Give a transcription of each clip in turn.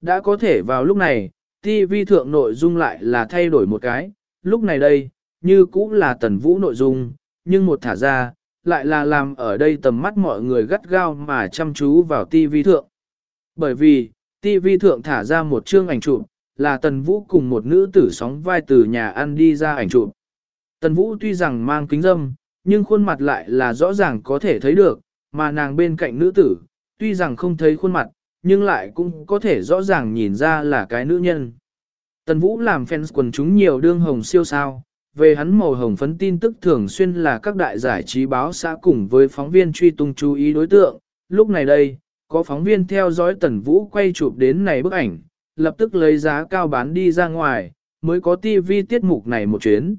Đã có thể vào lúc này, TV thượng nội dung lại là thay đổi một cái, lúc này đây, như cũng là tần vũ nội dung, nhưng một thả ra, lại là làm ở đây tầm mắt mọi người gắt gao mà chăm chú vào TV thượng. Bởi vì, TV thượng thả ra một chương ảnh chụp, là tần vũ cùng một nữ tử sóng vai từ nhà ăn đi ra ảnh chụp. Tần vũ tuy rằng mang kính dâm, nhưng khuôn mặt lại là rõ ràng có thể thấy được, mà nàng bên cạnh nữ tử, tuy rằng không thấy khuôn mặt, nhưng lại cũng có thể rõ ràng nhìn ra là cái nữ nhân. Tần Vũ làm fans quần chúng nhiều đương hồng siêu sao, về hắn màu hồng phấn tin tức thường xuyên là các đại giải trí báo xã cùng với phóng viên truy tung chú ý đối tượng. Lúc này đây, có phóng viên theo dõi Tần Vũ quay chụp đến này bức ảnh, lập tức lấy giá cao bán đi ra ngoài, mới có TV tiết mục này một chuyến.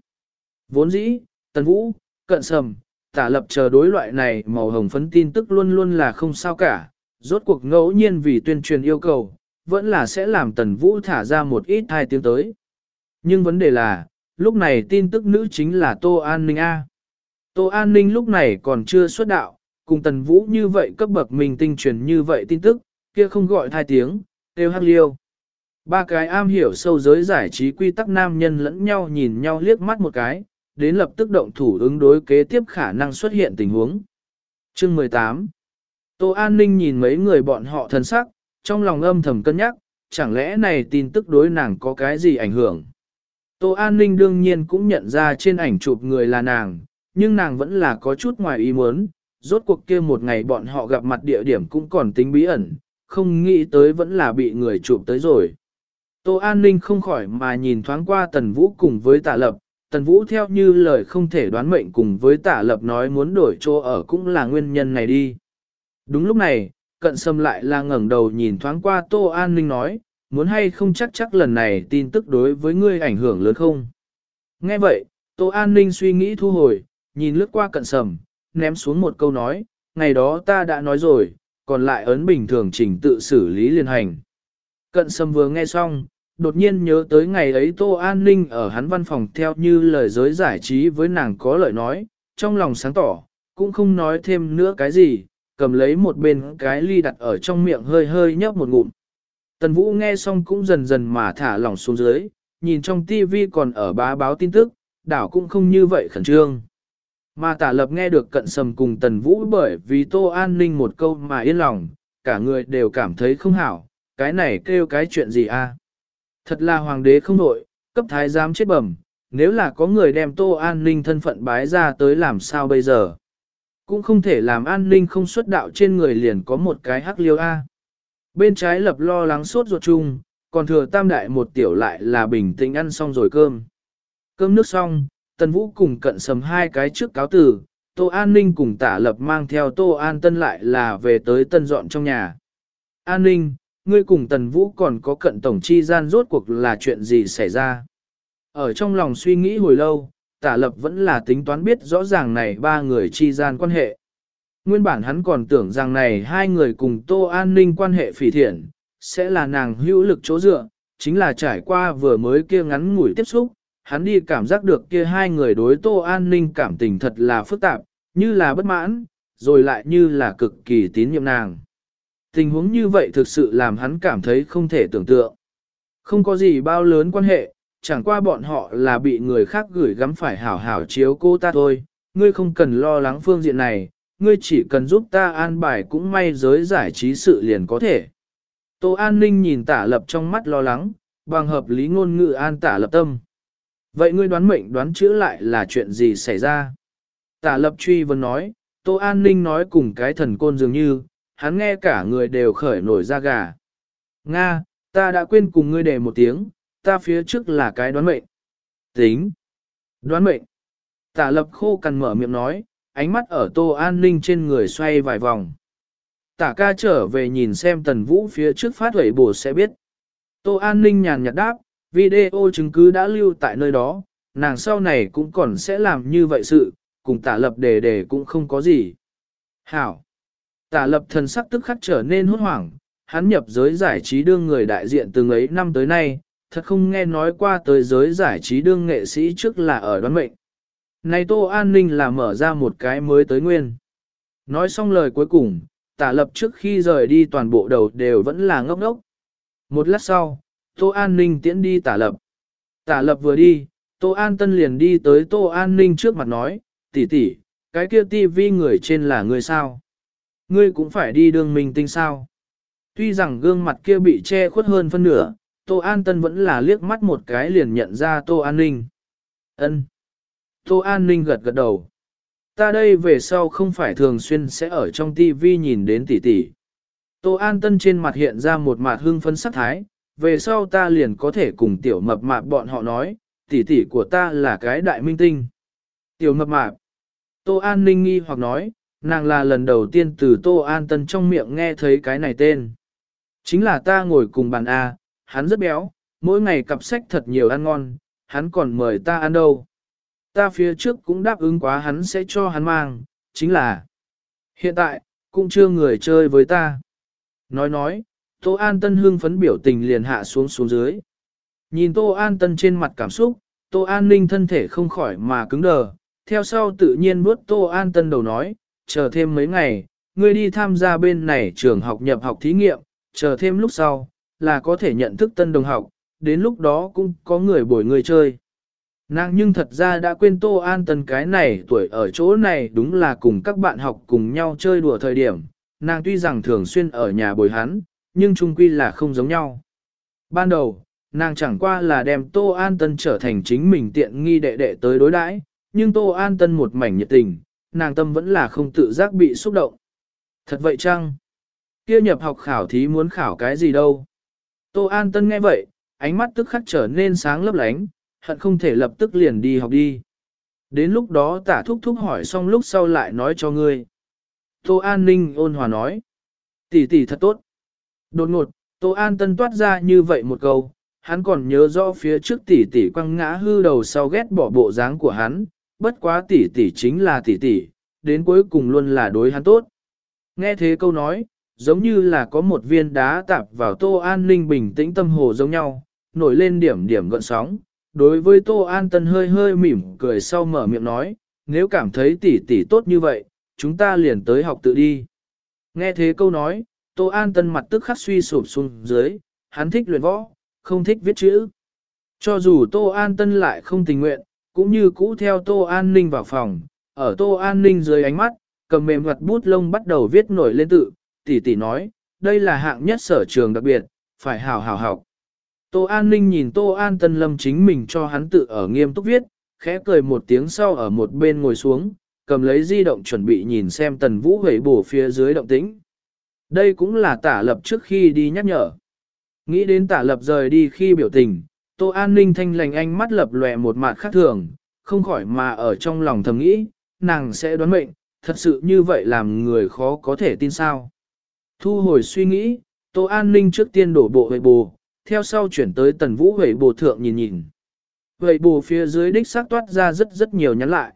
Vốn dĩ, Tần Vũ, cận sầm, tả lập chờ đối loại này màu hồng phấn tin tức luôn luôn là không sao cả, rốt cuộc ngẫu nhiên vì tuyên truyền yêu cầu, vẫn là sẽ làm Tần Vũ thả ra một ít hai tiếng tới. Nhưng vấn đề là, lúc này tin tức nữ chính là Tô An Ninh A. Tô An Ninh lúc này còn chưa xuất đạo, cùng Tần Vũ như vậy cấp bậc mình tinh truyền như vậy tin tức, kia không gọi hai tiếng, tiêu hắc liêu. Ba cái am hiểu sâu giới giải trí quy tắc nam nhân lẫn nhau nhìn nhau liếc mắt một cái, đến lập tức động thủ ứng đối kế tiếp khả năng xuất hiện tình huống. Chương 18 Tô An Ninh nhìn mấy người bọn họ thân sắc, trong lòng âm thầm cân nhắc, chẳng lẽ này tin tức đối nàng có cái gì ảnh hưởng. Tô An Ninh đương nhiên cũng nhận ra trên ảnh chụp người là nàng, nhưng nàng vẫn là có chút ngoài ý muốn, rốt cuộc kia một ngày bọn họ gặp mặt địa điểm cũng còn tính bí ẩn, không nghĩ tới vẫn là bị người chụp tới rồi. Tô An Ninh không khỏi mà nhìn thoáng qua Tần Vũ cùng với Tạ Lập, Tần Vũ theo như lời không thể đoán mệnh cùng với Tạ Lập nói muốn đổi chỗ ở cũng là nguyên nhân này đi. Đúng lúc này, cận sâm lại là ngẩng đầu nhìn thoáng qua Tô An Ninh nói, muốn hay không chắc chắc lần này tin tức đối với ngươi ảnh hưởng lớn không. Nghe vậy, Tô An Ninh suy nghĩ thu hồi, nhìn lướt qua cận sầm, ném xuống một câu nói, ngày đó ta đã nói rồi, còn lại ấn bình thường trình tự xử lý liên hành. Cận sầm vừa nghe xong, đột nhiên nhớ tới ngày ấy Tô An Ninh ở hắn văn phòng theo như lời giới giải trí với nàng có lời nói, trong lòng sáng tỏ, cũng không nói thêm nữa cái gì, cầm lấy một bên cái ly đặt ở trong miệng hơi hơi nhấp một ngụm. Tần Vũ nghe xong cũng dần dần mà thả lỏng xuống dưới, nhìn trong tivi còn ở bá báo tin tức, đảo cũng không như vậy khẩn trương. Mà tả lập nghe được cận sầm cùng Tần Vũ bởi vì Tô An Ninh một câu mà yên lòng, cả người đều cảm thấy không hảo, cái này kêu cái chuyện gì a? Thật là hoàng đế không nội, cấp thái giám chết bẩm, nếu là có người đem Tô An Ninh thân phận bái ra tới làm sao bây giờ? Cũng không thể làm an ninh không xuất đạo trên người liền có một cái hắc liêu A. Bên trái lập lo lắng sốt ruột chung, còn thừa tam đại một tiểu lại là bình tĩnh ăn xong rồi cơm. Cơm nước xong, Tần Vũ cùng cận sầm hai cái trước cáo tử, Tô An Ninh cùng tả lập mang theo Tô An Tân lại là về tới tân dọn trong nhà. An Ninh, ngươi cùng Tần Vũ còn có cận tổng chi gian rốt cuộc là chuyện gì xảy ra? Ở trong lòng suy nghĩ hồi lâu, tả lập vẫn là tính toán biết rõ ràng này ba người chi gian quan hệ. Nguyên bản hắn còn tưởng rằng này hai người cùng Tô An Ninh quan hệ phỉ thiện, sẽ là nàng hữu lực chỗ dựa, chính là trải qua vừa mới kia ngắn ngủi tiếp xúc, hắn đi cảm giác được kia hai người đối Tô An Ninh cảm tình thật là phức tạp, như là bất mãn, rồi lại như là cực kỳ tín nhiệm nàng. Tình huống như vậy thực sự làm hắn cảm thấy không thể tưởng tượng. Không có gì bao lớn quan hệ, chẳng qua bọn họ là bị người khác gửi gắm phải hảo hảo chiếu cô ta thôi, ngươi không cần lo lắng phương diện này, ngươi chỉ cần giúp ta an bài cũng may giới giải trí sự liền có thể. Tô An Ninh nhìn tả lập trong mắt lo lắng, bằng hợp lý ngôn ngữ an tả lập tâm. Vậy ngươi đoán mệnh đoán chữa lại là chuyện gì xảy ra? Tả lập truy vấn nói, Tô An Ninh nói cùng cái thần côn dường như, hắn nghe cả người đều khởi nổi da gà. Nga, ta đã quên cùng ngươi đề một tiếng, ta phía trước là cái đoán mệnh. Tính. Đoán mệnh. Tả lập khô cằn mở miệng nói, ánh mắt ở tô an ninh trên người xoay vài vòng. Tả ca trở về nhìn xem tần vũ phía trước phát huẩy bổ sẽ biết. Tô an ninh nhàn nhạt đáp, video chứng cứ đã lưu tại nơi đó, nàng sau này cũng còn sẽ làm như vậy sự, cùng tả lập đề đề cũng không có gì. Hảo. Tả lập thần sắc tức khắc trở nên hốt hoảng, hắn nhập giới giải trí đương người đại diện từng ấy năm tới nay, thật không nghe nói qua tới giới giải trí đương nghệ sĩ trước là ở đoán mệnh. Này Tô An Ninh là mở ra một cái mới tới nguyên. Nói xong lời cuối cùng, tả lập trước khi rời đi toàn bộ đầu đều vẫn là ngốc ngốc. Một lát sau, Tô An Ninh tiễn đi tả lập. Tả lập vừa đi, Tô An Tân liền đi tới Tô An Ninh trước mặt nói, tỷ tỷ, cái kia tivi người trên là người sao? Ngươi cũng phải đi đường mình tinh sao? Tuy rằng gương mặt kia bị che khuất hơn phân nửa, Tô An Tân vẫn là liếc mắt một cái liền nhận ra Tô An Ninh. ân Tô An Ninh gật gật đầu. Ta đây về sau không phải thường xuyên sẽ ở trong tivi nhìn đến tỷ tỷ. Tô An Tân trên mặt hiện ra một mặt hưng phấn sắc thái, về sau ta liền có thể cùng tiểu mập mạp bọn họ nói, tỷ tỷ của ta là cái đại minh tinh. Tiểu mập mạp. Tô An Ninh nghi hoặc nói, nàng là lần đầu tiên từ Tô An Tân trong miệng nghe thấy cái này tên. Chính là ta ngồi cùng bàn A, hắn rất béo, mỗi ngày cặp sách thật nhiều ăn ngon, hắn còn mời ta ăn đâu. Ta phía trước cũng đáp ứng quá hắn sẽ cho hắn mang, chính là hiện tại, cũng chưa người chơi với ta. Nói nói, Tô An Tân hương phấn biểu tình liền hạ xuống xuống dưới. Nhìn Tô An Tân trên mặt cảm xúc, Tô An Ninh thân thể không khỏi mà cứng đờ, theo sau tự nhiên bước Tô An Tân đầu nói, chờ thêm mấy ngày, ngươi đi tham gia bên này trường học nhập học thí nghiệm, chờ thêm lúc sau, là có thể nhận thức tân đồng học, đến lúc đó cũng có người bồi người chơi. Nàng nhưng thật ra đã quên Tô An Tân cái này tuổi ở chỗ này đúng là cùng các bạn học cùng nhau chơi đùa thời điểm, nàng tuy rằng thường xuyên ở nhà bồi hắn, nhưng chung quy là không giống nhau. Ban đầu, nàng chẳng qua là đem Tô An Tân trở thành chính mình tiện nghi đệ đệ tới đối đãi, nhưng Tô An Tân một mảnh nhiệt tình, nàng tâm vẫn là không tự giác bị xúc động. Thật vậy chăng? Kia nhập học khảo thí muốn khảo cái gì đâu? Tô An Tân nghe vậy, ánh mắt tức khắc trở nên sáng lấp lánh, hận không thể lập tức liền đi học đi. Đến lúc đó tả thúc thúc hỏi xong lúc sau lại nói cho ngươi. Tô An Ninh ôn hòa nói. Tỷ tỷ thật tốt. Đột ngột, Tô An Tân toát ra như vậy một câu, hắn còn nhớ rõ phía trước tỷ tỷ quăng ngã hư đầu sau ghét bỏ bộ dáng của hắn, bất quá tỷ tỷ chính là tỷ tỷ, đến cuối cùng luôn là đối hắn tốt. Nghe thế câu nói, giống như là có một viên đá tạp vào Tô An Ninh bình tĩnh tâm hồ giống nhau, nổi lên điểm điểm gợn sóng. Đối với Tô An Tân hơi hơi mỉm cười sau mở miệng nói, nếu cảm thấy tỷ tỷ tốt như vậy, chúng ta liền tới học tự đi. Nghe thế câu nói, Tô An Tân mặt tức khắc suy sụp xuống dưới, hắn thích luyện võ, không thích viết chữ. Cho dù Tô An Tân lại không tình nguyện, cũng như cũ theo Tô An Ninh vào phòng, ở Tô An Ninh dưới ánh mắt, cầm mềm mặt bút lông bắt đầu viết nổi lên tự, tỷ tỷ nói, đây là hạng nhất sở trường đặc biệt, phải hào hào học. Tô An Ninh nhìn Tô An Tân Lâm chính mình cho hắn tự ở nghiêm túc viết, khẽ cười một tiếng sau ở một bên ngồi xuống, cầm lấy di động chuẩn bị nhìn xem tần vũ hẩy bổ phía dưới động tĩnh. Đây cũng là tả lập trước khi đi nhắc nhở. Nghĩ đến tả lập rời đi khi biểu tình, Tô An Ninh thanh lành anh mắt lập lòe một mặt khác thường, không khỏi mà ở trong lòng thầm nghĩ, nàng sẽ đoán mệnh, thật sự như vậy làm người khó có thể tin sao. Thu hồi suy nghĩ, Tô An Ninh trước tiên đổ bộ về Bồ, theo sau chuyển tới tần vũ về Bồ thượng nhìn nhìn. Vậy Bồ phía dưới đích xác toát ra rất rất nhiều nhắn lại.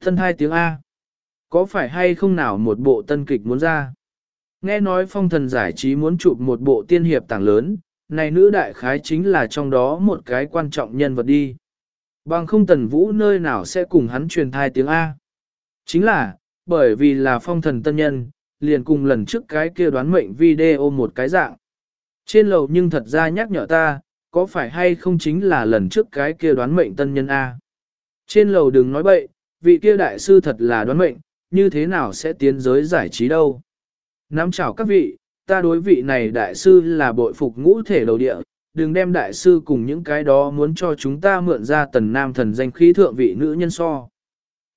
Thân hai tiếng A. Có phải hay không nào một bộ tân kịch muốn ra? Nghe nói phong thần giải trí muốn chụp một bộ tiên hiệp tảng lớn, này nữ đại khái chính là trong đó một cái quan trọng nhân vật đi. Bằng không tần vũ nơi nào sẽ cùng hắn truyền thai tiếng A. Chính là, bởi vì là phong thần tân nhân, liền cùng lần trước cái kia đoán mệnh video một cái dạng. Trên lầu nhưng thật ra nhắc nhở ta, có phải hay không chính là lần trước cái kia đoán mệnh tân nhân A. Trên lầu đừng nói bậy, vị kia đại sư thật là đoán mệnh, như thế nào sẽ tiến giới giải trí đâu. Nắm chào các vị, ta đối vị này đại sư là bội phục ngũ thể đầu địa, đừng đem đại sư cùng những cái đó muốn cho chúng ta mượn ra tần nam thần danh khí thượng vị nữ nhân so.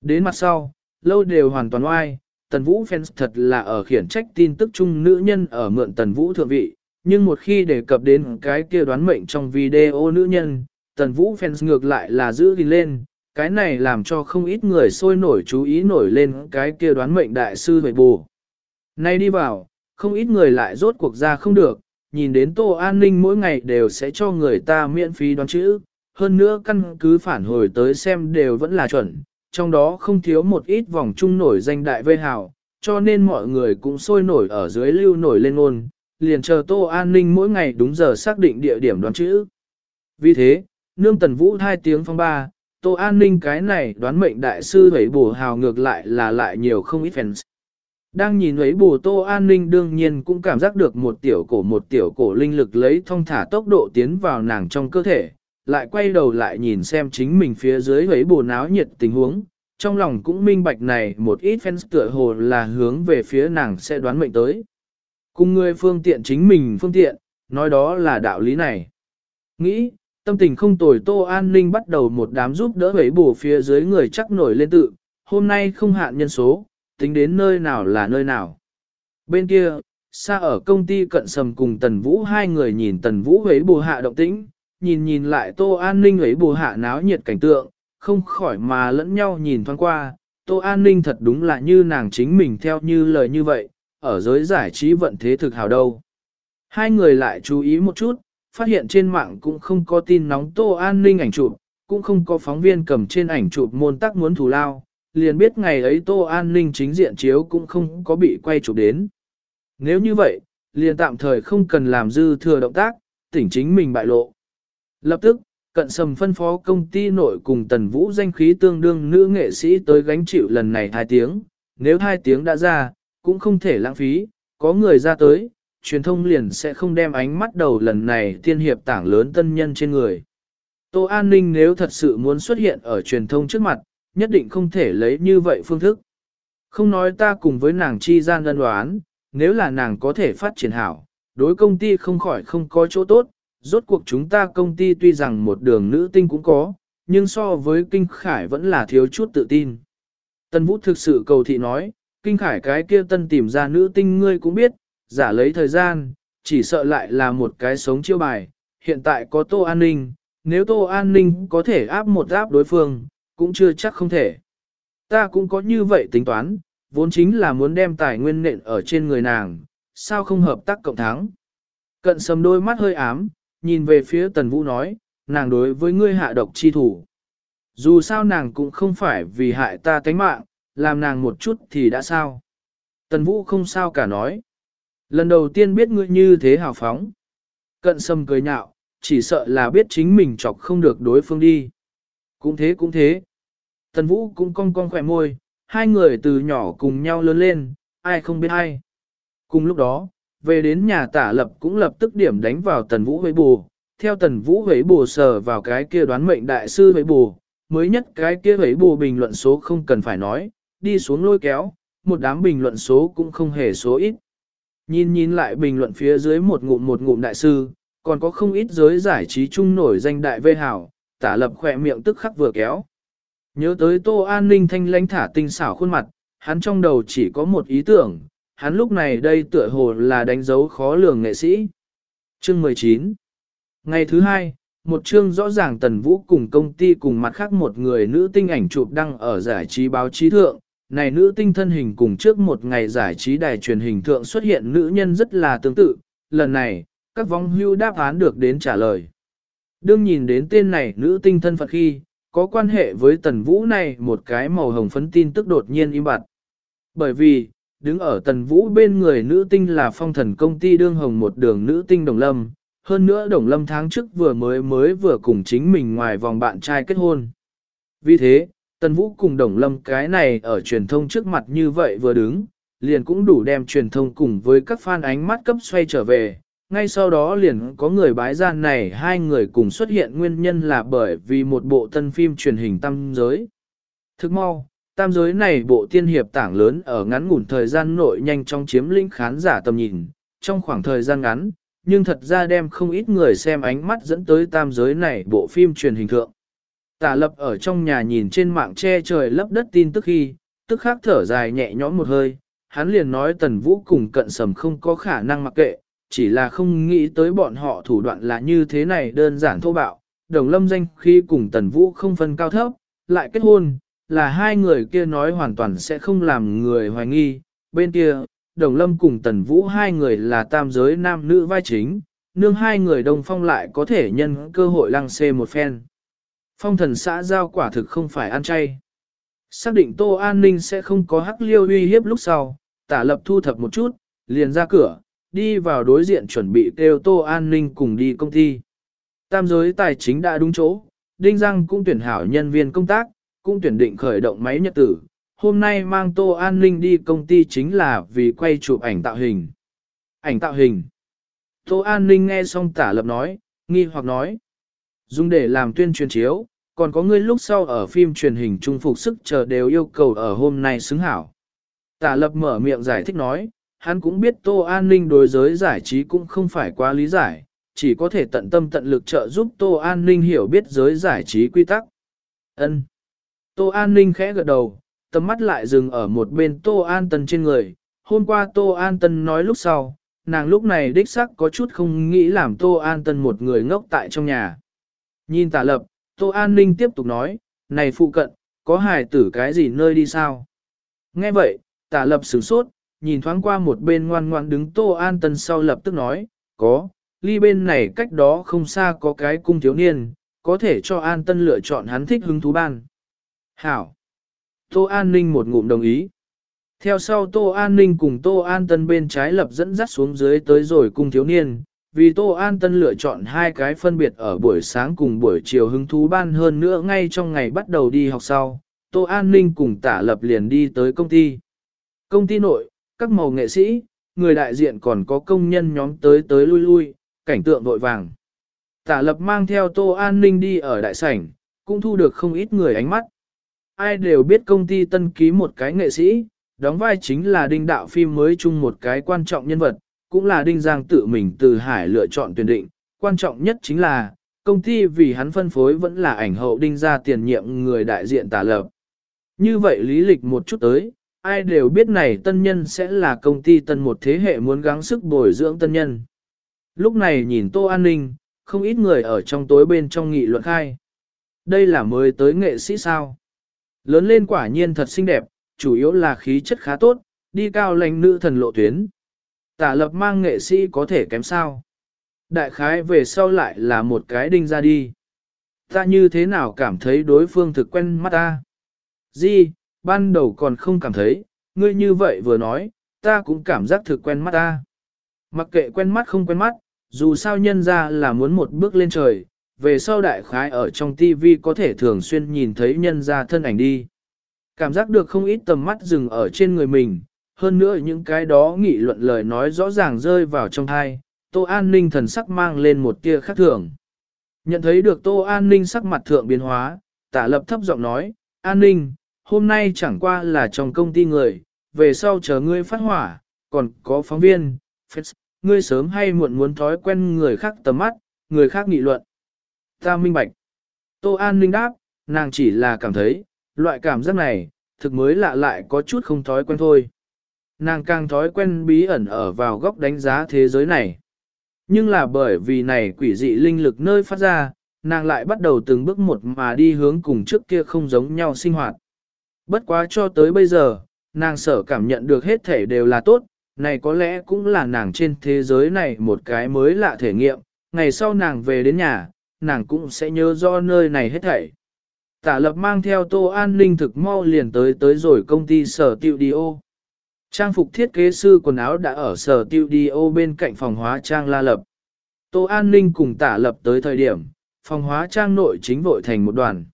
Đến mặt sau, lâu đều hoàn toàn oai, tần vũ fans thật là ở khiển trách tin tức chung nữ nhân ở mượn tần vũ thượng vị, nhưng một khi đề cập đến cái kia đoán mệnh trong video nữ nhân, tần vũ fans ngược lại là giữ gìn lên, cái này làm cho không ít người sôi nổi chú ý nổi lên cái kia đoán mệnh đại sư về bù. Nay đi vào, không ít người lại rốt cuộc ra không được, nhìn đến Tô An Ninh mỗi ngày đều sẽ cho người ta miễn phí đoán chữ, hơn nữa căn cứ phản hồi tới xem đều vẫn là chuẩn, trong đó không thiếu một ít vòng chung nổi danh đại vây hào, cho nên mọi người cũng sôi nổi ở dưới lưu nổi lên ngôn, liền chờ Tô An Ninh mỗi ngày đúng giờ xác định địa điểm đoán chữ. Vì thế, nương tần vũ hai tiếng phong ba, Tô An Ninh cái này đoán mệnh đại sư hủy bổ hào ngược lại là lại nhiều không ít fans. Đang nhìn ấy bù tô an ninh đương nhiên cũng cảm giác được một tiểu cổ một tiểu cổ linh lực lấy thông thả tốc độ tiến vào nàng trong cơ thể, lại quay đầu lại nhìn xem chính mình phía dưới ấy bù náo nhiệt tình huống, trong lòng cũng minh bạch này một ít fans tựa hồ là hướng về phía nàng sẽ đoán mệnh tới. Cùng người phương tiện chính mình phương tiện, nói đó là đạo lý này. Nghĩ, tâm tình không tồi Tô An Ninh bắt đầu một đám giúp đỡ ấy bù phía dưới người chắc nổi lên tự, hôm nay không hạn nhân số, tính đến nơi nào là nơi nào. Bên kia, xa ở công ty cận sầm cùng Tần Vũ hai người nhìn Tần Vũ ấy bù hạ động tĩnh, nhìn nhìn lại Tô An Ninh ấy bù hạ náo nhiệt cảnh tượng, không khỏi mà lẫn nhau nhìn thoáng qua. Tô An Ninh thật đúng là như nàng chính mình theo như lời như vậy, ở giới giải trí vận thế thực hào đâu. Hai người lại chú ý một chút, phát hiện trên mạng cũng không có tin nóng Tô An Ninh ảnh chụp, cũng không có phóng viên cầm trên ảnh chụp môn tắc muốn thù lao, liền biết ngày ấy Tô An Ninh chính diện chiếu cũng không có bị quay chụp đến. Nếu như vậy, liền tạm thời không cần làm dư thừa động tác, tỉnh chính mình bại lộ. Lập tức, cận sầm phân phó công ty nội cùng tần vũ danh khí tương đương nữ nghệ sĩ tới gánh chịu lần này hai tiếng, nếu hai tiếng đã ra, cũng không thể lãng phí, có người ra tới, truyền thông liền sẽ không đem ánh mắt đầu lần này tiên hiệp tảng lớn tân nhân trên người. Tô An Ninh nếu thật sự muốn xuất hiện ở truyền thông trước mặt, nhất định không thể lấy như vậy phương thức. Không nói ta cùng với nàng chi gian đơn đoán, nếu là nàng có thể phát triển hảo, đối công ty không khỏi không có chỗ tốt, rốt cuộc chúng ta công ty tuy rằng một đường nữ tinh cũng có, nhưng so với Kinh Khải vẫn là thiếu chút tự tin. Tân Vũ thực sự cầu thị nói, Kinh Khải cái kia tân tìm ra nữ tinh ngươi cũng biết, giả lấy thời gian, chỉ sợ lại là một cái sống chiêu bài, hiện tại có Tô An Ninh, nếu Tô An Ninh có thể áp một áp đối phương, cũng chưa chắc không thể. Ta cũng có như vậy tính toán, vốn chính là muốn đem tài nguyên nện ở trên người nàng, sao không hợp tác cộng thắng. Cận sầm đôi mắt hơi ám, nhìn về phía Tần Vũ nói, nàng đối với ngươi hạ độc chi thủ. Dù sao nàng cũng không phải vì hại ta tánh mạng, làm nàng một chút thì đã sao. Tần Vũ không sao cả nói. Lần đầu tiên biết ngươi như thế hào phóng. Cận sâm cười nhạo, chỉ sợ là biết chính mình chọc không được đối phương đi. Cũng thế cũng thế. Tần Vũ cũng cong cong khỏe môi, hai người từ nhỏ cùng nhau lớn lên, ai không biết ai. Cùng lúc đó, về đến nhà tả lập cũng lập tức điểm đánh vào tần vũ với bù, theo tần vũ với bù sờ vào cái kia đoán mệnh đại sư với bù, mới nhất cái kia với bù bình luận số không cần phải nói, đi xuống lôi kéo, một đám bình luận số cũng không hề số ít. Nhìn nhìn lại bình luận phía dưới một ngụm một ngụm đại sư, còn có không ít giới giải trí chung nổi danh đại vê hảo, tả lập khỏe miệng tức khắc vừa kéo. Nhớ tới tô an ninh thanh lãnh thả tinh xảo khuôn mặt, hắn trong đầu chỉ có một ý tưởng, hắn lúc này đây tựa hồ là đánh dấu khó lường nghệ sĩ. Chương 19 Ngày thứ hai, một chương rõ ràng Tần Vũ cùng công ty cùng mặt khác một người nữ tinh ảnh chụp đăng ở giải trí báo chí thượng. Này nữ tinh thân hình cùng trước một ngày giải trí đài truyền hình thượng xuất hiện nữ nhân rất là tương tự. Lần này, các vong hưu đáp án được đến trả lời. Đương nhìn đến tên này nữ tinh thân phận khi, có quan hệ với Tần Vũ này một cái màu hồng phấn tin tức đột nhiên im bặt. Bởi vì, đứng ở tần vũ bên người nữ tinh là phong thần công ty đương hồng một đường nữ tinh đồng lâm. Hơn nữa đồng lâm tháng trước vừa mới mới vừa cùng chính mình ngoài vòng bạn trai kết hôn. Vì thế, tần vũ cùng đồng lâm cái này ở truyền thông trước mặt như vậy vừa đứng, liền cũng đủ đem truyền thông cùng với các fan ánh mắt cấp xoay trở về. Ngay sau đó liền có người bái gian này hai người cùng xuất hiện nguyên nhân là bởi vì một bộ tân phim truyền hình tăng giới. Thức mau, Tam giới này bộ tiên hiệp tảng lớn ở ngắn ngủn thời gian nội nhanh chóng chiếm lĩnh khán giả tầm nhìn, trong khoảng thời gian ngắn, nhưng thật ra đem không ít người xem ánh mắt dẫn tới tam giới này bộ phim truyền hình thượng. Tả lập ở trong nhà nhìn trên mạng che trời lấp đất tin tức khi, tức khắc thở dài nhẹ nhõm một hơi, hắn liền nói tần vũ cùng cận sầm không có khả năng mặc kệ, chỉ là không nghĩ tới bọn họ thủ đoạn là như thế này đơn giản thô bạo, đồng lâm danh khi cùng tần vũ không phân cao thấp, lại kết hôn, là hai người kia nói hoàn toàn sẽ không làm người hoài nghi. Bên kia, Đồng Lâm cùng Tần Vũ hai người là tam giới nam nữ vai chính, nương hai người đồng phong lại có thể nhân cơ hội lăng xê một phen. Phong thần xã giao quả thực không phải ăn chay. Xác định Tô An Ninh sẽ không có hắc liêu uy hiếp lúc sau, tả lập thu thập một chút, liền ra cửa, đi vào đối diện chuẩn bị kêu Tô An Ninh cùng đi công ty. Tam giới tài chính đã đúng chỗ, Đinh Giang cũng tuyển hảo nhân viên công tác, cũng tuyển định khởi động máy nhật tử, hôm nay mang Tô An Ninh đi công ty chính là vì quay chụp ảnh tạo hình. Ảnh tạo hình. Tô An Ninh nghe xong tả lập nói, nghi hoặc nói. Dùng để làm tuyên truyền chiếu, còn có người lúc sau ở phim truyền hình trung phục sức chờ đều yêu cầu ở hôm nay xứng hảo. Tả lập mở miệng giải thích nói, hắn cũng biết Tô An Ninh đối giới giải trí cũng không phải quá lý giải, chỉ có thể tận tâm tận lực trợ giúp Tô An Ninh hiểu biết giới giải trí quy tắc. Ân. Tô An Ninh khẽ gật đầu, tầm mắt lại dừng ở một bên Tô An Tân trên người. Hôm qua Tô An Tân nói lúc sau, nàng lúc này đích sắc có chút không nghĩ làm Tô An Tân một người ngốc tại trong nhà. Nhìn tả lập, Tô An Ninh tiếp tục nói, này phụ cận, có hài tử cái gì nơi đi sao? Nghe vậy, tả lập sửng sốt, nhìn thoáng qua một bên ngoan ngoan đứng Tô An Tân sau lập tức nói, có, ly bên này cách đó không xa có cái cung thiếu niên, có thể cho An Tân lựa chọn hắn thích hứng thú ban. Hảo! Tô An Ninh một ngụm đồng ý. Theo sau Tô An Ninh cùng Tô An Tân bên trái lập dẫn dắt xuống dưới tới rồi cung thiếu niên, vì Tô An Tân lựa chọn hai cái phân biệt ở buổi sáng cùng buổi chiều hứng thú ban hơn nữa ngay trong ngày bắt đầu đi học sau, Tô An Ninh cùng tả lập liền đi tới công ty. Công ty nội, các màu nghệ sĩ, người đại diện còn có công nhân nhóm tới tới lui lui, cảnh tượng vội vàng. Tả lập mang theo Tô An Ninh đi ở đại sảnh, cũng thu được không ít người ánh mắt. Ai đều biết công ty tân ký một cái nghệ sĩ, đóng vai chính là đinh đạo phim mới chung một cái quan trọng nhân vật, cũng là đinh giang tự mình từ hải lựa chọn tuyển định. Quan trọng nhất chính là, công ty vì hắn phân phối vẫn là ảnh hậu đinh ra tiền nhiệm người đại diện tả lập. Như vậy lý lịch một chút tới, ai đều biết này tân nhân sẽ là công ty tân một thế hệ muốn gắng sức bồi dưỡng tân nhân. Lúc này nhìn Tô An Ninh, không ít người ở trong tối bên trong nghị luận khai. Đây là mới tới nghệ sĩ sao? Lớn lên quả nhiên thật xinh đẹp, chủ yếu là khí chất khá tốt, đi cao lãnh nữ thần lộ tuyến. Tả lập mang nghệ sĩ có thể kém sao? Đại khái về sau lại là một cái đinh ra đi. Ta như thế nào cảm thấy đối phương thực quen mắt ta? Di, ban đầu còn không cảm thấy, ngươi như vậy vừa nói, ta cũng cảm giác thực quen mắt ta. Mặc kệ quen mắt không quen mắt, dù sao nhân ra là muốn một bước lên trời, về sau đại khái ở trong TV có thể thường xuyên nhìn thấy nhân ra thân ảnh đi. Cảm giác được không ít tầm mắt dừng ở trên người mình, hơn nữa những cái đó nghị luận lời nói rõ ràng rơi vào trong thai, Tô An Ninh thần sắc mang lên một tia khác thường. Nhận thấy được Tô An Ninh sắc mặt thượng biến hóa, tả lập thấp giọng nói, An Ninh, hôm nay chẳng qua là trong công ty người, về sau chờ ngươi phát hỏa, còn có phóng viên, ngươi sớm hay muộn muốn thói quen người khác tầm mắt, người khác nghị luận. Ta minh bạch. Tô An Ninh đáp, nàng chỉ là cảm thấy, loại cảm giác này, thực mới lạ lại có chút không thói quen thôi. Nàng càng thói quen bí ẩn ở vào góc đánh giá thế giới này. Nhưng là bởi vì này quỷ dị linh lực nơi phát ra, nàng lại bắt đầu từng bước một mà đi hướng cùng trước kia không giống nhau sinh hoạt. Bất quá cho tới bây giờ, nàng sở cảm nhận được hết thể đều là tốt, này có lẽ cũng là nàng trên thế giới này một cái mới lạ thể nghiệm, ngày sau nàng về đến nhà, nàng cũng sẽ nhớ rõ nơi này hết thảy. Tả lập mang theo tô an ninh thực mau liền tới tới rồi công ty sở tiêu đi ô. Trang phục thiết kế sư quần áo đã ở sở tiêu đi ô bên cạnh phòng hóa trang la lập. Tô an ninh cùng tả lập tới thời điểm, phòng hóa trang nội chính vội thành một đoàn.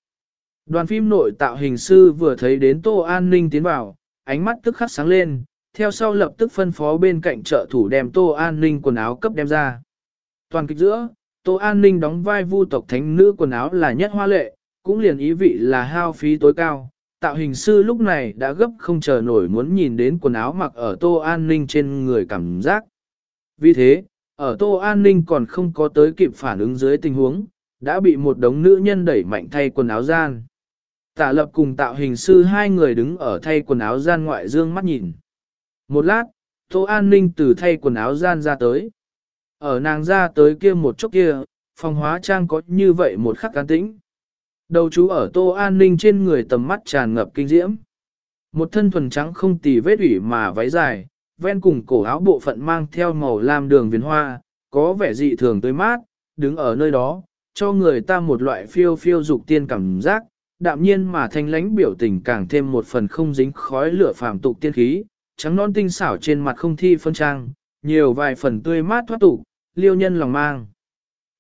Đoàn phim nội tạo hình sư vừa thấy đến Tô An Ninh tiến vào, ánh mắt tức khắc sáng lên, theo sau lập tức phân phó bên cạnh trợ thủ đem Tô An Ninh quần áo cấp đem ra. Toàn kịch giữa, Tô An Ninh đóng vai vu tộc thánh nữ quần áo là nhất hoa lệ, cũng liền ý vị là hao phí tối cao. Tạo hình sư lúc này đã gấp không chờ nổi muốn nhìn đến quần áo mặc ở Tô An Ninh trên người cảm giác. Vì thế, ở Tô An Ninh còn không có tới kịp phản ứng dưới tình huống, đã bị một đống nữ nhân đẩy mạnh thay quần áo gian. Tả lập cùng tạo hình sư hai người đứng ở thay quần áo gian ngoại dương mắt nhìn. Một lát, Tô An Ninh từ thay quần áo gian ra tới. Ở nàng ra tới kia một chốc kia, phòng hóa trang có như vậy một khắc cán tĩnh. Đầu chú ở Tô An Ninh trên người tầm mắt tràn ngập kinh diễm. Một thân thuần trắng không tì vết ủy mà váy dài, ven cùng cổ áo bộ phận mang theo màu lam đường viền hoa, có vẻ dị thường tươi mát, đứng ở nơi đó, cho người ta một loại phiêu phiêu dục tiên cảm giác, đạm nhiên mà thanh lãnh biểu tình càng thêm một phần không dính khói lửa phàm tục tiên khí, trắng non tinh xảo trên mặt không thi phân trang, nhiều vài phần tươi mát thoát tục, liêu nhân lòng mang.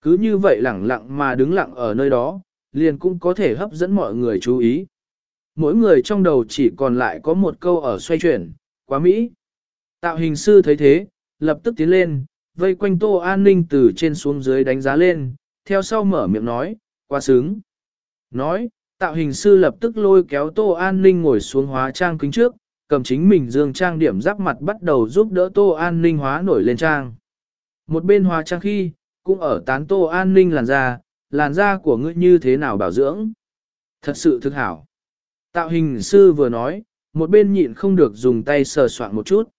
Cứ như vậy lẳng lặng mà đứng lặng ở nơi đó, liền cũng có thể hấp dẫn mọi người chú ý. mỗi người trong đầu chỉ còn lại có một câu ở xoay chuyển, quá Mỹ. Tạo hình sư thấy thế, lập tức tiến lên, vây quanh tô an ninh từ trên xuống dưới đánh giá lên, theo sau mở miệng nói, quá sướng. Nói, tạo hình sư lập tức lôi kéo tô an ninh ngồi xuống hóa trang kính trước, cầm chính mình dương trang điểm giáp mặt bắt đầu giúp đỡ tô an ninh hóa nổi lên trang. Một bên hóa trang khi, cũng ở tán tô an ninh làn da, làn da của ngươi như thế nào bảo dưỡng. Thật sự thực hảo. Tạo hình sư vừa nói, một bên nhịn không được dùng tay sờ soạn một chút.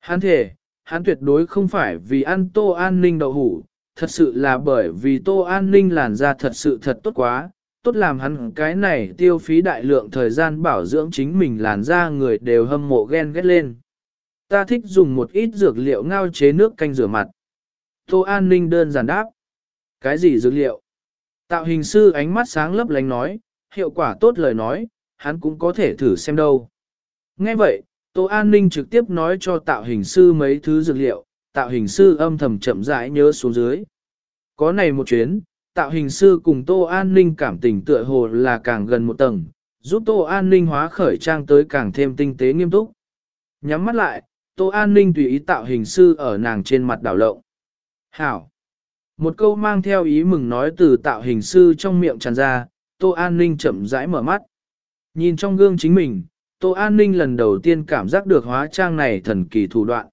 Hắn thể, hắn tuyệt đối không phải vì ăn tô an ninh đậu hủ, thật sự là bởi vì tô an ninh làn da thật sự thật tốt quá, tốt làm hắn cái này tiêu phí đại lượng thời gian bảo dưỡng chính mình làn da người đều hâm mộ ghen ghét lên. Ta thích dùng một ít dược liệu ngao chế nước canh rửa mặt. Tô An Ninh đơn giản đáp. Cái gì dược liệu? Tạo hình sư ánh mắt sáng lấp lánh nói, hiệu quả tốt lời nói, hắn cũng có thể thử xem đâu. Nghe vậy, Tô An Ninh trực tiếp nói cho tạo hình sư mấy thứ dược liệu, tạo hình sư âm thầm chậm rãi nhớ xuống dưới. Có này một chuyến, tạo hình sư cùng Tô An Ninh cảm tình tựa hồ là càng gần một tầng, giúp Tô An Ninh hóa khởi trang tới càng thêm tinh tế nghiêm túc. Nhắm mắt lại, Tô An Ninh tùy ý tạo hình sư ở nàng trên mặt đảo lộng. Hảo! Một câu mang theo ý mừng nói từ tạo hình sư trong miệng tràn ra, Tô An Ninh chậm rãi mở mắt. Nhìn trong gương chính mình, Tô An Ninh lần đầu tiên cảm giác được hóa trang này thần kỳ thủ đoạn.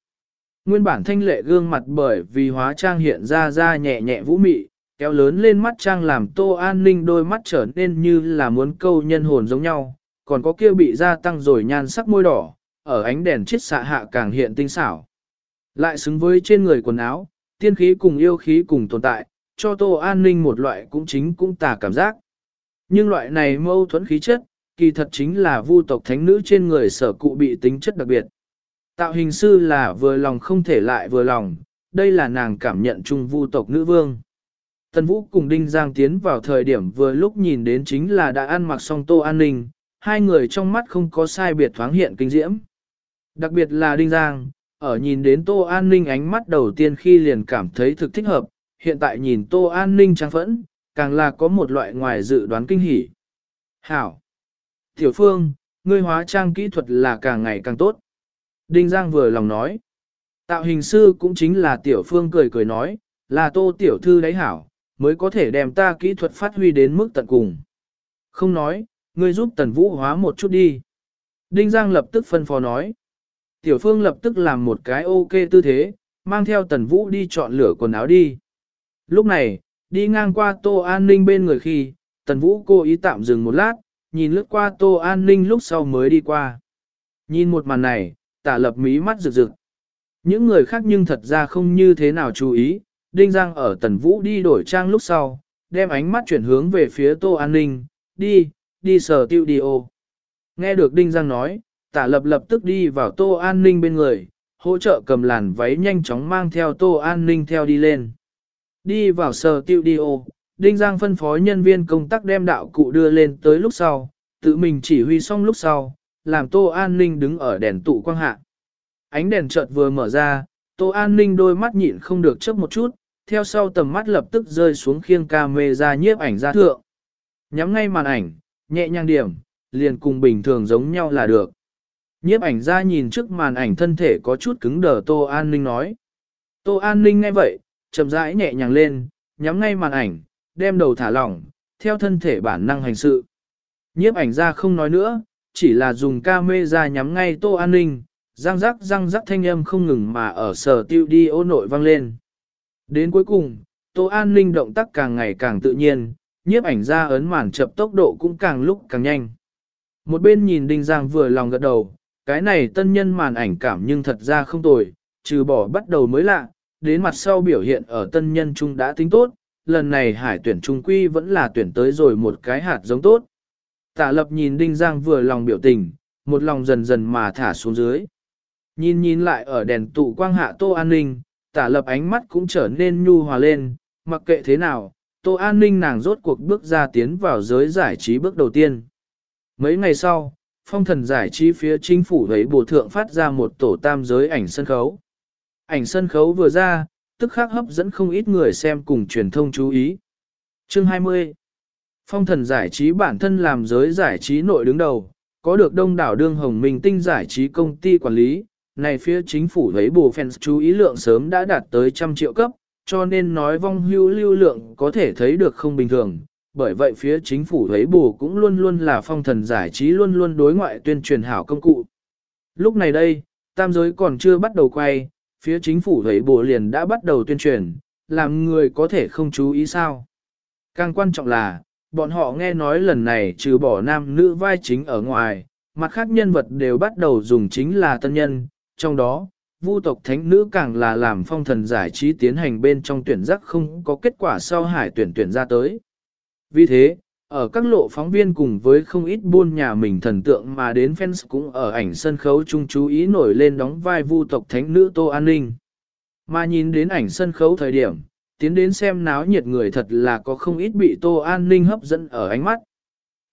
Nguyên bản thanh lệ gương mặt bởi vì hóa trang hiện ra ra nhẹ nhẹ vũ mị, kéo lớn lên mắt trang làm Tô An Ninh đôi mắt trở nên như là muốn câu nhân hồn giống nhau, còn có kia bị gia tăng rồi nhan sắc môi đỏ, ở ánh đèn chiết xạ hạ càng hiện tinh xảo. Lại xứng với trên người quần áo, tiên khí cùng yêu khí cùng tồn tại, cho Tô An Ninh một loại cũng chính cũng tà cảm giác. Nhưng loại này mâu thuẫn khí chất, kỳ thật chính là vu tộc thánh nữ trên người sở cụ bị tính chất đặc biệt. Tạo hình sư là vừa lòng không thể lại vừa lòng, đây là nàng cảm nhận chung vu tộc nữ vương. Tần Vũ cùng Đinh Giang tiến vào thời điểm vừa lúc nhìn đến chính là đã ăn mặc xong tô an ninh, hai người trong mắt không có sai biệt thoáng hiện kinh diễm. Đặc biệt là Đinh Giang, ở nhìn đến tô an ninh ánh mắt đầu tiên khi liền cảm thấy thực thích hợp, hiện tại nhìn tô an ninh trang phẫn, càng là có một loại ngoài dự đoán kinh hỉ. Hảo! Tiểu Phương, ngươi hóa trang kỹ thuật là càng ngày càng tốt. Đinh Giang vừa lòng nói. Tạo hình sư cũng chính là Tiểu Phương cười cười nói, là tô tiểu thư đấy hảo, mới có thể đem ta kỹ thuật phát huy đến mức tận cùng. Không nói, ngươi giúp tần vũ hóa một chút đi. Đinh Giang lập tức phân phó nói. Tiểu Phương lập tức làm một cái ok tư thế, mang theo tần vũ đi chọn lửa quần áo đi. Lúc này, đi ngang qua tô an ninh bên người khi, tần vũ cố ý tạm dừng một lát, nhìn lướt qua tô an ninh lúc sau mới đi qua. Nhìn một màn này, tả lập mí mắt rực rực. Những người khác nhưng thật ra không như thế nào chú ý, Đinh Giang ở tần vũ đi đổi trang lúc sau, đem ánh mắt chuyển hướng về phía tô an ninh, đi, đi sở tiêu đi ô. Nghe được Đinh Giang nói, tả lập lập tức đi vào tô an ninh bên người, hỗ trợ cầm làn váy nhanh chóng mang theo tô an ninh theo đi lên. Đi vào sở tiêu đi ô, Đinh Giang phân phó nhân viên công tác đem đạo cụ đưa lên tới lúc sau, tự mình chỉ huy xong lúc sau, làm Tô An Ninh đứng ở đèn tụ quang hạ. Ánh đèn chợt vừa mở ra, Tô An Ninh đôi mắt nhịn không được chớp một chút, theo sau tầm mắt lập tức rơi xuống khiêng ca mê ra nhiếp ảnh ra thượng. Nhắm ngay màn ảnh, nhẹ nhàng điểm, liền cùng bình thường giống nhau là được. Nhiếp ảnh ra nhìn trước màn ảnh thân thể có chút cứng đờ Tô An Ninh nói. Tô An Ninh ngay vậy, chậm rãi nhẹ nhàng lên, nhắm ngay màn ảnh, đem đầu thả lỏng, theo thân thể bản năng hành sự. Nhiếp ảnh ra không nói nữa, chỉ là dùng ca mê ra nhắm ngay tô an ninh, răng rắc răng rắc thanh âm không ngừng mà ở sở tiêu đi ô nội vang lên. Đến cuối cùng, tô an ninh động tác càng ngày càng tự nhiên, nhiếp ảnh ra ấn màn chập tốc độ cũng càng lúc càng nhanh. Một bên nhìn Đinh Giang vừa lòng gật đầu, cái này tân nhân màn ảnh cảm nhưng thật ra không tồi, trừ bỏ bắt đầu mới lạ, đến mặt sau biểu hiện ở tân nhân trung đã tính tốt, lần này hải tuyển trung quy vẫn là tuyển tới rồi một cái hạt giống tốt. Tạ lập nhìn Đinh Giang vừa lòng biểu tình, một lòng dần dần mà thả xuống dưới. Nhìn nhìn lại ở đèn tụ quang hạ Tô An Ninh, tả lập ánh mắt cũng trở nên nhu hòa lên, mặc kệ thế nào, Tô An Ninh nàng rốt cuộc bước ra tiến vào giới giải trí bước đầu tiên. Mấy ngày sau, phong thần giải trí phía chính phủ thấy bộ thượng phát ra một tổ tam giới ảnh sân khấu. Ảnh sân khấu vừa ra, tức khắc hấp dẫn không ít người xem cùng truyền thông chú ý. Chương 20 Phong thần giải trí bản thân làm giới giải trí nội đứng đầu, có được đông đảo đương hồng minh tinh giải trí công ty quản lý, này phía chính phủ thấy bù fans chú ý lượng sớm đã đạt tới trăm triệu cấp, cho nên nói vong hưu lưu lượng có thể thấy được không bình thường. Bởi vậy phía chính phủ thuế bù cũng luôn luôn là phong thần giải trí luôn luôn đối ngoại tuyên truyền hảo công cụ. Lúc này đây, tam giới còn chưa bắt đầu quay, phía chính phủ thuế bù liền đã bắt đầu tuyên truyền, làm người có thể không chú ý sao. Càng quan trọng là, bọn họ nghe nói lần này trừ bỏ nam nữ vai chính ở ngoài, mặt khác nhân vật đều bắt đầu dùng chính là tân nhân, trong đó, vu tộc thánh nữ càng là làm phong thần giải trí tiến hành bên trong tuyển giác không có kết quả sau hải tuyển tuyển ra tới. Vì thế, ở các lộ phóng viên cùng với không ít buôn nhà mình thần tượng mà đến fans cũng ở ảnh sân khấu chung chú ý nổi lên đóng vai vu tộc thánh nữ Tô An Ninh. Mà nhìn đến ảnh sân khấu thời điểm, tiến đến xem náo nhiệt người thật là có không ít bị Tô An Ninh hấp dẫn ở ánh mắt.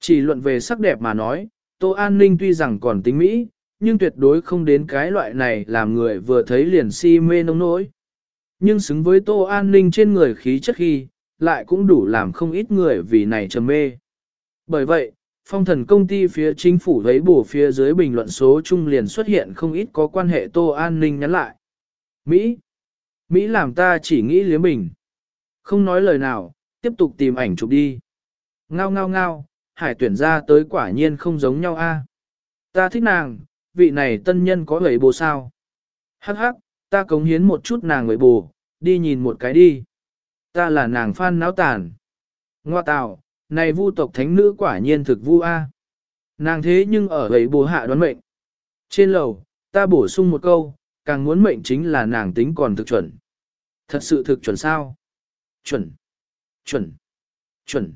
Chỉ luận về sắc đẹp mà nói, Tô An Ninh tuy rằng còn tính Mỹ, nhưng tuyệt đối không đến cái loại này làm người vừa thấy liền si mê nông nỗi. Nhưng xứng với Tô An Ninh trên người khí chất khi, lại cũng đủ làm không ít người vì này trầm mê. Bởi vậy, phong thần công ty phía chính phủ thấy bổ phía dưới bình luận số chung liền xuất hiện không ít có quan hệ Tô An Ninh nhắn lại. Mỹ Mỹ làm ta chỉ nghĩ liếm mình, Không nói lời nào, tiếp tục tìm ảnh chụp đi. Ngao ngao ngao, hải tuyển ra tới quả nhiên không giống nhau a. Ta thích nàng, vị này tân nhân có gầy bồ sao. Hắc hắc, ta cống hiến một chút nàng gầy bồ, đi nhìn một cái đi. Ta là nàng phan náo tàn. Ngoa tào, này vu tộc thánh nữ quả nhiên thực vu a. Nàng thế nhưng ở gầy bố hạ đoán mệnh. Trên lầu, ta bổ sung một câu, càng muốn mệnh chính là nàng tính còn thực chuẩn. Thật sự thực chuẩn sao? Chuẩn, chuẩn, chuẩn.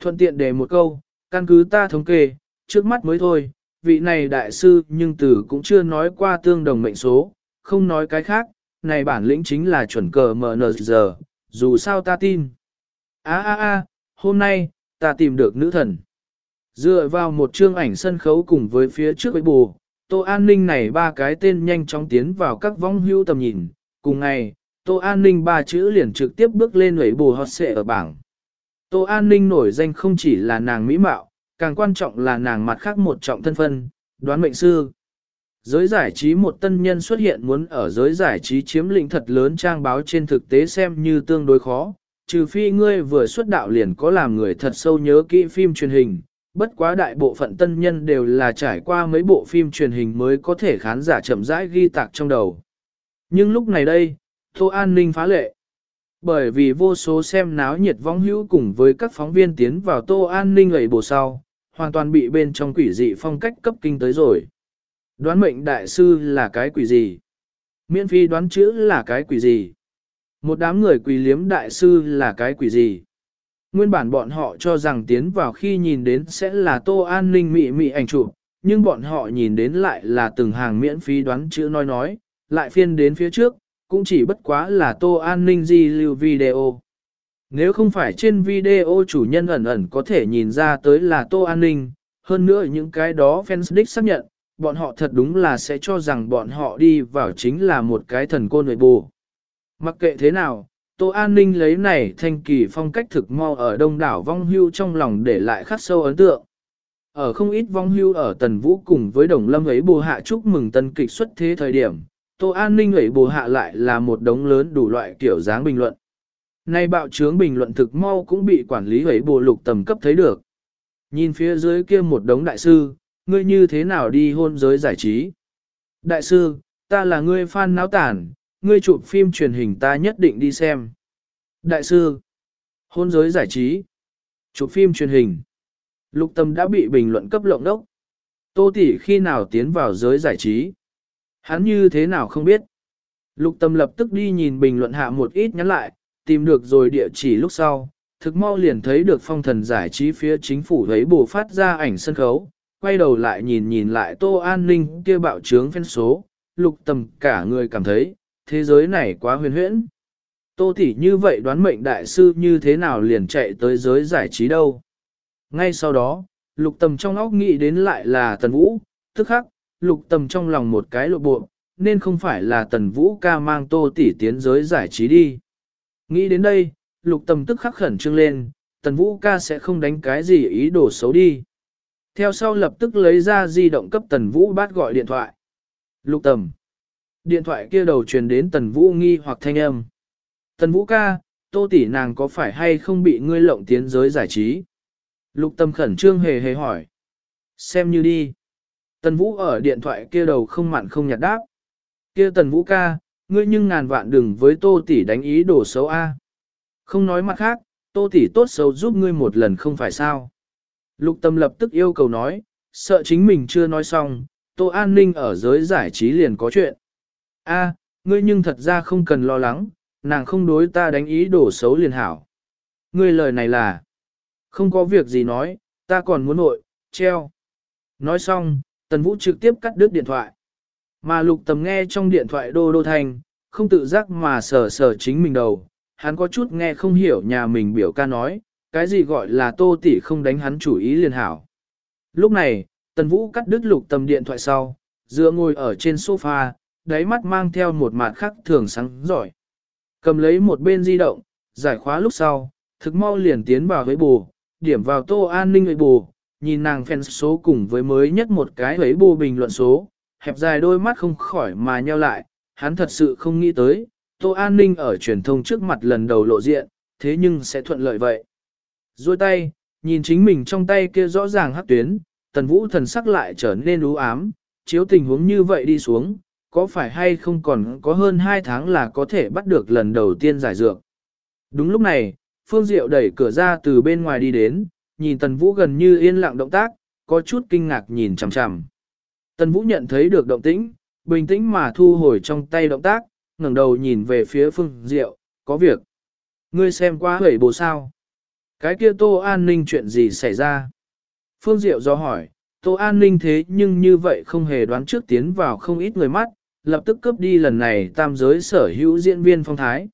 Thuận tiện để một câu, căn cứ ta thống kê, trước mắt mới thôi, vị này đại sư nhưng từ cũng chưa nói qua tương đồng mệnh số, không nói cái khác, này bản lĩnh chính là chuẩn cờ giờ, dù sao ta tin. Á á á, hôm nay, ta tìm được nữ thần. Dựa vào một chương ảnh sân khấu cùng với phía trước với bù, Tô An Ninh này ba cái tên nhanh chóng tiến vào các vong hưu tầm nhìn, cùng ngày, Tô An Ninh ba chữ liền trực tiếp bước lên lưỡi bù hot xệ ở bảng. Tô An Ninh nổi danh không chỉ là nàng mỹ mạo, càng quan trọng là nàng mặt khác một trọng thân phân, đoán mệnh sư. Giới giải trí một tân nhân xuất hiện muốn ở giới giải trí chiếm lĩnh thật lớn trang báo trên thực tế xem như tương đối khó, trừ phi ngươi vừa xuất đạo liền có làm người thật sâu nhớ kỹ phim truyền hình, bất quá đại bộ phận tân nhân đều là trải qua mấy bộ phim truyền hình mới có thể khán giả chậm rãi ghi tạc trong đầu. Nhưng lúc này đây, Tô An Ninh phá lệ. Bởi vì vô số xem náo nhiệt vong hữu cùng với các phóng viên tiến vào Tô An Ninh lầy bổ sau, hoàn toàn bị bên trong quỷ dị phong cách cấp kinh tới rồi. Đoán mệnh đại sư là cái quỷ gì? Miễn phi đoán chữ là cái quỷ gì? Một đám người quỷ liếm đại sư là cái quỷ gì? Nguyên bản bọn họ cho rằng tiến vào khi nhìn đến sẽ là tô an ninh mị mị ảnh chụp, nhưng bọn họ nhìn đến lại là từng hàng miễn phí đoán chữ nói nói, lại phiên đến phía trước, cũng chỉ bất quá là tô an ninh di lưu video. Nếu không phải trên video chủ nhân ẩn ẩn có thể nhìn ra tới là tô an ninh, hơn nữa những cái đó fans đích xác nhận, bọn họ thật đúng là sẽ cho rằng bọn họ đi vào chính là một cái thần côn nội bù. Mặc kệ thế nào, Tô An Ninh lấy này thanh kỳ phong cách thực mau ở đông đảo vong hưu trong lòng để lại khắc sâu ấn tượng. Ở không ít vong hưu ở Tần Vũ cùng với Đồng Lâm ấy bù hạ chúc mừng tân kịch xuất thế thời điểm, Tô An Ninh ấy bù hạ lại là một đống lớn đủ loại kiểu dáng bình luận. Nay bạo chướng bình luận thực mau cũng bị quản lý ấy bù lục tầm cấp thấy được. Nhìn phía dưới kia một đống đại sư, ngươi như thế nào đi hôn giới giải trí? Đại sư, ta là ngươi fan náo tản, ngươi chụp phim truyền hình ta nhất định đi xem. Đại sư, hôn giới giải trí, chụp phim truyền hình. Lục tâm đã bị bình luận cấp lộng đốc. Tô tỷ khi nào tiến vào giới giải trí? Hắn như thế nào không biết? Lục tâm lập tức đi nhìn bình luận hạ một ít nhắn lại, tìm được rồi địa chỉ lúc sau, thực mau liền thấy được phong thần giải trí phía chính phủ thấy bổ phát ra ảnh sân khấu, quay đầu lại nhìn nhìn lại tô an ninh kia bạo trướng phen số, lục tâm cả người cảm thấy, thế giới này quá huyền huyễn. Tô tỷ như vậy đoán mệnh đại sư như thế nào liền chạy tới giới giải trí đâu. Ngay sau đó, lục tầm trong óc nghĩ đến lại là tần vũ, tức khắc, lục tầm trong lòng một cái lộ bộ, nên không phải là tần vũ ca mang tô tỷ tiến giới giải trí đi. Nghĩ đến đây, lục tầm tức khắc khẩn trương lên, tần vũ ca sẽ không đánh cái gì ý đồ xấu đi. Theo sau lập tức lấy ra di động cấp Tần Vũ bát gọi điện thoại. Lục tầm. Điện thoại kia đầu truyền đến Tần Vũ nghi hoặc thanh âm. Tần Vũ ca, tô tỷ nàng có phải hay không bị ngươi lộng tiến giới giải trí? Lục tâm khẩn trương hề hề hỏi. Xem như đi. Tần Vũ ở điện thoại kia đầu không mặn không nhạt đáp. Kia Tần Vũ ca, ngươi nhưng ngàn vạn đừng với tô tỷ đánh ý đồ xấu A. Không nói mặt khác, tô tỷ tốt xấu giúp ngươi một lần không phải sao. Lục tâm lập tức yêu cầu nói, sợ chính mình chưa nói xong, tô an ninh ở giới giải trí liền có chuyện. A, ngươi nhưng thật ra không cần lo lắng, nàng không đối ta đánh ý đổ xấu liền hảo. Ngươi lời này là, không có việc gì nói, ta còn muốn nội, treo. Nói xong, Tần Vũ trực tiếp cắt đứt điện thoại. Mà lục tầm nghe trong điện thoại đô đô thành, không tự giác mà sờ sờ chính mình đầu. Hắn có chút nghe không hiểu nhà mình biểu ca nói, cái gì gọi là tô tỷ không đánh hắn chủ ý liền hảo. Lúc này, Tần Vũ cắt đứt lục tầm điện thoại sau, dựa ngồi ở trên sofa, đáy mắt mang theo một mặt khắc thường sáng giỏi. Cầm lấy một bên di động, giải khóa lúc sau, thực mau liền tiến vào với bù, điểm vào tô an ninh với bù, nhìn nàng fan số cùng với mới nhất một cái với bù bình luận số, hẹp dài đôi mắt không khỏi mà nheo lại, hắn thật sự không nghĩ tới, tô an ninh ở truyền thông trước mặt lần đầu lộ diện, thế nhưng sẽ thuận lợi vậy. Rồi tay, nhìn chính mình trong tay kia rõ ràng hắc tuyến, tần vũ thần sắc lại trở nên u ám, chiếu tình huống như vậy đi xuống, có phải hay không còn có hơn 2 tháng là có thể bắt được lần đầu tiên giải dược. Đúng lúc này, Phương Diệu đẩy cửa ra từ bên ngoài đi đến, nhìn Tần Vũ gần như yên lặng động tác, có chút kinh ngạc nhìn chằm chằm. Tần Vũ nhận thấy được động tĩnh, bình tĩnh mà thu hồi trong tay động tác, ngẩng đầu nhìn về phía Phương Diệu, có việc. Ngươi xem qua hủy bồ sao? Cái kia Tô An Ninh chuyện gì xảy ra? Phương Diệu do hỏi, Tô An Ninh thế nhưng như vậy không hề đoán trước tiến vào không ít người mắt, lập tức cướp đi lần này tam giới sở hữu diễn viên phong thái.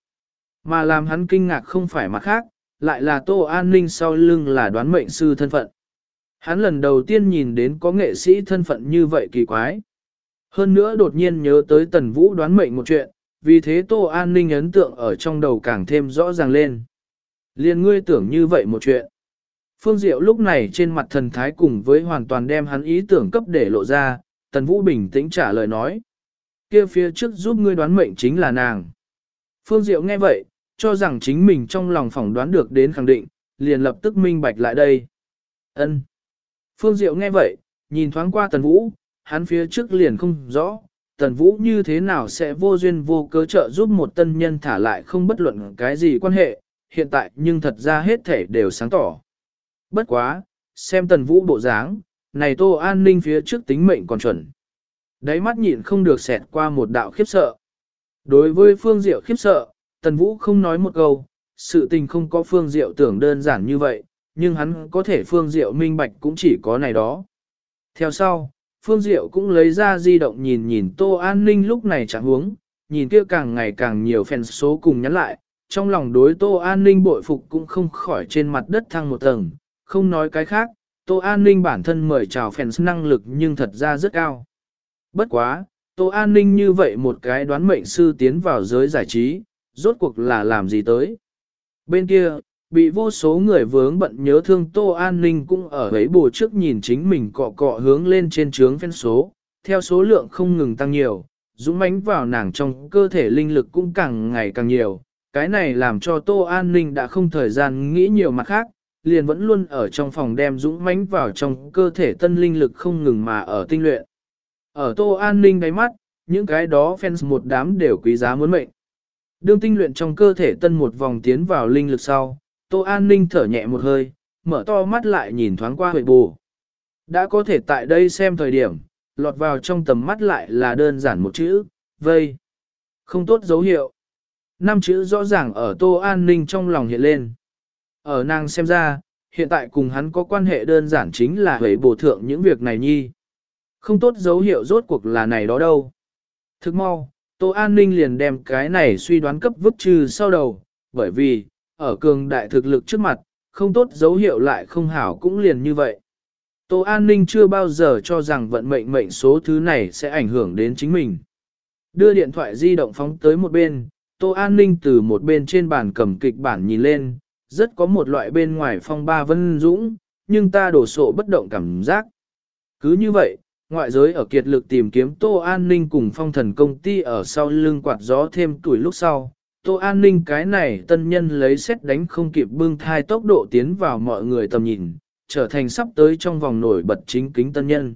Mà làm hắn kinh ngạc không phải mặt khác, lại là Tô An Ninh sau lưng là đoán mệnh sư thân phận. Hắn lần đầu tiên nhìn đến có nghệ sĩ thân phận như vậy kỳ quái. Hơn nữa đột nhiên nhớ tới Tần Vũ đoán mệnh một chuyện, vì thế Tô An Ninh ấn tượng ở trong đầu càng thêm rõ ràng lên. Liên ngươi tưởng như vậy một chuyện. Phương Diệu lúc này trên mặt thần thái cùng với hoàn toàn đem hắn ý tưởng cấp để lộ ra, Tần Vũ bình tĩnh trả lời nói kia phía trước giúp ngươi đoán mệnh chính là nàng. Phương Diệu nghe vậy, cho rằng chính mình trong lòng phỏng đoán được đến khẳng định, liền lập tức minh bạch lại đây. Ân. Phương Diệu nghe vậy, nhìn thoáng qua Tần Vũ, hắn phía trước liền không rõ, Tần Vũ như thế nào sẽ vô duyên vô cớ trợ giúp một tân nhân thả lại không bất luận cái gì quan hệ, hiện tại nhưng thật ra hết thể đều sáng tỏ. Bất quá, xem Tần Vũ bộ dáng, này Tô An Ninh phía trước tính mệnh còn chuẩn. Đáy mắt nhịn không được xẹt qua một đạo khiếp sợ. Đối với Phương Diệu khiếp sợ, Tần Vũ không nói một câu, sự tình không có Phương Diệu tưởng đơn giản như vậy, nhưng hắn có thể Phương Diệu minh bạch cũng chỉ có này đó. Theo sau, Phương Diệu cũng lấy ra di động nhìn nhìn Tô An Ninh lúc này chẳng huống, nhìn kia càng ngày càng nhiều fan số cùng nhắn lại, trong lòng đối Tô An Ninh bội phục cũng không khỏi trên mặt đất thăng một tầng, không nói cái khác, Tô An Ninh bản thân mời chào fans năng lực nhưng thật ra rất cao. Bất quá, Tô An Ninh như vậy một cái đoán mệnh sư tiến vào giới giải trí, rốt cuộc là làm gì tới. Bên kia, bị vô số người vướng bận nhớ thương Tô An Ninh cũng ở ấy bù trước nhìn chính mình cọ cọ hướng lên trên trướng phen số, theo số lượng không ngừng tăng nhiều, dũng mãnh vào nàng trong cơ thể linh lực cũng càng ngày càng nhiều. Cái này làm cho Tô An Ninh đã không thời gian nghĩ nhiều mặt khác, liền vẫn luôn ở trong phòng đem dũng mãnh vào trong cơ thể tân linh lực không ngừng mà ở tinh luyện. Ở Tô An Ninh đáy mắt, những cái đó fans một đám đều quý giá muốn mệnh. Đương tinh luyện trong cơ thể tân một vòng tiến vào linh lực sau, Tô An Ninh thở nhẹ một hơi, mở to mắt lại nhìn thoáng qua huệ bù. Đã có thể tại đây xem thời điểm, lọt vào trong tầm mắt lại là đơn giản một chữ, vây. Không tốt dấu hiệu. Năm chữ rõ ràng ở Tô An Ninh trong lòng hiện lên. Ở nàng xem ra, hiện tại cùng hắn có quan hệ đơn giản chính là huệ bổ thượng những việc này nhi. Không tốt dấu hiệu rốt cuộc là này đó đâu. Thức mau, Tô An Ninh liền đem cái này suy đoán cấp vứt trừ sau đầu, bởi vì, ở cường đại thực lực trước mặt, không tốt dấu hiệu lại không hảo cũng liền như vậy. Tô An Ninh chưa bao giờ cho rằng vận mệnh mệnh số thứ này sẽ ảnh hưởng đến chính mình. Đưa điện thoại di động phóng tới một bên, Tô An Ninh từ một bên trên bàn cầm kịch bản nhìn lên, rất có một loại bên ngoài phong ba vân dũng, nhưng ta đổ sộ bất động cảm giác. Cứ như vậy, ngoại giới ở kiệt lực tìm kiếm Tô An Ninh cùng phong thần công ty ở sau lưng quạt gió thêm tuổi lúc sau. Tô An Ninh cái này tân nhân lấy xét đánh không kịp bưng thai tốc độ tiến vào mọi người tầm nhìn, trở thành sắp tới trong vòng nổi bật chính kính tân nhân.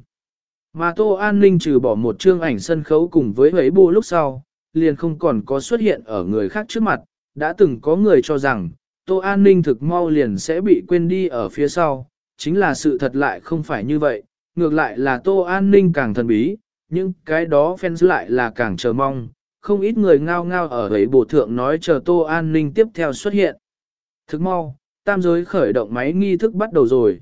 Mà Tô An Ninh trừ bỏ một chương ảnh sân khấu cùng với ấy bù lúc sau, liền không còn có xuất hiện ở người khác trước mặt, đã từng có người cho rằng, Tô An Ninh thực mau liền sẽ bị quên đi ở phía sau, chính là sự thật lại không phải như vậy, ngược lại là Tô An Ninh càng thần bí, nhưng cái đó fans lại là càng chờ mong, không ít người ngao ngao ở ấy bổ thượng nói chờ Tô An Ninh tiếp theo xuất hiện. thực mau, tam giới khởi động máy nghi thức bắt đầu rồi.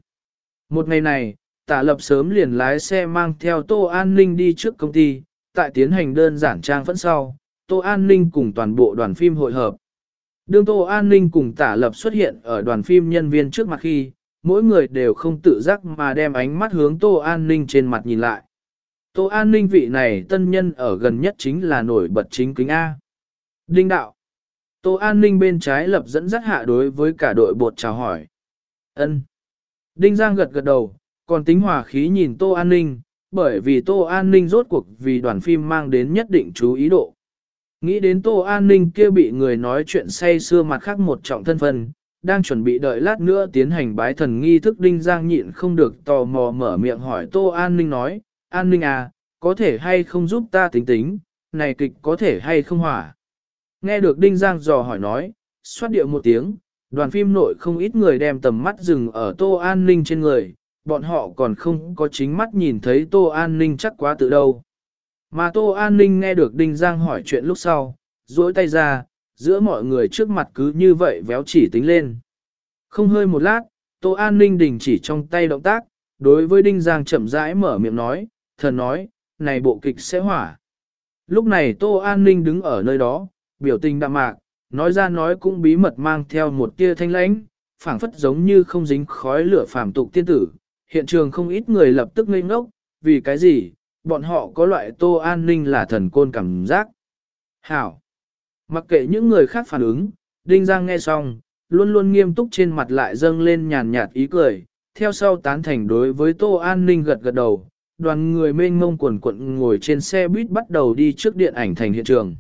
Một ngày này, tả lập sớm liền lái xe mang theo Tô An Ninh đi trước công ty, tại tiến hành đơn giản trang phẫn sau, Tô An Ninh cùng toàn bộ đoàn phim hội hợp. Đương Tô An Ninh cùng tả lập xuất hiện ở đoàn phim nhân viên trước mặt khi, mỗi người đều không tự giác mà đem ánh mắt hướng Tô An Ninh trên mặt nhìn lại. Tô An Ninh vị này tân nhân ở gần nhất chính là nổi bật chính kính A. Đinh đạo. Tô An Ninh bên trái lập dẫn dắt hạ đối với cả đội bột chào hỏi. ân Đinh Giang gật gật đầu, còn tính hòa khí nhìn Tô An Ninh, bởi vì Tô An Ninh rốt cuộc vì đoàn phim mang đến nhất định chú ý độ. Nghĩ đến Tô An Ninh kia bị người nói chuyện say xưa mặt khác một trọng thân phần, đang chuẩn bị đợi lát nữa tiến hành bái thần nghi thức Đinh Giang nhịn không được tò mò mở miệng hỏi Tô An Ninh nói, An Ninh à, có thể hay không giúp ta tính tính, này kịch có thể hay không hỏa. Nghe được Đinh Giang dò hỏi nói, xoát điệu một tiếng, đoàn phim nội không ít người đem tầm mắt dừng ở Tô An Ninh trên người, bọn họ còn không có chính mắt nhìn thấy Tô An Ninh chắc quá tự đâu. Mà Tô An Ninh nghe được Đinh Giang hỏi chuyện lúc sau, duỗi tay ra, giữa mọi người trước mặt cứ như vậy véo chỉ tính lên. Không hơi một lát, Tô An Ninh đình chỉ trong tay động tác, đối với Đinh Giang chậm rãi mở miệng nói, thần nói, này bộ kịch sẽ hỏa. Lúc này Tô An Ninh đứng ở nơi đó, biểu tình đạm mạc, nói ra nói cũng bí mật mang theo một tia thanh lãnh, phảng phất giống như không dính khói lửa phàm tục tiên tử. Hiện trường không ít người lập tức ngây ngốc, vì cái gì, bọn họ có loại Tô An Ninh là thần côn cảm giác. Hảo! Mặc kệ những người khác phản ứng, Đinh Giang nghe xong, luôn luôn nghiêm túc trên mặt lại dâng lên nhàn nhạt ý cười, theo sau tán thành đối với Tô An Ninh gật gật đầu, đoàn người mênh mông quần quận ngồi trên xe buýt bắt đầu đi trước điện ảnh thành hiện trường.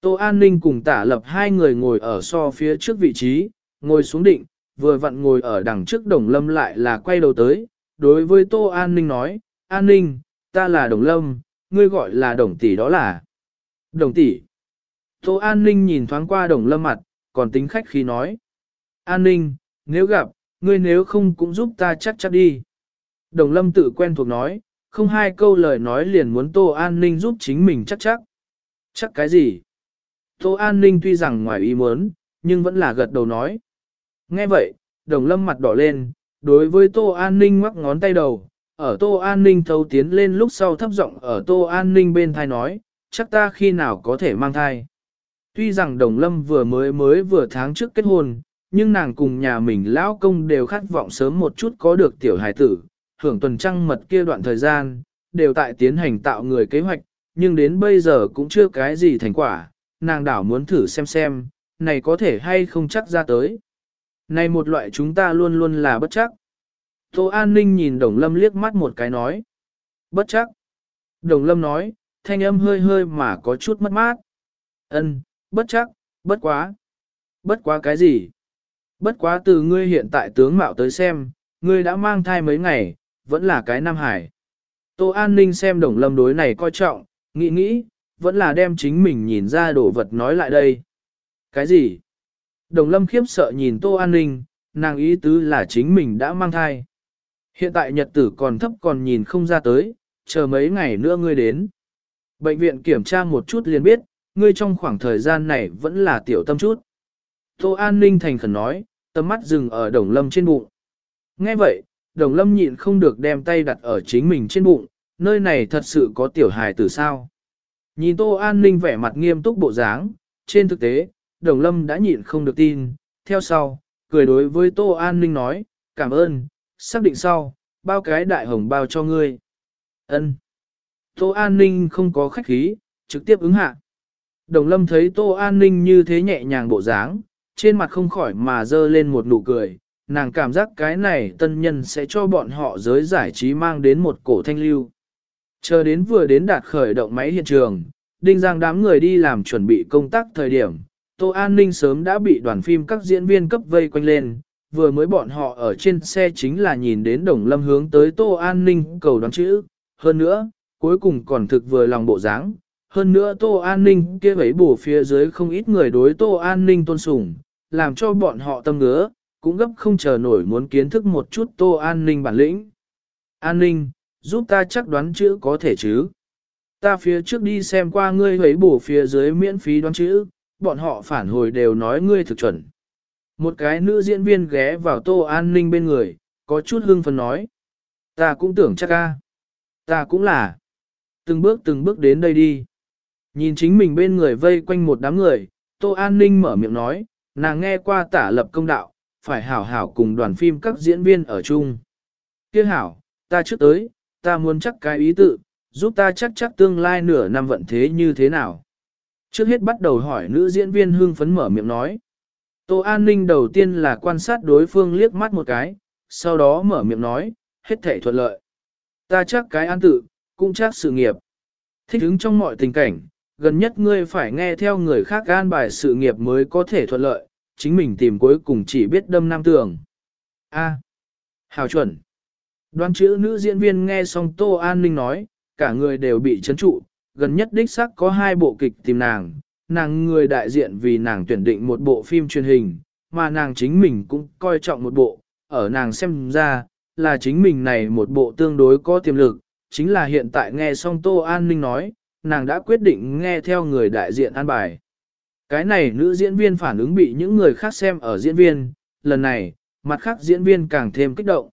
Tô An Ninh cùng tả lập hai người ngồi ở so phía trước vị trí, ngồi xuống định, vừa vặn ngồi ở đằng trước đồng lâm lại là quay đầu tới, đối với Tô An Ninh nói, An Ninh, ta là đồng lâm, ngươi gọi là đồng tỷ đó là đồng tỷ. Tô An Ninh nhìn thoáng qua đồng lâm mặt, còn tính khách khi nói. An Ninh, nếu gặp, ngươi nếu không cũng giúp ta chắc chắc đi. Đồng lâm tự quen thuộc nói, không hai câu lời nói liền muốn Tô An Ninh giúp chính mình chắc chắc. Chắc cái gì? Tô An Ninh tuy rằng ngoài ý muốn, nhưng vẫn là gật đầu nói. Nghe vậy, đồng lâm mặt đỏ lên, đối với Tô An Ninh ngoắc ngón tay đầu, ở Tô An Ninh thấu tiến lên lúc sau thấp giọng ở Tô An Ninh bên thai nói, chắc ta khi nào có thể mang thai. Tuy rằng Đồng Lâm vừa mới mới vừa tháng trước kết hôn, nhưng nàng cùng nhà mình lão công đều khát vọng sớm một chút có được tiểu hài tử, hưởng tuần trăng mật kia đoạn thời gian, đều tại tiến hành tạo người kế hoạch, nhưng đến bây giờ cũng chưa cái gì thành quả, nàng đảo muốn thử xem xem, này có thể hay không chắc ra tới. Này một loại chúng ta luôn luôn là bất chắc. Tô An Ninh nhìn Đồng Lâm liếc mắt một cái nói. Bất chắc. Đồng Lâm nói, thanh âm hơi hơi mà có chút mất mát. Ân, bất chắc, bất quá. Bất quá cái gì? Bất quá từ ngươi hiện tại tướng mạo tới xem, ngươi đã mang thai mấy ngày, vẫn là cái Nam Hải. Tô An Ninh xem Đồng Lâm đối này coi trọng, nghĩ nghĩ, vẫn là đem chính mình nhìn ra đồ vật nói lại đây. Cái gì? Đồng Lâm khiếp sợ nhìn Tô An Ninh, nàng ý tứ là chính mình đã mang thai. Hiện tại nhật tử còn thấp còn nhìn không ra tới, chờ mấy ngày nữa ngươi đến. Bệnh viện kiểm tra một chút liền biết, ngươi trong khoảng thời gian này vẫn là tiểu tâm chút. Tô An Ninh thành khẩn nói, tầm mắt dừng ở đồng lâm trên bụng. Nghe vậy, đồng lâm nhịn không được đem tay đặt ở chính mình trên bụng, nơi này thật sự có tiểu hài tử sao. Nhìn Tô An Ninh vẻ mặt nghiêm túc bộ dáng, trên thực tế, đồng lâm đã nhịn không được tin, theo sau, cười đối với Tô An Ninh nói, cảm ơn, xác định sau, bao cái đại hồng bao cho ngươi. Ân. Tô An Ninh không có khách khí, trực tiếp ứng hạ. Đồng lâm thấy Tô An Ninh như thế nhẹ nhàng bộ dáng, trên mặt không khỏi mà dơ lên một nụ cười, nàng cảm giác cái này tân nhân sẽ cho bọn họ giới giải trí mang đến một cổ thanh lưu. Chờ đến vừa đến đạt khởi động máy hiện trường, đinh giang đám người đi làm chuẩn bị công tác thời điểm, Tô An Ninh sớm đã bị đoàn phim các diễn viên cấp vây quanh lên, vừa mới bọn họ ở trên xe chính là nhìn đến Đồng Lâm hướng tới Tô An Ninh cầu đoán chữ, hơn nữa, cuối cùng còn thực vừa lòng bộ dáng. Hơn nữa Tô An Ninh kia vấy bổ phía dưới không ít người đối Tô An Ninh tôn sùng, làm cho bọn họ tâm ngứa, cũng gấp không chờ nổi muốn kiến thức một chút Tô An Ninh bản lĩnh. An Ninh, giúp ta chắc đoán chữ có thể chứ. Ta phía trước đi xem qua ngươi vấy bổ phía dưới miễn phí đoán chữ, bọn họ phản hồi đều nói ngươi thực chuẩn. Một cái nữ diễn viên ghé vào tô an ninh bên người, có chút hưng phấn nói. Ta cũng tưởng chắc ca. Ta cũng là. Từng bước từng bước đến đây đi. Nhìn chính mình bên người vây quanh một đám người, tô an ninh mở miệng nói, nàng nghe qua tả lập công đạo, phải hảo hảo cùng đoàn phim các diễn viên ở chung. Kia hảo, ta trước tới, ta muốn chắc cái ý tự, giúp ta chắc chắc tương lai nửa năm vận thế như thế nào. Trước hết bắt đầu hỏi nữ diễn viên hưng phấn mở miệng nói. Tô An Ninh đầu tiên là quan sát đối phương liếc mắt một cái, sau đó mở miệng nói, hết thể thuận lợi. Ta chắc cái an tự, cũng chắc sự nghiệp. Thích ứng trong mọi tình cảnh, gần nhất ngươi phải nghe theo người khác an bài sự nghiệp mới có thể thuận lợi, chính mình tìm cuối cùng chỉ biết đâm nam tường. A. Hào chuẩn. Đoán chữ nữ diễn viên nghe xong Tô An Ninh nói, cả người đều bị chấn trụ, gần nhất đích xác có hai bộ kịch tìm nàng, nàng người đại diện vì nàng tuyển định một bộ phim truyền hình, mà nàng chính mình cũng coi trọng một bộ, ở nàng xem ra, là chính mình này một bộ tương đối có tiềm lực, chính là hiện tại nghe xong Tô An Ninh nói, nàng đã quyết định nghe theo người đại diện an bài. Cái này nữ diễn viên phản ứng bị những người khác xem ở diễn viên, lần này, mặt khác diễn viên càng thêm kích động.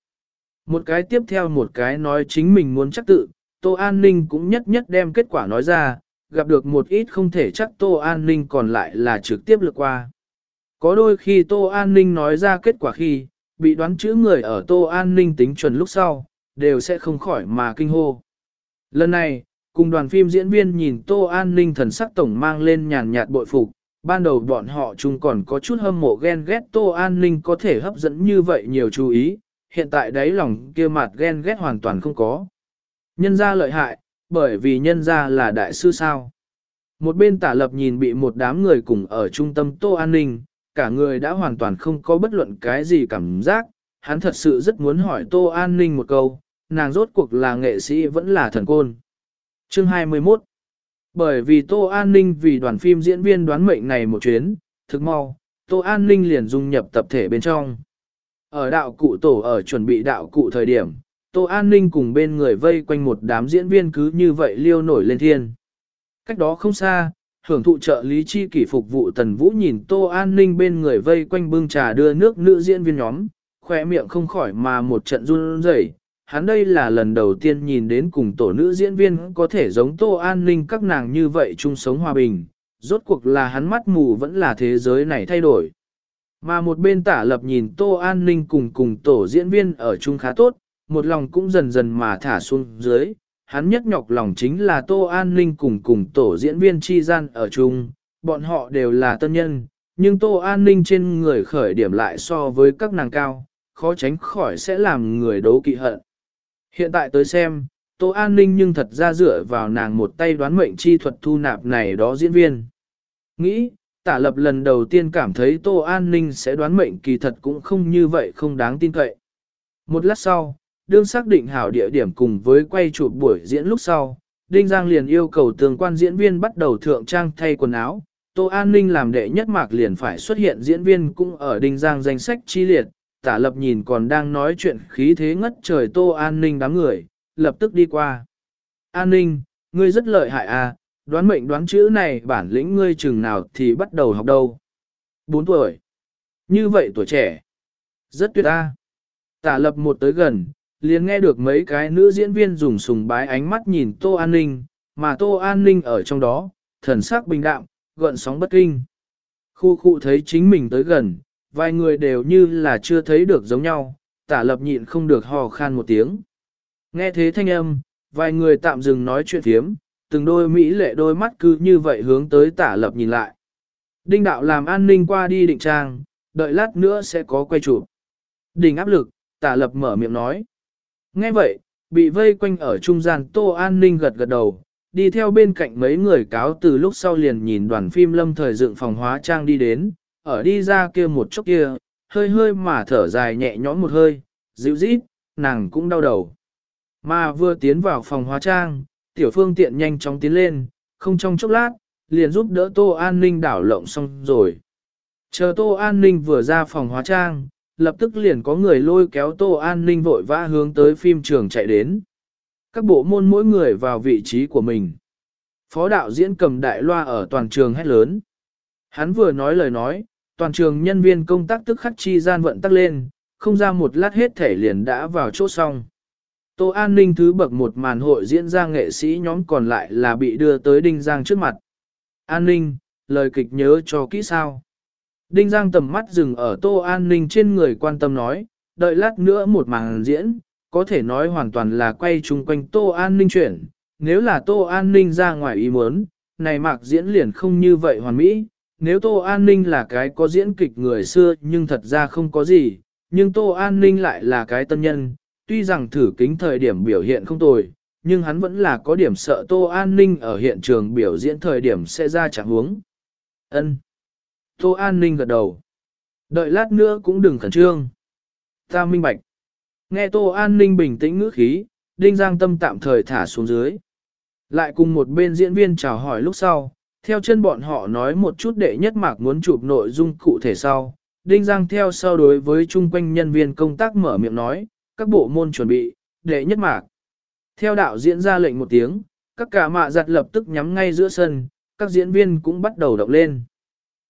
Một cái tiếp theo một cái nói chính mình muốn chắc tự, Tô An Ninh cũng nhất nhất đem kết quả nói ra, gặp được một ít không thể chắc Tô An Ninh còn lại là trực tiếp lược qua. Có đôi khi Tô An Ninh nói ra kết quả khi, bị đoán chữ người ở Tô An Ninh tính chuẩn lúc sau, đều sẽ không khỏi mà kinh hô. Lần này, cùng đoàn phim diễn viên nhìn Tô An Ninh thần sắc tổng mang lên nhàn nhạt bội phục, ban đầu bọn họ chung còn có chút hâm mộ ghen ghét Tô An Ninh có thể hấp dẫn như vậy nhiều chú ý, hiện tại đấy lòng kia mặt ghen ghét hoàn toàn không có. Nhân ra lợi hại, bởi vì nhân ra là đại sư sao. Một bên tả lập nhìn bị một đám người cùng ở trung tâm tô an ninh, cả người đã hoàn toàn không có bất luận cái gì cảm giác, hắn thật sự rất muốn hỏi tô an ninh một câu, nàng rốt cuộc là nghệ sĩ vẫn là thần côn. Chương 21 Bởi vì tô an ninh vì đoàn phim diễn viên đoán mệnh này một chuyến, thực mau, tô an ninh liền dung nhập tập thể bên trong. Ở đạo cụ tổ ở chuẩn bị đạo cụ thời điểm, Tô An Ninh cùng bên người vây quanh một đám diễn viên cứ như vậy liêu nổi lên thiên. Cách đó không xa, hưởng thụ trợ lý chi kỷ phục vụ Tần Vũ nhìn Tô An Ninh bên người vây quanh bưng trà đưa nước nữ diễn viên nhóm, khỏe miệng không khỏi mà một trận run rẩy. Hắn đây là lần đầu tiên nhìn đến cùng tổ nữ diễn viên có thể giống Tô An Ninh các nàng như vậy chung sống hòa bình, rốt cuộc là hắn mắt mù vẫn là thế giới này thay đổi. Mà một bên tả lập nhìn Tô An Ninh cùng cùng tổ diễn viên ở chung khá tốt, một lòng cũng dần dần mà thả xuống dưới. Hắn nhất nhọc lòng chính là Tô An Ninh cùng cùng tổ diễn viên chi gian ở chung, bọn họ đều là tân nhân, nhưng Tô An Ninh trên người khởi điểm lại so với các nàng cao, khó tránh khỏi sẽ làm người đấu kỵ hận. Hiện tại tới xem, Tô An Ninh nhưng thật ra dựa vào nàng một tay đoán mệnh chi thuật thu nạp này đó diễn viên. Nghĩ, tả lập lần đầu tiên cảm thấy Tô An Ninh sẽ đoán mệnh kỳ thật cũng không như vậy không đáng tin cậy. Một lát sau, đương xác định hảo địa điểm cùng với quay chụp buổi diễn lúc sau, Đinh Giang liền yêu cầu tường quan diễn viên bắt đầu thượng trang thay quần áo. Tô An Ninh làm đệ nhất mạc liền phải xuất hiện diễn viên cũng ở Đinh Giang danh sách chi liệt, tả lập nhìn còn đang nói chuyện khí thế ngất trời Tô An Ninh đám người, lập tức đi qua. An Ninh, ngươi rất lợi hại à, đoán mệnh đoán chữ này bản lĩnh ngươi chừng nào thì bắt đầu học đâu. 4 tuổi. Như vậy tuổi trẻ. Rất tuyệt a. Tả lập một tới gần, liền nghe được mấy cái nữ diễn viên dùng sùng bái ánh mắt nhìn Tô An Ninh, mà Tô An Ninh ở trong đó, thần sắc bình đạm, gợn sóng bất kinh. Khu khu thấy chính mình tới gần, vài người đều như là chưa thấy được giống nhau, tả lập nhịn không được hò khan một tiếng. Nghe thế thanh âm, vài người tạm dừng nói chuyện thiếm, từng đôi mỹ lệ đôi mắt cứ như vậy hướng tới tả lập nhìn lại. Đinh đạo làm an ninh qua đi định trang, đợi lát nữa sẽ có quay chụp. Đình áp lực, tạ lập mở miệng nói. Nghe vậy, bị vây quanh ở trung gian Tô An Ninh gật gật đầu, đi theo bên cạnh mấy người cáo từ lúc sau liền nhìn đoàn phim lâm thời dựng phòng hóa trang đi đến, ở đi ra kia một chốc kia, hơi hơi mà thở dài nhẹ nhõm một hơi, dịu rít, nàng cũng đau đầu. Mà vừa tiến vào phòng hóa trang, tiểu phương tiện nhanh chóng tiến lên, không trong chốc lát, liền giúp đỡ Tô An Ninh đảo lộng xong rồi. Chờ Tô An Ninh vừa ra phòng hóa trang, lập tức liền có người lôi kéo Tô An Ninh vội vã hướng tới phim trường chạy đến. Các bộ môn mỗi người vào vị trí của mình. Phó đạo diễn cầm đại loa ở toàn trường hét lớn. Hắn vừa nói lời nói, toàn trường nhân viên công tác tức khắc chi gian vận tắc lên, không ra một lát hết thể liền đã vào chỗ xong. Tô An Ninh thứ bậc một màn hội diễn ra nghệ sĩ nhóm còn lại là bị đưa tới Đinh Giang trước mặt. An Ninh, lời kịch nhớ cho kỹ sao. Đinh Giang tầm mắt dừng ở Tô An Ninh trên người quan tâm nói, đợi lát nữa một màn diễn, có thể nói hoàn toàn là quay chung quanh Tô An Ninh chuyển. Nếu là Tô An Ninh ra ngoài ý muốn, này mạc diễn liền không như vậy hoàn mỹ. Nếu Tô An Ninh là cái có diễn kịch người xưa nhưng thật ra không có gì, nhưng Tô An Ninh lại là cái tân nhân, tuy rằng thử kính thời điểm biểu hiện không tồi, nhưng hắn vẫn là có điểm sợ Tô An Ninh ở hiện trường biểu diễn thời điểm sẽ ra chẳng huống. Ân. Tô An Ninh gật đầu. Đợi lát nữa cũng đừng khẩn trương. Ta minh bạch. Nghe Tô An Ninh bình tĩnh ngữ khí, Đinh Giang Tâm tạm thời thả xuống dưới. Lại cùng một bên diễn viên chào hỏi lúc sau, theo chân bọn họ nói một chút đệ nhất mạc muốn chụp nội dung cụ thể sau. Đinh Giang theo sau đối với chung quanh nhân viên công tác mở miệng nói, các bộ môn chuẩn bị, đệ nhất mạc. Theo đạo diễn ra lệnh một tiếng, các cả mạ giặt lập tức nhắm ngay giữa sân, các diễn viên cũng bắt đầu động lên.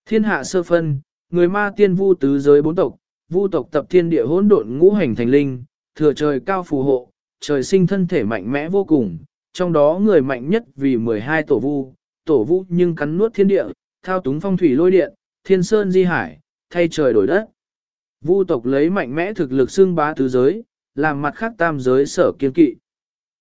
Thiên hạ sơ phân, người ma tiên vu tứ giới bốn tộc, vu tộc tập thiên địa hỗn độn ngũ hành thành linh, thừa trời cao phù hộ, trời sinh thân thể mạnh mẽ vô cùng, trong đó người mạnh nhất vì 12 tổ vu, tổ vu nhưng cắn nuốt thiên địa, thao túng phong thủy lôi điện, thiên sơn di hải, thay trời đổi đất. Vu tộc lấy mạnh mẽ thực lực xưng bá tứ giới, làm mặt khác tam giới sở kiên kỵ.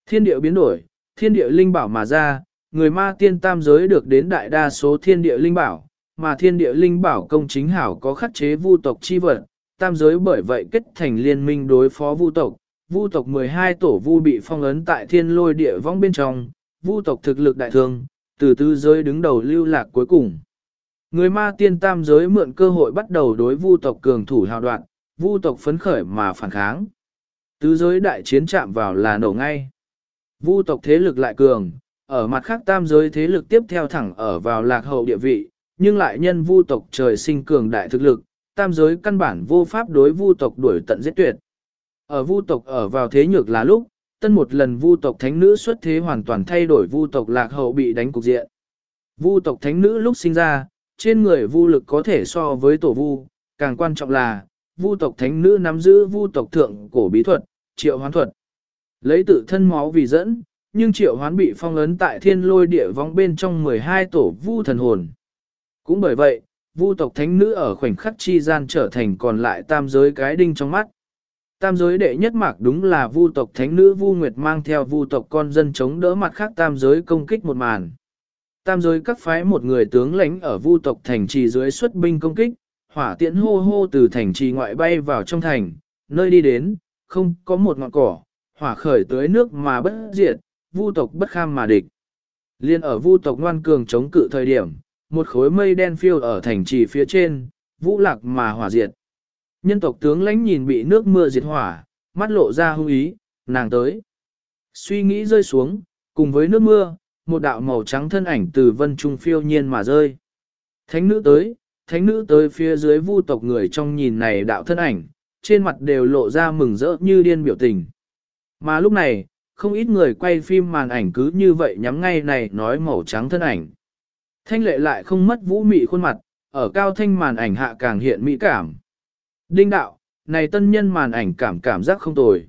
Thiên địa biến đổi, thiên địa linh bảo mà ra, người ma tiên tam giới được đến đại đa số thiên địa linh bảo, mà thiên địa linh bảo công chính hảo có khắc chế vu tộc chi vật, tam giới bởi vậy kết thành liên minh đối phó vu tộc. Vu tộc 12 tổ vu bị phong ấn tại thiên lôi địa vong bên trong, vu tộc thực lực đại thương, từ tư giới đứng đầu lưu lạc cuối cùng. Người ma tiên tam giới mượn cơ hội bắt đầu đối vu tộc cường thủ hào đoạn, vu tộc phấn khởi mà phản kháng. Tứ giới đại chiến chạm vào là nổ ngay. Vu tộc thế lực lại cường, ở mặt khác tam giới thế lực tiếp theo thẳng ở vào lạc hậu địa vị, nhưng lại nhân vu tộc trời sinh cường đại thực lực, tam giới căn bản vô pháp đối vu tộc đuổi tận giết tuyệt. Ở vu tộc ở vào thế nhược là lúc, tân một lần vu tộc thánh nữ xuất thế hoàn toàn thay đổi vu tộc lạc hậu bị đánh cục diện. Vu tộc thánh nữ lúc sinh ra, trên người vu lực có thể so với tổ vu, càng quan trọng là, vu tộc thánh nữ nắm giữ vu tộc thượng cổ bí thuật, triệu hoán thuật. Lấy tự thân máu vì dẫn, nhưng triệu hoán bị phong ấn tại thiên lôi địa vong bên trong 12 tổ vu thần hồn. Cũng bởi vậy, vu tộc thánh nữ ở khoảnh khắc chi gian trở thành còn lại tam giới cái đinh trong mắt. Tam giới đệ nhất mạc đúng là vu tộc thánh nữ vu nguyệt mang theo vu tộc con dân chống đỡ mặt khác tam giới công kích một màn. Tam giới các phái một người tướng lãnh ở vu tộc thành trì dưới xuất binh công kích, hỏa tiễn hô hô từ thành trì ngoại bay vào trong thành, nơi đi đến, không có một ngọn cỏ, hỏa khởi tới nước mà bất diệt, vu tộc bất kham mà địch. Liên ở vu tộc ngoan cường chống cự thời điểm, một khối mây đen phiêu ở thành trì phía trên, vũ lạc mà hỏa diệt. Nhân tộc tướng lãnh nhìn bị nước mưa diệt hỏa, mắt lộ ra hung ý, nàng tới. Suy nghĩ rơi xuống, cùng với nước mưa, một đạo màu trắng thân ảnh từ vân trung phiêu nhiên mà rơi. Thánh nữ tới, thánh nữ tới phía dưới vu tộc người trong nhìn này đạo thân ảnh, trên mặt đều lộ ra mừng rỡ như điên biểu tình. Mà lúc này, không ít người quay phim màn ảnh cứ như vậy nhắm ngay này nói màu trắng thân ảnh. Thanh lệ lại không mất vũ mị khuôn mặt, ở cao thanh màn ảnh hạ càng hiện mỹ cảm. Đinh đạo, này tân nhân màn ảnh cảm cảm giác không tồi.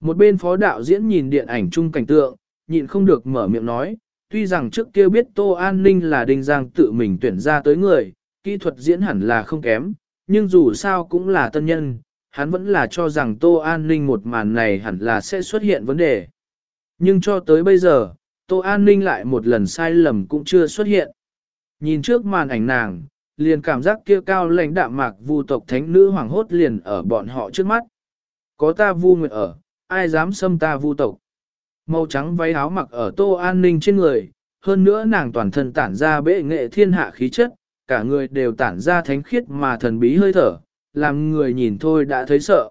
Một bên phó đạo diễn nhìn điện ảnh chung cảnh tượng, nhịn không được mở miệng nói, tuy rằng trước kia biết Tô An Ninh là Đinh Giang tự mình tuyển ra tới người, kỹ thuật diễn hẳn là không kém, nhưng dù sao cũng là tân nhân, hắn vẫn là cho rằng Tô An Ninh một màn này hẳn là sẽ xuất hiện vấn đề. Nhưng cho tới bây giờ, Tô An Ninh lại một lần sai lầm cũng chưa xuất hiện. Nhìn trước màn ảnh nàng, liền cảm giác kia cao lãnh đạm mạc vu tộc thánh nữ hoàng hốt liền ở bọn họ trước mắt. Có ta vu nguyệt ở, ai dám xâm ta vu tộc. Màu trắng váy áo mặc ở tô an ninh trên người, hơn nữa nàng toàn thân tản ra bệ nghệ thiên hạ khí chất, cả người đều tản ra thánh khiết mà thần bí hơi thở, làm người nhìn thôi đã thấy sợ.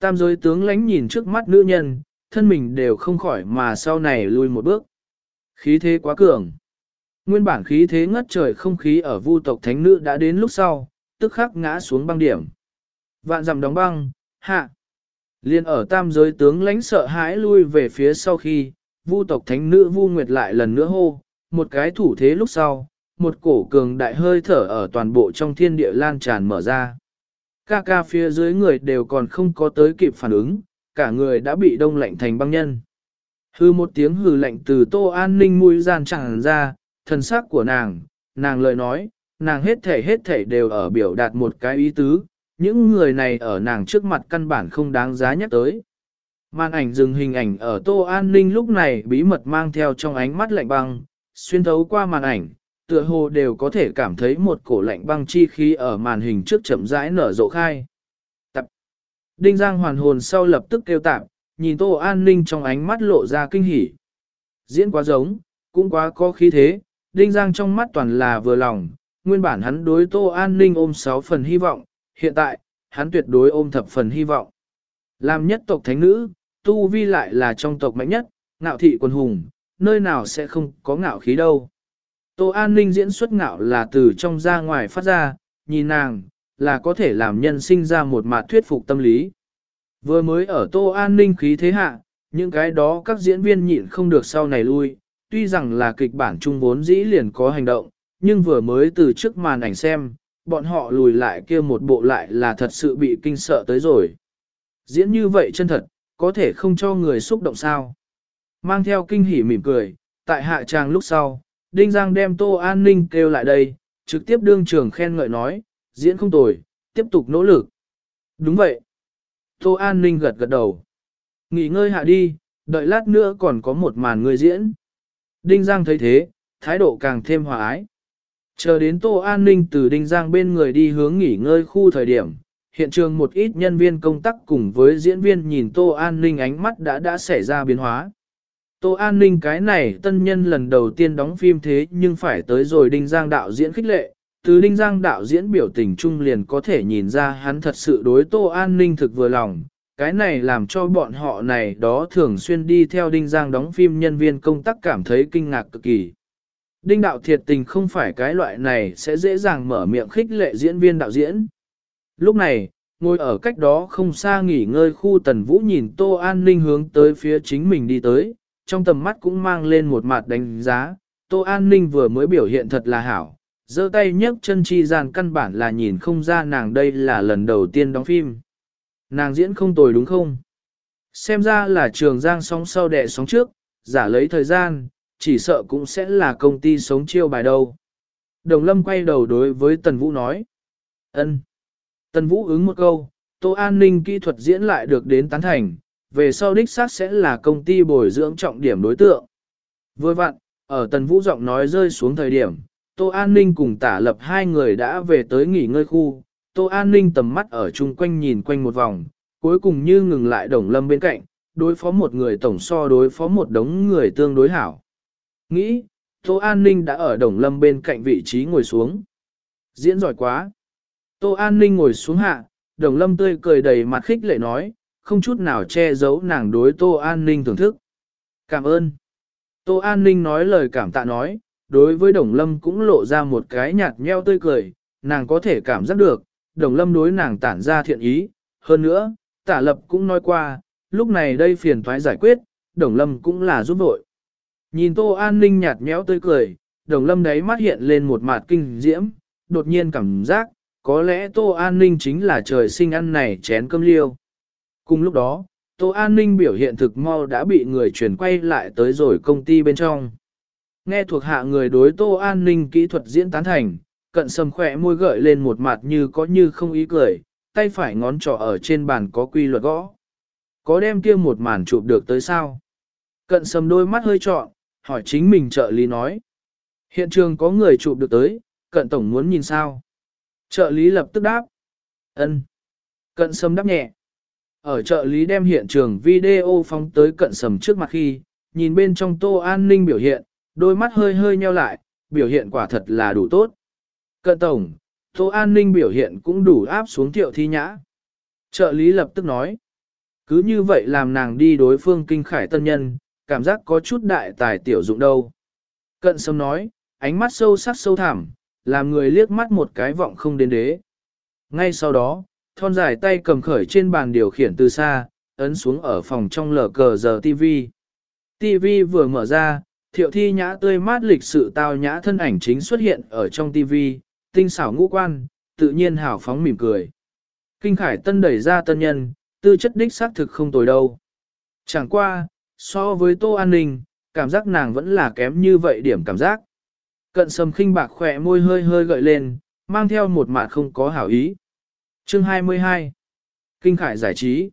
Tam giới tướng lánh nhìn trước mắt nữ nhân, thân mình đều không khỏi mà sau này lui một bước. Khí thế quá cường. Nguyên bản khí thế ngất trời không khí ở vu tộc thánh nữ đã đến lúc sau, tức khắc ngã xuống băng điểm. Vạn dặm đóng băng, hạ. Liên ở tam giới tướng lãnh sợ hãi lui về phía sau khi, vu tộc thánh nữ vu nguyệt lại lần nữa hô, một cái thủ thế lúc sau, một cổ cường đại hơi thở ở toàn bộ trong thiên địa lan tràn mở ra. Ca ca phía dưới người đều còn không có tới kịp phản ứng, cả người đã bị đông lạnh thành băng nhân. Hư một tiếng hừ lạnh từ tô an ninh mũi gian chẳng ra, thần sắc của nàng, nàng lời nói, nàng hết thể hết thể đều ở biểu đạt một cái ý tứ, những người này ở nàng trước mặt căn bản không đáng giá nhắc tới. Màn ảnh dừng hình ảnh ở Tô An Ninh lúc này bí mật mang theo trong ánh mắt lạnh băng, xuyên thấu qua màn ảnh, tựa hồ đều có thể cảm thấy một cổ lạnh băng chi khí ở màn hình trước chậm rãi nở rộ khai. Tập. Đinh Giang hoàn hồn sau lập tức kêu tạm, nhìn Tô An Ninh trong ánh mắt lộ ra kinh hỉ. Diễn quá giống, cũng quá có khí thế, Đinh Giang trong mắt toàn là vừa lòng, nguyên bản hắn đối Tô An Ninh ôm 6 phần hy vọng, hiện tại, hắn tuyệt đối ôm thập phần hy vọng. Làm nhất tộc thánh nữ, Tu Vi lại là trong tộc mạnh nhất, ngạo thị quân hùng, nơi nào sẽ không có ngạo khí đâu. Tô An Ninh diễn xuất ngạo là từ trong ra ngoài phát ra, nhìn nàng, là có thể làm nhân sinh ra một mặt thuyết phục tâm lý. Vừa mới ở Tô An Ninh khí thế hạ, những cái đó các diễn viên nhịn không được sau này lui, tuy rằng là kịch bản chung vốn dĩ liền có hành động, nhưng vừa mới từ trước màn ảnh xem, bọn họ lùi lại kia một bộ lại là thật sự bị kinh sợ tới rồi. Diễn như vậy chân thật, có thể không cho người xúc động sao. Mang theo kinh hỉ mỉm cười, tại hạ tràng lúc sau, Đinh Giang đem Tô An Ninh kêu lại đây, trực tiếp đương trường khen ngợi nói, diễn không tồi, tiếp tục nỗ lực. Đúng vậy. Tô An Ninh gật gật đầu. Nghỉ ngơi hạ đi, đợi lát nữa còn có một màn người diễn. Đinh Giang thấy thế, thái độ càng thêm hòa ái. Chờ đến Tô An Ninh từ Đinh Giang bên người đi hướng nghỉ ngơi khu thời điểm, hiện trường một ít nhân viên công tác cùng với diễn viên nhìn Tô An Ninh ánh mắt đã đã xảy ra biến hóa. Tô An Ninh cái này tân nhân lần đầu tiên đóng phim thế nhưng phải tới rồi Đinh Giang đạo diễn khích lệ, từ Đinh Giang đạo diễn biểu tình trung liền có thể nhìn ra hắn thật sự đối Tô An Ninh thực vừa lòng. Cái này làm cho bọn họ này đó thường xuyên đi theo Đinh Giang đóng phim nhân viên công tác cảm thấy kinh ngạc cực kỳ. Đinh đạo thiệt tình không phải cái loại này sẽ dễ dàng mở miệng khích lệ diễn viên đạo diễn. Lúc này, ngồi ở cách đó không xa nghỉ ngơi khu tần vũ nhìn Tô An Ninh hướng tới phía chính mình đi tới, trong tầm mắt cũng mang lên một mặt đánh giá, Tô An Ninh vừa mới biểu hiện thật là hảo, giơ tay nhấc chân chi gian căn bản là nhìn không ra nàng đây là lần đầu tiên đóng phim. Nàng diễn không tồi đúng không? Xem ra là trường giang sóng sau đẻ sóng trước, giả lấy thời gian, chỉ sợ cũng sẽ là công ty sống chiêu bài đâu. Đồng Lâm quay đầu đối với Tần Vũ nói. ân. Tần Vũ ứng một câu, Tô An ninh kỹ thuật diễn lại được đến tán thành, về sau đích xác sẽ là công ty bồi dưỡng trọng điểm đối tượng. Vừa vặn, ở Tần Vũ giọng nói rơi xuống thời điểm, Tô An ninh cùng tả lập hai người đã về tới nghỉ ngơi khu, Tô An ninh tầm mắt ở chung quanh nhìn quanh một vòng, cuối cùng như ngừng lại Đồng Lâm bên cạnh, đối phó một người tổng so đối phó một đống người tương đối hảo. Nghĩ, Tô An Ninh đã ở Đồng Lâm bên cạnh vị trí ngồi xuống. Diễn giỏi quá. Tô An Ninh ngồi xuống hạ, Đồng Lâm tươi cười đầy mặt khích lệ nói, không chút nào che giấu nàng đối Tô An Ninh thưởng thức. Cảm ơn. Tô An Ninh nói lời cảm tạ nói, đối với Đồng Lâm cũng lộ ra một cái nhạt nheo tươi cười, nàng có thể cảm giác được, Đồng Lâm đối nàng tản ra thiện ý. Hơn nữa, tả lập cũng nói qua, lúc này đây phiền thoái giải quyết, Đồng Lâm cũng là giúp vội. Nhìn Tô An Ninh nhạt nhẽo tươi cười, đồng lâm đấy mắt hiện lên một mặt kinh diễm, đột nhiên cảm giác, có lẽ Tô An Ninh chính là trời sinh ăn này chén cơm liêu. Cùng lúc đó, Tô An Ninh biểu hiện thực mau đã bị người chuyển quay lại tới rồi công ty bên trong. Nghe thuộc hạ người đối Tô An Ninh kỹ thuật diễn tán thành, cận sầm khỏe môi gợi lên một mặt như có như không ý cười, tay phải ngón trỏ ở trên bàn có quy luật gõ. Có đem kia một màn chụp được tới sao? Cận sầm đôi mắt hơi trọn, hỏi chính mình trợ lý nói. Hiện trường có người chụp được tới, cận tổng muốn nhìn sao. Trợ lý lập tức đáp. ân. Cận sầm đáp nhẹ. Ở trợ lý đem hiện trường video phóng tới cận sầm trước mặt khi, nhìn bên trong tô an ninh biểu hiện, đôi mắt hơi hơi nheo lại, biểu hiện quả thật là đủ tốt. Cận tổng, tô an ninh biểu hiện cũng đủ áp xuống thiệu thi nhã. Trợ lý lập tức nói. Cứ như vậy làm nàng đi đối phương kinh khải tân nhân, cảm giác có chút đại tài tiểu dụng đâu. Cận sâm nói, ánh mắt sâu sắc sâu thẳm, làm người liếc mắt một cái vọng không đến đế. Ngay sau đó, thon dài tay cầm khởi trên bàn điều khiển từ xa, ấn xuống ở phòng trong lờ cờ giờ TV. TV vừa mở ra, thiệu thi nhã tươi mát lịch sự tao nhã thân ảnh chính xuất hiện ở trong TV, tinh xảo ngũ quan, tự nhiên hào phóng mỉm cười. Kinh khải tân đẩy ra tân nhân, tư chất đích xác thực không tồi đâu. Chẳng qua, so với tô an ninh, cảm giác nàng vẫn là kém như vậy điểm cảm giác. Cận sầm khinh bạc khỏe môi hơi hơi gợi lên, mang theo một mặt không có hảo ý. Chương 22 Kinh Khải giải trí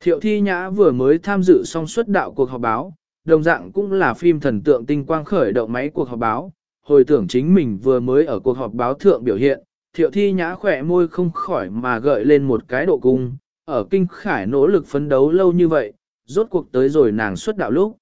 Thiệu Thi Nhã vừa mới tham dự xong xuất đạo cuộc họp báo, đồng dạng cũng là phim thần tượng tinh quang khởi động máy cuộc họp báo, hồi tưởng chính mình vừa mới ở cuộc họp báo thượng biểu hiện, Thiệu Thi Nhã khỏe môi không khỏi mà gợi lên một cái độ cung, ở Kinh Khải nỗ lực phấn đấu lâu như vậy, rốt cuộc tới rồi nàng xuất đạo lúc.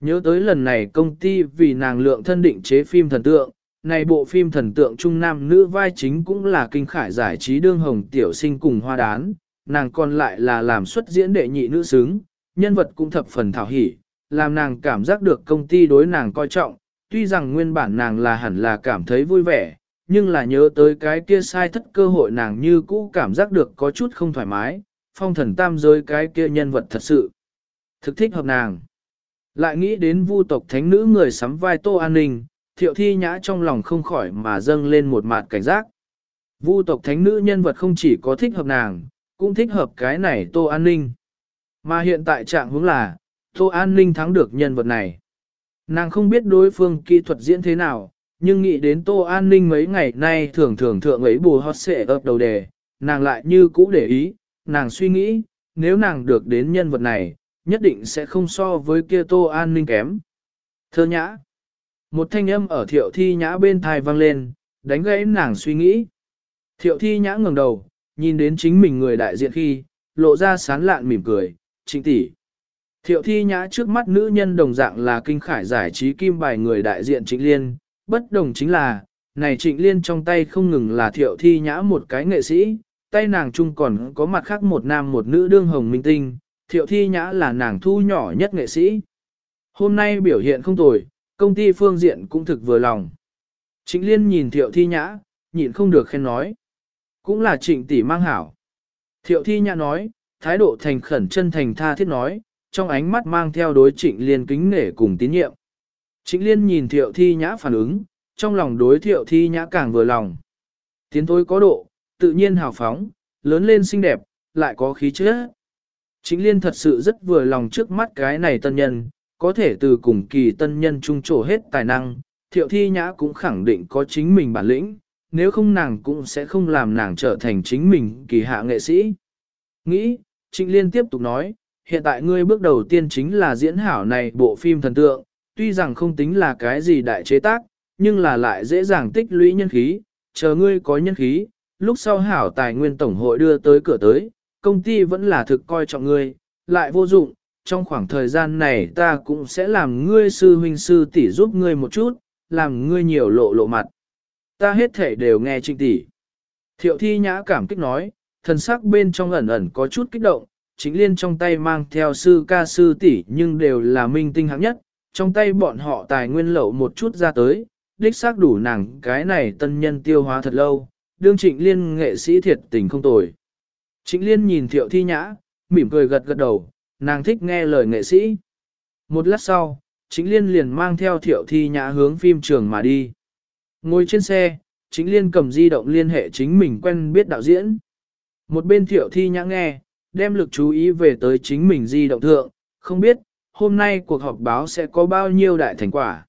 Nhớ tới lần này công ty vì nàng lượng thân định chế phim thần tượng, này bộ phim thần tượng trung nam nữ vai chính cũng là kinh khải giải trí đương hồng tiểu sinh cùng hoa đán, nàng còn lại là làm xuất diễn đệ nhị nữ xứng, nhân vật cũng thập phần thảo hỉ, làm nàng cảm giác được công ty đối nàng coi trọng, tuy rằng nguyên bản nàng là hẳn là cảm thấy vui vẻ, nhưng là nhớ tới cái kia sai thất cơ hội nàng như cũ cảm giác được có chút không thoải mái, phong thần tam giới cái kia nhân vật thật sự thực thích hợp nàng. Lại nghĩ đến vu tộc thánh nữ người sắm vai tô an ninh, thiệu thi nhã trong lòng không khỏi mà dâng lên một mặt cảnh giác. Vu tộc thánh nữ nhân vật không chỉ có thích hợp nàng, cũng thích hợp cái này tô an ninh. Mà hiện tại trạng hướng là, tô an ninh thắng được nhân vật này. Nàng không biết đối phương kỹ thuật diễn thế nào, nhưng nghĩ đến tô an ninh mấy ngày nay thường thường thượng ấy bù hót xệ ập đầu đề, nàng lại như cũ để ý, nàng suy nghĩ, nếu nàng được đến nhân vật này, nhất định sẽ không so với kia tô an ninh kém. Thơ nhã. Một thanh âm ở thiệu thi nhã bên thai vang lên, đánh gãy nàng suy nghĩ. Thiệu thi nhã ngẩng đầu, nhìn đến chính mình người đại diện khi, lộ ra sán lạn mỉm cười, trịnh tỷ. Thiệu thi nhã trước mắt nữ nhân đồng dạng là kinh khải giải trí kim bài người đại diện trịnh liên, bất đồng chính là, này trịnh liên trong tay không ngừng là thiệu thi nhã một cái nghệ sĩ, tay nàng chung còn có mặt khác một nam một nữ đương hồng minh tinh, thiệu thi nhã là nàng thu nhỏ nhất nghệ sĩ. Hôm nay biểu hiện không tồi, công ty phương diện cũng thực vừa lòng. Trịnh Liên nhìn Thiệu Thi Nhã, nhịn không được khen nói. Cũng là trịnh tỷ mang hảo. Thiệu Thi Nhã nói, thái độ thành khẩn chân thành tha thiết nói, trong ánh mắt mang theo đối trịnh Liên kính nể cùng tín nhiệm. Trịnh Liên nhìn Thiệu Thi Nhã phản ứng, trong lòng đối Thiệu Thi Nhã càng vừa lòng. Tiến thôi có độ, tự nhiên hào phóng, lớn lên xinh đẹp, lại có khí chất. Trịnh Liên thật sự rất vừa lòng trước mắt cái này tân nhân, có thể từ cùng kỳ tân nhân trung trổ hết tài năng, thiệu thi nhã cũng khẳng định có chính mình bản lĩnh, nếu không nàng cũng sẽ không làm nàng trở thành chính mình kỳ hạ nghệ sĩ. Nghĩ, Trịnh Liên tiếp tục nói, hiện tại ngươi bước đầu tiên chính là diễn hảo này bộ phim thần tượng, tuy rằng không tính là cái gì đại chế tác, nhưng là lại dễ dàng tích lũy nhân khí, chờ ngươi có nhân khí, lúc sau hảo tài nguyên tổng hội đưa tới cửa tới, công ty vẫn là thực coi trọng ngươi, lại vô dụng, trong khoảng thời gian này ta cũng sẽ làm ngươi sư huynh sư tỷ giúp ngươi một chút, làm ngươi nhiều lộ lộ mặt. Ta hết thể đều nghe trinh tỷ. Thiệu thi nhã cảm kích nói, thần sắc bên trong ẩn ẩn có chút kích động, chính liên trong tay mang theo sư ca sư tỷ nhưng đều là minh tinh hạng nhất, trong tay bọn họ tài nguyên lậu một chút ra tới, đích xác đủ nàng cái này tân nhân tiêu hóa thật lâu, đương trịnh liên nghệ sĩ thiệt tình không tồi. Trịnh liên nhìn thiệu thi nhã, mỉm cười gật gật đầu, nàng thích nghe lời nghệ sĩ. Một lát sau, chính liên liền mang theo thiệu thi nhã hướng phim trường mà đi. Ngồi trên xe, chính liên cầm di động liên hệ chính mình quen biết đạo diễn. Một bên thiệu thi nhã nghe, đem lực chú ý về tới chính mình di động thượng, không biết, hôm nay cuộc họp báo sẽ có bao nhiêu đại thành quả.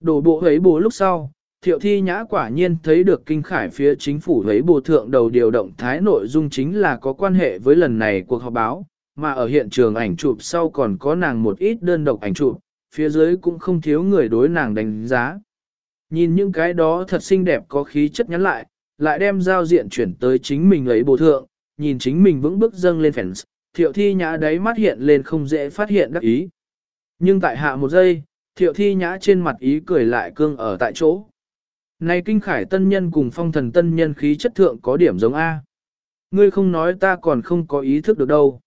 Đổ bộ ấy bố lúc sau, thiệu thi nhã quả nhiên thấy được kinh khải phía chính phủ ấy bộ thượng đầu điều động thái nội dung chính là có quan hệ với lần này cuộc họp báo, mà ở hiện trường ảnh chụp sau còn có nàng một ít đơn độc ảnh chụp, phía dưới cũng không thiếu người đối nàng đánh giá. Nhìn những cái đó thật xinh đẹp có khí chất nhắn lại, lại đem giao diện chuyển tới chính mình ấy bộ thượng, nhìn chính mình vững bước dâng lên fans, thiệu thi nhã đáy mắt hiện lên không dễ phát hiện đắc ý. Nhưng tại hạ một giây, thiệu thi nhã trên mặt ý cười lại cương ở tại chỗ. Này kinh khải tân nhân cùng phong thần tân nhân khí chất thượng có điểm giống A. Ngươi không nói ta còn không có ý thức được đâu.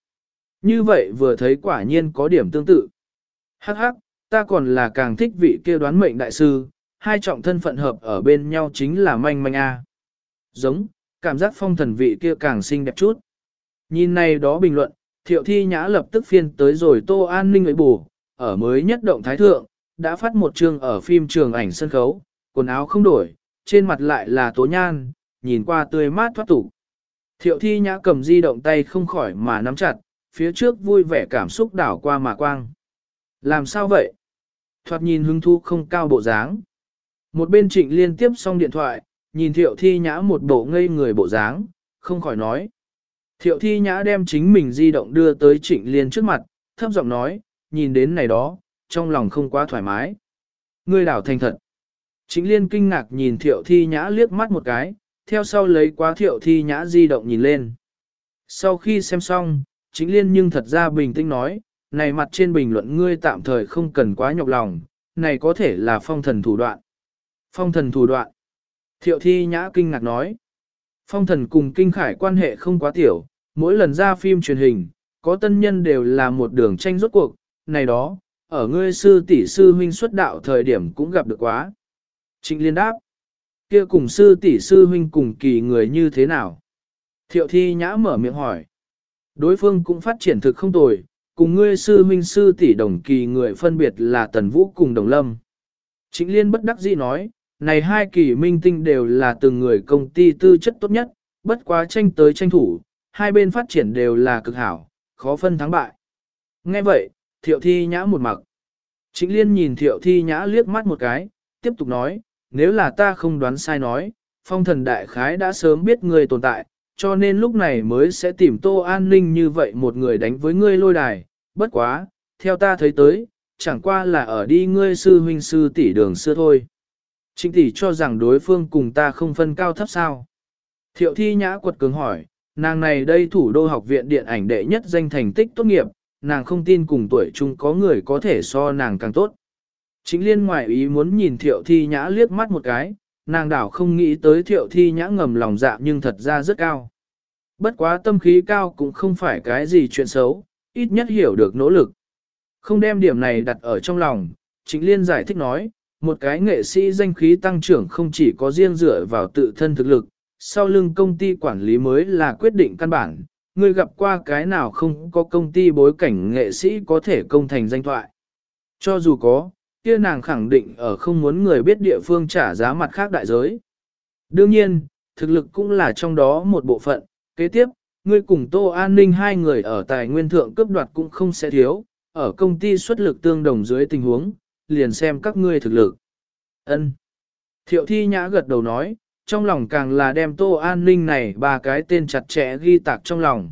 Như vậy vừa thấy quả nhiên có điểm tương tự. Hắc hắc, ta còn là càng thích vị kia đoán mệnh đại sư, hai trọng thân phận hợp ở bên nhau chính là manh manh A. Giống, cảm giác phong thần vị kia càng xinh đẹp chút. Nhìn này đó bình luận, thiệu thi nhã lập tức phiên tới rồi tô an ninh ấy bù, ở mới nhất động thái thượng, đã phát một chương ở phim trường ảnh sân khấu, quần áo không đổi, trên mặt lại là tố nhan, nhìn qua tươi mát thoát tục. Thiệu thi nhã cầm di động tay không khỏi mà nắm chặt, phía trước vui vẻ cảm xúc đảo qua mà quang. Làm sao vậy? Thoạt nhìn hứng thu không cao bộ dáng. Một bên trịnh liên tiếp xong điện thoại, nhìn thiệu thi nhã một bộ ngây người bộ dáng, không khỏi nói. Thiệu thi nhã đem chính mình di động đưa tới trịnh liên trước mặt, thấp giọng nói, nhìn đến này đó, trong lòng không quá thoải mái. Ngươi đảo thành thật. Trịnh liên kinh ngạc nhìn thiệu thi nhã liếc mắt một cái, theo sau lấy quá thiệu thi nhã di động nhìn lên. Sau khi xem xong, chính liên nhưng thật ra bình tĩnh nói, này mặt trên bình luận ngươi tạm thời không cần quá nhọc lòng, này có thể là phong thần thủ đoạn. Phong thần thủ đoạn. Thiệu thi nhã kinh ngạc nói. Phong thần cùng kinh khải quan hệ không quá tiểu, mỗi lần ra phim truyền hình, có tân nhân đều là một đường tranh rốt cuộc, này đó, ở ngươi sư tỷ sư huynh xuất đạo thời điểm cũng gặp được quá. Trịnh liên đáp. Kia cùng sư tỷ sư huynh cùng kỳ người như thế nào? Thiệu thi nhã mở miệng hỏi. Đối phương cũng phát triển thực không tồi, cùng ngươi sư huynh sư tỷ đồng kỳ người phân biệt là Tần Vũ cùng Đồng Lâm. Trịnh Liên bất đắc dĩ nói, này hai kỳ minh tinh đều là từng người công ty tư chất tốt nhất, bất quá tranh tới tranh thủ, hai bên phát triển đều là cực hảo, khó phân thắng bại. Nghe vậy, thiệu thi nhã một mặc. Trịnh Liên nhìn thiệu thi nhã liếc mắt một cái, tiếp tục nói, nếu là ta không đoán sai nói, phong thần đại khái đã sớm biết người tồn tại, cho nên lúc này mới sẽ tìm Tô An Ninh như vậy một người đánh với ngươi lôi đài, bất quá, theo ta thấy tới, chẳng qua là ở đi ngươi sư huynh sư tỷ đường xưa thôi. Trịnh tỷ cho rằng đối phương cùng ta không phân cao thấp sao. Thiệu thi nhã quật cường hỏi, nàng này đây thủ đô học viện điện ảnh đệ nhất danh thành tích tốt nghiệp, nàng không tin cùng tuổi chung có người có thể so nàng càng tốt. Chính liên ngoại ý muốn nhìn thiệu thi nhã liếc mắt một cái, nàng đảo không nghĩ tới thiệu thi nhã ngầm lòng dạ nhưng thật ra rất cao. Bất quá tâm khí cao cũng không phải cái gì chuyện xấu, ít nhất hiểu được nỗ lực. Không đem điểm này đặt ở trong lòng, Chính Liên giải thích nói, một cái nghệ sĩ danh khí tăng trưởng không chỉ có riêng dựa vào tự thân thực lực, sau lưng công ty quản lý mới là quyết định căn bản, người gặp qua cái nào không có công ty bối cảnh nghệ sĩ có thể công thành danh thoại. Cho dù có, kia nàng khẳng định ở không muốn người biết địa phương trả giá mặt khác đại giới. Đương nhiên, thực lực cũng là trong đó một bộ phận, kế tiếp, ngươi cùng Tô An Ninh hai người ở tài nguyên thượng cướp đoạt cũng không sẽ thiếu, ở công ty xuất lực tương đồng dưới tình huống, liền xem các ngươi thực lực. Ân. Thiệu thi nhã gật đầu nói, trong lòng càng là đem Tô An Ninh này ba cái tên chặt chẽ ghi tạc trong lòng.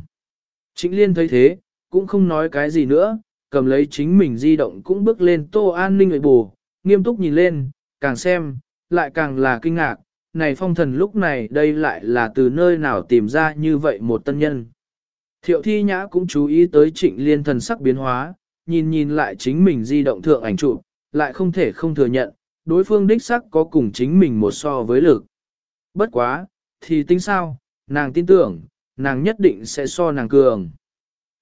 Trịnh Liên thấy thế, cũng không nói cái gì nữa, cầm lấy chính mình di động cũng bước lên tô an ninh người bù, nghiêm túc nhìn lên, càng xem, lại càng là kinh ngạc, này phong thần lúc này đây lại là từ nơi nào tìm ra như vậy một tân nhân. Thiệu thi nhã cũng chú ý tới trịnh liên thần sắc biến hóa, nhìn nhìn lại chính mình di động thượng ảnh chụp, lại không thể không thừa nhận, đối phương đích sắc có cùng chính mình một so với lực. Bất quá, thì tính sao, nàng tin tưởng, nàng nhất định sẽ so nàng cường.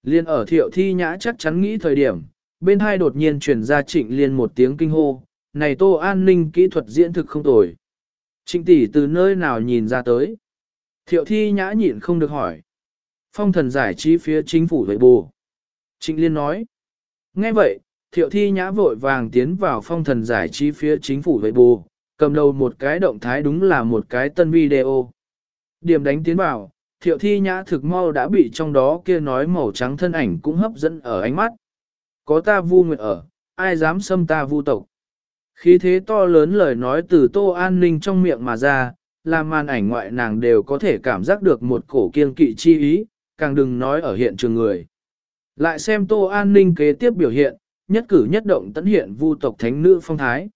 Liên ở thiệu thi nhã chắc chắn nghĩ thời điểm, bên hai đột nhiên truyền ra trịnh liên một tiếng kinh hô, này tô an ninh kỹ thuật diễn thực không tồi. Trịnh tỷ từ nơi nào nhìn ra tới. Thiệu thi nhã nhịn không được hỏi. Phong thần giải trí phía chính phủ vậy bù. Trịnh liên nói. Nghe vậy, thiệu thi nhã vội vàng tiến vào phong thần giải trí phía chính phủ vệ bù, cầm đầu một cái động thái đúng là một cái tân video. Điểm đánh tiến vào, thiệu thi nhã thực mau đã bị trong đó kia nói màu trắng thân ảnh cũng hấp dẫn ở ánh mắt. Có ta vu nguyện ở, ai dám xâm ta vu tộc. Khí thế to lớn lời nói từ tô an ninh trong miệng mà ra, làm màn ảnh ngoại nàng đều có thể cảm giác được một cổ kiên kỵ chi ý, càng đừng nói ở hiện trường người. Lại xem tô an ninh kế tiếp biểu hiện, nhất cử nhất động tấn hiện vu tộc thánh nữ phong thái.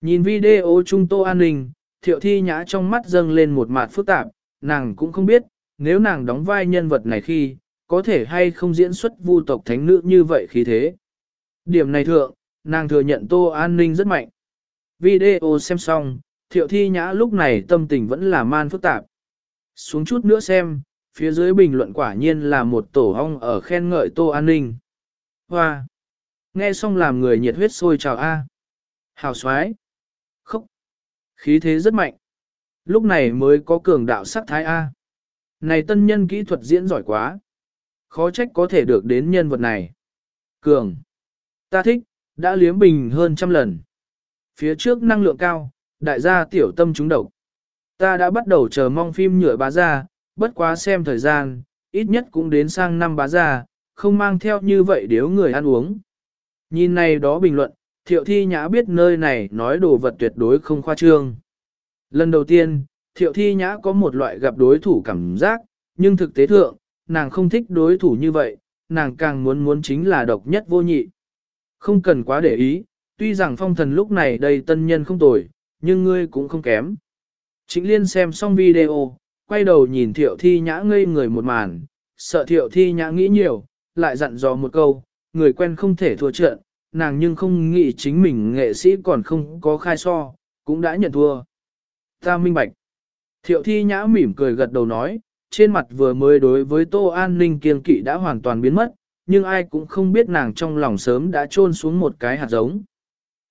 Nhìn video trung tô an ninh, thiệu thi nhã trong mắt dâng lên một mặt phức tạp, nàng cũng không biết, nếu nàng đóng vai nhân vật này khi, có thể hay không diễn xuất vu tộc thánh nữ như vậy khí thế. Điểm này thượng, nàng thừa nhận tô an ninh rất mạnh. Video xem xong, thiệu thi nhã lúc này tâm tình vẫn là man phức tạp. Xuống chút nữa xem, phía dưới bình luận quả nhiên là một tổ hong ở khen ngợi tô an ninh. Hoa! Nghe xong làm người nhiệt huyết sôi trào A. Hào xoái! khốc Khí thế rất mạnh. Lúc này mới có cường đạo sắc thái A. Này tân nhân kỹ thuật diễn giỏi quá. Khó trách có thể được đến nhân vật này. Cường! Ta thích, đã liếm bình hơn trăm lần. Phía trước năng lượng cao, đại gia tiểu tâm trúng độc. Ta đã bắt đầu chờ mong phim nhựa bá ra, bất quá xem thời gian, ít nhất cũng đến sang năm bá ra, không mang theo như vậy nếu người ăn uống. Nhìn này đó bình luận, thiệu thi nhã biết nơi này nói đồ vật tuyệt đối không khoa trương. Lần đầu tiên, thiệu thi nhã có một loại gặp đối thủ cảm giác, nhưng thực tế thượng, nàng không thích đối thủ như vậy, nàng càng muốn muốn chính là độc nhất vô nhị. Không cần quá để ý, tuy rằng phong thần lúc này đây tân nhân không tồi, nhưng ngươi cũng không kém. Trịnh Liên xem xong video, quay đầu nhìn thiệu thi nhã ngây người một màn, sợ thiệu thi nhã nghĩ nhiều, lại dặn dò một câu, người quen không thể thua trận, nàng nhưng không nghĩ chính mình nghệ sĩ còn không có khai so, cũng đã nhận thua. Ta minh bạch. Thiệu thi nhã mỉm cười gật đầu nói, trên mặt vừa mới đối với tô an ninh kiên kỵ đã hoàn toàn biến mất, nhưng ai cũng không biết nàng trong lòng sớm đã trôn xuống một cái hạt giống.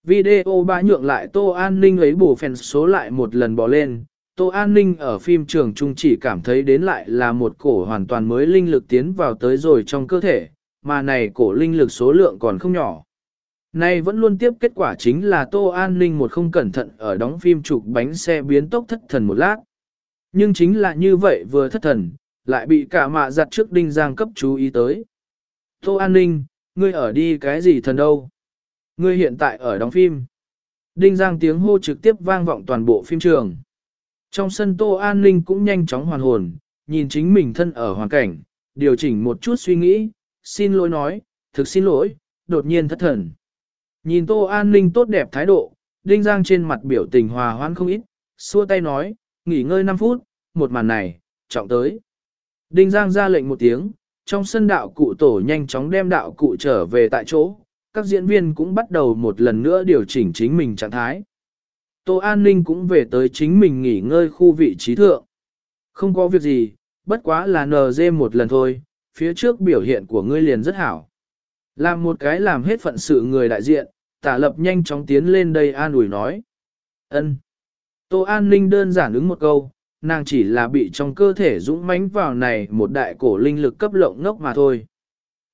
Video ba nhượng lại Tô An Ninh ấy bổ phèn số lại một lần bỏ lên. Tô An Ninh ở phim trường trung chỉ cảm thấy đến lại là một cổ hoàn toàn mới linh lực tiến vào tới rồi trong cơ thể, mà này cổ linh lực số lượng còn không nhỏ. nay vẫn luôn tiếp kết quả chính là Tô An Ninh một không cẩn thận ở đóng phim chụp bánh xe biến tốc thất thần một lát. Nhưng chính là như vậy vừa thất thần, lại bị cả mạ giặt trước đinh giang cấp chú ý tới. Tô An Ninh, ngươi ở đi cái gì thần đâu? Ngươi hiện tại ở đóng phim. Đinh Giang tiếng hô trực tiếp vang vọng toàn bộ phim trường. Trong sân Tô An Ninh cũng nhanh chóng hoàn hồn, nhìn chính mình thân ở hoàn cảnh, điều chỉnh một chút suy nghĩ, xin lỗi nói, thực xin lỗi, đột nhiên thất thần. Nhìn Tô An Ninh tốt đẹp thái độ, Đinh Giang trên mặt biểu tình hòa hoãn không ít, xua tay nói, nghỉ ngơi 5 phút, một màn này, trọng tới. Đinh Giang ra lệnh một tiếng, trong sân đạo cụ tổ nhanh chóng đem đạo cụ trở về tại chỗ, các diễn viên cũng bắt đầu một lần nữa điều chỉnh chính mình trạng thái. Tô An Ninh cũng về tới chính mình nghỉ ngơi khu vị trí thượng. Không có việc gì, bất quá là NG một lần thôi, phía trước biểu hiện của ngươi liền rất hảo. Làm một cái làm hết phận sự người đại diện, tả lập nhanh chóng tiến lên đây an ủi nói. ân Tô An Ninh đơn giản ứng một câu, nàng chỉ là bị trong cơ thể dũng mãnh vào này một đại cổ linh lực cấp lộng ngốc mà thôi.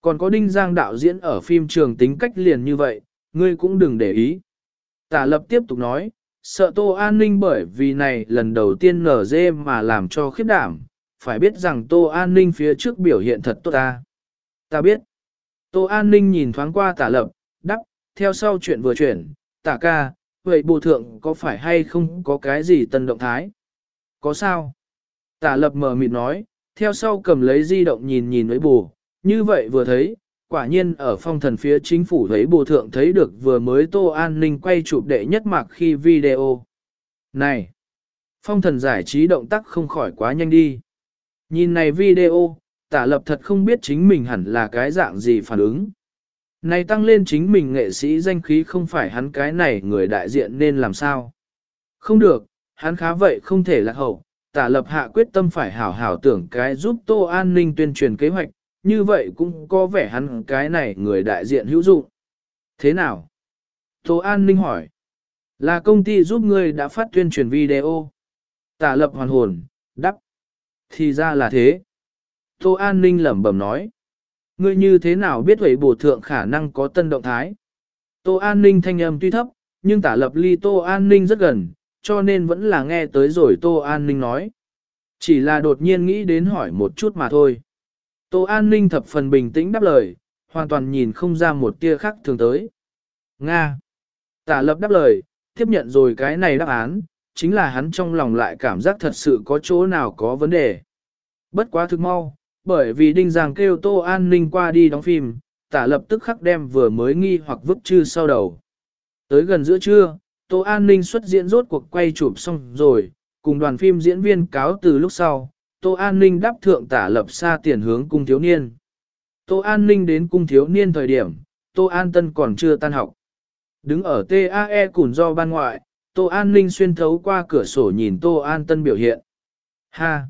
Còn có đinh giang đạo diễn ở phim trường tính cách liền như vậy, ngươi cũng đừng để ý. Tả lập tiếp tục nói, sợ tô an ninh bởi vì này lần đầu tiên nở dê mà làm cho khiếp đảm, phải biết rằng tô an ninh phía trước biểu hiện thật tốt ta. Ta biết. Tô an ninh nhìn thoáng qua tả lập, đắp, theo sau chuyện vừa chuyển, tả ca, vậy bộ thượng có phải hay không có cái gì tân động thái? Có sao? Tả lập mờ mịt nói, theo sau cầm lấy di động nhìn nhìn với bù, như vậy vừa thấy, quả nhiên ở phong thần phía chính phủ thấy bồ thượng thấy được vừa mới Tô An Ninh quay chụp đệ nhất mạc khi video. Này! Phong thần giải trí động tác không khỏi quá nhanh đi. Nhìn này video, tả lập thật không biết chính mình hẳn là cái dạng gì phản ứng. Này tăng lên chính mình nghệ sĩ danh khí không phải hắn cái này người đại diện nên làm sao. Không được, hắn khá vậy không thể lạc hậu, tả lập hạ quyết tâm phải hảo hảo tưởng cái giúp Tô An Ninh tuyên truyền kế hoạch, như vậy cũng có vẻ hắn cái này người đại diện hữu dụng. Thế nào? Tô An Ninh hỏi. Là công ty giúp ngươi đã phát tuyên truyền video. Tả lập hoàn hồn, đắp. Thì ra là thế. Tô An Ninh lẩm bẩm nói. Ngươi như thế nào biết vậy bổ thượng khả năng có tân động thái? Tô An Ninh thanh âm tuy thấp, nhưng tả lập ly Tô An Ninh rất gần, cho nên vẫn là nghe tới rồi Tô An Ninh nói. Chỉ là đột nhiên nghĩ đến hỏi một chút mà thôi. Tô An Ninh thập phần bình tĩnh đáp lời, hoàn toàn nhìn không ra một tia khác thường tới. Nga. Tả lập đáp lời, tiếp nhận rồi cái này đáp án, chính là hắn trong lòng lại cảm giác thật sự có chỗ nào có vấn đề. Bất quá thực mau, bởi vì Đinh Giang kêu Tô An Ninh qua đi đóng phim, tả lập tức khắc đem vừa mới nghi hoặc vứt chư sau đầu. Tới gần giữa trưa, Tô An Ninh xuất diễn rốt cuộc quay chụp xong rồi, cùng đoàn phim diễn viên cáo từ lúc sau, Tô An Ninh đáp thượng tả lập xa tiền hướng cung thiếu niên. Tô An Ninh đến cung thiếu niên thời điểm, Tô An Tân còn chưa tan học. Đứng ở TAE củn do ban ngoại, Tô An Ninh xuyên thấu qua cửa sổ nhìn Tô An Tân biểu hiện. Ha!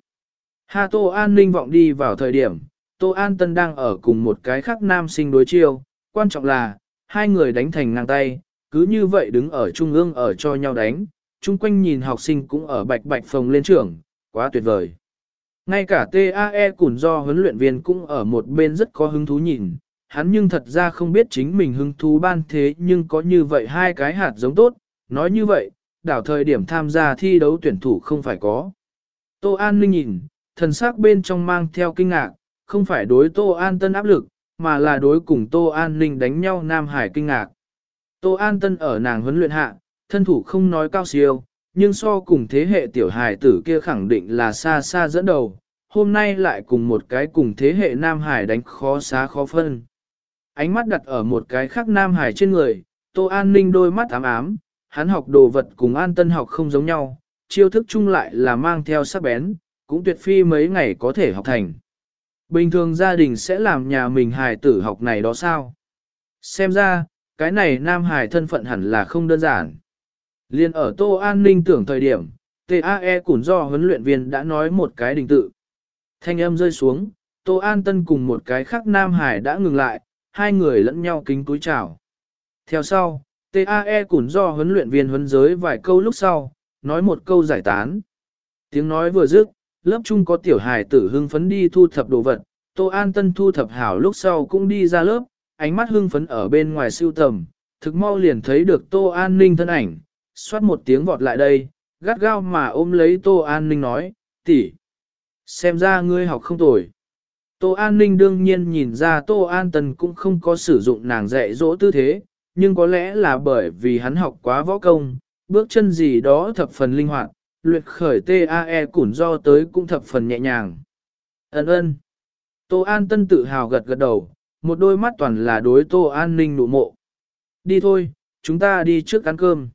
Ha Tô An Ninh vọng đi vào thời điểm, Tô An Tân đang ở cùng một cái khác nam sinh đối chiêu, quan trọng là, hai người đánh thành ngang tay, cứ như vậy đứng ở trung ương ở cho nhau đánh, chung quanh nhìn học sinh cũng ở bạch bạch phòng lên trường, quá tuyệt vời. Ngay cả TAE cũng do huấn luyện viên cũng ở một bên rất có hứng thú nhìn, hắn nhưng thật ra không biết chính mình hứng thú ban thế nhưng có như vậy hai cái hạt giống tốt, nói như vậy, đảo thời điểm tham gia thi đấu tuyển thủ không phải có. Tô An Ninh nhìn, thần sắc bên trong mang theo kinh ngạc, không phải đối Tô An Tân áp lực, mà là đối cùng Tô An Ninh đánh nhau Nam Hải kinh ngạc. Tô An Tân ở nàng huấn luyện hạ, thân thủ không nói cao siêu, nhưng so cùng thế hệ tiểu hài tử kia khẳng định là xa xa dẫn đầu, hôm nay lại cùng một cái cùng thế hệ Nam Hải đánh khó xá khó phân. Ánh mắt đặt ở một cái khác Nam Hải trên người, Tô An Ninh đôi mắt ám ám, hắn học đồ vật cùng An Tân học không giống nhau, chiêu thức chung lại là mang theo sắc bén, cũng tuyệt phi mấy ngày có thể học thành. Bình thường gia đình sẽ làm nhà mình hài tử học này đó sao? Xem ra, cái này Nam Hải thân phận hẳn là không đơn giản. Liên ở Tô An Ninh tưởng thời điểm, TAE cũng do huấn luyện viên đã nói một cái đình tự. Thanh âm rơi xuống, Tô An Tân cùng một cái khác Nam Hải đã ngừng lại, hai người lẫn nhau kính túi chào. Theo sau, TAE cũng do huấn luyện viên huấn giới vài câu lúc sau, nói một câu giải tán. Tiếng nói vừa dứt, lớp chung có tiểu hài tử hưng phấn đi thu thập đồ vật, Tô An Tân thu thập hảo lúc sau cũng đi ra lớp, ánh mắt hưng phấn ở bên ngoài siêu tầm, thực mau liền thấy được Tô An Ninh thân ảnh, xoát một tiếng vọt lại đây, gắt gao mà ôm lấy Tô An Ninh nói, tỷ, xem ra ngươi học không tồi. Tô An Ninh đương nhiên nhìn ra Tô An Tân cũng không có sử dụng nàng dạy dỗ tư thế, nhưng có lẽ là bởi vì hắn học quá võ công, bước chân gì đó thập phần linh hoạt, luyện khởi TAE củn do tới cũng thập phần nhẹ nhàng. Ấn ơn. Tô An Tân tự hào gật gật đầu, một đôi mắt toàn là đối Tô An Ninh nụ mộ. Đi thôi, chúng ta đi trước ăn cơm.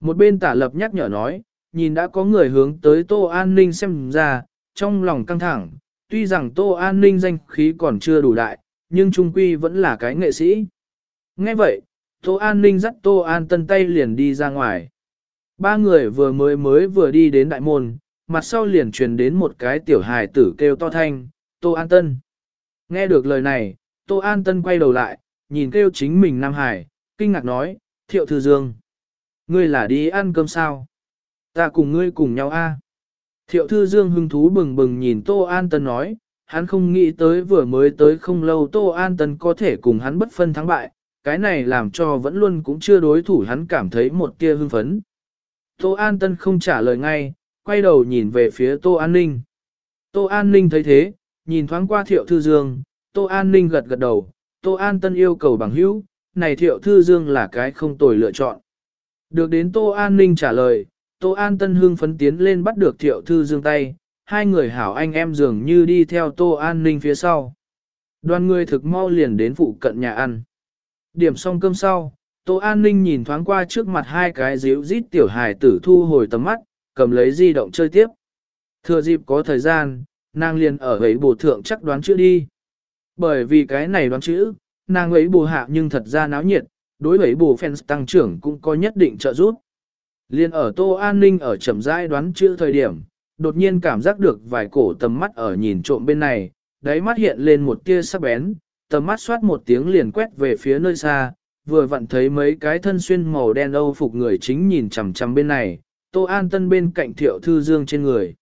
Một bên tả lập nhắc nhở nói, nhìn đã có người hướng tới Tô An Ninh xem ra, trong lòng căng thẳng, tuy rằng Tô An Ninh danh khí còn chưa đủ đại, nhưng trung quy vẫn là cái nghệ sĩ. Nghe vậy, Tô An Ninh dắt Tô An Tân tay liền đi ra ngoài. Ba người vừa mới mới vừa đi đến đại môn, mặt sau liền truyền đến một cái tiểu hài tử kêu to thanh, Tô An Tân. Nghe được lời này, Tô An Tân quay đầu lại, nhìn kêu chính mình Nam Hải, kinh ngạc nói, Thiệu Thư Dương. Ngươi là đi ăn cơm sao? Ta cùng ngươi cùng nhau a. Thiệu Thư Dương hưng thú bừng bừng nhìn Tô An Tân nói, hắn không nghĩ tới vừa mới tới không lâu Tô An Tân có thể cùng hắn bất phân thắng bại, cái này làm cho vẫn luôn cũng chưa đối thủ hắn cảm thấy một tia hưng phấn. Tô An Tân không trả lời ngay, quay đầu nhìn về phía Tô An Ninh. Tô An Ninh thấy thế, nhìn thoáng qua Thiệu Thư Dương, Tô An Ninh gật gật đầu, Tô An Tân yêu cầu bằng hữu, này Thiệu Thư Dương là cái không tồi lựa chọn. Được đến Tô An Ninh trả lời, Tô An Tân hương phấn tiến lên bắt được Thiệu Thư Dương tay, hai người hảo anh em dường như đi theo Tô An Ninh phía sau. Đoàn người thực mau liền đến phụ cận nhà ăn. Điểm xong cơm sau, Tô An Ninh nhìn thoáng qua trước mặt hai cái díu rít tiểu hài tử thu hồi tầm mắt, cầm lấy di động chơi tiếp. Thừa dịp có thời gian, nàng liền ở ấy bổ thượng chắc đoán chữ đi. Bởi vì cái này đoán chữ, nàng ấy bổ hạ nhưng thật ra náo nhiệt, đối với bổ fans tăng trưởng cũng có nhất định trợ giúp. Liên ở Tô An Ninh ở chậm rãi đoán chữ thời điểm, đột nhiên cảm giác được vài cổ tầm mắt ở nhìn trộm bên này, đáy mắt hiện lên một tia sắc bén, tầm mắt xoát một tiếng liền quét về phía nơi xa, vừa vặn thấy mấy cái thân xuyên màu đen âu phục người chính nhìn chằm chằm bên này, Tô An Tân bên cạnh Thiệu Thư Dương trên người.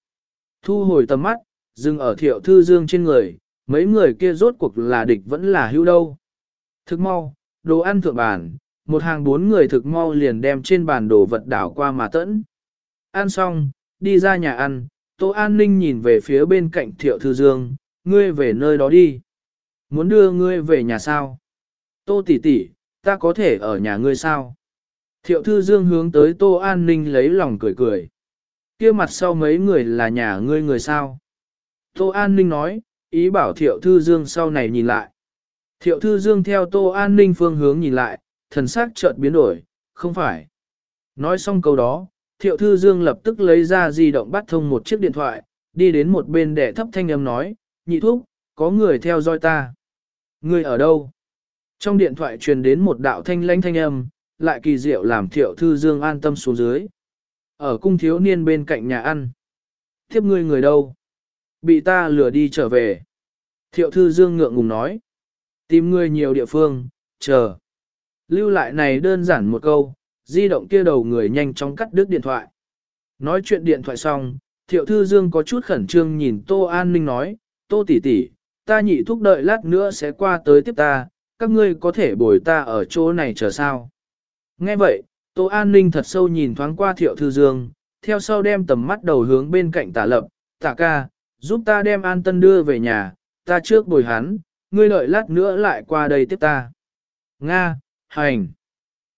Thu hồi tầm mắt, dừng ở Thiệu Thư Dương trên người, mấy người kia rốt cuộc là địch vẫn là hữu đâu. Thực mau, đồ ăn thượng bàn, một hàng bốn người thực mau liền đem trên bàn đồ vật đảo qua mà tẫn. Ăn xong, đi ra nhà ăn, Tô An Ninh nhìn về phía bên cạnh Thiệu Thư Dương, ngươi về nơi đó đi. Muốn đưa ngươi về nhà sao? Tô tỷ tỷ, ta có thể ở nhà ngươi sao? Thiệu Thư Dương hướng tới Tô An Ninh lấy lòng cười cười. kia mặt sau mấy người là nhà ngươi người sao? Tô An Ninh nói, ý bảo Thiệu Thư Dương sau này nhìn lại. Thiệu Thư Dương theo Tô An Ninh phương hướng nhìn lại, thần sắc chợt biến đổi, không phải. Nói xong câu đó, Thiệu Thư Dương lập tức lấy ra di động bắt thông một chiếc điện thoại, đi đến một bên để thấp thanh âm nói, nhị thúc, có người theo dõi ta. Người ở đâu? Trong điện thoại truyền đến một đạo thanh lãnh thanh âm, lại kỳ diệu làm Thiệu Thư Dương an tâm xuống dưới. Ở cung thiếu niên bên cạnh nhà ăn. Thiếp ngươi người đâu? Bị ta lừa đi trở về. Thiệu Thư Dương ngượng ngùng nói. Tìm ngươi nhiều địa phương, chờ. Lưu lại này đơn giản một câu, di động kia đầu người nhanh chóng cắt đứt điện thoại. Nói chuyện điện thoại xong, Thiệu Thư Dương có chút khẩn trương nhìn Tô An Ninh nói, Tô tỷ tỷ, ta nhị thúc đợi lát nữa sẽ qua tới tiếp ta, các ngươi có thể bồi ta ở chỗ này chờ sao. Nghe vậy, Tô An Ninh thật sâu nhìn thoáng qua Thiệu Thư Dương, theo sau đem tầm mắt đầu hướng bên cạnh tả lập, tả ca, giúp ta đem An Tân đưa về nhà, ta trước bồi hắn, ngươi đợi lát nữa lại qua đây tiếp ta. Nga, hành.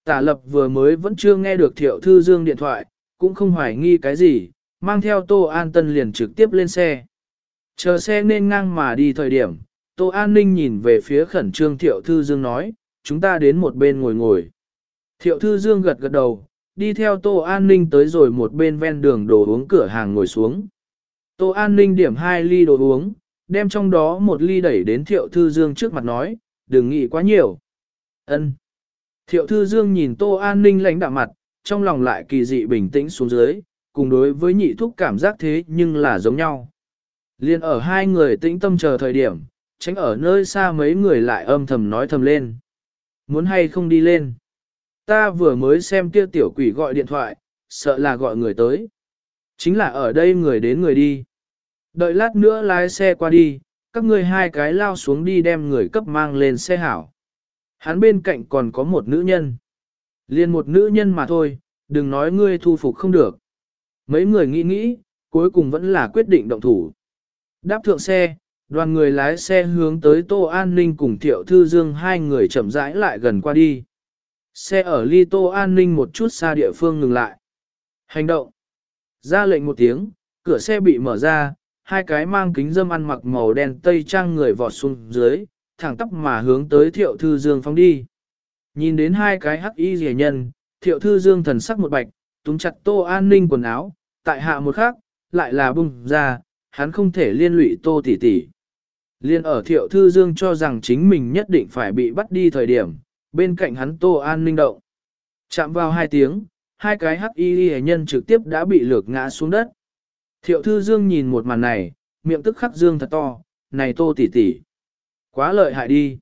Tả lập vừa mới vẫn chưa nghe được Thiệu Thư Dương điện thoại, cũng không hoài nghi cái gì, mang theo Tô An Tân liền trực tiếp lên xe. Chờ xe nên ngang mà đi thời điểm, Tô An Ninh nhìn về phía khẩn trương Thiệu Thư Dương nói, chúng ta đến một bên ngồi ngồi. Thiệu Thư Dương gật gật đầu, đi theo Tô An Ninh tới rồi một bên ven đường đồ uống cửa hàng ngồi xuống. Tô An Ninh điểm hai ly đồ uống, đem trong đó một ly đẩy đến Thiệu Thư Dương trước mặt nói, đừng nghĩ quá nhiều. ân Thiệu Thư Dương nhìn Tô An Ninh lãnh đạm mặt, trong lòng lại kỳ dị bình tĩnh xuống dưới, cùng đối với nhị thúc cảm giác thế nhưng là giống nhau. Liên ở hai người tĩnh tâm chờ thời điểm, tránh ở nơi xa mấy người lại âm thầm nói thầm lên. Muốn hay không đi lên? Ta vừa mới xem kia tiểu quỷ gọi điện thoại, sợ là gọi người tới. Chính là ở đây người đến người đi. Đợi lát nữa lái xe qua đi, các ngươi hai cái lao xuống đi đem người cấp mang lên xe hảo. Hắn bên cạnh còn có một nữ nhân. Liên một nữ nhân mà thôi, đừng nói ngươi thu phục không được. Mấy người nghĩ nghĩ, cuối cùng vẫn là quyết định động thủ. Đáp thượng xe, đoàn người lái xe hướng tới Tô An Ninh cùng Thiệu Thư Dương hai người chậm rãi lại gần qua đi. Xe ở ly Tô An Ninh một chút xa địa phương ngừng lại. Hành động. Ra lệnh một tiếng, cửa xe bị mở ra, hai cái mang kính dâm ăn mặc màu đen tây trang người vọt xuống dưới, thẳng tóc mà hướng tới Thiệu Thư Dương phóng đi. Nhìn đến hai cái hắc y rẻ nhân, Thiệu Thư Dương thần sắc một bạch, túng chặt Tô An Ninh quần áo, tại hạ một khắc, lại là bung ra, hắn không thể liên lụy Tô tỷ tỷ. Liên ở Thiệu Thư Dương cho rằng chính mình nhất định phải bị bắt đi thời điểm, bên cạnh hắn Tô An Ninh động. Chạm vào hai tiếng, hai cái hắc y y nhân trực tiếp đã bị lược ngã xuống đất. Thiệu Thư Dương nhìn một màn này, miệng tức khắc dương thật to, này Tô tỷ tỷ. Quá lợi hại đi.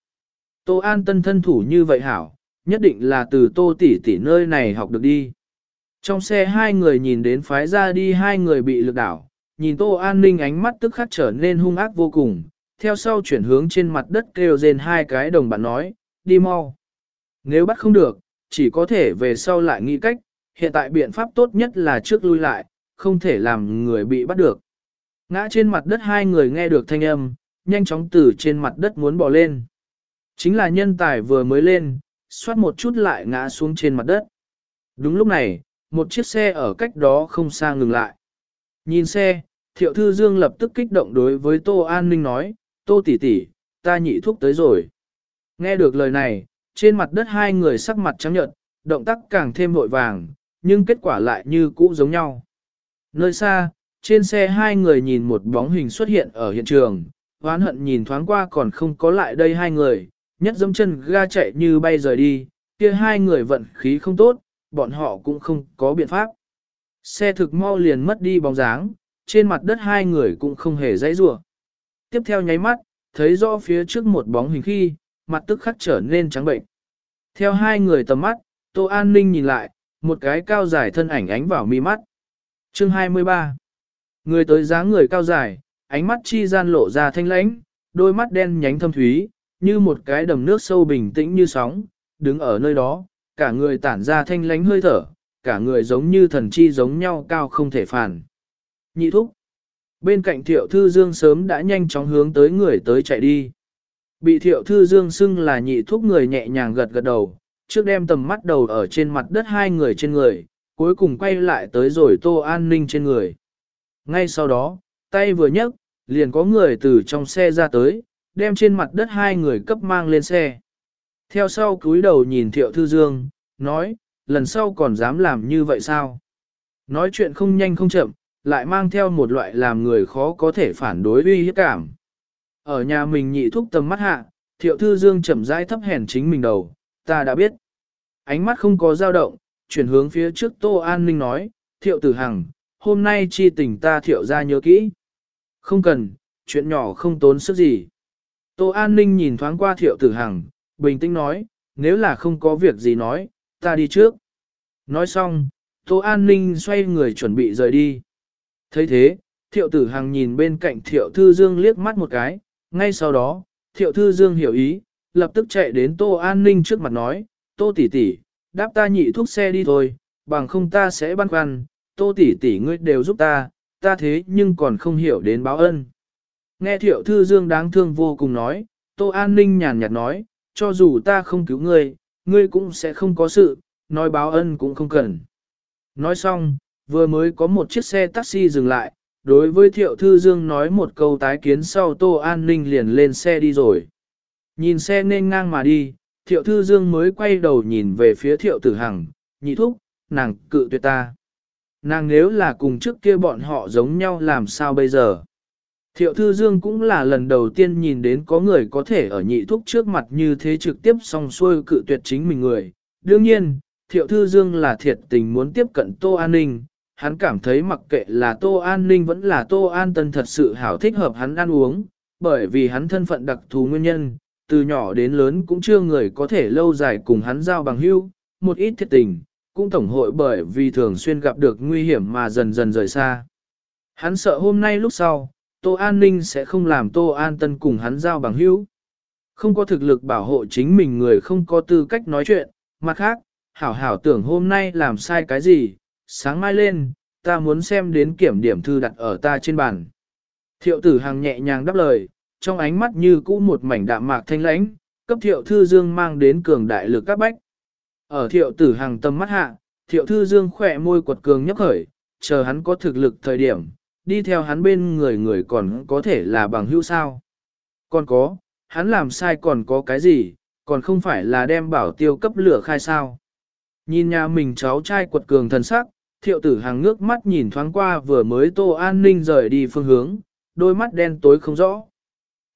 Tô An Tân thân thủ như vậy hảo, nhất định là từ Tô tỷ tỷ nơi này học được đi. Trong xe hai người nhìn đến phái ra đi hai người bị lực đảo, nhìn Tô An Ninh ánh mắt tức khắc trở nên hung ác vô cùng, theo sau chuyển hướng trên mặt đất kêu rên hai cái đồng bạn nói, đi mau. Nếu bắt không được, chỉ có thể về sau lại nghĩ cách, hiện tại biện pháp tốt nhất là trước lui lại, không thể làm người bị bắt được. Ngã trên mặt đất hai người nghe được thanh âm, nhanh chóng từ trên mặt đất muốn bỏ lên. Chính là nhân tài vừa mới lên, xoát một chút lại ngã xuống trên mặt đất. Đúng lúc này, một chiếc xe ở cách đó không xa ngừng lại. Nhìn xe, Thiệu Thư Dương lập tức kích động đối với Tô An Ninh nói, Tô tỷ tỷ, ta nhị thuốc tới rồi. Nghe được lời này, trên mặt đất hai người sắc mặt trắng nhợt, động tác càng thêm vội vàng, nhưng kết quả lại như cũ giống nhau. Nơi xa, trên xe hai người nhìn một bóng hình xuất hiện ở hiện trường, hoán hận nhìn thoáng qua còn không có lại đây hai người, nhất dâm chân ga chạy như bay rời đi, kia hai người vận khí không tốt, bọn họ cũng không có biện pháp. Xe thực mau liền mất đi bóng dáng, trên mặt đất hai người cũng không hề dãy rủa. Tiếp theo nháy mắt, thấy rõ phía trước một bóng hình khi, mặt tức khắc trở nên trắng bệnh. Theo hai người tầm mắt, Tô An Ninh nhìn lại, một cái cao dài thân ảnh ánh vào mi mắt. Chương 23 Người tới dáng người cao dài, ánh mắt chi gian lộ ra thanh lãnh, đôi mắt đen nhánh thâm thúy, như một cái đầm nước sâu bình tĩnh như sóng, đứng ở nơi đó, cả người tản ra thanh lãnh hơi thở, cả người giống như thần chi giống nhau cao không thể phản. Nhị thúc. Bên cạnh thiệu thư dương sớm đã nhanh chóng hướng tới người tới chạy đi. Bị thiệu thư dương xưng là nhị thúc người nhẹ nhàng gật gật đầu, trước đem tầm mắt đầu ở trên mặt đất hai người trên người, cuối cùng quay lại tới rồi tô an ninh trên người. Ngay sau đó, tay vừa nhấc, liền có người từ trong xe ra tới, đem trên mặt đất hai người cấp mang lên xe. Theo sau cúi đầu nhìn Thiệu Thư Dương, nói, lần sau còn dám làm như vậy sao? Nói chuyện không nhanh không chậm, lại mang theo một loại làm người khó có thể phản đối uy hiếp cảm. Ở nhà mình nhị thúc tầm mắt hạ, thiệu thư dương chậm rãi thấp hèn chính mình đầu, ta đã biết. Ánh mắt không có dao động, chuyển hướng phía trước Tô An Ninh nói, thiệu tử hằng, hôm nay chi tình ta thiệu ra nhớ kỹ. Không cần, chuyện nhỏ không tốn sức gì. Tô An Ninh nhìn thoáng qua thiệu tử hằng, bình tĩnh nói, nếu là không có việc gì nói, ta đi trước. Nói xong, Tô An Ninh xoay người chuẩn bị rời đi thấy thế, thiệu tử hằng nhìn bên cạnh thiệu thư dương liếc mắt một cái, ngay sau đó, thiệu thư dương hiểu ý, lập tức chạy đến Tô An Ninh trước mặt nói, Tô tỷ tỷ, đáp ta nhị thuốc xe đi thôi, bằng không ta sẽ băn khoăn, Tô tỷ tỷ ngươi đều giúp ta, ta thế nhưng còn không hiểu đến báo ân. Nghe thiệu thư dương đáng thương vô cùng nói, Tô An Ninh nhàn nhạt nói, cho dù ta không cứu ngươi, ngươi cũng sẽ không có sự, nói báo ân cũng không cần. Nói xong, vừa mới có một chiếc xe taxi dừng lại, đối với thiệu thư dương nói một câu tái kiến sau Tô An Ninh liền lên xe đi rồi. Nhìn xe nên ngang mà đi, thiệu thư dương mới quay đầu nhìn về phía thiệu tử hằng, nhị thúc, nàng cự tuyệt ta. Nàng nếu là cùng trước kia bọn họ giống nhau làm sao bây giờ? Thiệu Thư Dương cũng là lần đầu tiên nhìn đến có người có thể ở nhị thúc trước mặt như thế trực tiếp song xuôi cự tuyệt chính mình người. Đương nhiên, Thiệu Thư Dương là thiệt tình muốn tiếp cận Tô An Ninh, hắn cảm thấy mặc kệ là Tô An Ninh vẫn là Tô An Tân thật sự hảo thích hợp hắn ăn uống, bởi vì hắn thân phận đặc thù nguyên nhân, từ nhỏ đến lớn cũng chưa người có thể lâu dài cùng hắn giao bằng hữu, một ít thiệt tình, cũng tổng hội bởi vì thường xuyên gặp được nguy hiểm mà dần dần rời xa. Hắn sợ hôm nay lúc sau, Tô An Ninh sẽ không làm Tô An Tân cùng hắn giao bằng hữu. Không có thực lực bảo hộ chính mình người không có tư cách nói chuyện, mặt khác, hảo hảo tưởng hôm nay làm sai cái gì, sáng mai lên, ta muốn xem đến kiểm điểm thư đặt ở ta trên bàn. Thiệu tử hàng nhẹ nhàng đáp lời, trong ánh mắt như cũ một mảnh đạm mạc thanh lãnh, cấp thiệu thư dương mang đến cường đại lực các bách. Ở thiệu tử hàng tâm mắt hạ, thiệu thư dương khỏe môi quật cường nhấp khởi, chờ hắn có thực lực thời điểm, đi theo hắn bên người người còn có thể là bằng hữu sao. Còn có, hắn làm sai còn có cái gì, còn không phải là đem bảo tiêu cấp lửa khai sao. Nhìn nhà mình cháu trai quật cường thần sắc, thiệu tử hàng ngước mắt nhìn thoáng qua vừa mới tô an ninh rời đi phương hướng, đôi mắt đen tối không rõ.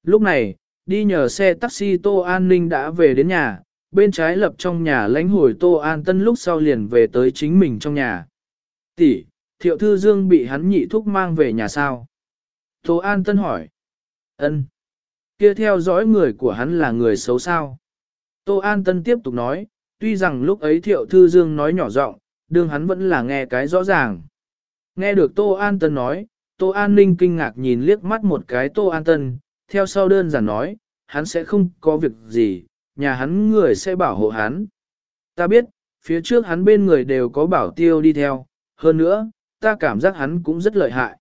Lúc này, đi nhờ xe taxi tô an ninh đã về đến nhà, bên trái lập trong nhà lãnh hồi tô an tân lúc sau liền về tới chính mình trong nhà. Tỷ, thiệu thư dương bị hắn nhị thúc mang về nhà sao? Tô an tân hỏi. ân Kia theo dõi người của hắn là người xấu sao? Tô an tân tiếp tục nói, tuy rằng lúc ấy thiệu thư dương nói nhỏ giọng, đương hắn vẫn là nghe cái rõ ràng. Nghe được Tô An Tân nói, Tô An Ninh kinh ngạc nhìn liếc mắt một cái Tô An Tân, theo sau đơn giản nói, hắn sẽ không có việc gì, nhà hắn người sẽ bảo hộ hắn. Ta biết, phía trước hắn bên người đều có bảo tiêu đi theo, hơn nữa, ta cảm giác hắn cũng rất lợi hại.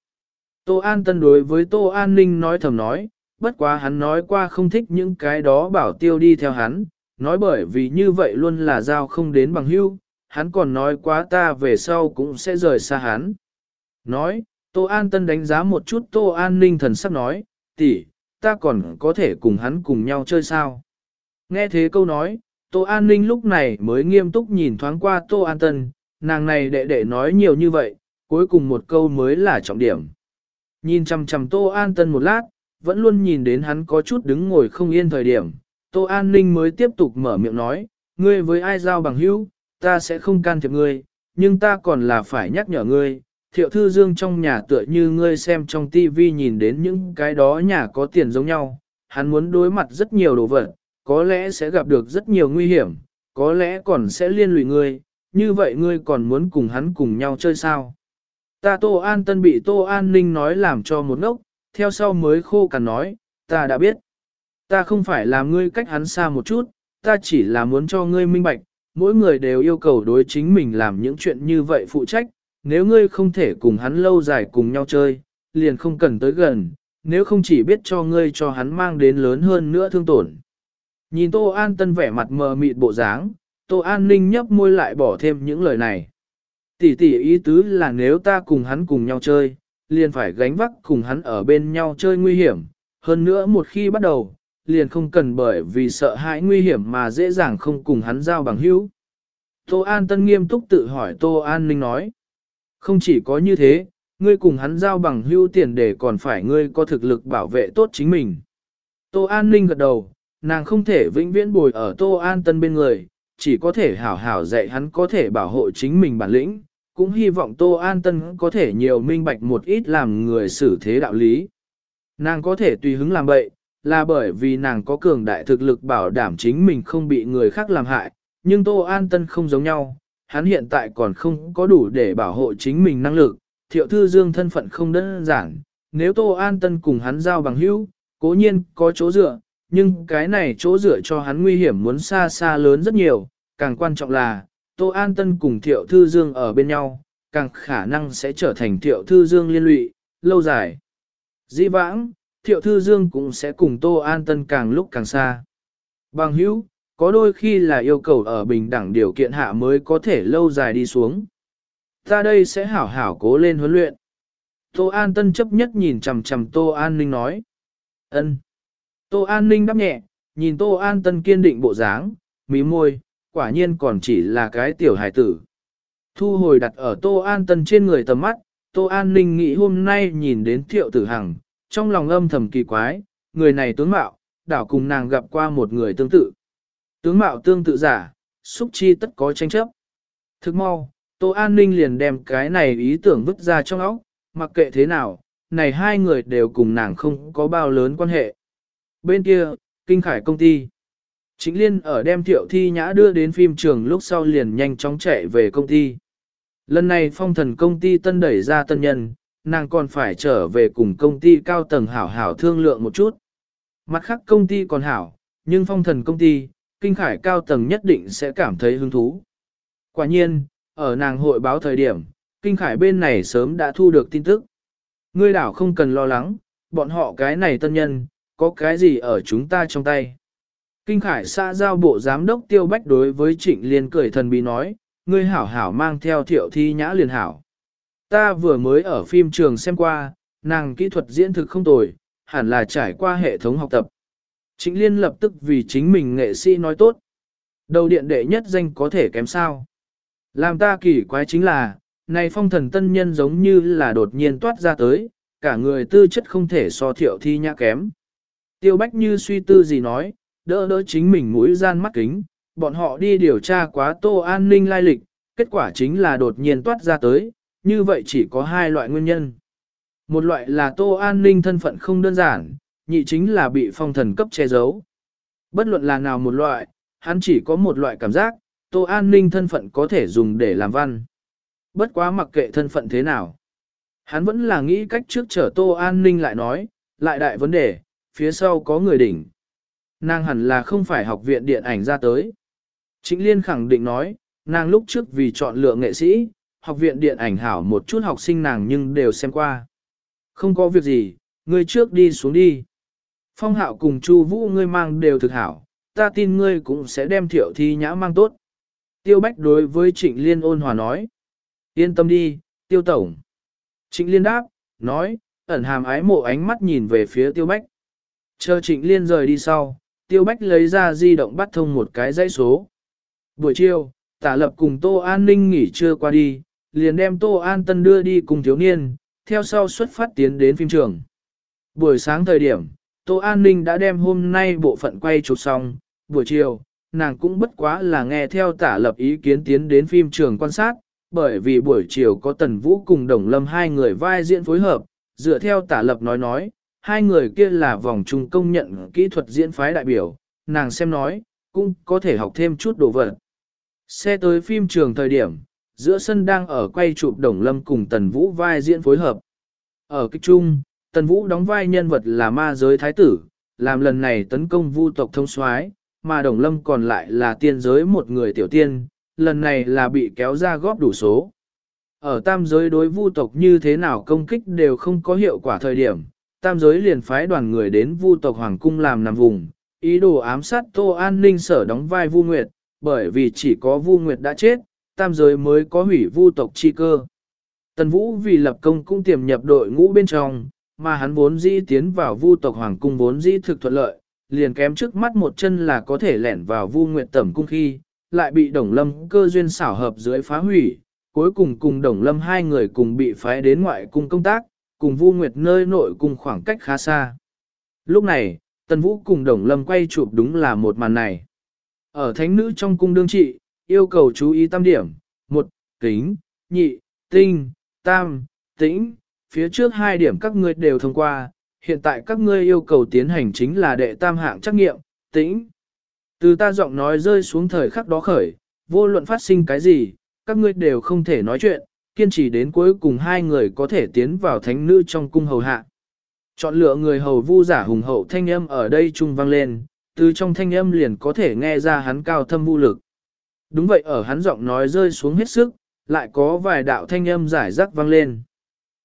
Tô An Tân đối với Tô An Ninh nói thầm nói, bất quá hắn nói qua không thích những cái đó bảo tiêu đi theo hắn, nói bởi vì như vậy luôn là giao không đến bằng hưu, hắn còn nói quá ta về sau cũng sẽ rời xa hắn. Nói, Tô An Tân đánh giá một chút Tô An Ninh thần sắc nói, tỷ, ta còn có thể cùng hắn cùng nhau chơi sao? Nghe thế câu nói, Tô An Ninh lúc này mới nghiêm túc nhìn thoáng qua Tô An Tân, nàng này đệ đệ nói nhiều như vậy, cuối cùng một câu mới là trọng điểm. Nhìn chằm chằm Tô An Tân một lát, vẫn luôn nhìn đến hắn có chút đứng ngồi không yên thời điểm. Tô An Ninh mới tiếp tục mở miệng nói, ngươi với ai giao bằng hữu, ta sẽ không can thiệp ngươi, nhưng ta còn là phải nhắc nhở ngươi, thiệu thư dương trong nhà tựa như ngươi xem trong tivi nhìn đến những cái đó nhà có tiền giống nhau, hắn muốn đối mặt rất nhiều đồ vật, có lẽ sẽ gặp được rất nhiều nguy hiểm, có lẽ còn sẽ liên lụy ngươi, như vậy ngươi còn muốn cùng hắn cùng nhau chơi sao? Ta Tô An Tân bị Tô An Ninh nói làm cho một ngốc, theo sau mới khô cằn nói, ta đã biết. Ta không phải làm ngươi cách hắn xa một chút, ta chỉ là muốn cho ngươi minh bạch, mỗi người đều yêu cầu đối chính mình làm những chuyện như vậy phụ trách, nếu ngươi không thể cùng hắn lâu dài cùng nhau chơi, liền không cần tới gần, nếu không chỉ biết cho ngươi cho hắn mang đến lớn hơn nữa thương tổn. Nhìn Tô An Tân vẻ mặt mờ mịt bộ dáng, Tô An Ninh nhấp môi lại bỏ thêm những lời này. Tỷ tỷ ý tứ là nếu ta cùng hắn cùng nhau chơi, liền phải gánh vác cùng hắn ở bên nhau chơi nguy hiểm. Hơn nữa một khi bắt đầu, liền không cần bởi vì sợ hãi nguy hiểm mà dễ dàng không cùng hắn giao bằng hữu. Tô An Tân nghiêm túc tự hỏi Tô An Ninh nói. Không chỉ có như thế, ngươi cùng hắn giao bằng hữu tiền để còn phải ngươi có thực lực bảo vệ tốt chính mình. Tô An Ninh gật đầu, nàng không thể vĩnh viễn bồi ở Tô An Tân bên người, chỉ có thể hảo hảo dạy hắn có thể bảo hộ chính mình bản lĩnh, cũng hy vọng Tô An Tân có thể nhiều minh bạch một ít làm người xử thế đạo lý. Nàng có thể tùy hứng làm bậy, là bởi vì nàng có cường đại thực lực bảo đảm chính mình không bị người khác làm hại, nhưng Tô An Tân không giống nhau, hắn hiện tại còn không có đủ để bảo hộ chính mình năng lực, thiệu thư dương thân phận không đơn giản, nếu Tô An Tân cùng hắn giao bằng hữu, cố nhiên có chỗ dựa, nhưng cái này chỗ dựa cho hắn nguy hiểm muốn xa xa lớn rất nhiều, càng quan trọng là, Tô An Tân cùng thiệu thư dương ở bên nhau, càng khả năng sẽ trở thành thiệu thư dương liên lụy, lâu dài. Dĩ vãng, thiệu thư dương cũng sẽ cùng Tô An Tân càng lúc càng xa. Bằng hữu, có đôi khi là yêu cầu ở bình đẳng điều kiện hạ mới có thể lâu dài đi xuống. Ta đây sẽ hảo hảo cố lên huấn luyện. Tô An Tân chấp nhất nhìn chầm chầm Tô An Ninh nói. ân. Tô An Ninh đáp nhẹ, nhìn Tô An Tân kiên định bộ dáng, mí môi, quả nhiên còn chỉ là cái tiểu hài tử. Thu hồi đặt ở Tô An Tân trên người tầm mắt, Tô An Ninh nghĩ hôm nay nhìn đến thiệu tử hằng, trong lòng âm thầm kỳ quái, người này tướng mạo, đảo cùng nàng gặp qua một người tương tự. Tướng mạo tương tự giả, xúc chi tất có tranh chấp. Thức mau, Tô An Ninh liền đem cái này ý tưởng vứt ra trong óc, mặc kệ thế nào, này hai người đều cùng nàng không có bao lớn quan hệ. Bên kia, Kinh Khải công ty. Chính Liên ở đem Thiệu Thi Nhã đưa đến phim trường lúc sau liền nhanh chóng chạy về công ty. Lần này phong thần công ty tân đẩy ra tân nhân, nàng còn phải trở về cùng công ty cao tầng hảo hảo thương lượng một chút. Mặt khác công ty còn hảo, nhưng phong thần công ty, kinh khải cao tầng nhất định sẽ cảm thấy hứng thú. Quả nhiên, ở nàng hội báo thời điểm, kinh khải bên này sớm đã thu được tin tức. Ngươi đảo không cần lo lắng, bọn họ cái này tân nhân, có cái gì ở chúng ta trong tay. Kinh khải xã giao bộ giám đốc tiêu bách đối với trịnh liên cười thần bí nói, ngươi hảo hảo mang theo thiệu thi nhã liền hảo. Ta vừa mới ở phim trường xem qua, nàng kỹ thuật diễn thực không tồi, hẳn là trải qua hệ thống học tập. Trịnh Liên lập tức vì chính mình nghệ sĩ nói tốt. Đầu điện đệ nhất danh có thể kém sao. Làm ta kỳ quái chính là, này phong thần tân nhân giống như là đột nhiên toát ra tới, cả người tư chất không thể so thiệu thi nhã kém. Tiêu Bách như suy tư gì nói, đỡ đỡ chính mình mũi gian mắt kính, bọn họ đi điều tra quá tô an ninh lai lịch, kết quả chính là đột nhiên toát ra tới, như vậy chỉ có hai loại nguyên nhân. Một loại là tô an ninh thân phận không đơn giản, nhị chính là bị phong thần cấp che giấu. Bất luận là nào một loại, hắn chỉ có một loại cảm giác, tô an ninh thân phận có thể dùng để làm văn. Bất quá mặc kệ thân phận thế nào. Hắn vẫn là nghĩ cách trước chở tô an ninh lại nói, lại đại vấn đề, phía sau có người đỉnh. Nàng hẳn là không phải học viện điện ảnh ra tới. Trịnh Liên khẳng định nói, nàng lúc trước vì chọn lựa nghệ sĩ, học viện điện ảnh hảo một chút học sinh nàng nhưng đều xem qua. Không có việc gì, ngươi trước đi xuống đi. Phong hạo cùng Chu Vũ ngươi mang đều thực hảo, ta tin ngươi cũng sẽ đem thiệu thi nhã mang tốt. Tiêu Bách đối với Trịnh Liên ôn hòa nói. Yên tâm đi, Tiêu Tổng. Trịnh Liên đáp, nói, ẩn hàm ái mộ ánh mắt nhìn về phía Tiêu Bách. Chờ Trịnh Liên rời đi sau, Tiêu Bách lấy ra di động bắt thông một cái dãy số. Buổi chiều, tả lập cùng Tô An Ninh nghỉ trưa qua đi, liền đem Tô An Tân đưa đi cùng thiếu niên, theo sau xuất phát tiến đến phim trường. Buổi sáng thời điểm, Tô An Ninh đã đem hôm nay bộ phận quay chụp xong, buổi chiều, nàng cũng bất quá là nghe theo tả lập ý kiến tiến đến phim trường quan sát, bởi vì buổi chiều có Tần Vũ cùng Đồng Lâm hai người vai diễn phối hợp, dựa theo tả lập nói nói, hai người kia là vòng trung công nhận kỹ thuật diễn phái đại biểu, nàng xem nói, cũng có thể học thêm chút đồ vật. Xe tới phim trường thời điểm, giữa sân đang ở quay chụp Đồng Lâm cùng Tần Vũ vai diễn phối hợp. Ở kịch trung, Tần Vũ đóng vai nhân vật là ma giới thái tử, làm lần này tấn công vu tộc thông soái, mà Đồng Lâm còn lại là tiên giới một người tiểu tiên, lần này là bị kéo ra góp đủ số. Ở tam giới đối vu tộc như thế nào công kích đều không có hiệu quả thời điểm, tam giới liền phái đoàn người đến vu tộc hoàng cung làm nằm vùng, ý đồ ám sát Tô An Ninh sở đóng vai vu nguyệt, bởi vì chỉ có vu nguyệt đã chết, tam giới mới có hủy vu tộc chi cơ. Tần Vũ vì lập công cũng tiềm nhập đội ngũ bên trong, mà hắn vốn dĩ tiến vào vu tộc hoàng cung vốn dĩ thực thuận lợi, liền kém trước mắt một chân là có thể lẻn vào vu nguyệt tẩm cung khi, lại bị Đồng Lâm cơ duyên xảo hợp dưới phá hủy, cuối cùng cùng Đồng Lâm hai người cùng bị phái đến ngoại cung công tác, cùng Vu Nguyệt nơi nội cùng khoảng cách khá xa. Lúc này, Tần Vũ cùng Đồng Lâm quay chụp đúng là một màn này. Ở thánh nữ trong cung đương trị, yêu cầu chú ý tam điểm, một, kính, nhị, tinh, tam, tĩnh, phía trước hai điểm các ngươi đều thông qua, hiện tại các ngươi yêu cầu tiến hành chính là đệ tam hạng trắc nghiệm, tĩnh. Từ ta giọng nói rơi xuống thời khắc đó khởi, vô luận phát sinh cái gì, các ngươi đều không thể nói chuyện, kiên trì đến cuối cùng hai người có thể tiến vào thánh nữ trong cung hầu hạ. Chọn lựa người hầu vu giả hùng hậu thanh âm ở đây trung vang lên, từ trong thanh âm liền có thể nghe ra hắn cao thâm vũ lực. Đúng vậy ở hắn giọng nói rơi xuống hết sức, lại có vài đạo thanh âm giải rắc vang lên.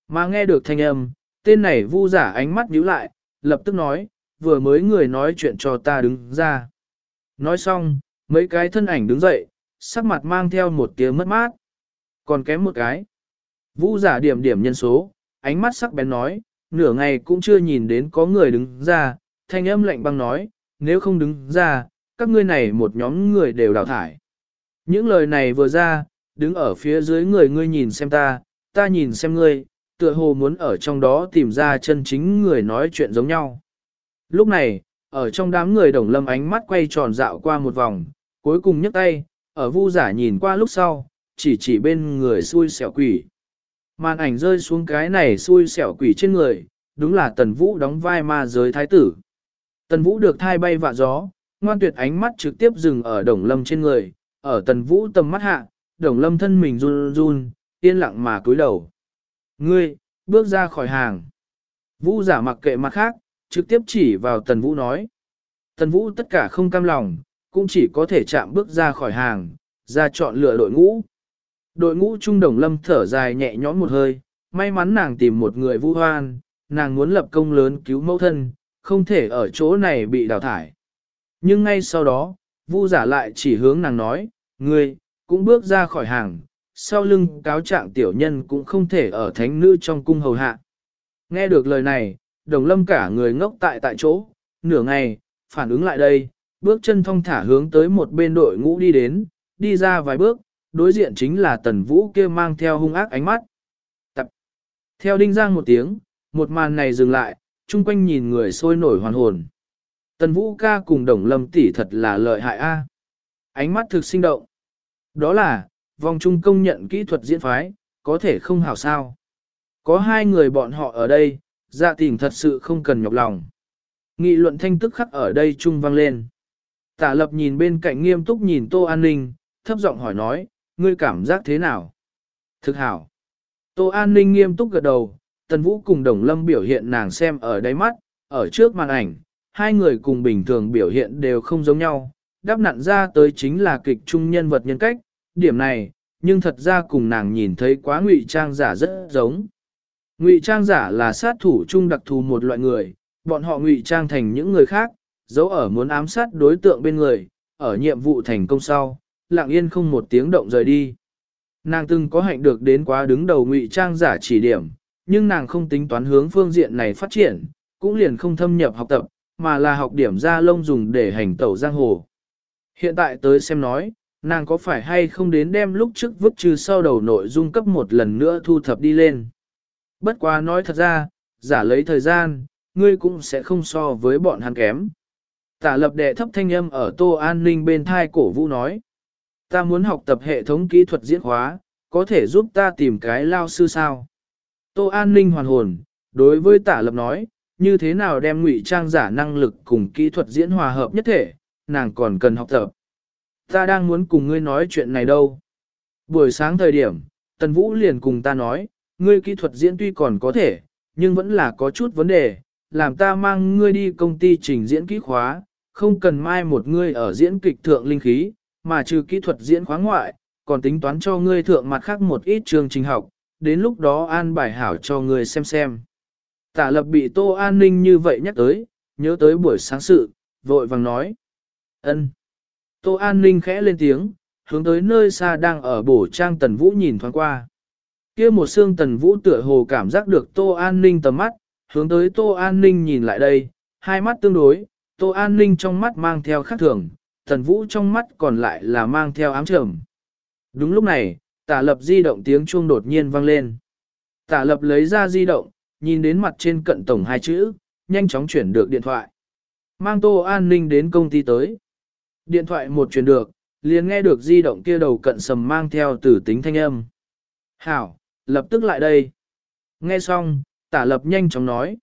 Mà nghe được thanh âm, tên này vu giả ánh mắt nhíu lại, lập tức nói, vừa mới người nói chuyện cho ta đứng ra. Nói xong, mấy cái thân ảnh đứng dậy, sắc mặt mang theo một tiếng mất mát. Còn kém một cái. Vu giả điểm điểm nhân số, ánh mắt sắc bén nói, nửa ngày cũng chưa nhìn đến có người đứng ra, thanh âm lạnh băng nói, nếu không đứng ra, các ngươi này một nhóm người đều đào thải. Những lời này vừa ra, đứng ở phía dưới người ngươi nhìn xem ta, ta nhìn xem ngươi, tựa hồ muốn ở trong đó tìm ra chân chính người nói chuyện giống nhau. Lúc này, ở trong đám người đồng lâm ánh mắt quay tròn dạo qua một vòng, cuối cùng nhấc tay, ở vu giả nhìn qua lúc sau, chỉ chỉ bên người xui xẻo quỷ. Màn ảnh rơi xuống cái này xui xẻo quỷ trên người, đúng là tần vũ đóng vai ma giới thái tử. Tần vũ được thai bay vạ gió, ngoan tuyệt ánh mắt trực tiếp dừng ở đồng lâm trên người, ở tần vũ tầm mắt hạ, đồng lâm thân mình run run, yên lặng mà cúi đầu. Ngươi, bước ra khỏi hàng. Vũ giả mặc kệ mặt khác, trực tiếp chỉ vào tần vũ nói. Tần vũ tất cả không cam lòng, cũng chỉ có thể chạm bước ra khỏi hàng, ra chọn lựa đội ngũ. Đội ngũ trung đồng lâm thở dài nhẹ nhõm một hơi, may mắn nàng tìm một người vũ hoan, nàng muốn lập công lớn cứu mẫu thân, không thể ở chỗ này bị đào thải. Nhưng ngay sau đó, vu giả lại chỉ hướng nàng nói, ngươi, cũng bước ra khỏi hàng, sau lưng cáo trạng tiểu nhân cũng không thể ở thánh nữ trong cung hầu hạ. Nghe được lời này, đồng lâm cả người ngốc tại tại chỗ, nửa ngày, phản ứng lại đây, bước chân thong thả hướng tới một bên đội ngũ đi đến, đi ra vài bước, đối diện chính là tần vũ kia mang theo hung ác ánh mắt. Tập. Theo đinh giang một tiếng, một màn này dừng lại, chung quanh nhìn người sôi nổi hoàn hồn. Tần vũ ca cùng đồng lâm tỷ thật là lợi hại a. Ánh mắt thực sinh động. Đó là, vòng trung công nhận kỹ thuật diễn phái, có thể không hảo sao. Có hai người bọn họ ở đây, dạ tình thật sự không cần nhọc lòng. Nghị luận thanh tức khắc ở đây trung vang lên. Tả lập nhìn bên cạnh nghiêm túc nhìn Tô An Ninh, thấp giọng hỏi nói, ngươi cảm giác thế nào? Thực hảo. Tô An Ninh nghiêm túc gật đầu, Tần Vũ cùng Đồng Lâm biểu hiện nàng xem ở đáy mắt, ở trước màn ảnh, hai người cùng bình thường biểu hiện đều không giống nhau, đáp nặn ra tới chính là kịch trung nhân vật nhân cách, điểm này, nhưng thật ra cùng nàng nhìn thấy quá ngụy trang giả rất giống. Ngụy trang giả là sát thủ chung đặc thù một loại người, bọn họ ngụy trang thành những người khác, dấu ở muốn ám sát đối tượng bên người, ở nhiệm vụ thành công sau, lặng yên không một tiếng động rời đi. Nàng từng có hạnh được đến quá đứng đầu ngụy trang giả chỉ điểm, nhưng nàng không tính toán hướng phương diện này phát triển, cũng liền không thâm nhập học tập, mà là học điểm ra lông dùng để hành tẩu giang hồ. Hiện tại tới xem nói, nàng có phải hay không đến đem lúc trước vứt trừ sau đầu nội dung cấp một lần nữa thu thập đi lên. Bất quá nói thật ra, giả lấy thời gian, ngươi cũng sẽ không so với bọn hắn kém. Tả lập đệ thấp thanh âm ở tô an ninh bên thai cổ vũ nói. Ta muốn học tập hệ thống kỹ thuật diễn hóa, có thể giúp ta tìm cái lao sư sao? Tô an ninh hoàn hồn, đối với tả lập nói, như thế nào đem ngụy trang giả năng lực cùng kỹ thuật diễn hòa hợp nhất thể, nàng còn cần học tập. Ta đang muốn cùng ngươi nói chuyện này đâu. Buổi sáng thời điểm, Tần Vũ liền cùng ta nói, ngươi kỹ thuật diễn tuy còn có thể, nhưng vẫn là có chút vấn đề, làm ta mang ngươi đi công ty trình diễn kỹ khóa, không cần mai một ngươi ở diễn kịch thượng linh khí, mà trừ kỹ thuật diễn khóa ngoại, còn tính toán cho ngươi thượng mặt khác một ít chương trình học, đến lúc đó an bài hảo cho ngươi xem xem. Tả lập bị tô an ninh như vậy nhắc tới, nhớ tới buổi sáng sự, vội vàng nói. ân Tô An Ninh khẽ lên tiếng, hướng tới nơi xa đang ở bổ trang Tần Vũ nhìn thoáng qua. kia một xương Tần Vũ tựa hồ cảm giác được Tô An Ninh tầm mắt, hướng tới Tô An Ninh nhìn lại đây, hai mắt tương đối, Tô An Ninh trong mắt mang theo khắc thường, tần vũ trong mắt còn lại là mang theo ám trầm. Đúng lúc này, tả lập di động tiếng chuông đột nhiên vang lên. Tả lập lấy ra di động, nhìn đến mặt trên cận tổng hai chữ, nhanh chóng chuyển được điện thoại. Mang tô an ninh đến công ty tới. Điện thoại một chuyển được, liền nghe được di động kia đầu cận sầm mang theo tử tính thanh âm. Hảo, lập tức lại đây. Nghe xong, tả lập nhanh chóng nói.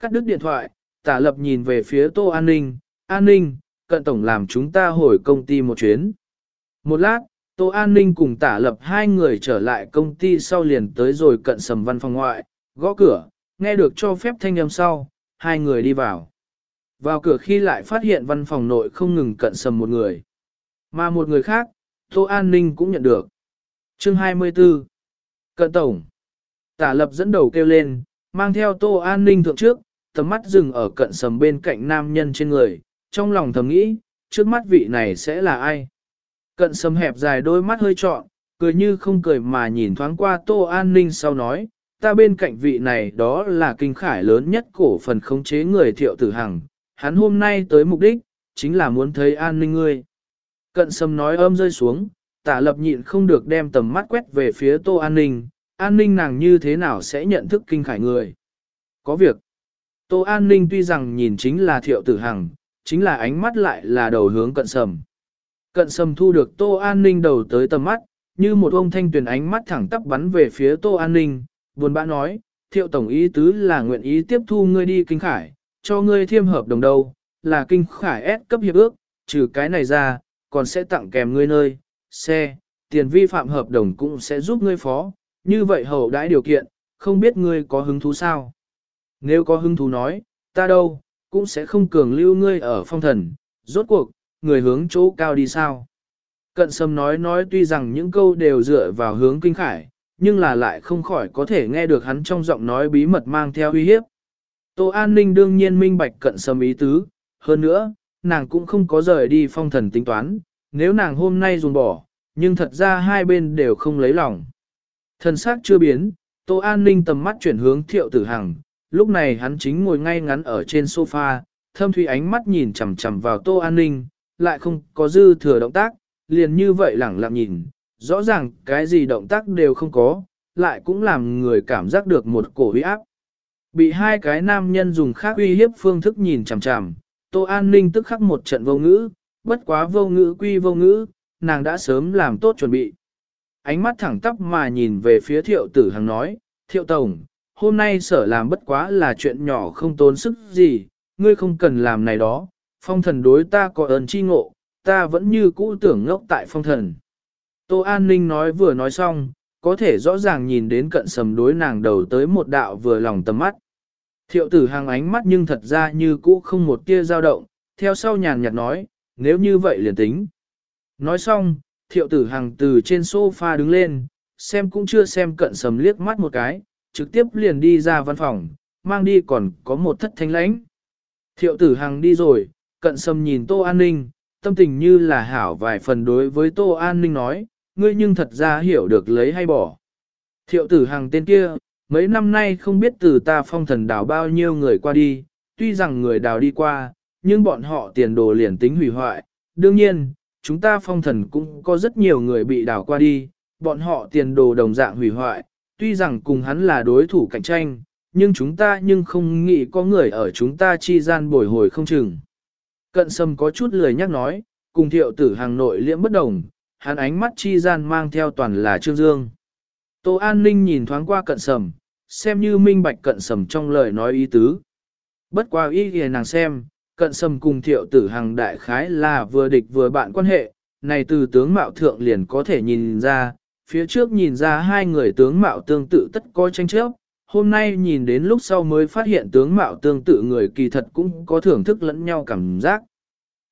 Cắt đứt điện thoại, tả lập nhìn về phía tô an ninh, an ninh, cận tổng làm chúng ta hồi công ty một chuyến. Một lát, tô an ninh cùng tả lập hai người trở lại công ty sau liền tới rồi cận sầm văn phòng ngoại, gõ cửa, nghe được cho phép thanh âm sau, hai người đi vào. Vào cửa khi lại phát hiện văn phòng nội không ngừng cận sầm một người. Mà một người khác, Tô An Ninh cũng nhận được. Chương 24 Cận Tổng Tả lập dẫn đầu kêu lên, mang theo Tô An Ninh thượng trước, tầm mắt dừng ở cận sầm bên cạnh nam nhân trên người, trong lòng thầm nghĩ, trước mắt vị này sẽ là ai? Cận sầm hẹp dài đôi mắt hơi trọn, cười như không cười mà nhìn thoáng qua Tô An Ninh sau nói, ta bên cạnh vị này đó là kinh khải lớn nhất cổ phần khống chế người thiệu tử hằng, hắn hôm nay tới mục đích, chính là muốn thấy an ninh ngươi. Cận sâm nói ôm rơi xuống, tả lập nhịn không được đem tầm mắt quét về phía tô an ninh, an ninh nàng như thế nào sẽ nhận thức kinh khải người. Có việc. Tô an ninh tuy rằng nhìn chính là thiệu tử hằng, chính là ánh mắt lại là đầu hướng cận sầm. Cận sầm thu được tô an ninh đầu tới tầm mắt, như một ông thanh tuyển ánh mắt thẳng tắp bắn về phía tô an ninh, buồn bã nói, thiệu tổng ý tứ là nguyện ý tiếp thu ngươi đi kinh khải, cho ngươi thiêm hợp đồng đâu, là kinh khải S cấp hiệp ước, trừ cái này ra, còn sẽ tặng kèm ngươi nơi, xe, tiền vi phạm hợp đồng cũng sẽ giúp ngươi phó, như vậy hậu đãi điều kiện, không biết ngươi có hứng thú sao. Nếu có hứng thú nói, ta đâu, cũng sẽ không cường lưu ngươi ở phong thần, rốt cuộc, người hướng chỗ cao đi sao. Cận sâm nói nói tuy rằng những câu đều dựa vào hướng kinh khải, nhưng là lại không khỏi có thể nghe được hắn trong giọng nói bí mật mang theo uy hiếp. Tô An Ninh đương nhiên minh bạch cận sâm ý tứ, hơn nữa, nàng cũng không có rời đi phong thần tính toán, nếu nàng hôm nay dùng bỏ, nhưng thật ra hai bên đều không lấy lòng. Thần sắc chưa biến, Tô An Ninh tầm mắt chuyển hướng thiệu tử hằng, lúc này hắn chính ngồi ngay ngắn ở trên sofa, thâm thủy ánh mắt nhìn chằm chằm vào Tô An Ninh, lại không có dư thừa động tác, liền như vậy lẳng lặng nhìn, rõ ràng cái gì động tác đều không có, lại cũng làm người cảm giác được một cổ huy áp. Bị hai cái nam nhân dùng khác uy hiếp phương thức nhìn chằm chằm, Tô An Ninh tức khắc một trận vô ngữ, bất quá vô ngữ quy vô ngữ, nàng đã sớm làm tốt chuẩn bị. Ánh mắt thẳng tắp mà nhìn về phía thiệu tử hằng nói, thiệu tổng, hôm nay sở làm bất quá là chuyện nhỏ không tốn sức gì, ngươi không cần làm này đó, phong thần đối ta có ơn chi ngộ, ta vẫn như cũ tưởng ngốc tại phong thần. Tô An Ninh nói vừa nói xong, có thể rõ ràng nhìn đến cận sầm đối nàng đầu tới một đạo vừa lòng tầm mắt. Thiệu tử hàng ánh mắt nhưng thật ra như cũ không một tia dao động, theo sau nhàn nhạt nói, nếu như vậy liền tính. Nói xong, thiệu tử hàng từ trên sofa đứng lên, xem cũng chưa xem cận sầm liếc mắt một cái, trực tiếp liền đi ra văn phòng, mang đi còn có một thất thanh lãnh. Thiệu tử hàng đi rồi, cận sầm nhìn tô an ninh, tâm tình như là hảo vài phần đối với tô an ninh nói, ngươi nhưng thật ra hiểu được lấy hay bỏ. Thiệu tử hàng tên kia, mấy năm nay không biết từ ta phong thần đảo bao nhiêu người qua đi, tuy rằng người đào đi qua, nhưng bọn họ tiền đồ liền tính hủy hoại. Đương nhiên, chúng ta phong thần cũng có rất nhiều người bị đào qua đi, bọn họ tiền đồ đồng dạng hủy hoại, tuy rằng cùng hắn là đối thủ cạnh tranh, nhưng chúng ta nhưng không nghĩ có người ở chúng ta chi gian bồi hồi không chừng. Cận sâm có chút lười nhắc nói, cùng thiệu tử hàng nội liễm bất đồng, hắn ánh mắt chi gian mang theo toàn là trương dương. Tô An Ninh nhìn thoáng qua cận sầm, xem như minh bạch cận sầm trong lời nói ý tứ. Bất qua ý kìa nàng xem, cận sầm cùng thiệu tử hàng đại khái là vừa địch vừa bạn quan hệ, này từ tướng mạo thượng liền có thể nhìn ra, phía trước nhìn ra hai người tướng mạo tương tự tất có tranh chấp, hôm nay nhìn đến lúc sau mới phát hiện tướng mạo tương tự người kỳ thật cũng có thưởng thức lẫn nhau cảm giác.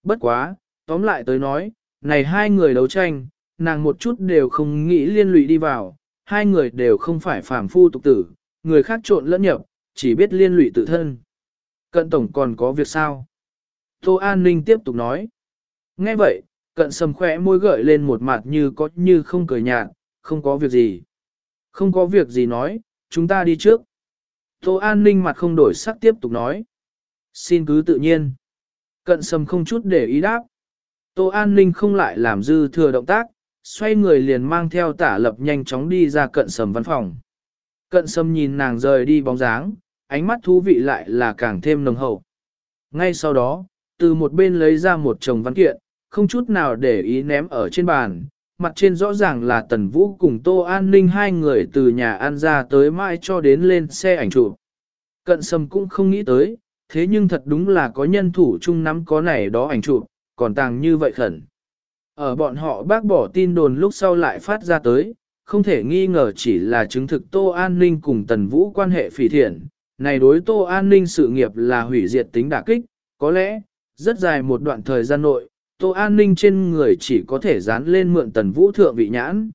Bất quá, tóm lại tới nói, này hai người đấu tranh, nàng một chút đều không nghĩ liên lụy đi vào, hai người đều không phải phàm phu tục tử, người khác trộn lẫn nhập, chỉ biết liên lụy tự thân. Cận tổng còn có việc sao? Tô An Ninh tiếp tục nói. Nghe vậy, cận sầm khỏe môi gợi lên một mặt như có như không cười nhạt, không có việc gì. Không có việc gì nói, chúng ta đi trước. Tô An Ninh mặt không đổi sắc tiếp tục nói. Xin cứ tự nhiên. Cận sầm không chút để ý đáp. Tô An Ninh không lại làm dư thừa động tác, xoay người liền mang theo tả lập nhanh chóng đi ra cận sầm văn phòng. Cận sầm nhìn nàng rời đi bóng dáng, ánh mắt thú vị lại là càng thêm nồng hậu. Ngay sau đó, từ một bên lấy ra một chồng văn kiện, không chút nào để ý ném ở trên bàn, mặt trên rõ ràng là Tần Vũ cùng Tô An Ninh hai người từ nhà ăn ra tới mãi cho đến lên xe ảnh chụp. Cận sầm cũng không nghĩ tới, thế nhưng thật đúng là có nhân thủ chung nắm có này đó ảnh chụp, còn tàng như vậy khẩn. Ở bọn họ bác bỏ tin đồn lúc sau lại phát ra tới, không thể nghi ngờ chỉ là chứng thực Tô An Ninh cùng Tần Vũ quan hệ phỉ thiện. Này đối Tô An Ninh sự nghiệp là hủy diệt tính đả kích, có lẽ, rất dài một đoạn thời gian nội, Tô An Ninh trên người chỉ có thể dán lên mượn Tần Vũ thượng vị nhãn.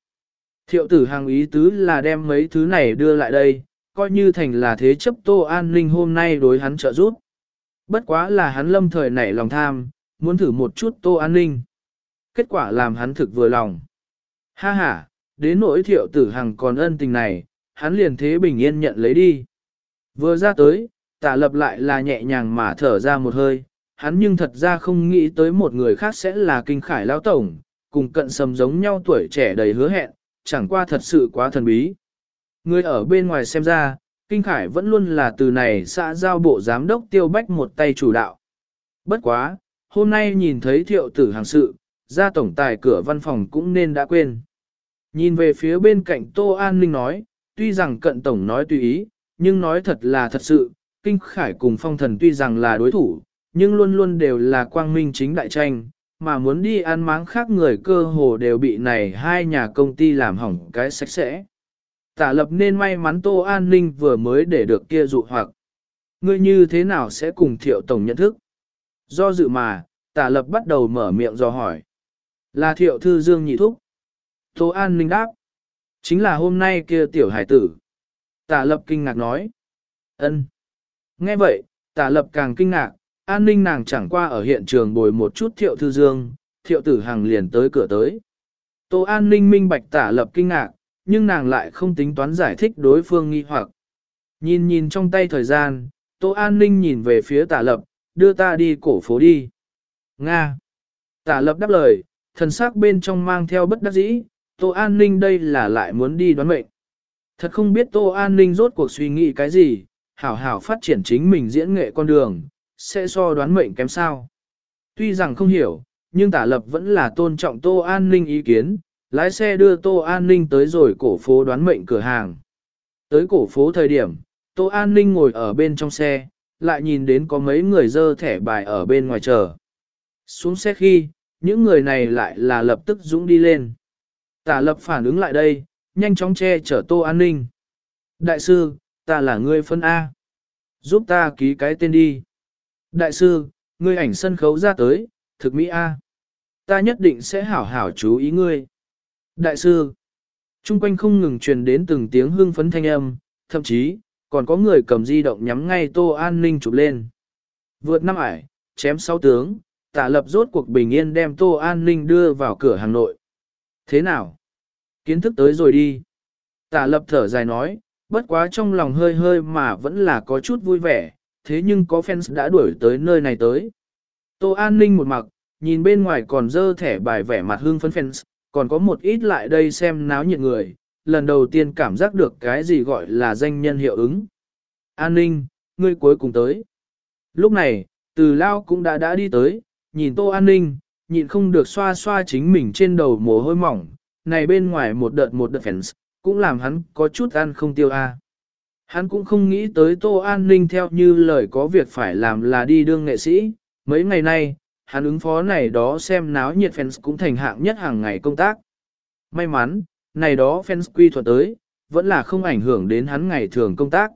Thiệu tử hàng ý tứ là đem mấy thứ này đưa lại đây, coi như thành là thế chấp Tô An Ninh hôm nay đối hắn trợ giúp. Bất quá là hắn lâm thời nảy lòng tham, muốn thử một chút Tô An Ninh. Kết quả làm hắn thực vừa lòng. Ha ha, đến nỗi thiệu tử hằng còn ân tình này, hắn liền thế bình yên nhận lấy đi. Vừa ra tới, tả lập lại là nhẹ nhàng mà thở ra một hơi, hắn nhưng thật ra không nghĩ tới một người khác sẽ là kinh khải lao tổng, cùng cận sầm giống nhau tuổi trẻ đầy hứa hẹn, chẳng qua thật sự quá thần bí. Người ở bên ngoài xem ra, kinh khải vẫn luôn là từ này xã giao bộ giám đốc tiêu bách một tay chủ đạo. Bất quá, hôm nay nhìn thấy thiệu tử hàng sự, ra tổng tài cửa văn phòng cũng nên đã quên. Nhìn về phía bên cạnh Tô An Ninh nói, tuy rằng cận tổng nói tùy ý, nhưng nói thật là thật sự, Kinh Khải cùng phong thần tuy rằng là đối thủ, nhưng luôn luôn đều là quang minh chính đại tranh, mà muốn đi ăn máng khác người cơ hồ đều bị này hai nhà công ty làm hỏng cái sạch sẽ. Tả lập nên may mắn Tô An Ninh vừa mới để được kia dụ hoặc. Ngươi như thế nào sẽ cùng thiệu tổng nhận thức? Do dự mà, tả lập bắt đầu mở miệng do hỏi. Là thiệu thư dương nhị thúc. Tô An Ninh đáp. Chính là hôm nay kia tiểu hải tử. Tả lập kinh ngạc nói. ân. Nghe vậy, tả lập càng kinh ngạc, an ninh nàng chẳng qua ở hiện trường bồi một chút thiệu thư dương, thiệu tử hàng liền tới cửa tới. Tô an ninh minh bạch tả lập kinh ngạc, nhưng nàng lại không tính toán giải thích đối phương nghi hoặc. Nhìn nhìn trong tay thời gian, Tô an ninh nhìn về phía tả lập, đưa ta đi cổ phố đi. Nga. Tả lập đáp lời, thần sắc bên trong mang theo bất đắc dĩ, Tô An Ninh đây là lại muốn đi đoán mệnh. Thật không biết Tô An Ninh rốt cuộc suy nghĩ cái gì, hảo hảo phát triển chính mình diễn nghệ con đường, sẽ so đoán mệnh kém sao. Tuy rằng không hiểu, nhưng tả lập vẫn là tôn trọng Tô An Ninh ý kiến, lái xe đưa Tô An Ninh tới rồi cổ phố đoán mệnh cửa hàng. Tới cổ phố thời điểm, Tô An Ninh ngồi ở bên trong xe, lại nhìn đến có mấy người dơ thẻ bài ở bên ngoài chờ. Xuống xe khi, những người này lại là lập tức dũng đi lên. Tả lập phản ứng lại đây, nhanh chóng che chở Tô An Ninh. Đại sư, ta là người phân A. Giúp ta ký cái tên đi. Đại sư, ngươi ảnh sân khấu ra tới, thực mỹ A. Ta nhất định sẽ hảo hảo chú ý ngươi. Đại sư, chung quanh không ngừng truyền đến từng tiếng hương phấn thanh âm, thậm chí, còn có người cầm di động nhắm ngay Tô An Ninh chụp lên. Vượt năm ải, chém sáu tướng, tả lập rốt cuộc bình yên đem Tô An Ninh đưa vào cửa hàng nội. Thế nào? Kiến thức tới rồi đi. Tả lập thở dài nói, bất quá trong lòng hơi hơi mà vẫn là có chút vui vẻ, thế nhưng có fans đã đuổi tới nơi này tới. Tô An Ninh một mặc, nhìn bên ngoài còn dơ thẻ bài vẻ mặt hương phấn fans, còn có một ít lại đây xem náo nhiệt người, lần đầu tiên cảm giác được cái gì gọi là danh nhân hiệu ứng. An Ninh, ngươi cuối cùng tới. Lúc này, từ Lao cũng đã đã đi tới, nhìn Tô An Ninh, nhịn không được xoa xoa chính mình trên đầu mồ hôi mỏng, này bên ngoài một đợt một đợt fans, cũng làm hắn có chút ăn không tiêu a. Hắn cũng không nghĩ tới Tô An Ninh theo như lời có việc phải làm là đi đương nghệ sĩ, mấy ngày nay, hắn ứng phó này đó xem náo nhiệt fans cũng thành hạng nhất hàng ngày công tác. May mắn, này đó fans quy thuật tới, vẫn là không ảnh hưởng đến hắn ngày thường công tác.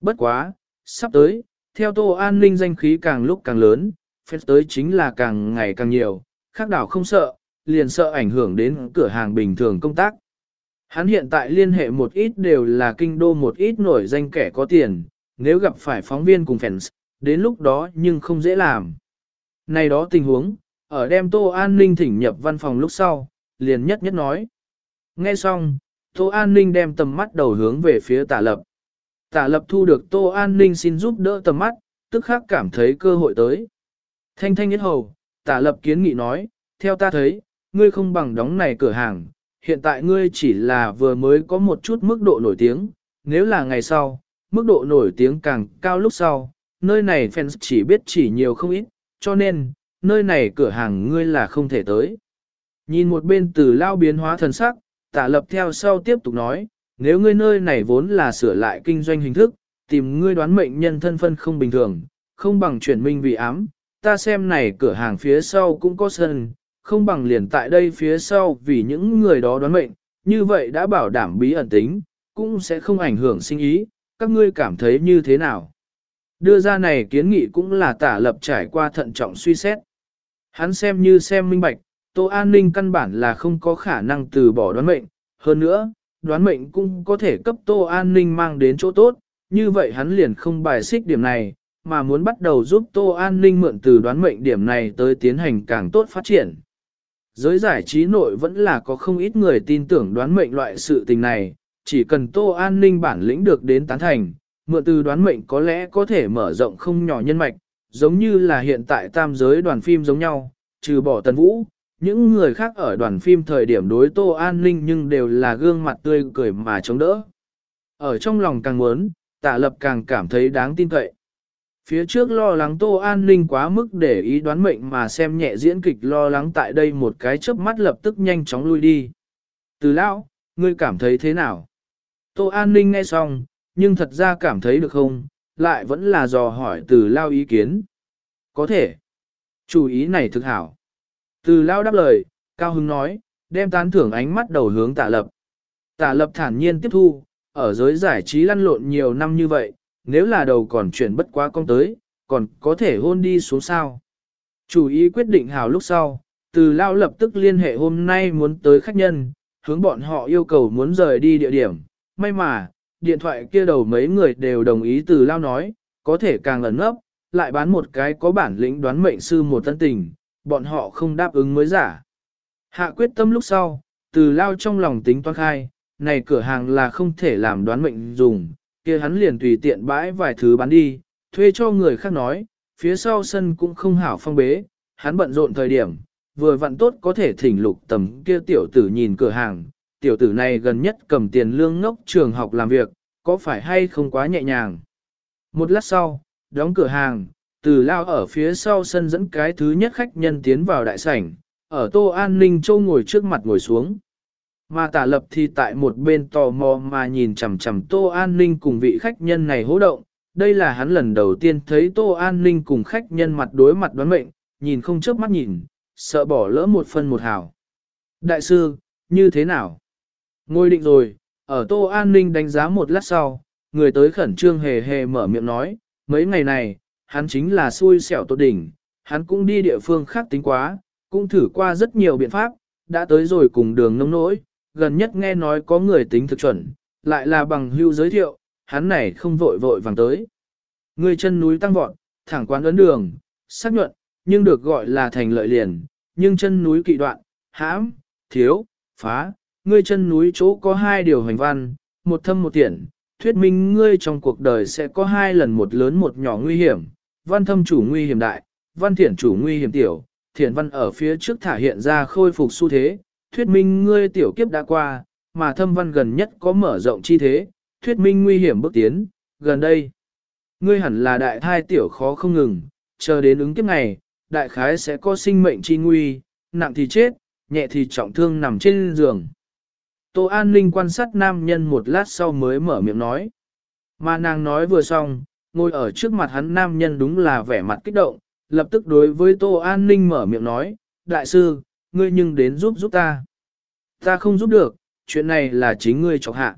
Bất quá, sắp tới, theo Tô An Ninh danh khí càng lúc càng lớn, fans tới chính là càng ngày càng nhiều, khác đảo không sợ, liền sợ ảnh hưởng đến cửa hàng bình thường công tác. Hắn hiện tại liên hệ một ít đều là kinh đô một ít nổi danh kẻ có tiền, nếu gặp phải phóng viên cùng fans, đến lúc đó nhưng không dễ làm. Này đó tình huống, ở đem Tô An Ninh thỉnh nhập văn phòng lúc sau, liền nhất nhất nói. Nghe xong, Tô An Ninh đem tầm mắt đầu hướng về phía tả lập. Tả lập thu được Tô An Ninh xin giúp đỡ tầm mắt, tức khắc cảm thấy cơ hội tới. Thanh thanh nhất hầu, tả lập kiến nghị nói, theo ta thấy, ngươi không bằng đóng này cửa hàng, hiện tại ngươi chỉ là vừa mới có một chút mức độ nổi tiếng, nếu là ngày sau, mức độ nổi tiếng càng cao lúc sau, nơi này fans chỉ biết chỉ nhiều không ít, cho nên, nơi này cửa hàng ngươi là không thể tới. Nhìn một bên từ lao biến hóa thần sắc, tả lập theo sau tiếp tục nói, nếu ngươi nơi này vốn là sửa lại kinh doanh hình thức, tìm ngươi đoán mệnh nhân thân phân không bình thường, không bằng chuyển minh vì ám, ta xem này cửa hàng phía sau cũng có sân, không bằng liền tại đây phía sau vì những người đó đoán mệnh, như vậy đã bảo đảm bí ẩn tính, cũng sẽ không ảnh hưởng sinh ý, các ngươi cảm thấy như thế nào? Đưa ra này kiến nghị cũng là tả lập trải qua thận trọng suy xét. Hắn xem như xem minh bạch, Tô An Ninh căn bản là không có khả năng từ bỏ đoán mệnh, hơn nữa, đoán mệnh cũng có thể cấp Tô An Ninh mang đến chỗ tốt, như vậy hắn liền không bài xích điểm này, mà muốn bắt đầu giúp Tô An Ninh mượn từ đoán mệnh điểm này tới tiến hành càng tốt phát triển. Giới giải trí nội vẫn là có không ít người tin tưởng đoán mệnh loại sự tình này, chỉ cần Tô An Ninh bản lĩnh được đến tán thành, mượn từ đoán mệnh có lẽ có thể mở rộng không nhỏ nhân mạch, giống như là hiện tại tam giới đoàn phim giống nhau, trừ bỏ tần vũ, những người khác ở đoàn phim thời điểm đối Tô An Ninh nhưng đều là gương mặt tươi cười mà chống đỡ. Ở trong lòng càng muốn, tạ lập càng cảm thấy đáng tin cậy. Phía trước lo lắng Tô An Ninh quá mức để ý đoán mệnh mà xem nhẹ diễn kịch lo lắng tại đây một cái chớp mắt lập tức nhanh chóng lui đi. Từ lão, ngươi cảm thấy thế nào? Tô An Ninh nghe xong, nhưng thật ra cảm thấy được không, lại vẫn là dò hỏi từ lao ý kiến. Có thể. Chủ ý này thực hảo. Từ lao đáp lời, Cao Hưng nói, đem tán thưởng ánh mắt đầu hướng tạ lập. Tạ lập thản nhiên tiếp thu, ở giới giải trí lăn lộn nhiều năm như vậy, nếu là đầu còn chuyển bất quá công tới, còn có thể hôn đi xuống sao. Chủ ý quyết định hào lúc sau, từ lao lập tức liên hệ hôm nay muốn tới khách nhân, hướng bọn họ yêu cầu muốn rời đi địa điểm. May mà, điện thoại kia đầu mấy người đều đồng ý từ lao nói, có thể càng ẩn ngấp, lại bán một cái có bản lĩnh đoán mệnh sư một tân tình, bọn họ không đáp ứng mới giả. Hạ quyết tâm lúc sau, từ lao trong lòng tính toán khai, này cửa hàng là không thể làm đoán mệnh dùng, kia hắn liền tùy tiện bãi vài thứ bán đi, thuê cho người khác nói, phía sau sân cũng không hảo phong bế, hắn bận rộn thời điểm, vừa vặn tốt có thể thỉnh lục tầm kia tiểu tử nhìn cửa hàng, tiểu tử này gần nhất cầm tiền lương ngốc trường học làm việc, có phải hay không quá nhẹ nhàng. Một lát sau, đóng cửa hàng, từ lao ở phía sau sân dẫn cái thứ nhất khách nhân tiến vào đại sảnh, ở tô an ninh châu ngồi trước mặt ngồi xuống. Mà tả lập thì tại một bên tò mò mà nhìn chằm chằm Tô An Ninh cùng vị khách nhân này hỗ động. Đây là hắn lần đầu tiên thấy Tô An Ninh cùng khách nhân mặt đối mặt đoán mệnh, nhìn không chớp mắt nhìn, sợ bỏ lỡ một phân một hào. Đại sư, như thế nào? Ngôi định rồi, ở Tô An Ninh đánh giá một lát sau, người tới khẩn trương hề hề mở miệng nói, mấy ngày này, hắn chính là xui xẻo tốt đỉnh, hắn cũng đi địa phương khác tính quá, cũng thử qua rất nhiều biện pháp, đã tới rồi cùng đường nông nỗi, gần nhất nghe nói có người tính thực chuẩn, lại là bằng hưu giới thiệu, hắn này không vội vội vàng tới. Người chân núi tăng vọt, thẳng quán ấn đường, xác nhuận, nhưng được gọi là thành lợi liền, nhưng chân núi kỵ đoạn, hãm, thiếu, phá, ngươi chân núi chỗ có hai điều hành văn, một thâm một tiện, thuyết minh ngươi trong cuộc đời sẽ có hai lần một lớn một nhỏ nguy hiểm, văn thâm chủ nguy hiểm đại, văn thiện chủ nguy hiểm tiểu, thiện văn ở phía trước thả hiện ra khôi phục xu thế, thuyết minh ngươi tiểu kiếp đã qua, mà thâm văn gần nhất có mở rộng chi thế, thuyết minh nguy hiểm bước tiến, gần đây. Ngươi hẳn là đại thai tiểu khó không ngừng, chờ đến ứng kiếp ngày, đại khái sẽ có sinh mệnh chi nguy, nặng thì chết, nhẹ thì trọng thương nằm trên giường. Tô An Ninh quan sát nam nhân một lát sau mới mở miệng nói. Mà nàng nói vừa xong, ngồi ở trước mặt hắn nam nhân đúng là vẻ mặt kích động, lập tức đối với Tô An Ninh mở miệng nói, Đại sư, ngươi nhưng đến giúp giúp ta. Ta không giúp được, chuyện này là chính ngươi chọc hạ.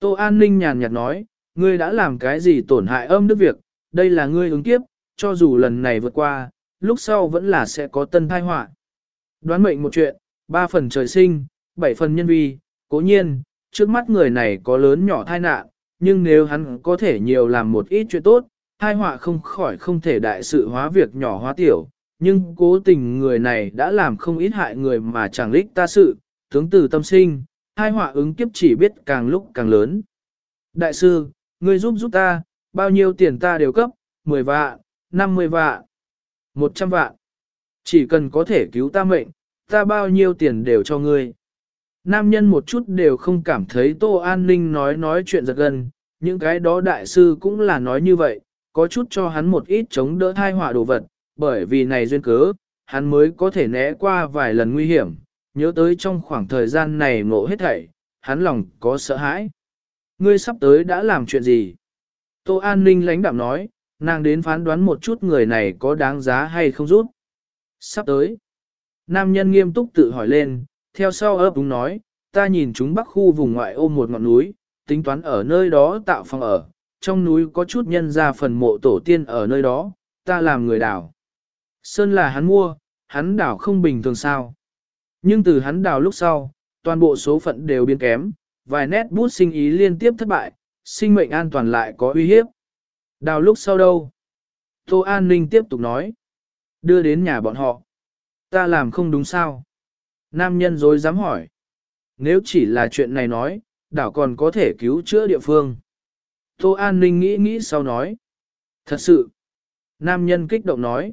Tô An Ninh nhàn nhạt nói, ngươi đã làm cái gì tổn hại âm đức việc, đây là ngươi ứng kiếp, cho dù lần này vượt qua, lúc sau vẫn là sẽ có tân thai họa. Đoán mệnh một chuyện, ba phần trời sinh, bảy phần nhân vi, cố nhiên, trước mắt người này có lớn nhỏ thai nạn, nhưng nếu hắn có thể nhiều làm một ít chuyện tốt, thai họa không khỏi không thể đại sự hóa việc nhỏ hóa tiểu, nhưng cố tình người này đã làm không ít hại người mà chẳng lích ta sự, tướng từ tâm sinh, hai họa ứng kiếp chỉ biết càng lúc càng lớn. Đại sư, ngươi giúp giúp ta, bao nhiêu tiền ta đều cấp, 10 vạn, 50 vạn, 100 vạn. Chỉ cần có thể cứu ta mệnh, ta bao nhiêu tiền đều cho ngươi. Nam nhân một chút đều không cảm thấy Tô An Ninh nói nói chuyện giật gần. những cái đó đại sư cũng là nói như vậy, có chút cho hắn một ít chống đỡ thai họa đồ vật, bởi vì này duyên cớ, hắn mới có thể né qua vài lần nguy hiểm, nhớ tới trong khoảng thời gian này ngộ hết thảy, hắn lòng có sợ hãi. Ngươi sắp tới đã làm chuyện gì? Tô An Ninh lãnh đạm nói, nàng đến phán đoán một chút người này có đáng giá hay không rút. Sắp tới. Nam nhân nghiêm túc tự hỏi lên, theo sau ấp úng nói, ta nhìn chúng bắc khu vùng ngoại ôm một ngọn núi, tính toán ở nơi đó tạo phòng ở, trong núi có chút nhân ra phần mộ tổ tiên ở nơi đó, ta làm người đảo. Sơn là hắn mua, hắn đảo không bình thường sao. Nhưng từ hắn đảo lúc sau, toàn bộ số phận đều biến kém, vài nét bút sinh ý liên tiếp thất bại, sinh mệnh an toàn lại có uy hiếp. Đào lúc sau đâu? Tô An Ninh tiếp tục nói. Đưa đến nhà bọn họ. Ta làm không đúng sao? Nam nhân dối dám hỏi. Nếu chỉ là chuyện này nói, đảo còn có thể cứu chữa địa phương. Tô An Ninh nghĩ nghĩ sau nói. Thật sự. Nam nhân kích động nói.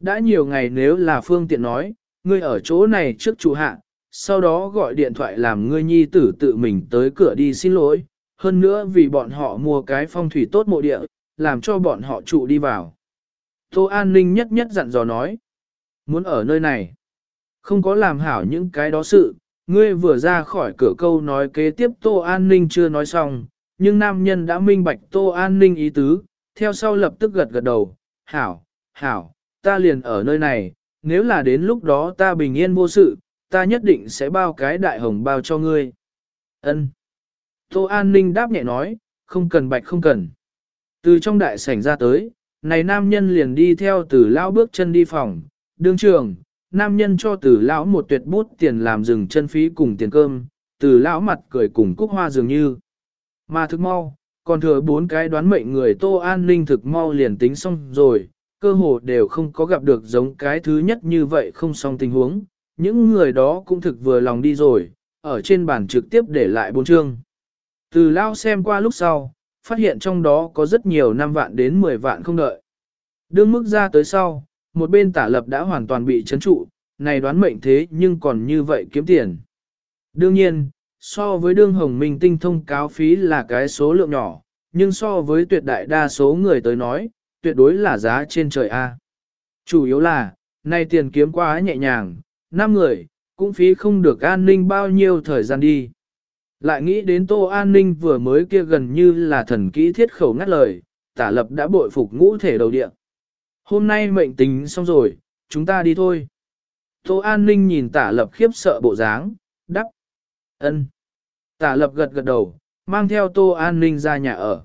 Đã nhiều ngày nếu là phương tiện nói, ngươi ở chỗ này trước chủ hạ, sau đó gọi điện thoại làm ngươi nhi tử tự mình tới cửa đi xin lỗi, hơn nữa vì bọn họ mua cái phong thủy tốt mộ địa, làm cho bọn họ trụ đi vào. Tô An Ninh nhất nhất dặn dò nói, muốn ở nơi này, không có làm hảo những cái đó sự, ngươi vừa ra khỏi cửa câu nói kế tiếp Tô An Ninh chưa nói xong, nhưng nam nhân đã minh bạch Tô An Ninh ý tứ, theo sau lập tức gật gật đầu, hảo, hảo, ta liền ở nơi này, nếu là đến lúc đó ta bình yên vô sự, ta nhất định sẽ bao cái đại hồng bao cho ngươi. Ân. Tô An Ninh đáp nhẹ nói, không cần bạch không cần. Từ trong đại sảnh ra tới, này nam nhân liền đi theo tử lão bước chân đi phòng, đương trường, nam nhân cho tử lão một tuyệt bút tiền làm dừng chân phí cùng tiền cơm, tử lão mặt cười cùng cúc hoa dường như. Mà thực mau, còn thừa bốn cái đoán mệnh người Tô An Ninh thực mau liền tính xong rồi, cơ hồ đều không có gặp được giống cái thứ nhất như vậy không xong tình huống, những người đó cũng thực vừa lòng đi rồi, ở trên bàn trực tiếp để lại bốn chương. Từ lão xem qua lúc sau, phát hiện trong đó có rất nhiều năm vạn đến 10 vạn không đợi. Đương mức ra tới sau, một bên tả lập đã hoàn toàn bị chấn trụ, này đoán mệnh thế nhưng còn như vậy kiếm tiền. Đương nhiên, so với đương hồng minh tinh thông cáo phí là cái số lượng nhỏ, nhưng so với tuyệt đại đa số người tới nói, tuyệt đối là giá trên trời A. Chủ yếu là, này tiền kiếm quá nhẹ nhàng, năm người, cũng phí không được an ninh bao nhiêu thời gian đi. Lại nghĩ đến Tô An Ninh vừa mới kia gần như là thần kỹ thiết khẩu ngắt lời, tả lập đã bội phục ngũ thể đầu địa. Hôm nay mệnh tính xong rồi, chúng ta đi thôi. Tô An Ninh nhìn tả lập khiếp sợ bộ dáng, đắc. ân. Tả lập gật gật đầu, mang theo Tô An Ninh ra nhà ở.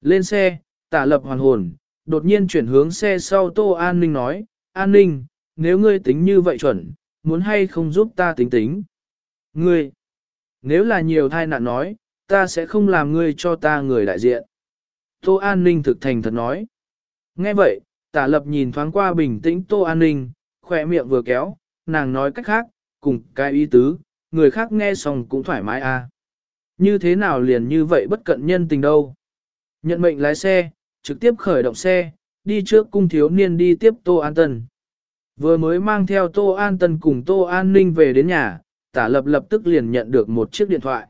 Lên xe, tả lập hoàn hồn, đột nhiên chuyển hướng xe sau Tô An Ninh nói, An Ninh, nếu ngươi tính như vậy chuẩn, muốn hay không giúp ta tính tính. Ngươi, nếu là nhiều thai nạn nói, ta sẽ không làm ngươi cho ta người đại diện. Tô An Ninh thực thành thật nói. Nghe vậy, tả lập nhìn thoáng qua bình tĩnh Tô An Ninh, khỏe miệng vừa kéo, nàng nói cách khác, cùng cái ý tứ, người khác nghe xong cũng thoải mái à. Như thế nào liền như vậy bất cận nhân tình đâu. Nhận mệnh lái xe, trực tiếp khởi động xe, đi trước cung thiếu niên đi tiếp Tô An Tân. Vừa mới mang theo Tô An Tân cùng Tô An Ninh về đến nhà, tả lập lập tức liền nhận được một chiếc điện thoại.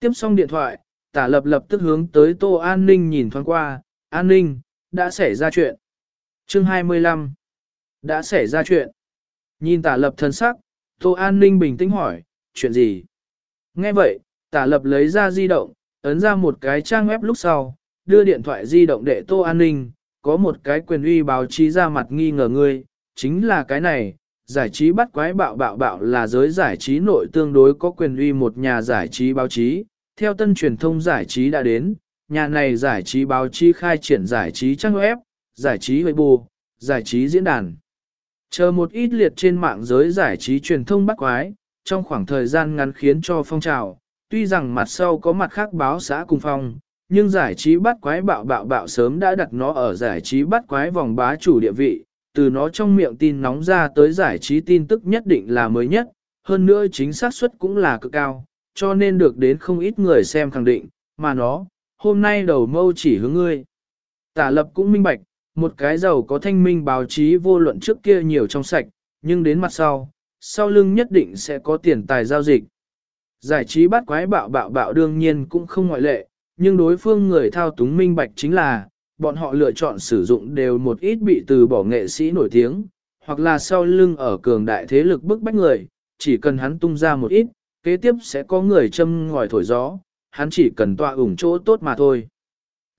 Tiếp xong điện thoại, tả lập lập tức hướng tới Tô An Ninh nhìn thoáng qua, An Ninh, đã xảy ra chuyện. Chương 25 Đã xảy ra chuyện. Nhìn tả lập thân sắc, Tô An Ninh bình tĩnh hỏi, chuyện gì? Nghe vậy, tả lập lấy ra di động, ấn ra một cái trang web lúc sau, đưa điện thoại di động để Tô An Ninh, có một cái quyền uy báo chí ra mặt nghi ngờ ngươi, chính là cái này, giải trí bắt quái bạo bạo bạo là giới giải trí nội tương đối có quyền uy một nhà giải trí báo chí, theo tân truyền thông giải trí đã đến, nhà này giải trí báo chí khai triển giải trí trang web, giải trí Weibo, giải trí diễn đàn. Chờ một ít liệt trên mạng giới giải trí truyền thông bắt quái, trong khoảng thời gian ngắn khiến cho phong trào, tuy rằng mặt sau có mặt khác báo xã cùng phong, nhưng giải trí bắt quái bạo bạo bạo sớm đã đặt nó ở giải trí bắt quái vòng bá chủ địa vị, từ nó trong miệng tin nóng ra tới giải trí tin tức nhất định là mới nhất, hơn nữa chính xác suất cũng là cực cao, cho nên được đến không ít người xem khẳng định, mà nó, hôm nay đầu mâu chỉ hướng ngươi. Tả lập cũng minh bạch, một cái giàu có thanh minh báo chí vô luận trước kia nhiều trong sạch, nhưng đến mặt sau, sau lưng nhất định sẽ có tiền tài giao dịch. Giải trí bắt quái bạo bạo bạo đương nhiên cũng không ngoại lệ, nhưng đối phương người thao túng minh bạch chính là, bọn họ lựa chọn sử dụng đều một ít bị từ bỏ nghệ sĩ nổi tiếng, hoặc là sau lưng ở cường đại thế lực bức bách người, chỉ cần hắn tung ra một ít, kế tiếp sẽ có người châm ngòi thổi gió, hắn chỉ cần tọa ủng chỗ tốt mà thôi.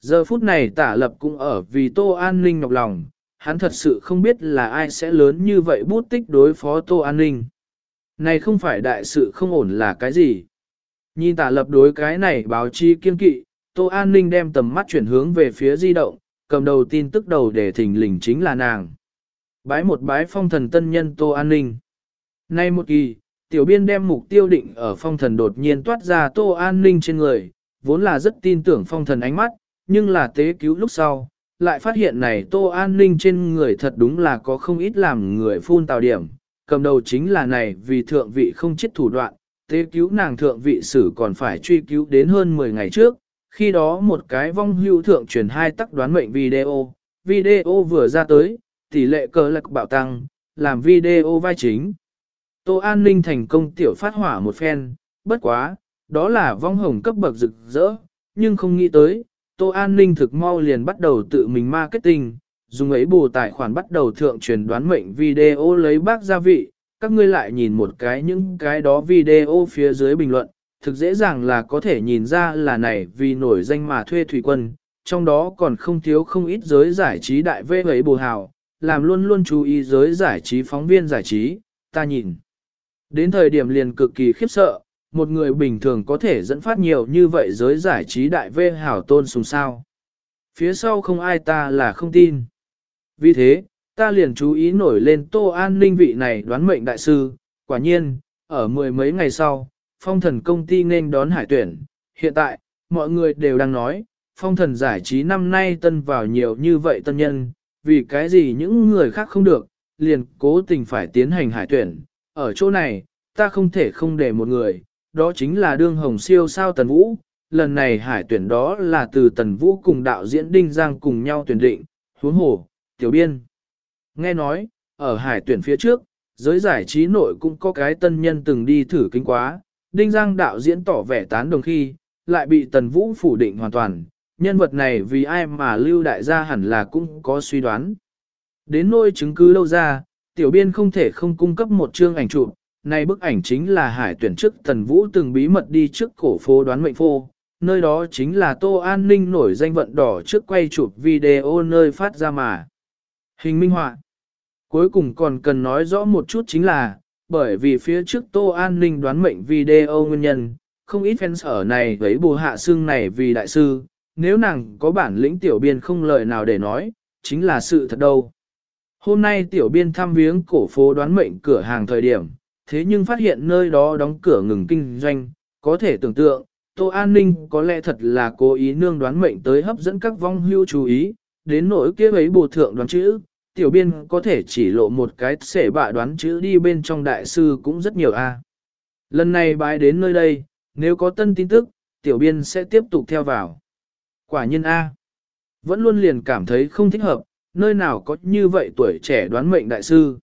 Giờ phút này tả lập cũng ở vì tô an ninh nhọc lòng, hắn thật sự không biết là ai sẽ lớn như vậy bút tích đối phó tô an ninh. Này không phải đại sự không ổn là cái gì. Nhìn tả lập đối cái này báo chi kiên kỵ, tô an ninh đem tầm mắt chuyển hướng về phía di động, cầm đầu tin tức đầu để thỉnh lình chính là nàng. Bái một bái phong thần tân nhân tô an ninh. Nay một kỳ, tiểu biên đem mục tiêu định ở phong thần đột nhiên toát ra tô an ninh trên người, vốn là rất tin tưởng phong thần ánh mắt, nhưng là tế cứu lúc sau, lại phát hiện này tô an ninh trên người thật đúng là có không ít làm người phun tào điểm, cầm đầu chính là này vì thượng vị không chết thủ đoạn, tế cứu nàng thượng vị sử còn phải truy cứu đến hơn 10 ngày trước, khi đó một cái vong hưu thượng truyền hai tắc đoán mệnh video, video vừa ra tới, tỷ lệ cờ lạc bạo tăng, làm video vai chính. Tô An Ninh thành công tiểu phát hỏa một phen, bất quá, đó là vong hồng cấp bậc rực rỡ, nhưng không nghĩ tới, Tô An Ninh thực mau liền bắt đầu tự mình marketing, dùng ấy bù tài khoản bắt đầu thượng truyền đoán mệnh video lấy bác gia vị, các ngươi lại nhìn một cái những cái đó video phía dưới bình luận, thực dễ dàng là có thể nhìn ra là này vì nổi danh mà thuê thủy quân, trong đó còn không thiếu không ít giới giải trí đại vê ấy bù hào, làm luôn luôn chú ý giới giải trí phóng viên giải trí, ta nhìn. Đến thời điểm liền cực kỳ khiếp sợ, một người bình thường có thể dẫn phát nhiều như vậy giới giải trí đại vê hảo tôn sùng sao. Phía sau không ai ta là không tin. Vì thế, ta liền chú ý nổi lên tô an ninh vị này đoán mệnh đại sư, quả nhiên, ở mười mấy ngày sau, phong thần công ty nên đón hải tuyển. Hiện tại, mọi người đều đang nói, phong thần giải trí năm nay tân vào nhiều như vậy tân nhân, vì cái gì những người khác không được, liền cố tình phải tiến hành hải tuyển. Ở chỗ này, ta không thể không để một người, đó chính là đương hồng siêu sao Tần Vũ. Lần này hải tuyển đó là từ Tần Vũ cùng đạo diễn Đinh Giang cùng nhau tuyển định, huống hồ, tiểu biên. Nghe nói, ở hải tuyển phía trước, giới giải trí nội cũng có cái tân nhân từng đi thử kinh quá, Đinh Giang đạo diễn tỏ vẻ tán đồng khi, lại bị Tần Vũ phủ định hoàn toàn, nhân vật này vì ai mà lưu đại gia hẳn là cũng có suy đoán. Đến nôi chứng cứ lâu ra, tiểu biên không thể không cung cấp một chương ảnh chụp, này bức ảnh chính là hải tuyển trước Tần Vũ từng bí mật đi trước cổ phố đoán mệnh phô, nơi đó chính là Tô An Ninh nổi danh vận đỏ trước quay chụp video nơi phát ra mà. Hình minh họa Cuối cùng còn cần nói rõ một chút chính là, bởi vì phía trước Tô An Ninh đoán mệnh video nguyên nhân, không ít fans ở này với bù hạ xương này vì đại sư, nếu nàng có bản lĩnh tiểu biên không lời nào để nói, chính là sự thật đâu. Hôm nay tiểu biên thăm viếng cổ phố đoán mệnh cửa hàng thời điểm, thế nhưng phát hiện nơi đó đóng cửa ngừng kinh doanh, có thể tưởng tượng, Tô An Ninh có lẽ thật là cố ý nương đoán mệnh tới hấp dẫn các vong hưu chú ý, đến nỗi kia ấy bù thượng đoán chữ, tiểu biên có thể chỉ lộ một cái xể bạ đoán chữ đi bên trong đại sư cũng rất nhiều a. Lần này bái đến nơi đây, nếu có tân tin tức, tiểu biên sẽ tiếp tục theo vào. Quả nhiên A. Vẫn luôn liền cảm thấy không thích hợp, nơi nào có như vậy tuổi trẻ đoán mệnh đại sư.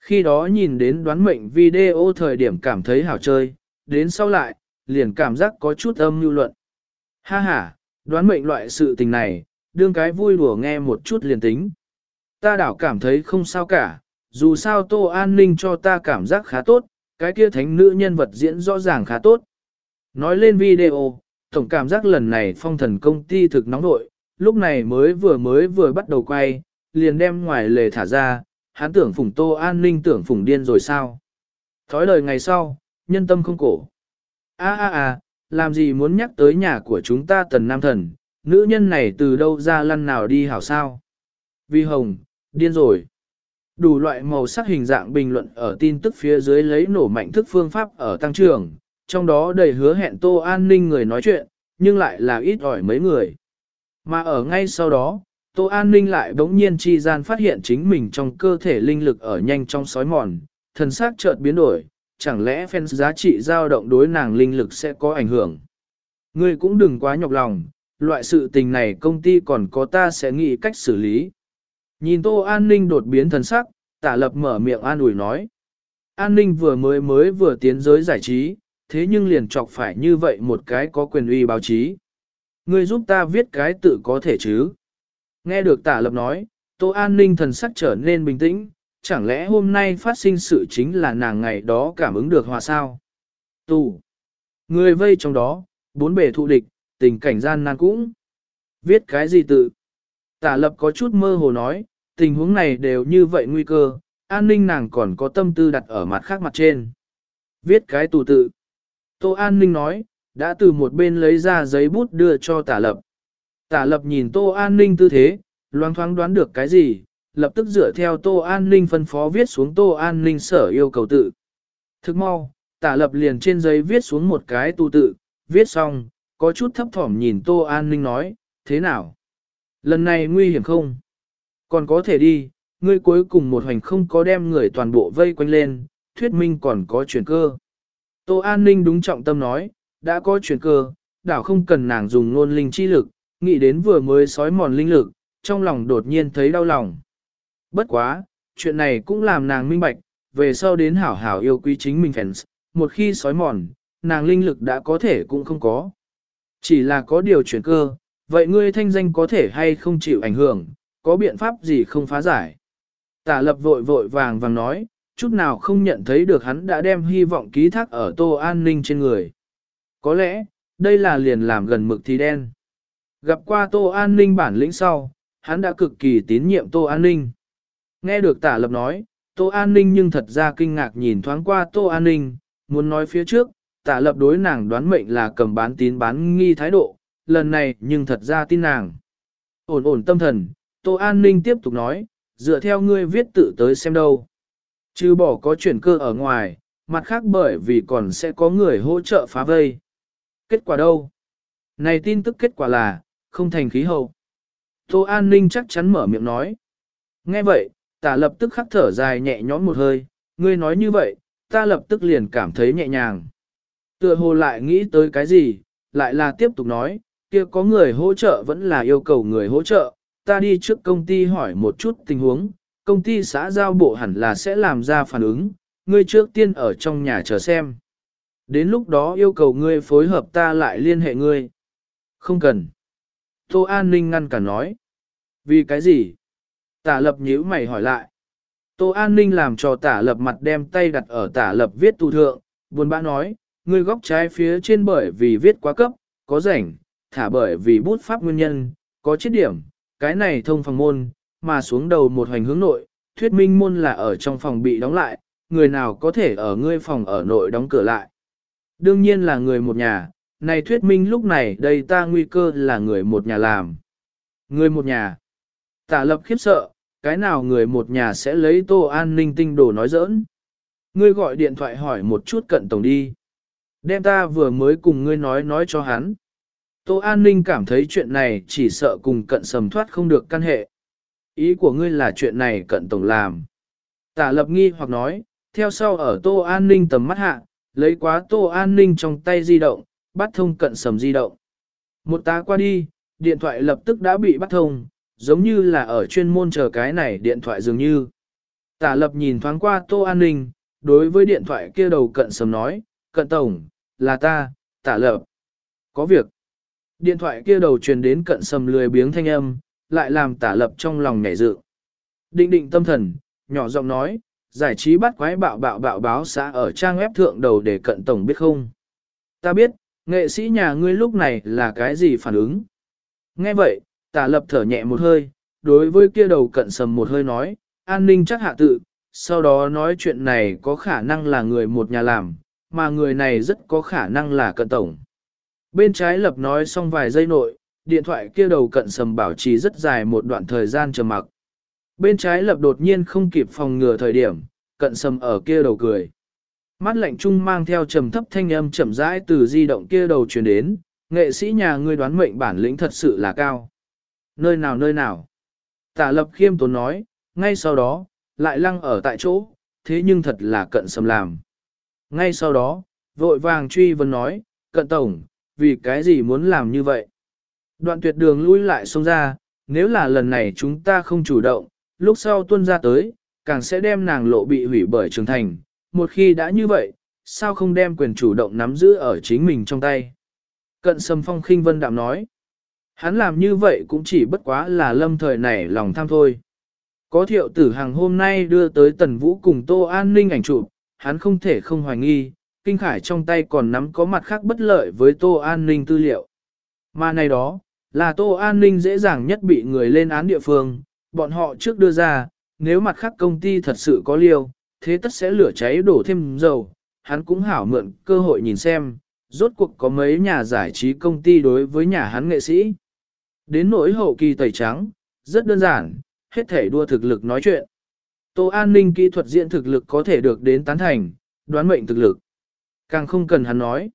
Khi đó nhìn đến đoán mệnh video thời điểm cảm thấy hảo chơi, đến sau lại, liền cảm giác có chút âm lưu luận. Ha ha, đoán mệnh loại sự tình này, đương cái vui đùa nghe một chút liền tính. Ta đảo cảm thấy không sao cả, dù sao Tô An Ninh cho ta cảm giác khá tốt, cái kia thánh nữ nhân vật diễn rõ ràng khá tốt. Nói lên video, tổng cảm giác lần này phong thần công ty thực nóng nội, lúc này mới vừa mới vừa bắt đầu quay, liền đem ngoài lề thả ra, hắn tưởng phủng tô an ninh tưởng phủng điên rồi sao. Thói lời ngày sau, nhân tâm không cổ. a a a làm gì muốn nhắc tới nhà của chúng ta tần nam thần, nữ nhân này từ đâu ra lăn nào đi hảo sao. Vi hồng, điên rồi. Đủ loại màu sắc hình dạng bình luận ở tin tức phía dưới lấy nổ mạnh thức phương pháp ở tăng trưởng, trong đó đầy hứa hẹn Tô An Ninh người nói chuyện, nhưng lại là ít ỏi mấy người. Mà ở ngay sau đó, Tô An Ninh lại bỗng nhiên chi gian phát hiện chính mình trong cơ thể linh lực ở nhanh trong sói mòn, thần xác chợt biến đổi, chẳng lẽ fans giá trị dao động đối nàng linh lực sẽ có ảnh hưởng. Ngươi cũng đừng quá nhọc lòng, loại sự tình này công ty còn có ta sẽ nghĩ cách xử lý. Nhìn Tô An Ninh đột biến thần sắc, tả lập mở miệng an ủi nói. An ninh vừa mới mới vừa tiến giới giải trí, thế nhưng liền chọc phải như vậy một cái có quyền uy báo chí. Ngươi giúp ta viết cái tự có thể chứ? Nghe được tả lập nói, Tô An ninh thần sắc trở nên bình tĩnh, chẳng lẽ hôm nay phát sinh sự chính là nàng ngày đó cảm ứng được hòa sao? Tù. Người vây trong đó, bốn bề thụ địch, tình cảnh gian nan cũng. Viết cái gì tự? Tả lập có chút mơ hồ nói, tình huống này đều như vậy nguy cơ, an ninh nàng còn có tâm tư đặt ở mặt khác mặt trên. Viết cái tù tự. Tô an ninh nói, đã từ một bên lấy ra giấy bút đưa cho tả lập. Tả lập nhìn tô an ninh tư thế, loang thoáng đoán được cái gì, lập tức dựa theo tô an ninh phân phó viết xuống tô an ninh sở yêu cầu tự. Thức mau, tả lập liền trên giấy viết xuống một cái tu tự, viết xong, có chút thấp thỏm nhìn tô an ninh nói, thế nào? Lần này nguy hiểm không? Còn có thể đi, ngươi cuối cùng một hành không có đem người toàn bộ vây quanh lên, thuyết minh còn có chuyển cơ. Tô An Ninh đúng trọng tâm nói, đã có chuyển cơ, đảo không cần nàng dùng nôn linh chi lực, nghĩ đến vừa mới sói mòn linh lực, trong lòng đột nhiên thấy đau lòng. Bất quá, chuyện này cũng làm nàng minh bạch, về sau đến hảo hảo yêu quý chính mình fans, một khi sói mòn, nàng linh lực đã có thể cũng không có. Chỉ là có điều chuyển cơ, vậy ngươi thanh danh có thể hay không chịu ảnh hưởng, có biện pháp gì không phá giải. Tả lập vội vội vàng vàng nói, chút nào không nhận thấy được hắn đã đem hy vọng ký thác ở tô an ninh trên người. Có lẽ, đây là liền làm gần mực thì đen. Gặp qua tô an ninh bản lĩnh sau, hắn đã cực kỳ tín nhiệm tô an ninh. Nghe được tả lập nói, tô an ninh nhưng thật ra kinh ngạc nhìn thoáng qua tô an ninh, muốn nói phía trước, tả lập đối nàng đoán mệnh là cầm bán tín bán nghi thái độ, lần này nhưng thật ra tin nàng. Ổn ổn tâm thần, tô an ninh tiếp tục nói, dựa theo ngươi viết tự tới xem đâu. Chứ bỏ có chuyển cơ ở ngoài, mặt khác bởi vì còn sẽ có người hỗ trợ phá vây. Kết quả đâu? Này tin tức kết quả là, không thành khí hậu. Tô An Ninh chắc chắn mở miệng nói. Nghe vậy, tả lập tức khắc thở dài nhẹ nhõm một hơi, ngươi nói như vậy, ta lập tức liền cảm thấy nhẹ nhàng. Tựa hồ lại nghĩ tới cái gì, lại là tiếp tục nói, kia có người hỗ trợ vẫn là yêu cầu người hỗ trợ, ta đi trước công ty hỏi một chút tình huống, công ty xã giao bộ hẳn là sẽ làm ra phản ứng, ngươi trước tiên ở trong nhà chờ xem. Đến lúc đó yêu cầu ngươi phối hợp ta lại liên hệ ngươi. Không cần. Tô An Ninh ngăn cả nói. Vì cái gì? Tả lập nhíu mày hỏi lại. Tô An Ninh làm cho tả lập mặt đem tay đặt ở tả lập viết tu thượng, buồn bã nói, ngươi góc trái phía trên bởi vì viết quá cấp, có rảnh, thả bởi vì bút pháp nguyên nhân, có chết điểm, cái này thông phòng môn, mà xuống đầu một hoành hướng nội, thuyết minh môn là ở trong phòng bị đóng lại, người nào có thể ở ngươi phòng ở nội đóng cửa lại. Đương nhiên là người một nhà, này thuyết minh lúc này đây ta nguy cơ là người một nhà làm. Người một nhà. Tả lập khiếp sợ, cái nào người một nhà sẽ lấy tô an ninh tinh đồ nói giỡn. Ngươi gọi điện thoại hỏi một chút cận tổng đi. Đem ta vừa mới cùng ngươi nói nói cho hắn. Tô An Ninh cảm thấy chuyện này chỉ sợ cùng cận sầm thoát không được căn hệ. Ý của ngươi là chuyện này cận tổng làm. Tả lập nghi hoặc nói, theo sau ở Tô An Ninh tầm mắt hạ, lấy quá Tô An Ninh trong tay di động, bắt thông cận sầm di động. Một tá qua đi, điện thoại lập tức đã bị bắt thông, giống như là ở chuyên môn chờ cái này điện thoại dường như. Tả lập nhìn thoáng qua Tô An Ninh, đối với điện thoại kia đầu cận sầm nói, cận tổng, là ta, tả lập. Có việc. Điện thoại kia đầu truyền đến cận sầm lười biếng thanh âm, lại làm tả lập trong lòng nhảy dự. Định định tâm thần, nhỏ giọng nói, giải trí bắt quái bạo bạo bạo báo xã ở trang web thượng đầu để cận tổng biết không. Ta biết, nghệ sĩ nhà ngươi lúc này là cái gì phản ứng. Nghe vậy, tả lập thở nhẹ một hơi, đối với kia đầu cận sầm một hơi nói, an ninh chắc hạ tự, sau đó nói chuyện này có khả năng là người một nhà làm, mà người này rất có khả năng là cận tổng. Bên trái lập nói xong vài giây nội, điện thoại kia đầu cận sầm bảo trì rất dài một đoạn thời gian trầm mặc. Bên trái lập đột nhiên không kịp phòng ngừa thời điểm, cận sầm ở kia đầu cười. Mắt lạnh trung mang theo trầm thấp thanh âm chậm rãi từ di động kia đầu truyền đến, nghệ sĩ nhà ngươi đoán mệnh bản lĩnh thật sự là cao. Nơi nào nơi nào? Tả lập khiêm tốn nói, ngay sau đó, lại lăng ở tại chỗ, thế nhưng thật là cận sầm làm. Ngay sau đó, vội vàng truy vấn nói, cận tổng, vì cái gì muốn làm như vậy? Đoạn tuyệt đường lui lại xông ra, nếu là lần này chúng ta không chủ động, lúc sau tuân ra tới, càng sẽ đem nàng lộ bị hủy bởi trường thành, một khi đã như vậy, sao không đem quyền chủ động nắm giữ ở chính mình trong tay. Cận sâm phong khinh vân đạm nói. Hắn làm như vậy cũng chỉ bất quá là lâm thời nảy lòng tham thôi. Có thiệu tử hàng hôm nay đưa tới tần vũ cùng tô an ninh ảnh chụp, hắn không thể không hoài nghi, kinh khải trong tay còn nắm có mặt khác bất lợi với tô an ninh tư liệu. Mà này đó, là tô an ninh dễ dàng nhất bị người lên án địa phương, bọn họ trước đưa ra, nếu mặt khác công ty thật sự có liêu, thế tất sẽ lửa cháy đổ thêm dầu, hắn cũng hảo mượn cơ hội nhìn xem, rốt cuộc có mấy nhà giải trí công ty đối với nhà hắn nghệ sĩ. Đến nỗi hậu kỳ tẩy trắng, rất đơn giản, hết thể đua thực lực nói chuyện. Tô an ninh kỹ thuật diễn thực lực có thể được đến tán thành, đoán mệnh thực lực. Càng không cần hắn nói.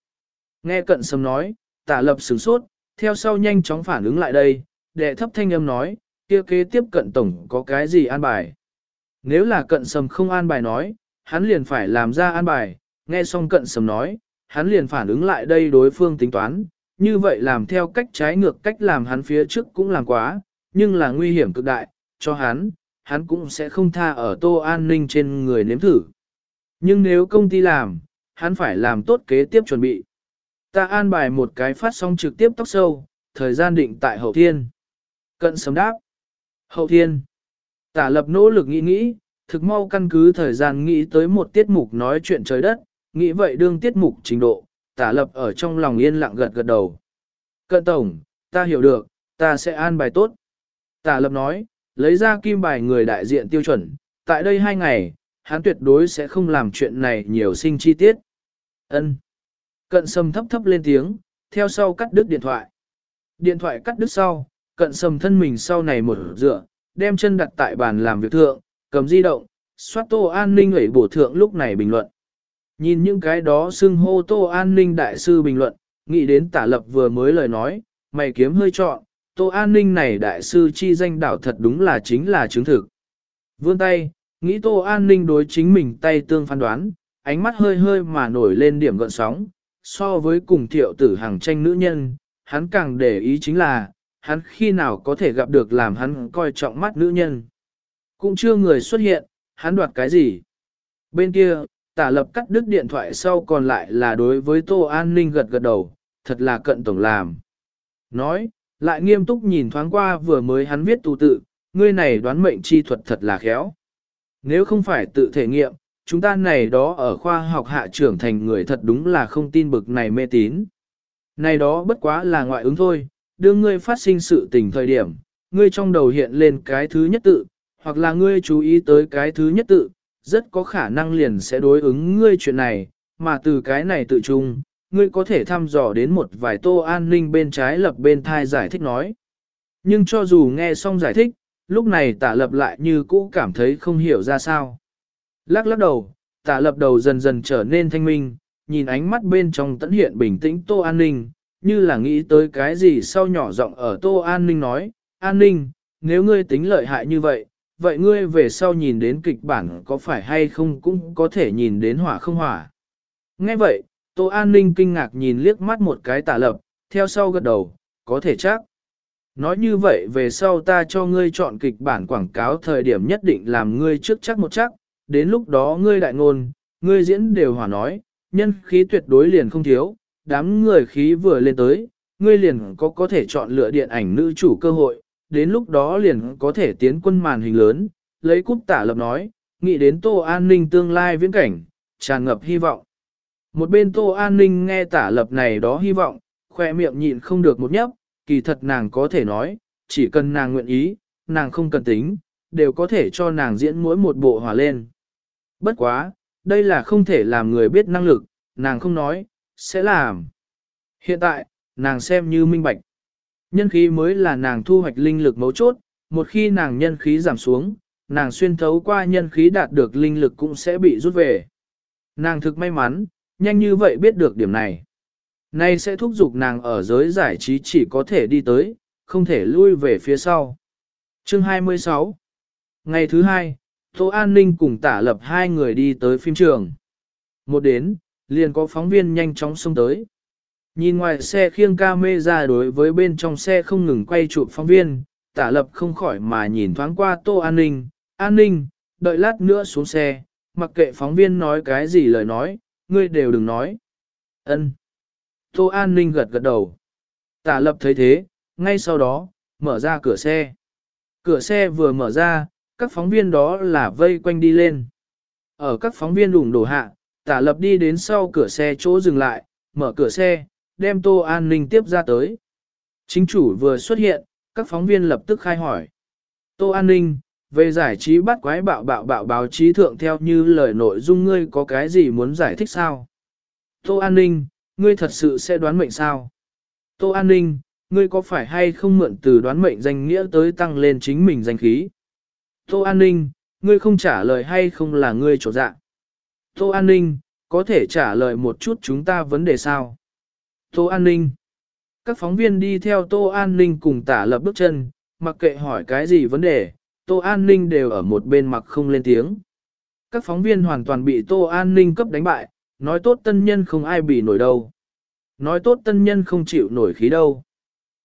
Nghe cận sầm nói, tả lập sửng sốt, theo sau nhanh chóng phản ứng lại đây, đệ thấp thanh âm nói, kia kế tiếp cận tổng có cái gì an bài. Nếu là cận sầm không an bài nói, hắn liền phải làm ra an bài, nghe xong cận sầm nói, hắn liền phản ứng lại đây đối phương tính toán, như vậy làm theo cách trái ngược cách làm hắn phía trước cũng làm quá, nhưng là nguy hiểm cực đại, cho hắn, hắn cũng sẽ không tha ở tô an ninh trên người nếm thử. Nhưng nếu công ty làm, hắn phải làm tốt kế tiếp chuẩn bị. Ta an bài một cái phát sóng trực tiếp tóc sâu, thời gian định tại hậu thiên. Cận sớm đáp. Hậu thiên. Tả lập nỗ lực nghĩ nghĩ, thực mau căn cứ thời gian nghĩ tới một tiết mục nói chuyện trời đất, nghĩ vậy đương tiết mục trình độ, tả lập ở trong lòng yên lặng gật gật đầu. Cận tổng, ta hiểu được, ta sẽ an bài tốt. Tả lập nói, lấy ra kim bài người đại diện tiêu chuẩn, tại đây hai ngày, hắn tuyệt đối sẽ không làm chuyện này nhiều sinh chi tiết. Ân. Cận sâm thấp thấp lên tiếng, theo sau cắt đứt điện thoại. Điện thoại cắt đứt sau, cận sâm thân mình sau này một dựa, đem chân đặt tại bàn làm việc thượng, cầm di động, soát tô an ninh ủy bổ thượng lúc này bình luận. Nhìn những cái đó xưng hô tô an ninh đại sư bình luận, nghĩ đến tả lập vừa mới lời nói, mày kiếm hơi trọn, tô an ninh này đại sư chi danh đảo thật đúng là chính là chứng thực. Vươn tay, nghĩ tô an ninh đối chính mình tay tương phán đoán, ánh mắt hơi hơi mà nổi lên điểm gợn sóng, so với cùng thiệu tử hàng tranh nữ nhân, hắn càng để ý chính là, hắn khi nào có thể gặp được làm hắn coi trọng mắt nữ nhân. Cũng chưa người xuất hiện, hắn đoạt cái gì. Bên kia, tả lập cắt đứt điện thoại sau còn lại là đối với tô an ninh gật gật đầu, thật là cận tổng làm. Nói, lại nghiêm túc nhìn thoáng qua vừa mới hắn viết tù tự, ngươi này đoán mệnh chi thuật thật là khéo. Nếu không phải tự thể nghiệm, chúng ta này đó ở khoa học hạ trưởng thành người thật đúng là không tin bực này mê tín. Này đó bất quá là ngoại ứng thôi, đương ngươi phát sinh sự tình thời điểm, ngươi trong đầu hiện lên cái thứ nhất tự, hoặc là ngươi chú ý tới cái thứ nhất tự, rất có khả năng liền sẽ đối ứng ngươi chuyện này, mà từ cái này tự chung, ngươi có thể thăm dò đến một vài tô an ninh bên trái lập bên thai giải thích nói. Nhưng cho dù nghe xong giải thích, lúc này tả lập lại như cũ cảm thấy không hiểu ra sao. Lắc lắc đầu, tả lập đầu dần dần trở nên thanh minh, nhìn ánh mắt bên trong tẫn hiện bình tĩnh tô an ninh, như là nghĩ tới cái gì sau nhỏ giọng ở tô an ninh nói, an ninh, nếu ngươi tính lợi hại như vậy, vậy ngươi về sau nhìn đến kịch bản có phải hay không cũng có thể nhìn đến hỏa không hỏa. Nghe vậy, tô an ninh kinh ngạc nhìn liếc mắt một cái tả lập, theo sau gật đầu, có thể chắc. Nói như vậy về sau ta cho ngươi chọn kịch bản quảng cáo thời điểm nhất định làm ngươi trước chắc một chắc, đến lúc đó ngươi đại ngôn, ngươi diễn đều hỏa nói, nhân khí tuyệt đối liền không thiếu, đám người khí vừa lên tới, ngươi liền có có thể chọn lựa điện ảnh nữ chủ cơ hội, đến lúc đó liền có thể tiến quân màn hình lớn, lấy cúp tả lập nói, nghĩ đến tô an ninh tương lai viễn cảnh, tràn ngập hy vọng. Một bên tô an ninh nghe tả lập này đó hy vọng, khoe miệng nhịn không được một nhấp, kỳ thật nàng có thể nói, chỉ cần nàng nguyện ý, nàng không cần tính, đều có thể cho nàng diễn mỗi một bộ hòa lên. Bất quá, đây là không thể làm người biết năng lực, nàng không nói, sẽ làm. Hiện tại, nàng xem như minh bạch. Nhân khí mới là nàng thu hoạch linh lực mấu chốt, một khi nàng nhân khí giảm xuống, nàng xuyên thấu qua nhân khí đạt được linh lực cũng sẽ bị rút về. Nàng thực may mắn, nhanh như vậy biết được điểm này. Nay sẽ thúc giục nàng ở giới giải trí chỉ có thể đi tới, không thể lui về phía sau. Chương 26 Ngày thứ hai, Tô An Ninh cùng tả lập hai người đi tới phim trường. Một đến, liền có phóng viên nhanh chóng xông tới. Nhìn ngoài xe khiêng ca mê ra đối với bên trong xe không ngừng quay chụp phóng viên, tả lập không khỏi mà nhìn thoáng qua Tô An Ninh. An Ninh, đợi lát nữa xuống xe, mặc kệ phóng viên nói cái gì lời nói, ngươi đều đừng nói. Ân. Tô An Ninh gật gật đầu. Tả lập thấy thế, ngay sau đó, mở ra cửa xe. Cửa xe vừa mở ra, các phóng viên đó là vây quanh đi lên. Ở các phóng viên đủng đổ hạ, tả lập đi đến sau cửa xe chỗ dừng lại, mở cửa xe, đem Tô An Ninh tiếp ra tới. Chính chủ vừa xuất hiện, các phóng viên lập tức khai hỏi. Tô An Ninh, về giải trí bắt quái bạo bạo bạo báo chí thượng theo như lời nội dung ngươi có cái gì muốn giải thích sao? Tô An Ninh, ngươi thật sự sẽ đoán mệnh sao? Tô An Ninh, ngươi có phải hay không mượn từ đoán mệnh danh nghĩa tới tăng lên chính mình danh khí? Tô An Ninh, ngươi không trả lời hay không là ngươi trổ dạng? Tô An Ninh, có thể trả lời một chút chúng ta vấn đề sao? Tô An Ninh Các phóng viên đi theo Tô An Ninh cùng tả lập bước chân, mặc kệ hỏi cái gì vấn đề, Tô An Ninh đều ở một bên mặc không lên tiếng. Các phóng viên hoàn toàn bị Tô An Ninh cấp đánh bại, nói tốt tân nhân không ai bị nổi đâu. Nói tốt tân nhân không chịu nổi khí đâu.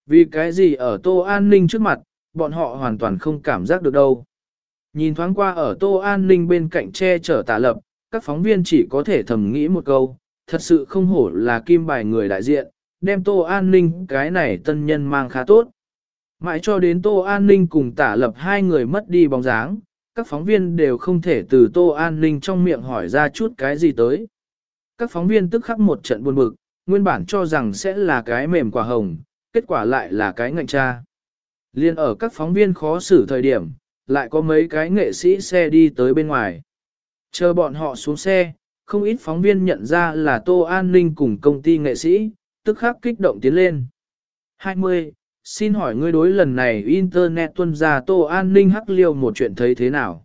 Vì cái gì ở Tô An Ninh trước mặt, bọn họ hoàn toàn không cảm giác được đâu. Nhìn thoáng qua ở Tô An Ninh bên cạnh che chở tả lập, các phóng viên chỉ có thể thầm nghĩ một câu, thật sự không hổ là kim bài người đại diện, đem Tô An Ninh cái này tân nhân mang khá tốt. Mãi cho đến Tô An Ninh cùng tả lập hai người mất đi bóng dáng, các phóng viên đều không thể từ Tô An Ninh trong miệng hỏi ra chút cái gì tới. Các phóng viên tức khắc một trận buồn bực, nguyên bản cho rằng sẽ là cái mềm quả hồng, kết quả lại là cái ngạnh cha. Liên ở các phóng viên khó xử thời điểm, lại có mấy cái nghệ sĩ xe đi tới bên ngoài. Chờ bọn họ xuống xe, không ít phóng viên nhận ra là Tô An Ninh cùng công ty nghệ sĩ, tức khắc kích động tiến lên. 20. Xin hỏi ngươi đối lần này Internet tuân ra Tô An Ninh hắc liêu một chuyện thấy thế nào?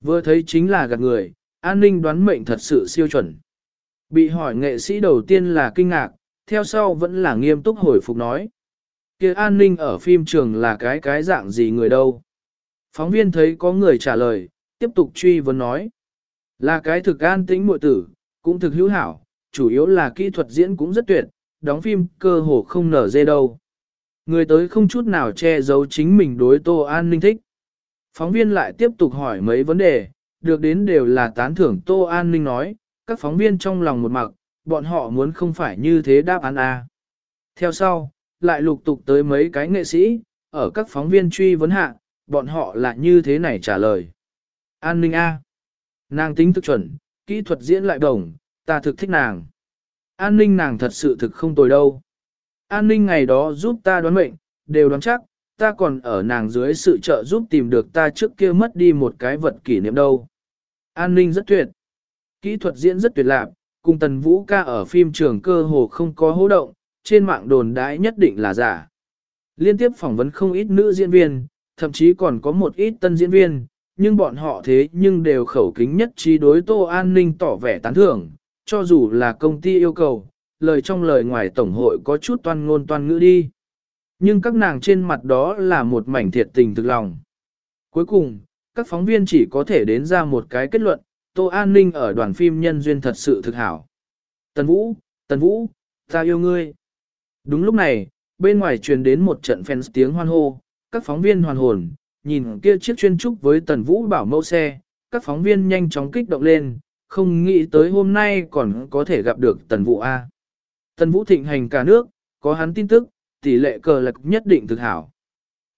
Vừa thấy chính là gạt người, an ninh đoán mệnh thật sự siêu chuẩn. Bị hỏi nghệ sĩ đầu tiên là kinh ngạc, theo sau vẫn là nghiêm túc hồi phục nói. kia an ninh ở phim trường là cái cái dạng gì người đâu? Phóng viên thấy có người trả lời, tiếp tục truy vấn nói. Là cái thực an tĩnh muội tử, cũng thực hữu hảo, chủ yếu là kỹ thuật diễn cũng rất tuyệt, đóng phim cơ hồ không nở dê đâu. Người tới không chút nào che giấu chính mình đối Tô An Ninh thích. Phóng viên lại tiếp tục hỏi mấy vấn đề, được đến đều là tán thưởng Tô An Ninh nói, các phóng viên trong lòng một mặc, bọn họ muốn không phải như thế đáp án A. Theo sau, lại lục tục tới mấy cái nghệ sĩ, ở các phóng viên truy vấn hạ, bọn họ là như thế này trả lời. An ninh A. Nàng tính thực chuẩn, kỹ thuật diễn lại đồng, ta thực thích nàng. An ninh nàng thật sự thực không tồi đâu. An ninh ngày đó giúp ta đoán mệnh, đều đoán chắc, ta còn ở nàng dưới sự trợ giúp tìm được ta trước kia mất đi một cái vật kỷ niệm đâu. An ninh rất tuyệt. Kỹ thuật diễn rất tuyệt lạc, cùng tần vũ ca ở phim trường cơ hồ không có hô động, trên mạng đồn đãi nhất định là giả. Liên tiếp phỏng vấn không ít nữ diễn viên, thậm chí còn có một ít tân diễn viên, nhưng bọn họ thế nhưng đều khẩu kính nhất trí đối tô an ninh tỏ vẻ tán thưởng, cho dù là công ty yêu cầu, lời trong lời ngoài tổng hội có chút toan ngôn toan ngữ đi. Nhưng các nàng trên mặt đó là một mảnh thiệt tình thực lòng. Cuối cùng, các phóng viên chỉ có thể đến ra một cái kết luận, Tô An Ninh ở đoàn phim nhân duyên thật sự thực hảo. Tần Vũ, Tần Vũ, ta yêu ngươi. Đúng lúc này, bên ngoài truyền đến một trận fans tiếng hoan hô, các phóng viên hoàn hồn, nhìn kia chiếc chuyên trúc với Tần Vũ bảo mẫu xe, các phóng viên nhanh chóng kích động lên, không nghĩ tới hôm nay còn có thể gặp được Tần Vũ A. Tần Vũ thịnh hành cả nước, có hắn tin tức, tỷ lệ cờ lạc nhất định thực hảo.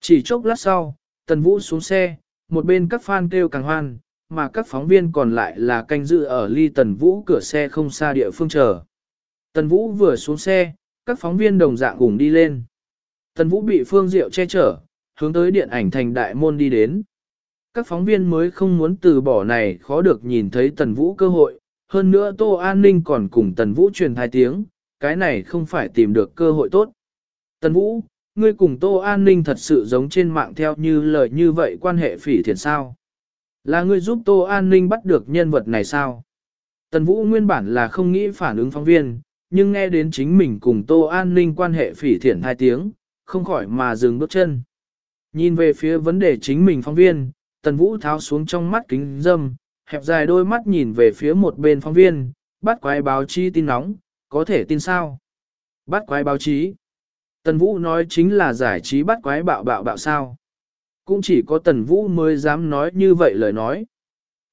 Chỉ chốc lát sau, Tần Vũ xuống xe, một bên các fan kêu càng hoan, mà các phóng viên còn lại là canh dự ở ly Tần Vũ cửa xe không xa địa phương chờ. Tần Vũ vừa xuống xe, các phóng viên đồng dạng cùng đi lên. Tần Vũ bị Phương Diệu che chở, hướng tới điện ảnh thành đại môn đi đến. Các phóng viên mới không muốn từ bỏ này khó được nhìn thấy Tần Vũ cơ hội, hơn nữa Tô An Ninh còn cùng Tần Vũ truyền hai tiếng, cái này không phải tìm được cơ hội tốt. Tần Vũ, ngươi cùng Tô An Ninh thật sự giống trên mạng theo như lời như vậy quan hệ phỉ thiện sao? Là ngươi giúp Tô An Ninh bắt được nhân vật này sao? Tần Vũ nguyên bản là không nghĩ phản ứng phóng viên, nhưng nghe đến chính mình cùng Tô An Ninh quan hệ phỉ thiện hai tiếng, không khỏi mà dừng bước chân. Nhìn về phía vấn đề chính mình phóng viên, Tần Vũ tháo xuống trong mắt kính dâm, hẹp dài đôi mắt nhìn về phía một bên phóng viên, bắt quái báo chí tin nóng, có thể tin sao? Bắt quái báo chí. Tần Vũ nói chính là giải trí bắt quái bạo bạo bạo sao. Cũng chỉ có Tần Vũ mới dám nói như vậy lời nói.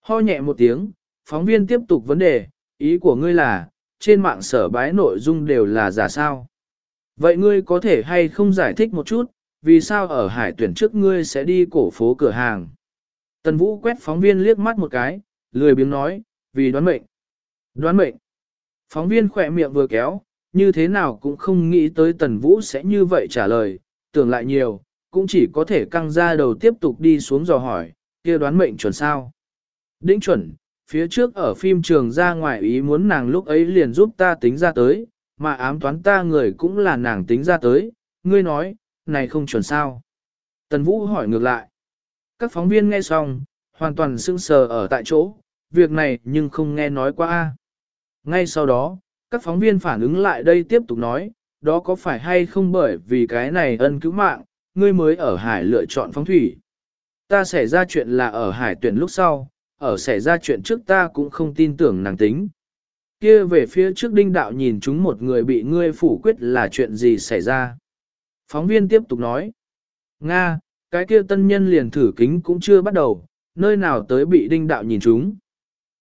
Ho nhẹ một tiếng, phóng viên tiếp tục vấn đề, ý của ngươi là, trên mạng sở bái nội dung đều là giả sao. Vậy ngươi có thể hay không giải thích một chút, vì sao ở hải tuyển trước ngươi sẽ đi cổ phố cửa hàng? Tần Vũ quét phóng viên liếc mắt một cái, lười biếng nói, vì đoán mệnh. Đoán mệnh. Phóng viên khỏe miệng vừa kéo, như thế nào cũng không nghĩ tới Tần Vũ sẽ như vậy trả lời, tưởng lại nhiều, cũng chỉ có thể căng ra đầu tiếp tục đi xuống dò hỏi, kia đoán mệnh chuẩn sao. Đĩnh chuẩn, phía trước ở phim trường ra ngoài ý muốn nàng lúc ấy liền giúp ta tính ra tới, mà ám toán ta người cũng là nàng tính ra tới, ngươi nói, này không chuẩn sao. Tần Vũ hỏi ngược lại. Các phóng viên nghe xong, hoàn toàn sững sờ ở tại chỗ, việc này nhưng không nghe nói qua. Ngay sau đó, các phóng viên phản ứng lại đây tiếp tục nói, đó có phải hay không bởi vì cái này ân cứu mạng, ngươi mới ở hải lựa chọn phóng thủy. Ta xảy ra chuyện là ở hải tuyển lúc sau, ở xảy ra chuyện trước ta cũng không tin tưởng nàng tính. Kia về phía trước đinh đạo nhìn chúng một người bị ngươi phủ quyết là chuyện gì xảy ra. Phóng viên tiếp tục nói. Nga, cái kia tân nhân liền thử kính cũng chưa bắt đầu, nơi nào tới bị đinh đạo nhìn chúng.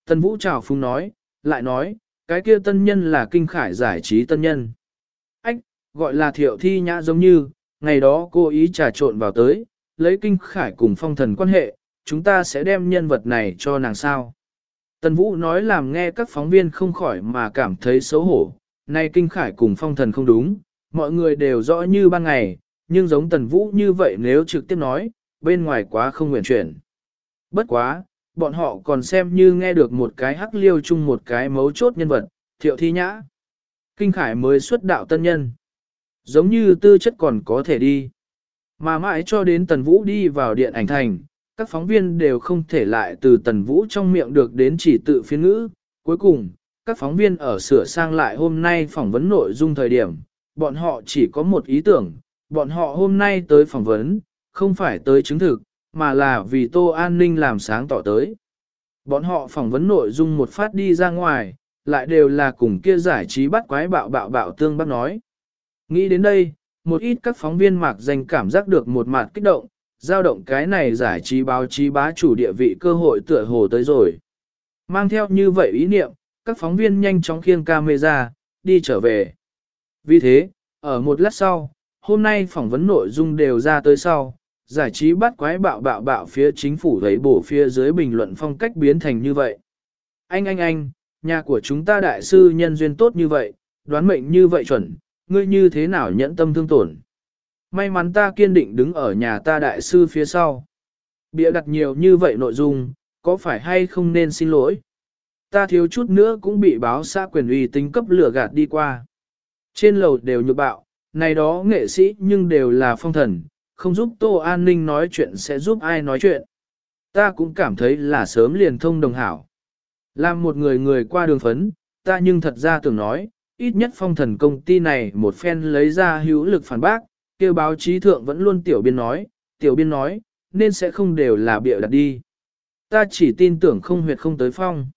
Tân Vũ Trào Phung nói, lại nói, cái kia tân nhân là kinh khải giải trí tân nhân. Ách, gọi là thiệu thi nhã giống như, ngày đó cô ý trà trộn vào tới, lấy kinh khải cùng phong thần quan hệ, chúng ta sẽ đem nhân vật này cho nàng sao. Tần Vũ nói làm nghe các phóng viên không khỏi mà cảm thấy xấu hổ, nay kinh khải cùng phong thần không đúng, mọi người đều rõ như ban ngày, nhưng giống Tần Vũ như vậy nếu trực tiếp nói, bên ngoài quá không nguyện chuyển. Bất quá, bọn họ còn xem như nghe được một cái hắc liêu chung một cái mấu chốt nhân vật, thiệu thi nhã. Kinh khải mới xuất đạo tân nhân. Giống như tư chất còn có thể đi. Mà mãi cho đến Tần Vũ đi vào điện ảnh thành, các phóng viên đều không thể lại từ Tần Vũ trong miệng được đến chỉ tự phiên ngữ. Cuối cùng, các phóng viên ở sửa sang lại hôm nay phỏng vấn nội dung thời điểm, bọn họ chỉ có một ý tưởng, bọn họ hôm nay tới phỏng vấn, không phải tới chứng thực, mà là vì Tô An Ninh làm sáng tỏ tới. Bọn họ phỏng vấn nội dung một phát đi ra ngoài, lại đều là cùng kia giải trí bắt quái bạo bạo bạo tương bắt nói. Nghĩ đến đây, một ít các phóng viên mạc danh cảm giác được một mặt kích động, giao động cái này giải trí báo chí bá chủ địa vị cơ hội tựa hồ tới rồi. Mang theo như vậy ý niệm, các phóng viên nhanh chóng khiêng camera, đi trở về. Vì thế, ở một lát sau, hôm nay phỏng vấn nội dung đều ra tới sau, giải trí bắt quái bạo bạo bạo phía chính phủ thấy bổ phía dưới bình luận phong cách biến thành như vậy. Anh anh anh, nhà của chúng ta đại sư nhân duyên tốt như vậy, đoán mệnh như vậy chuẩn, ngươi như thế nào nhẫn tâm thương tổn. May mắn ta kiên định đứng ở nhà ta đại sư phía sau. Bịa đặt nhiều như vậy nội dung, có phải hay không nên xin lỗi? Ta thiếu chút nữa cũng bị báo xã quyền uy tính cấp lửa gạt đi qua. Trên lầu đều nhược bạo, này đó nghệ sĩ nhưng đều là phong thần, không giúp Tô An Ninh nói chuyện sẽ giúp ai nói chuyện. Ta cũng cảm thấy là sớm liền thông đồng hảo. Làm một người người qua đường phấn, ta nhưng thật ra tưởng nói, ít nhất phong thần công ty này một phen lấy ra hữu lực phản bác, kêu báo chí thượng vẫn luôn tiểu biên nói, tiểu biên nói, nên sẽ không đều là bịa đặt đi. Ta chỉ tin tưởng không huyệt không tới phong.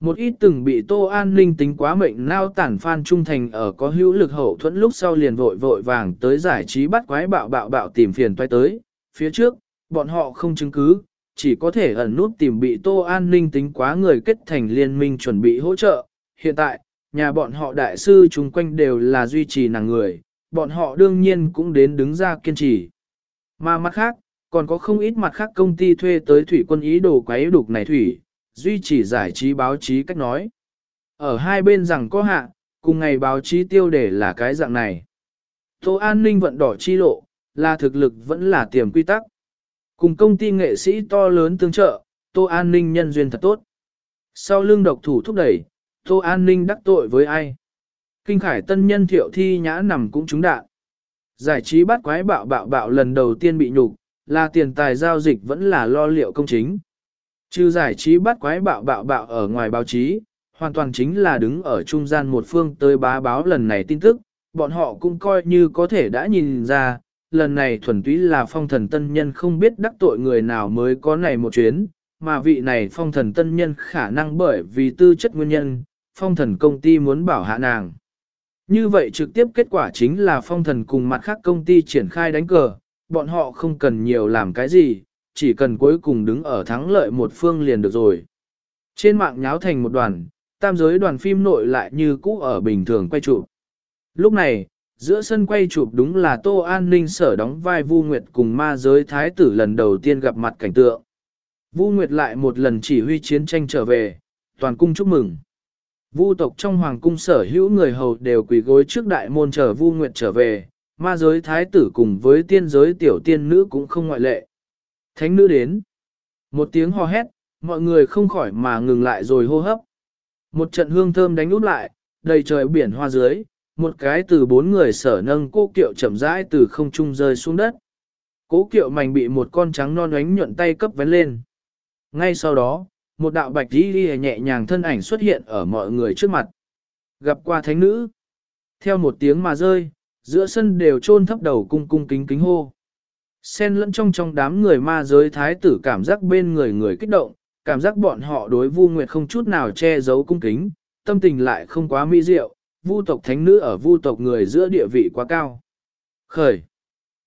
Một ít từng bị Tô An Ninh tính quá mệnh nao tản phan trung thành ở có hữu lực hậu thuẫn lúc sau liền vội vội vàng tới giải trí bắt quái bạo bạo bạo tìm phiền toay tới. Phía trước, bọn họ không chứng cứ, chỉ có thể ẩn nút tìm bị Tô An Ninh tính quá người kết thành liên minh chuẩn bị hỗ trợ. Hiện tại, nhà bọn họ đại sư chung quanh đều là duy trì nàng người, bọn họ đương nhiên cũng đến đứng ra kiên trì. Mà mặt khác, còn có không ít mặt khác công ty thuê tới thủy quân ý đồ quái đục này thủy, duy trì giải trí báo chí cách nói. Ở hai bên rằng có hạ, cùng ngày báo chí tiêu đề là cái dạng này. Tô an ninh vận đỏ chi lộ, là thực lực vẫn là tiềm quy tắc. Cùng công ty nghệ sĩ to lớn tương trợ, Tô an ninh nhân duyên thật tốt. Sau lương độc thủ thúc đẩy, Tô an ninh đắc tội với ai? Kinh khải tân nhân thiệu thi nhã nằm cũng trúng đạn. Giải trí bắt quái bạo bạo bạo lần đầu tiên bị nhục, là tiền tài giao dịch vẫn là lo liệu công chính. Trừ giải trí bắt quái bạo bạo bạo ở ngoài báo chí, hoàn toàn chính là đứng ở trung gian một phương tới bá báo lần này tin tức, bọn họ cũng coi như có thể đã nhìn ra, lần này thuần túy là phong thần tân nhân không biết đắc tội người nào mới có này một chuyến, mà vị này phong thần tân nhân khả năng bởi vì tư chất nguyên nhân, phong thần công ty muốn bảo hạ nàng. Như vậy trực tiếp kết quả chính là phong thần cùng mặt khác công ty triển khai đánh cờ, bọn họ không cần nhiều làm cái gì, chỉ cần cuối cùng đứng ở thắng lợi một phương liền được rồi. Trên mạng nháo thành một đoàn, tam giới đoàn phim nội lại như cũ ở bình thường quay chụp. Lúc này, giữa sân quay chụp đúng là Tô An Ninh sở đóng vai Vu Nguyệt cùng ma giới thái tử lần đầu tiên gặp mặt cảnh tượng. Vu Nguyệt lại một lần chỉ huy chiến tranh trở về, toàn cung chúc mừng. Vu tộc trong hoàng cung sở hữu người hầu đều quỳ gối trước đại môn chờ Vu Nguyệt trở về, ma giới thái tử cùng với tiên giới tiểu tiên nữ cũng không ngoại lệ. Thánh nữ đến. Một tiếng hò hét, mọi người không khỏi mà ngừng lại rồi hô hấp. Một trận hương thơm đánh út lại, đầy trời biển hoa dưới, một cái từ bốn người sở nâng cô kiệu chậm rãi từ không trung rơi xuống đất. Cố kiệu mảnh bị một con trắng non ánh nhuận tay cấp vén lên. Ngay sau đó, một đạo bạch đi đi nhẹ nhàng thân ảnh xuất hiện ở mọi người trước mặt. Gặp qua thánh nữ. Theo một tiếng mà rơi, giữa sân đều chôn thấp đầu cung cung kính kính hô. Xen lẫn trong trong đám người ma giới thái tử cảm giác bên người người kích động, cảm giác bọn họ đối Vu Nguyệt không chút nào che giấu cung kính, tâm tình lại không quá mỹ diệu, Vu tộc thánh nữ ở Vu tộc người giữa địa vị quá cao. Khởi.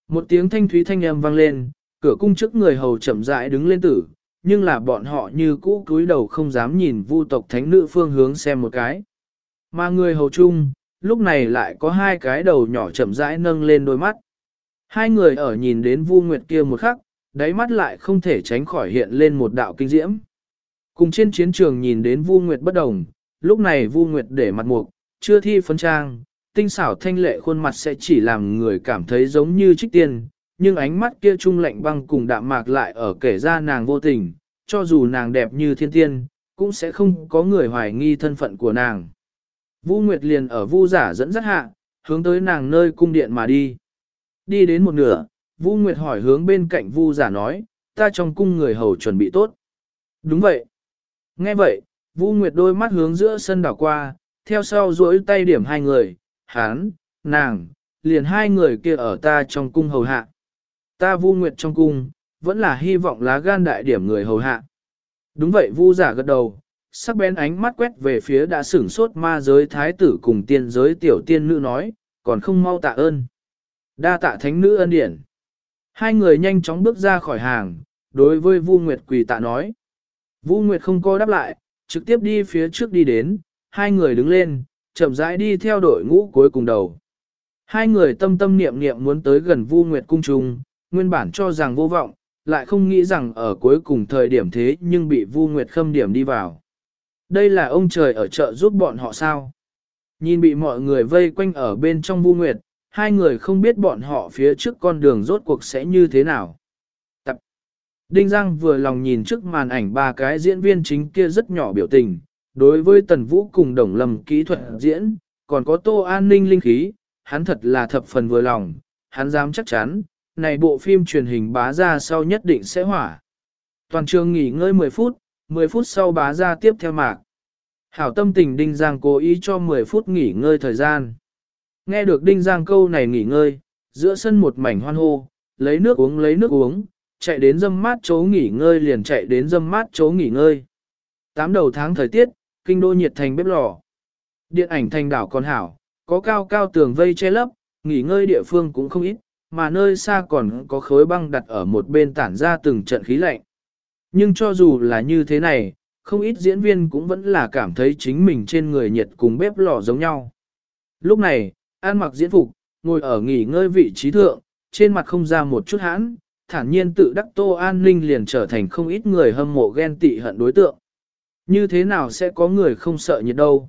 Một tiếng thanh thúy thanh âm vang lên, cửa cung trước người hầu chậm rãi đứng lên tử, nhưng là bọn họ như cũ cúi đầu không dám nhìn Vu tộc thánh nữ phương hướng xem một cái. Mà người hầu chung, lúc này lại có hai cái đầu nhỏ chậm rãi nâng lên đôi mắt. Hai người ở nhìn đến Vu Nguyệt kia một khắc, đáy mắt lại không thể tránh khỏi hiện lên một đạo kinh diễm. Cùng trên chiến trường nhìn đến Vu Nguyệt bất đồng, lúc này Vu Nguyệt để mặt mục, chưa thi phấn trang, tinh xảo thanh lệ khuôn mặt sẽ chỉ làm người cảm thấy giống như trích tiên, nhưng ánh mắt kia trung lạnh băng cùng đạm mạc lại ở kể ra nàng vô tình, cho dù nàng đẹp như thiên tiên, cũng sẽ không có người hoài nghi thân phận của nàng. Vu Nguyệt liền ở Vu giả dẫn dắt hạ, hướng tới nàng nơi cung điện mà đi. Đi đến một nửa, Vu Nguyệt hỏi hướng bên cạnh Vu giả nói, ta trong cung người hầu chuẩn bị tốt. Đúng vậy. Nghe vậy, Vu Nguyệt đôi mắt hướng giữa sân đảo qua, theo sau duỗi tay điểm hai người, hán, nàng, liền hai người kia ở ta trong cung hầu hạ. Ta Vu Nguyệt trong cung, vẫn là hy vọng lá gan đại điểm người hầu hạ. Đúng vậy Vu giả gật đầu, sắc bén ánh mắt quét về phía đã sửng sốt ma giới thái tử cùng tiên giới tiểu tiên nữ nói, còn không mau tạ ơn. Đa tạ thánh nữ ân điển. Hai người nhanh chóng bước ra khỏi hàng, đối với Vu Nguyệt quỳ tạ nói. Vu Nguyệt không coi đáp lại, trực tiếp đi phía trước đi đến, hai người đứng lên, chậm rãi đi theo đội ngũ cuối cùng đầu. Hai người tâm tâm niệm niệm muốn tới gần Vu Nguyệt cung trung, nguyên bản cho rằng vô vọng, lại không nghĩ rằng ở cuối cùng thời điểm thế nhưng bị Vu Nguyệt khâm điểm đi vào. Đây là ông trời ở chợ giúp bọn họ sao? Nhìn bị mọi người vây quanh ở bên trong Vu Nguyệt, hai người không biết bọn họ phía trước con đường rốt cuộc sẽ như thế nào. Tập. Đinh Giang vừa lòng nhìn trước màn ảnh ba cái diễn viên chính kia rất nhỏ biểu tình, đối với Tần Vũ cùng Đồng Lâm kỹ thuật diễn, còn có Tô An ninh linh khí, hắn thật là thập phần vừa lòng, hắn dám chắc chắn, này bộ phim truyền hình bá ra sau nhất định sẽ hỏa. Toàn trường nghỉ ngơi 10 phút, 10 phút sau bá ra tiếp theo mạc. Hảo tâm tình Đinh Giang cố ý cho 10 phút nghỉ ngơi thời gian. Nghe được Đinh Giang câu này nghỉ ngơi, giữa sân một mảnh hoan hô, lấy nước uống lấy nước uống, chạy đến dâm mát chỗ nghỉ ngơi liền chạy đến dâm mát chỗ nghỉ ngơi. Tám đầu tháng thời tiết, kinh đô nhiệt thành bếp lò. Điện ảnh thành đảo còn hảo, có cao cao tường vây che lấp, nghỉ ngơi địa phương cũng không ít, mà nơi xa còn có khối băng đặt ở một bên tản ra từng trận khí lạnh. Nhưng cho dù là như thế này, không ít diễn viên cũng vẫn là cảm thấy chính mình trên người nhiệt cùng bếp lò giống nhau. Lúc này, An mặc diễn phục, ngồi ở nghỉ ngơi vị trí thượng, trên mặt không ra một chút hãn, thản nhiên tự đắc Tô An Ninh liền trở thành không ít người hâm mộ ghen tị hận đối tượng. Như thế nào sẽ có người không sợ nhiệt đâu?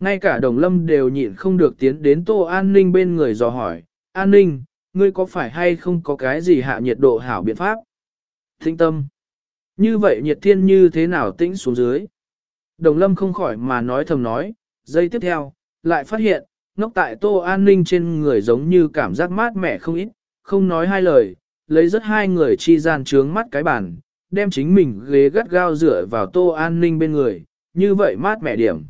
Ngay cả đồng lâm đều nhịn không được tiến đến Tô An Ninh bên người dò hỏi, An Ninh, ngươi có phải hay không có cái gì hạ nhiệt độ hảo biện pháp? Thinh tâm. Như vậy nhiệt thiên như thế nào tĩnh xuống dưới? Đồng lâm không khỏi mà nói thầm nói, giây tiếp theo, lại phát hiện, ngốc tại tô an ninh trên người giống như cảm giác mát mẻ không ít, không nói hai lời, lấy rất hai người chi gian trướng mắt cái bàn, đem chính mình ghế gắt gao dựa vào tô an ninh bên người, như vậy mát mẻ điểm.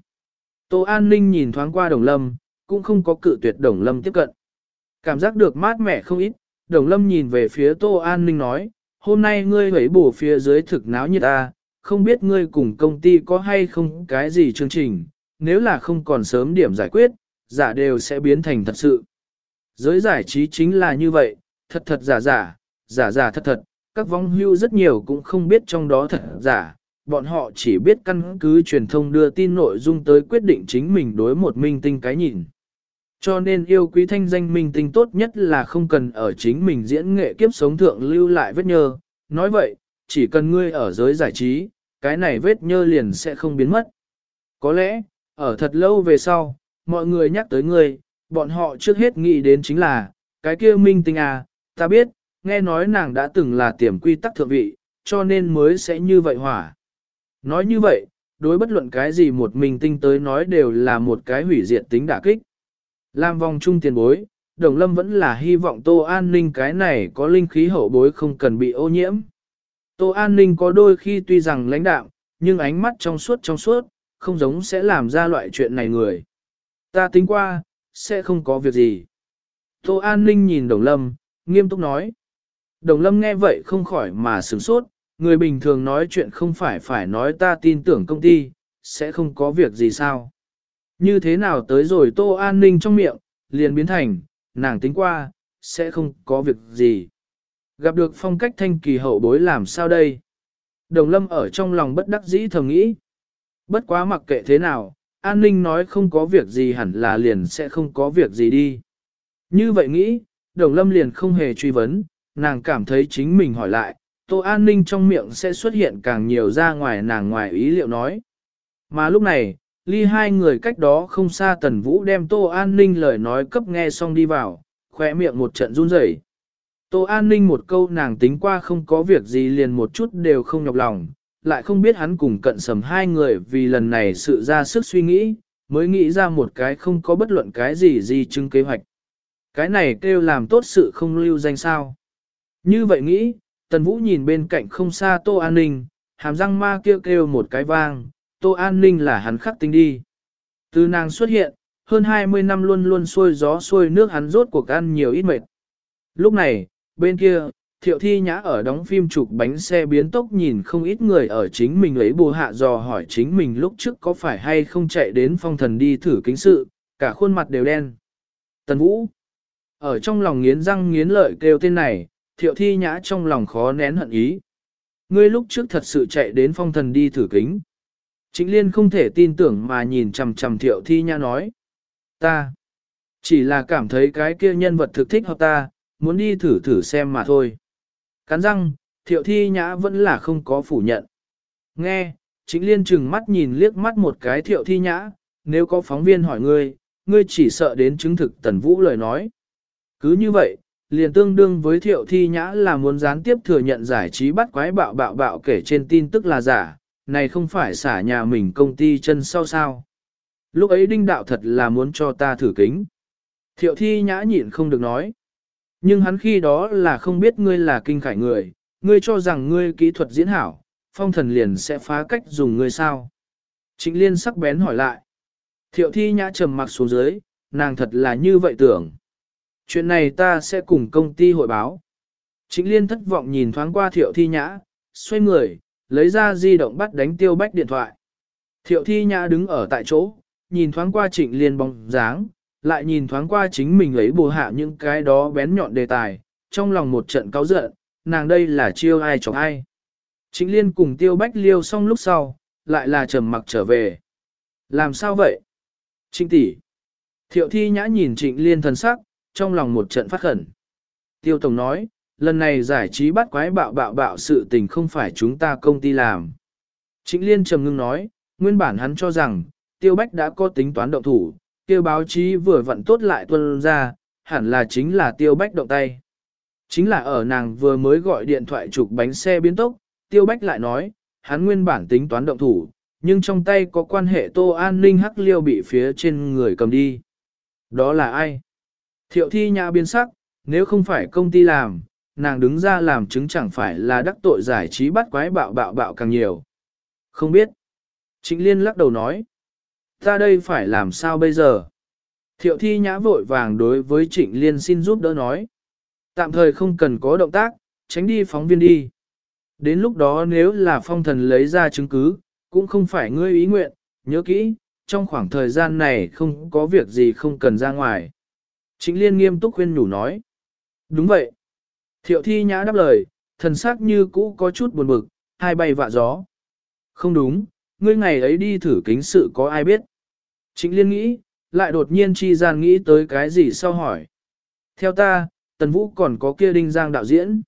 Tô an ninh nhìn thoáng qua đồng lâm, cũng không có cự tuyệt đồng lâm tiếp cận. Cảm giác được mát mẻ không ít, đồng lâm nhìn về phía tô an ninh nói, hôm nay ngươi hãy bổ phía dưới thực náo như ta, không biết ngươi cùng công ty có hay không cái gì chương trình, nếu là không còn sớm điểm giải quyết, giả đều sẽ biến thành thật sự. Giới giải trí chính là như vậy, thật thật giả giả, giả giả thật thật, các vong hưu rất nhiều cũng không biết trong đó thật giả, bọn họ chỉ biết căn cứ truyền thông đưa tin nội dung tới quyết định chính mình đối một minh tinh cái nhìn. Cho nên yêu quý thanh danh minh tinh tốt nhất là không cần ở chính mình diễn nghệ kiếp sống thượng lưu lại vết nhơ. Nói vậy, chỉ cần ngươi ở giới giải trí, cái này vết nhơ liền sẽ không biến mất. Có lẽ, ở thật lâu về sau, mọi người nhắc tới ngươi, bọn họ trước hết nghĩ đến chính là, cái kia minh tinh à, ta biết, nghe nói nàng đã từng là tiềm quy tắc thượng vị, cho nên mới sẽ như vậy hỏa. Nói như vậy, đối bất luận cái gì một minh tinh tới nói đều là một cái hủy diệt tính đả kích. Làm vòng Chung tiền bối, Đồng Lâm vẫn là hy vọng Tô An Ninh cái này có linh khí hậu bối không cần bị ô nhiễm. Tô An Ninh có đôi khi tuy rằng lãnh đạo, nhưng ánh mắt trong suốt trong suốt, không giống sẽ làm ra loại chuyện này người. Ta tính qua, sẽ không có việc gì. Tô An Ninh nhìn Đồng Lâm, nghiêm túc nói. Đồng Lâm nghe vậy không khỏi mà sửng sốt, người bình thường nói chuyện không phải phải nói ta tin tưởng công ty, sẽ không có việc gì sao. Như thế nào tới rồi Tô An Ninh trong miệng, liền biến thành, nàng tính qua, sẽ không có việc gì. Gặp được phong cách thanh kỳ hậu bối làm sao đây? Đồng Lâm ở trong lòng bất đắc dĩ thầm nghĩ. Bất quá mặc kệ thế nào, an ninh nói không có việc gì hẳn là liền sẽ không có việc gì đi. Như vậy nghĩ, đồng lâm liền không hề truy vấn, nàng cảm thấy chính mình hỏi lại, tô an ninh trong miệng sẽ xuất hiện càng nhiều ra ngoài nàng ngoài ý liệu nói. Mà lúc này, ly hai người cách đó không xa tần vũ đem tô an ninh lời nói cấp nghe xong đi vào, khỏe miệng một trận run rẩy. Tô an ninh một câu nàng tính qua không có việc gì liền một chút đều không nhọc lòng, lại không biết hắn cùng cận sầm hai người vì lần này sự ra sức suy nghĩ, mới nghĩ ra một cái không có bất luận cái gì gì chứng kế hoạch. Cái này kêu làm tốt sự không lưu danh sao. Như vậy nghĩ, Tần Vũ nhìn bên cạnh không xa Tô An Ninh, hàm răng ma kêu kêu một cái vang, Tô An Ninh là hắn khắc tinh đi. Từ nàng xuất hiện, hơn 20 năm luôn luôn xuôi gió xuôi nước hắn rốt cuộc ăn nhiều ít mệt. Lúc này, bên kia, thiệu thi nhã ở đóng phim chụp bánh xe biến tốc nhìn không ít người ở chính mình lấy bù hạ dò hỏi chính mình lúc trước có phải hay không chạy đến phong thần đi thử kính sự, cả khuôn mặt đều đen. Tần Vũ Ở trong lòng nghiến răng nghiến lợi kêu tên này, thiệu thi nhã trong lòng khó nén hận ý. Ngươi lúc trước thật sự chạy đến phong thần đi thử kính. Trịnh Liên không thể tin tưởng mà nhìn chằm chằm thiệu thi nhã nói. Ta chỉ là cảm thấy cái kia nhân vật thực thích hợp ta, muốn đi thử thử xem mà thôi. Cắn răng, thiệu thi nhã vẫn là không có phủ nhận. Nghe, chính liên chừng mắt nhìn liếc mắt một cái thiệu thi nhã, nếu có phóng viên hỏi ngươi, ngươi chỉ sợ đến chứng thực tần vũ lời nói. Cứ như vậy, liền tương đương với thiệu thi nhã là muốn gián tiếp thừa nhận giải trí bắt quái bạo bạo bạo kể trên tin tức là giả, này không phải xả nhà mình công ty chân sau sao. Lúc ấy đinh đạo thật là muốn cho ta thử kính. Thiệu thi nhã nhịn không được nói. Nhưng hắn khi đó là không biết ngươi là kinh khải người, ngươi cho rằng ngươi kỹ thuật diễn hảo, phong thần liền sẽ phá cách dùng ngươi sao. Trịnh liên sắc bén hỏi lại. Thiệu thi nhã trầm mặc xuống dưới, nàng thật là như vậy tưởng. Chuyện này ta sẽ cùng công ty hội báo. Trịnh liên thất vọng nhìn thoáng qua thiệu thi nhã, xoay người, lấy ra di động bắt đánh tiêu bách điện thoại. Thiệu thi nhã đứng ở tại chỗ, nhìn thoáng qua trịnh liên bóng dáng, lại nhìn thoáng qua chính mình lấy bù hạ những cái đó bén nhọn đề tài, trong lòng một trận cáu giận, nàng đây là chiêu ai chọc ai. chính Liên cùng Tiêu Bách Liêu xong lúc sau, lại là trầm mặc trở về. Làm sao vậy? Trịnh tỷ. Thiệu thi nhã nhìn Trịnh Liên thần sắc, trong lòng một trận phát khẩn. Tiêu Tổng nói, lần này giải trí bắt quái bạo bạo bạo sự tình không phải chúng ta công ty làm. Trịnh Liên trầm ngưng nói, nguyên bản hắn cho rằng, Tiêu Bách đã có tính toán động thủ, kêu báo chí vừa vặn tốt lại tuân ra, hẳn là chính là tiêu bách động tay. Chính là ở nàng vừa mới gọi điện thoại chụp bánh xe biến tốc, tiêu bách lại nói, hắn nguyên bản tính toán động thủ, nhưng trong tay có quan hệ tô an ninh hắc liêu bị phía trên người cầm đi. Đó là ai? Thiệu thi nhã biến sắc, nếu không phải công ty làm, nàng đứng ra làm chứng chẳng phải là đắc tội giải trí bắt quái bạo bạo bạo càng nhiều. Không biết. Trịnh Liên lắc đầu nói. Ta đây phải làm sao bây giờ? Thiệu thi nhã vội vàng đối với trịnh liên xin giúp đỡ nói. Tạm thời không cần có động tác, tránh đi phóng viên đi. Đến lúc đó nếu là phong thần lấy ra chứng cứ, cũng không phải ngươi ý nguyện, nhớ kỹ, trong khoảng thời gian này không có việc gì không cần ra ngoài. Trịnh liên nghiêm túc khuyên nhủ nói. Đúng vậy. Thiệu thi nhã đáp lời, thần sắc như cũ có chút buồn bực, hai bay vạ gió. Không đúng, ngươi ngày ấy đi thử kính sự có ai biết? Trịnh liên nghĩ, lại đột nhiên chi gian nghĩ tới cái gì sau hỏi. Theo ta, Tần Vũ còn có kia đinh giang đạo diễn.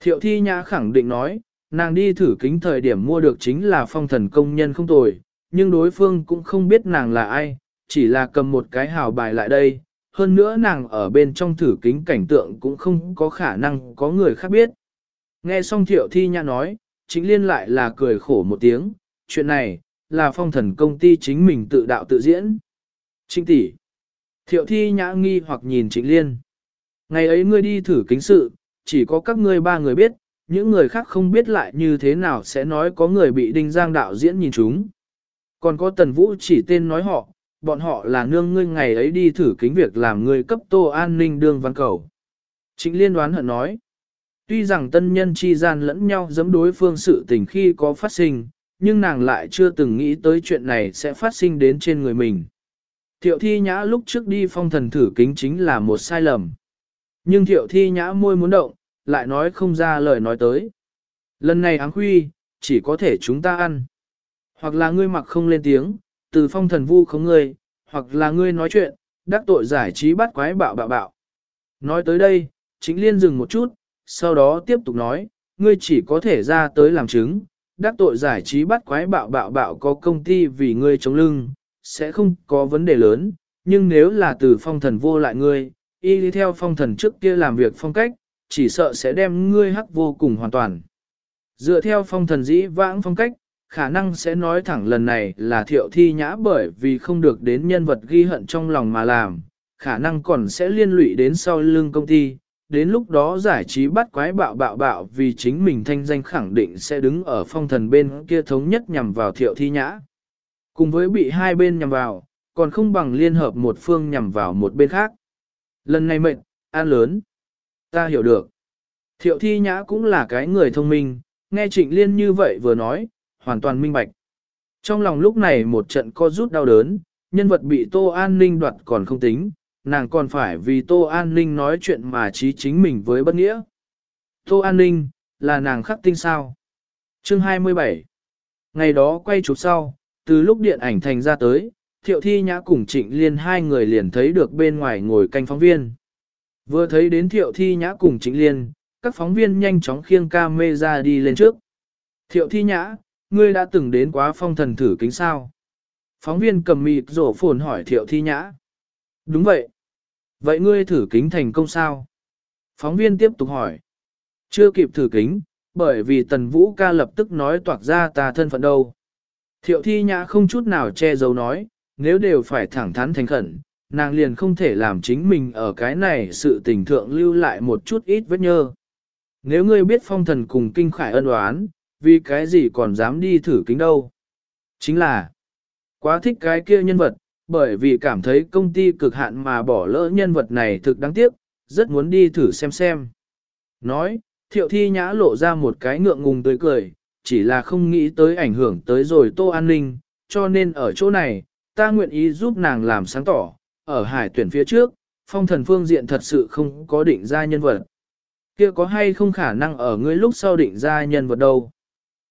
Thiệu thi nhã khẳng định nói, nàng đi thử kính thời điểm mua được chính là phong thần công nhân không tồi, nhưng đối phương cũng không biết nàng là ai, chỉ là cầm một cái hào bài lại đây. Hơn nữa nàng ở bên trong thử kính cảnh tượng cũng không có khả năng có người khác biết. Nghe xong thiệu thi nhã nói, chính liên lại là cười khổ một tiếng, chuyện này, là phong thần công ty chính mình tự đạo tự diễn. Trinh tỷ. Thiệu thi nhã nghi hoặc nhìn trịnh liên. Ngày ấy ngươi đi thử kính sự, chỉ có các ngươi ba người biết, những người khác không biết lại như thế nào sẽ nói có người bị đinh giang đạo diễn nhìn chúng. Còn có tần vũ chỉ tên nói họ, bọn họ là nương ngươi ngày ấy đi thử kính việc làm người cấp tô an ninh đương văn cầu. Trịnh liên đoán hận nói. Tuy rằng tân nhân chi gian lẫn nhau giấm đối phương sự tình khi có phát sinh, nhưng nàng lại chưa từng nghĩ tới chuyện này sẽ phát sinh đến trên người mình. Thiệu thi nhã lúc trước đi phong thần thử kính chính là một sai lầm. Nhưng thiệu thi nhã môi muốn động, lại nói không ra lời nói tới. Lần này áng Huy chỉ có thể chúng ta ăn. Hoặc là ngươi mặc không lên tiếng, từ phong thần vu không ngươi, hoặc là ngươi nói chuyện, đắc tội giải trí bắt quái bạo bạo bạo. Nói tới đây, chính liên dừng một chút, sau đó tiếp tục nói, ngươi chỉ có thể ra tới làm chứng, đắc tội giải trí bắt quái bạo bạo bạo có công ty vì ngươi chống lưng, sẽ không có vấn đề lớn, nhưng nếu là từ phong thần vô lại ngươi, y đi theo phong thần trước kia làm việc phong cách, chỉ sợ sẽ đem ngươi hắc vô cùng hoàn toàn. Dựa theo phong thần dĩ vãng phong cách, khả năng sẽ nói thẳng lần này là thiệu thi nhã bởi vì không được đến nhân vật ghi hận trong lòng mà làm, khả năng còn sẽ liên lụy đến sau lưng công ty, đến lúc đó giải trí bắt quái bạo bạo bạo vì chính mình thanh danh khẳng định sẽ đứng ở phong thần bên kia thống nhất nhằm vào thiệu thi nhã. Cùng với bị hai bên nhằm vào, còn không bằng liên hợp một phương nhằm vào một bên khác. Lần này mệnh, an lớn. Ta hiểu được. Thiệu thi nhã cũng là cái người thông minh, nghe trịnh liên như vậy vừa nói, hoàn toàn minh bạch. Trong lòng lúc này một trận co rút đau đớn, nhân vật bị tô an ninh đoạt còn không tính, nàng còn phải vì tô an ninh nói chuyện mà trí chính mình với bất nghĩa. Tô an ninh, là nàng khắc tinh sao. Chương 27 Ngày đó quay chụp sau, từ lúc điện ảnh thành ra tới, thiệu thi nhã cùng trịnh liên hai người liền thấy được bên ngoài ngồi canh phóng viên. Vừa thấy đến thiệu thi nhã cùng trịnh liên, các phóng viên nhanh chóng khiêng ca mê ra đi lên trước. Thiệu thi nhã, ngươi đã từng đến quá phong thần thử kính sao? Phóng viên cầm mịt rổ phồn hỏi thiệu thi nhã. Đúng vậy. Vậy ngươi thử kính thành công sao? Phóng viên tiếp tục hỏi. Chưa kịp thử kính, bởi vì tần vũ ca lập tức nói toạc ra ta thân phận đâu. Thiệu thi nhã không chút nào che giấu nói, nếu đều phải thẳng thắn thành khẩn, nàng liền không thể làm chính mình ở cái này sự tình thượng lưu lại một chút ít vết nhơ. Nếu ngươi biết phong thần cùng kinh khải ân oán, vì cái gì còn dám đi thử kính đâu? Chính là, quá thích cái kia nhân vật, bởi vì cảm thấy công ty cực hạn mà bỏ lỡ nhân vật này thực đáng tiếc, rất muốn đi thử xem xem. Nói, thiệu thi nhã lộ ra một cái ngượng ngùng tươi cười, chỉ là không nghĩ tới ảnh hưởng tới rồi tô an ninh, cho nên ở chỗ này, ta nguyện ý giúp nàng làm sáng tỏ, ở hải tuyển phía trước, phong thần phương diện thật sự không có định ra nhân vật. Kia có hay không khả năng ở ngươi lúc sau định ra nhân vật đâu.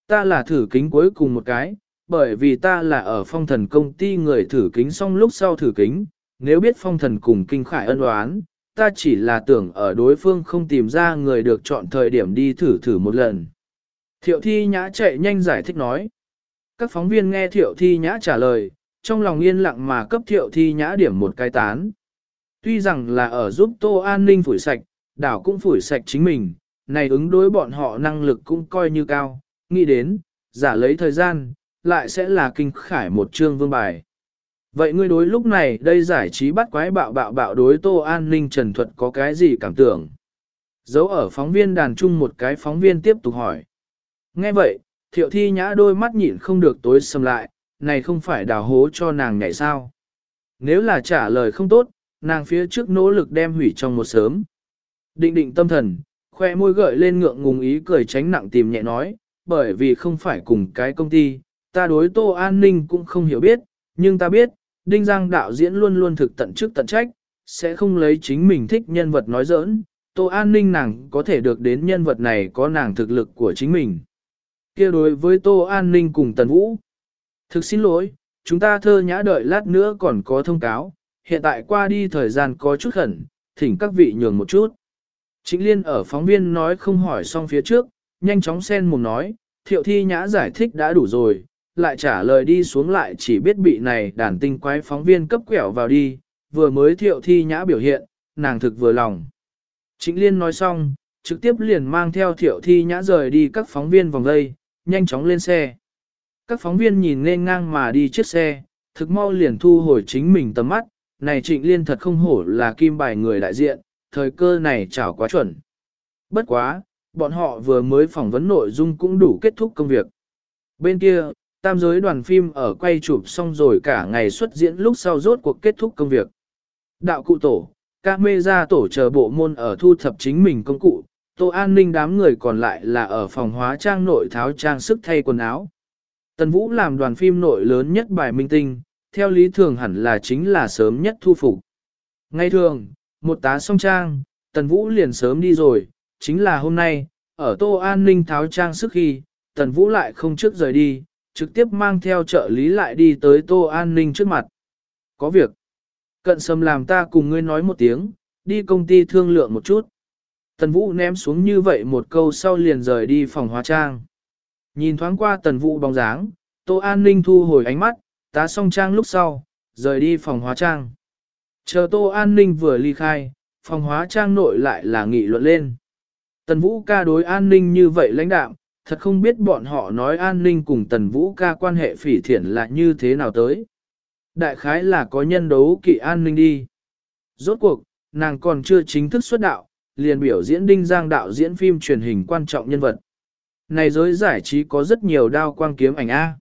Ta là thử kính cuối cùng một cái, bởi vì ta là ở phong thần công ty người thử kính xong lúc sau thử kính, nếu biết phong thần cùng kinh khải ân oán, ta chỉ là tưởng ở đối phương không tìm ra người được chọn thời điểm đi thử thử một lần. Thiệu thi nhã chạy nhanh giải thích nói. Các phóng viên nghe thiệu thi nhã trả lời, trong lòng yên lặng mà cấp thiệu thi nhã điểm một cái tán. Tuy rằng là ở giúp tô an ninh phủi sạch, đảo cũng phủi sạch chính mình, này ứng đối bọn họ năng lực cũng coi như cao, nghĩ đến, giả lấy thời gian, lại sẽ là kinh khải một chương vương bài. Vậy ngươi đối lúc này đây giải trí bắt quái bạo bạo bạo đối tô an ninh trần thuật có cái gì cảm tưởng? Dấu ở phóng viên đàn chung một cái phóng viên tiếp tục hỏi. Nghe vậy, thiệu thi nhã đôi mắt nhịn không được tối sầm lại, này không phải đào hố cho nàng nhảy sao. Nếu là trả lời không tốt, nàng phía trước nỗ lực đem hủy trong một sớm. Định định tâm thần, khoe môi gợi lên ngượng ngùng ý cười tránh nặng tìm nhẹ nói, bởi vì không phải cùng cái công ty, ta đối tô an ninh cũng không hiểu biết, nhưng ta biết, Đinh Giang đạo diễn luôn luôn thực tận chức tận trách, sẽ không lấy chính mình thích nhân vật nói giỡn, tô an ninh nàng có thể được đến nhân vật này có nàng thực lực của chính mình. kia đối với Tô An Ninh cùng Tần Vũ. Thực xin lỗi, chúng ta thơ nhã đợi lát nữa còn có thông cáo, hiện tại qua đi thời gian có chút khẩn, thỉnh các vị nhường một chút. Trịnh Liên ở phóng viên nói không hỏi xong phía trước, nhanh chóng sen mồm nói, thiệu thi nhã giải thích đã đủ rồi, lại trả lời đi xuống lại chỉ biết bị này đàn tinh quái phóng viên cấp quẹo vào đi, vừa mới thiệu thi nhã biểu hiện, nàng thực vừa lòng. Trịnh Liên nói xong, trực tiếp liền mang theo thiệu thi nhã rời đi các phóng viên vòng đây, nhanh chóng lên xe. Các phóng viên nhìn lên ngang mà đi chiếc xe, thực mau liền thu hồi chính mình tầm mắt, này trịnh liên thật không hổ là kim bài người đại diện, thời cơ này chảo quá chuẩn. Bất quá, bọn họ vừa mới phỏng vấn nội dung cũng đủ kết thúc công việc. Bên kia, tam giới đoàn phim ở quay chụp xong rồi cả ngày xuất diễn lúc sau rốt cuộc kết thúc công việc. Đạo cụ tổ, ca mê ra tổ chờ bộ môn ở thu thập chính mình công cụ, tổ an ninh đám người còn lại là ở phòng hóa trang nội tháo trang sức thay quần áo. Tần Vũ làm đoàn phim nội lớn nhất bài minh tinh, theo lý thường hẳn là chính là sớm nhất thu phục. Ngay thường, một tá song trang, Tần Vũ liền sớm đi rồi, chính là hôm nay, ở Tô An Ninh tháo trang sức khi, Tần Vũ lại không trước rời đi, trực tiếp mang theo trợ lý lại đi tới Tô An Ninh trước mặt. Có việc. Cận sâm làm ta cùng ngươi nói một tiếng, đi công ty thương lượng một chút. Tần Vũ ném xuống như vậy một câu sau liền rời đi phòng hóa trang. Nhìn thoáng qua Tần Vũ bóng dáng, Tô An Ninh thu hồi ánh mắt, tá xong trang lúc sau, rời đi phòng hóa trang. Chờ Tô An Ninh vừa ly khai, phòng hóa trang nội lại là nghị luận lên. Tần Vũ ca đối an ninh như vậy lãnh đạo, thật không biết bọn họ nói an ninh cùng Tần Vũ ca quan hệ phỉ thiện là như thế nào tới. Đại khái là có nhân đấu kỵ an ninh đi. Rốt cuộc, nàng còn chưa chính thức xuất đạo, liền biểu diễn đinh giang đạo diễn phim truyền hình quan trọng nhân vật. Này giới giải trí có rất nhiều đao quang kiếm ảnh A.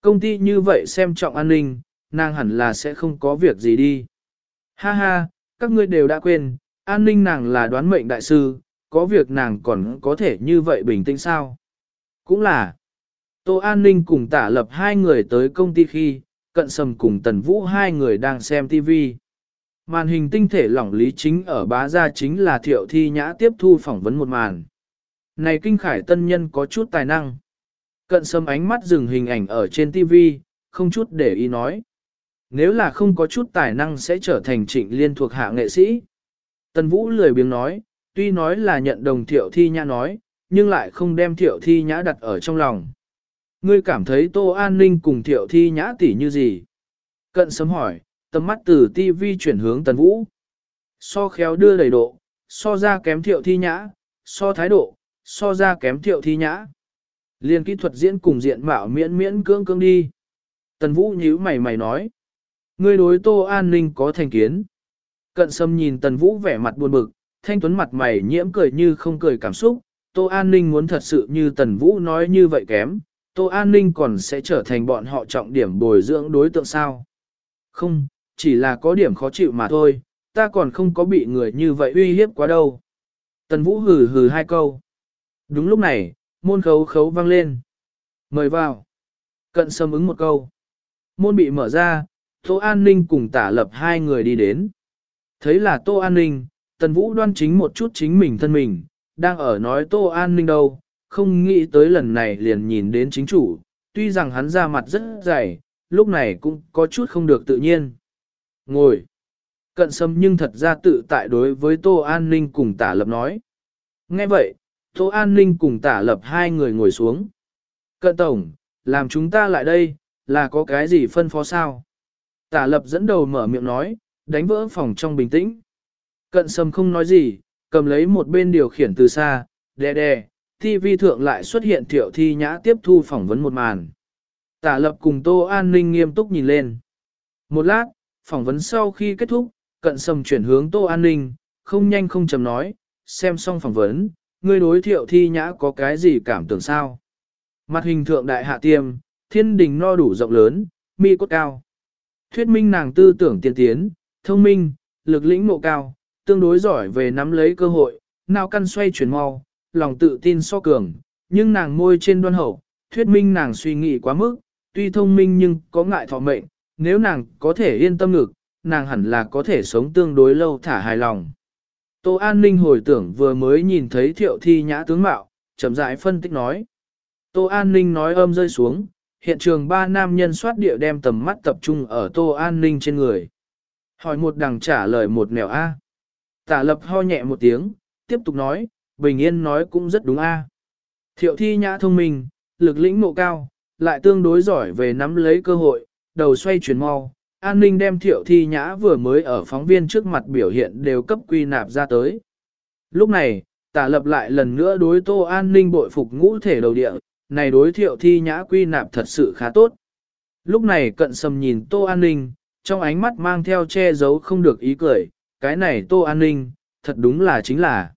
Công ty như vậy xem trọng an ninh, nàng hẳn là sẽ không có việc gì đi. Ha ha, các ngươi đều đã quên, an ninh nàng là đoán mệnh đại sư, có việc nàng còn có thể như vậy bình tĩnh sao? Cũng là, Tô An ninh cùng tả lập hai người tới công ty khi, cận sầm cùng tần vũ hai người đang xem TV. Màn hình tinh thể lỏng lý chính ở bá gia chính là thiệu thi nhã tiếp thu phỏng vấn một màn. Này kinh khải tân nhân có chút tài năng. Cận sâm ánh mắt dừng hình ảnh ở trên TV, không chút để ý nói. Nếu là không có chút tài năng sẽ trở thành trịnh liên thuộc hạ nghệ sĩ. Tần Vũ lười biếng nói, tuy nói là nhận đồng thiệu thi nhã nói, nhưng lại không đem thiệu thi nhã đặt ở trong lòng. Ngươi cảm thấy Tô An Ninh cùng thiệu thi nhã tỷ như gì? Cận sớm hỏi, tầm mắt từ TV chuyển hướng Tần Vũ. So khéo đưa đầy độ, so ra kém thiệu thi nhã, so thái độ, so ra kém thiệu thi nhã. Liên kỹ thuật diễn cùng diện mạo miễn miễn cưỡng cưỡng đi. Tần Vũ nhíu mày mày nói. Ngươi đối Tô An Ninh có thành kiến. Cận sâm nhìn Tần Vũ vẻ mặt buồn bực, thanh tuấn mặt mày nhiễm cười như không cười cảm xúc. Tô An Ninh muốn thật sự như Tần Vũ nói như vậy kém, Tô An Ninh còn sẽ trở thành bọn họ trọng điểm bồi dưỡng đối tượng sao. Không, chỉ là có điểm khó chịu mà thôi, ta còn không có bị người như vậy uy hiếp quá đâu. Tần Vũ hừ hừ hai câu. Đúng lúc này, môn khấu khấu vang lên. Mời vào. Cận sâm ứng một câu. Môn bị mở ra, Tô An Ninh cùng tả lập hai người đi đến. Thấy là Tô An Ninh, Tần Vũ đoan chính một chút chính mình thân mình, đang ở nói Tô An Ninh đâu, không nghĩ tới lần này liền nhìn đến chính chủ, tuy rằng hắn ra mặt rất dày, lúc này cũng có chút không được tự nhiên. Ngồi. Cận sâm nhưng thật ra tự tại đối với Tô An Ninh cùng tả lập nói. Nghe vậy, Tô An Ninh cùng tả lập hai người ngồi xuống. Cận tổng, làm chúng ta lại đây, là có cái gì phân phó sao? Tả lập dẫn đầu mở miệng nói, đánh vỡ phòng trong bình tĩnh. Cận sâm không nói gì, cầm lấy một bên điều khiển từ xa, đè đè, TV thượng lại xuất hiện thiệu thi nhã tiếp thu phỏng vấn một màn. Tả lập cùng Tô An Ninh nghiêm túc nhìn lên. Một lát, phỏng vấn sau khi kết thúc, cận sầm chuyển hướng Tô An Ninh, không nhanh không chầm nói, xem xong phỏng vấn, ngươi đối thiệu thi nhã có cái gì cảm tưởng sao? Mặt hình thượng đại hạ tiêm, thiên đình no đủ rộng lớn, mi cốt cao. Thuyết minh nàng tư tưởng tiên tiến, thông minh, lực lĩnh ngộ cao, tương đối giỏi về nắm lấy cơ hội, nào căn xoay chuyển mau, lòng tự tin so cường, nhưng nàng môi trên đoan hậu, thuyết minh nàng suy nghĩ quá mức, tuy thông minh nhưng có ngại thọ mệnh, nếu nàng có thể yên tâm ngực, nàng hẳn là có thể sống tương đối lâu thả hài lòng. Tô An Ninh hồi tưởng vừa mới nhìn thấy thiệu thi nhã tướng mạo, chậm rãi phân tích nói. Tô An Ninh nói âm rơi xuống, hiện trường ba nam nhân soát địa đem tầm mắt tập trung ở Tô An Ninh trên người. Hỏi một đằng trả lời một nẻo A. Tả lập ho nhẹ một tiếng, tiếp tục nói, Bình Yên nói cũng rất đúng A. Thiệu thi nhã thông minh, lực lĩnh mộ cao, lại tương đối giỏi về nắm lấy cơ hội, đầu xoay chuyển mau. An ninh đem thiệu thi nhã vừa mới ở phóng viên trước mặt biểu hiện đều cấp quy nạp ra tới. Lúc này, tả lập lại lần nữa đối tô an ninh bội phục ngũ thể đầu địa, này đối thiệu thi nhã quy nạp thật sự khá tốt. Lúc này cận sầm nhìn tô an ninh, trong ánh mắt mang theo che giấu không được ý cười, cái này tô an ninh, thật đúng là chính là.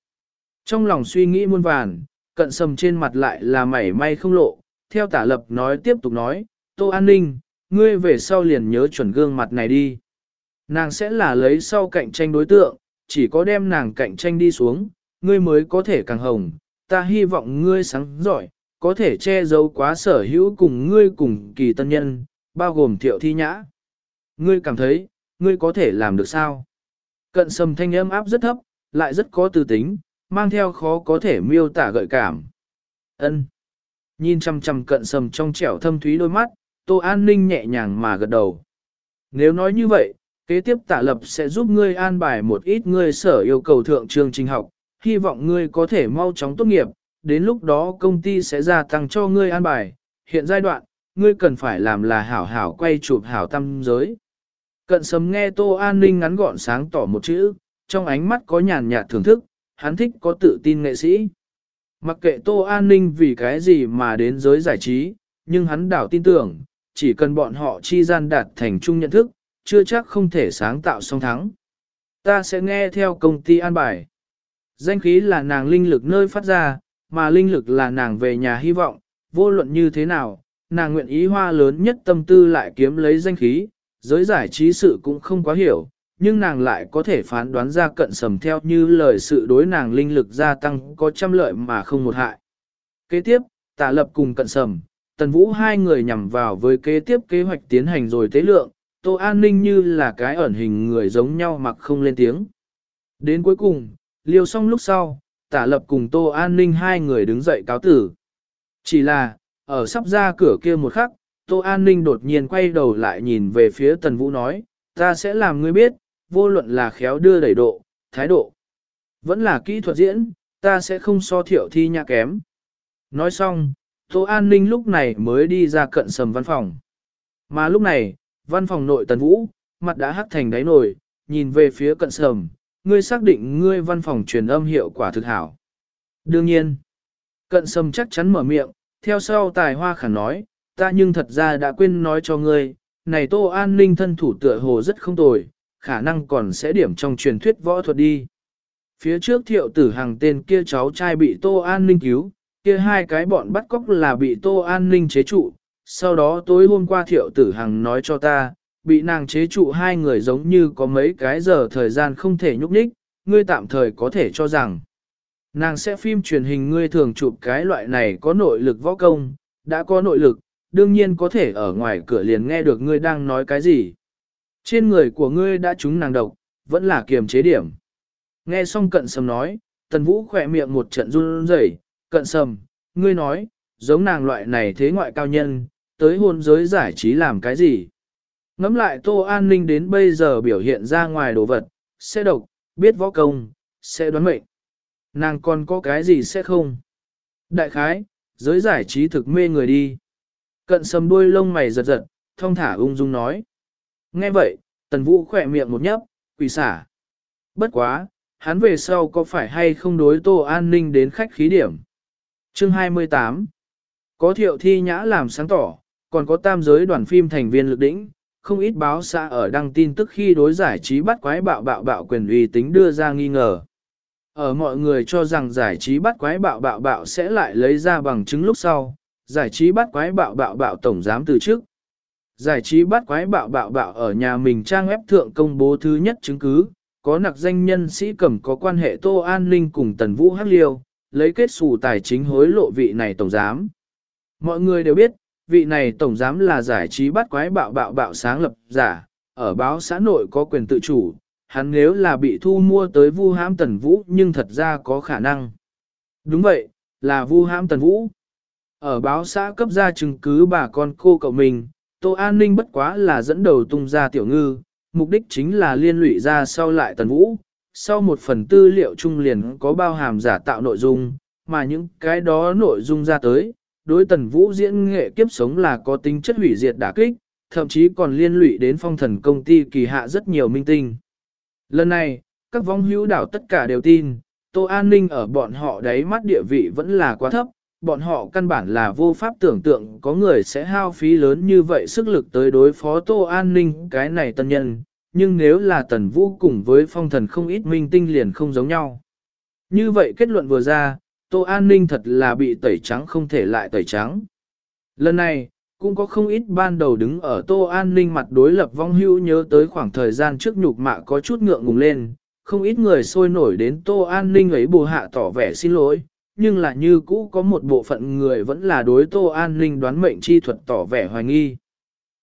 Trong lòng suy nghĩ muôn vàn, cận sầm trên mặt lại là mảy may không lộ, theo tả lập nói tiếp tục nói, tô an ninh, ngươi về sau liền nhớ chuẩn gương mặt này đi. Nàng sẽ là lấy sau cạnh tranh đối tượng, chỉ có đem nàng cạnh tranh đi xuống, ngươi mới có thể càng hồng, ta hy vọng ngươi sáng giỏi, có thể che giấu quá sở hữu cùng ngươi cùng kỳ tân nhân, bao gồm thiệu thi nhã. Ngươi cảm thấy, ngươi có thể làm được sao? Cận sầm thanh âm áp rất thấp, lại rất có tư tính, mang theo khó có thể miêu tả gợi cảm. Ân. Nhìn chăm chăm cận sầm trong trẻo thâm thúy đôi mắt, Tô An Ninh nhẹ nhàng mà gật đầu. Nếu nói như vậy, kế tiếp tả lập sẽ giúp ngươi an bài một ít ngươi sở yêu cầu thượng trường trình học, hy vọng ngươi có thể mau chóng tốt nghiệp, đến lúc đó công ty sẽ gia tăng cho ngươi an bài. Hiện giai đoạn, ngươi cần phải làm là hảo hảo quay chụp hảo tâm giới. Cận sấm nghe Tô An Ninh ngắn gọn sáng tỏ một chữ, trong ánh mắt có nhàn nhạt thưởng thức, hắn thích có tự tin nghệ sĩ. Mặc kệ Tô An Ninh vì cái gì mà đến giới giải trí, nhưng hắn đảo tin tưởng, chỉ cần bọn họ chi gian đạt thành chung nhận thức, chưa chắc không thể sáng tạo song thắng. Ta sẽ nghe theo công ty an bài. Danh khí là nàng linh lực nơi phát ra, mà linh lực là nàng về nhà hy vọng, vô luận như thế nào, nàng nguyện ý hoa lớn nhất tâm tư lại kiếm lấy danh khí, giới giải trí sự cũng không quá hiểu, nhưng nàng lại có thể phán đoán ra cận sầm theo như lời sự đối nàng linh lực gia tăng có trăm lợi mà không một hại. Kế tiếp, tả lập cùng cận sầm, tần vũ hai người nhằm vào với kế tiếp kế hoạch tiến hành rồi tế lượng, tô an ninh như là cái ẩn hình người giống nhau mặc không lên tiếng. Đến cuối cùng, liều xong lúc sau, tả lập cùng tô an ninh hai người đứng dậy cáo tử. Chỉ là, ở sắp ra cửa kia một khắc, tô an ninh đột nhiên quay đầu lại nhìn về phía tần vũ nói, ta sẽ làm ngươi biết, vô luận là khéo đưa đẩy độ, thái độ. Vẫn là kỹ thuật diễn, ta sẽ không so thiệu thi nhã kém. Nói xong, Tô An Ninh lúc này mới đi ra cận sầm văn phòng. Mà lúc này, văn phòng nội tần vũ, mặt đã hắc thành đáy nổi, nhìn về phía cận sầm, ngươi xác định ngươi văn phòng truyền âm hiệu quả thực hảo. Đương nhiên, cận sầm chắc chắn mở miệng, theo sau tài hoa khả nói, ta nhưng thật ra đã quên nói cho ngươi, này Tô An Ninh thân thủ tựa hồ rất không tồi, khả năng còn sẽ điểm trong truyền thuyết võ thuật đi. Phía trước thiệu tử hàng tên kia cháu trai bị Tô An Ninh cứu, kia hai cái bọn bắt cóc là bị Tô An Ninh chế trụ, sau đó tối hôm qua thiệu tử hằng nói cho ta, bị nàng chế trụ hai người giống như có mấy cái giờ thời gian không thể nhúc nhích, ngươi tạm thời có thể cho rằng nàng sẽ phim truyền hình ngươi thường chụp cái loại này có nội lực võ công, đã có nội lực, đương nhiên có thể ở ngoài cửa liền nghe được ngươi đang nói cái gì. Trên người của ngươi đã trúng nàng độc, vẫn là kiềm chế điểm. Nghe xong cận sầm nói, tần vũ khỏe miệng một trận run rẩy, cận sầm, ngươi nói, giống nàng loại này thế ngoại cao nhân, tới hôn giới giải trí làm cái gì? Ngắm lại Tô An Ninh đến bây giờ biểu hiện ra ngoài đồ vật, sẽ độc, biết võ công, sẽ đoán mệnh. Nàng còn có cái gì sẽ không? Đại khái, giới giải trí thực mê người đi. Cận sầm đuôi lông mày giật giật, thông thả ung dung nói. Nghe vậy, tần vũ khỏe miệng một nhấp, quỷ xả. Bất quá, hắn về sau có phải hay không đối tô an ninh đến khách khí điểm? Chương 28 Có thiệu thi nhã làm sáng tỏ, còn có tam giới đoàn phim thành viên lực đỉnh, không ít báo xã ở đăng tin tức khi đối giải trí bắt quái bạo bạo bạo quyền uy tính đưa ra nghi ngờ. Ở mọi người cho rằng giải trí bắt quái bạo bạo bạo sẽ lại lấy ra bằng chứng lúc sau, giải trí bắt quái bạo bạo bạo tổng giám từ trước. Giải trí bắt quái bạo bạo bạo ở nhà mình trang web thượng công bố thứ nhất chứng cứ, có nặc danh nhân sĩ cầm có quan hệ Tô An Ninh cùng Tần Vũ Hắc Liêu, lấy kết xù tài chính hối lộ vị này tổng giám. Mọi người đều biết, vị này tổng giám là giải trí bắt quái bạo bạo bạo sáng lập giả, ở báo xã nội có quyền tự chủ, hắn nếu là bị thu mua tới vu hãm tần vũ nhưng thật ra có khả năng. Đúng vậy, là vu hãm tần vũ. Ở báo xã cấp ra chứng cứ bà con cô cậu mình, Tô An Ninh bất quá là dẫn đầu tung ra tiểu ngư, mục đích chính là liên lụy ra sau lại tần vũ. Sau một phần tư liệu trung liền có bao hàm giả tạo nội dung, mà những cái đó nội dung ra tới, đối tần vũ diễn nghệ kiếp sống là có tính chất hủy diệt đả kích, thậm chí còn liên lụy đến phong thần công ty kỳ hạ rất nhiều minh tinh. Lần này, các vong hữu đảo tất cả đều tin, Tô An Ninh ở bọn họ đáy mắt địa vị vẫn là quá thấp, bọn họ căn bản là vô pháp tưởng tượng có người sẽ hao phí lớn như vậy sức lực tới đối phó Tô An Ninh cái này tân nhân, nhưng nếu là tần vũ cùng với phong thần không ít minh tinh liền không giống nhau. Như vậy kết luận vừa ra, Tô An Ninh thật là bị tẩy trắng không thể lại tẩy trắng. Lần này, cũng có không ít ban đầu đứng ở Tô An Ninh mặt đối lập vong hữu nhớ tới khoảng thời gian trước nhục mạ có chút ngượng ngùng lên, không ít người sôi nổi đến Tô An Ninh ấy bù hạ tỏ vẻ xin lỗi, nhưng là như cũ có một bộ phận người vẫn là đối Tô An Ninh đoán mệnh chi thuật tỏ vẻ hoài nghi.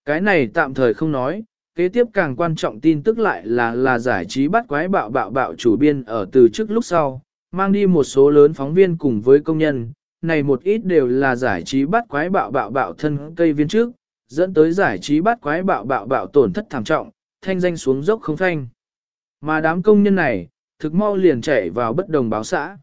Cái này tạm thời không nói, kế tiếp càng quan trọng tin tức lại là là giải trí bắt quái bạo bạo bạo chủ biên ở từ trước lúc sau, mang đi một số lớn phóng viên cùng với công nhân, này một ít đều là giải trí bắt quái bạo bạo bạo thân cây viên trước, dẫn tới giải trí bắt quái bạo bạo bạo tổn thất thảm trọng, thanh danh xuống dốc không thanh. Mà đám công nhân này, thực mau liền chạy vào bất đồng báo xã.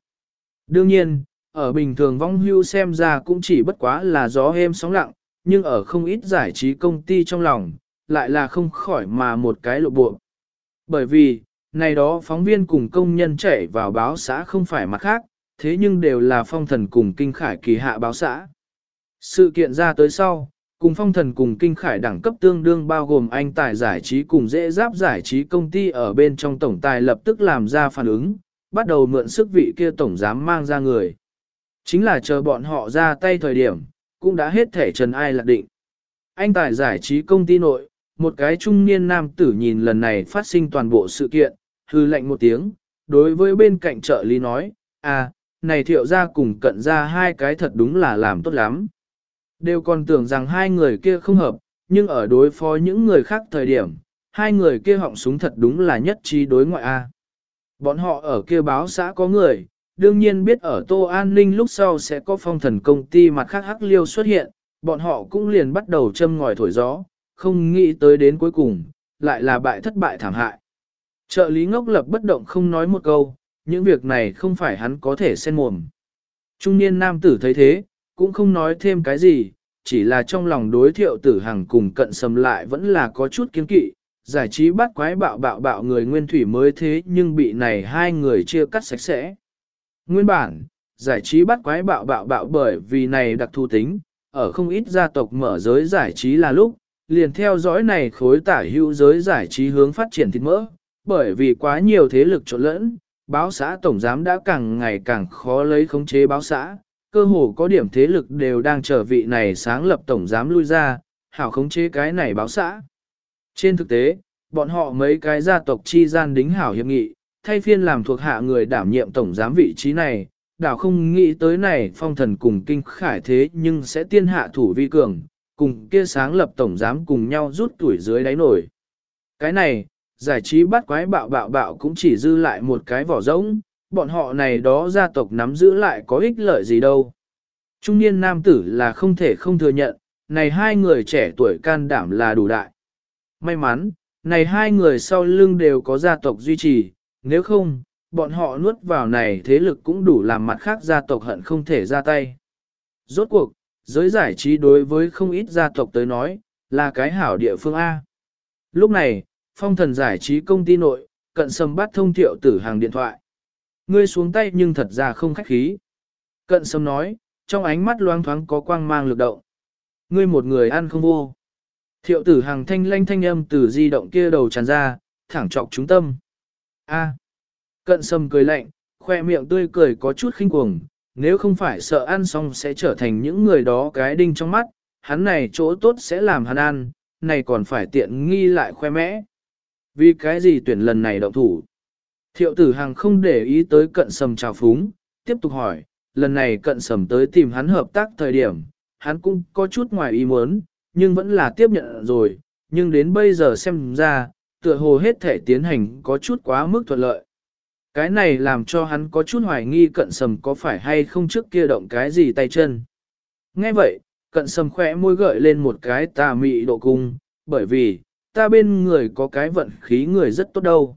Đương nhiên, ở bình thường vong hưu xem ra cũng chỉ bất quá là gió êm sóng lặng, nhưng ở không ít giải trí công ty trong lòng, lại là không khỏi mà một cái lộ bộ. Bởi vì, này đó phóng viên cùng công nhân chạy vào báo xã không phải mặt khác, thế nhưng đều là phong thần cùng kinh khải kỳ hạ báo xã. Sự kiện ra tới sau, cùng phong thần cùng kinh khải đẳng cấp tương đương bao gồm anh tài giải trí cùng dễ giáp giải trí công ty ở bên trong tổng tài lập tức làm ra phản ứng, bắt đầu mượn sức vị kia tổng giám mang ra người. Chính là chờ bọn họ ra tay thời điểm, cũng đã hết thể trần ai lạc định. Anh tài giải trí công ty nội, một cái trung niên nam tử nhìn lần này phát sinh toàn bộ sự kiện, hư lệnh một tiếng, đối với bên cạnh trợ lý nói, à, này thiệu ra cùng cận ra hai cái thật đúng là làm tốt lắm. Đều còn tưởng rằng hai người kia không hợp, nhưng ở đối phó những người khác thời điểm, hai người kia họng súng thật đúng là nhất trí đối ngoại A. Bọn họ ở kia báo xã có người, đương nhiên biết ở Tô An Ninh lúc sau sẽ có phong thần công ty mặt khác hắc liêu xuất hiện, bọn họ cũng liền bắt đầu châm ngòi thổi gió, không nghĩ tới đến cuối cùng, lại là bại thất bại thảm hại. Trợ lý ngốc lập bất động không nói một câu, những việc này không phải hắn có thể xen mồm. Trung niên nam tử thấy thế, cũng không nói thêm cái gì, chỉ là trong lòng đối thiệu tử hằng cùng cận sầm lại vẫn là có chút kiên kỵ, giải trí bắt quái bạo bạo bạo người nguyên thủy mới thế nhưng bị này hai người chia cắt sạch sẽ. Nguyên bản, giải trí bắt quái bạo bạo bạo bởi vì này đặc thù tính, ở không ít gia tộc mở giới giải trí là lúc, liền theo dõi này khối tả hữu giới giải trí hướng phát triển thịt mỡ, bởi vì quá nhiều thế lực trộn lẫn, báo xã tổng giám đã càng ngày càng khó lấy khống chế báo xã, cơ hồ có điểm thế lực đều đang chờ vị này sáng lập tổng giám lui ra, hảo khống chế cái này báo xã. Trên thực tế, bọn họ mấy cái gia tộc chi gian đính hảo hiệp nghị, thay phiên làm thuộc hạ người đảm nhiệm tổng giám vị trí này, đảo không nghĩ tới này phong thần cùng kinh khải thế nhưng sẽ tiên hạ thủ vi cường, cùng kia sáng lập tổng giám cùng nhau rút tuổi dưới đáy nổi. Cái này, giải trí bắt quái bạo bạo bạo cũng chỉ dư lại một cái vỏ rỗng, bọn họ này đó gia tộc nắm giữ lại có ích lợi gì đâu. Trung niên nam tử là không thể không thừa nhận, này hai người trẻ tuổi can đảm là đủ đại. May mắn, này hai người sau lưng đều có gia tộc duy trì, nếu không, bọn họ nuốt vào này thế lực cũng đủ làm mặt khác gia tộc hận không thể ra tay. Rốt cuộc, giới giải trí đối với không ít gia tộc tới nói, là cái hảo địa phương A. Lúc này, phong thần giải trí công ty nội, cận sầm bắt thông thiệu tử hàng điện thoại. Ngươi xuống tay nhưng thật ra không khách khí. Cận sầm nói, trong ánh mắt loang thoáng có quang mang lực động. Ngươi một người ăn không vô. Thiệu tử hàng thanh lanh thanh âm từ di động kia đầu tràn ra, thẳng trọc chúng tâm. A. Cận sầm cười lạnh, khoe miệng tươi cười có chút khinh cuồng, nếu không phải sợ ăn xong sẽ trở thành những người đó cái đinh trong mắt, hắn này chỗ tốt sẽ làm hắn ăn, này còn phải tiện nghi lại khoe mẽ. Vì cái gì tuyển lần này động thủ? Thiệu tử Hằng không để ý tới cận sầm trào phúng, tiếp tục hỏi, lần này cận sầm tới tìm hắn hợp tác thời điểm, hắn cũng có chút ngoài ý muốn, nhưng vẫn là tiếp nhận rồi, nhưng đến bây giờ xem ra, tựa hồ hết thể tiến hành có chút quá mức thuận lợi. Cái này làm cho hắn có chút hoài nghi cận sầm có phải hay không trước kia động cái gì tay chân. Nghe vậy, cận sầm khỏe môi gợi lên một cái tà mị độ cung, bởi vì, ta bên người có cái vận khí người rất tốt đâu.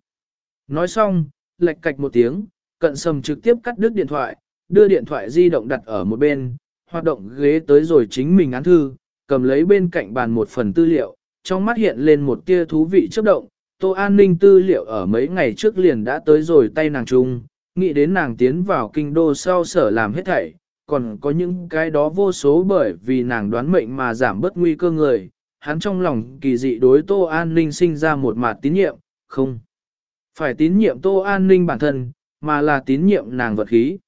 Nói xong, lệch cạch một tiếng, cận sầm trực tiếp cắt đứt điện thoại, đưa điện thoại di động đặt ở một bên, hoạt động ghế tới rồi chính mình án thư, cầm lấy bên cạnh bàn một phần tư liệu, trong mắt hiện lên một tia thú vị chớp động, Tô An ninh tư liệu ở mấy ngày trước liền đã tới rồi tay nàng chung, nghĩ đến nàng tiến vào kinh đô sau sở làm hết thảy, còn có những cái đó vô số bởi vì nàng đoán mệnh mà giảm bất nguy cơ người, hắn trong lòng kỳ dị đối Tô An ninh sinh ra một mặt tín nhiệm, không. Phải tín nhiệm Tô An ninh bản thân, mà là tín nhiệm nàng vật khí.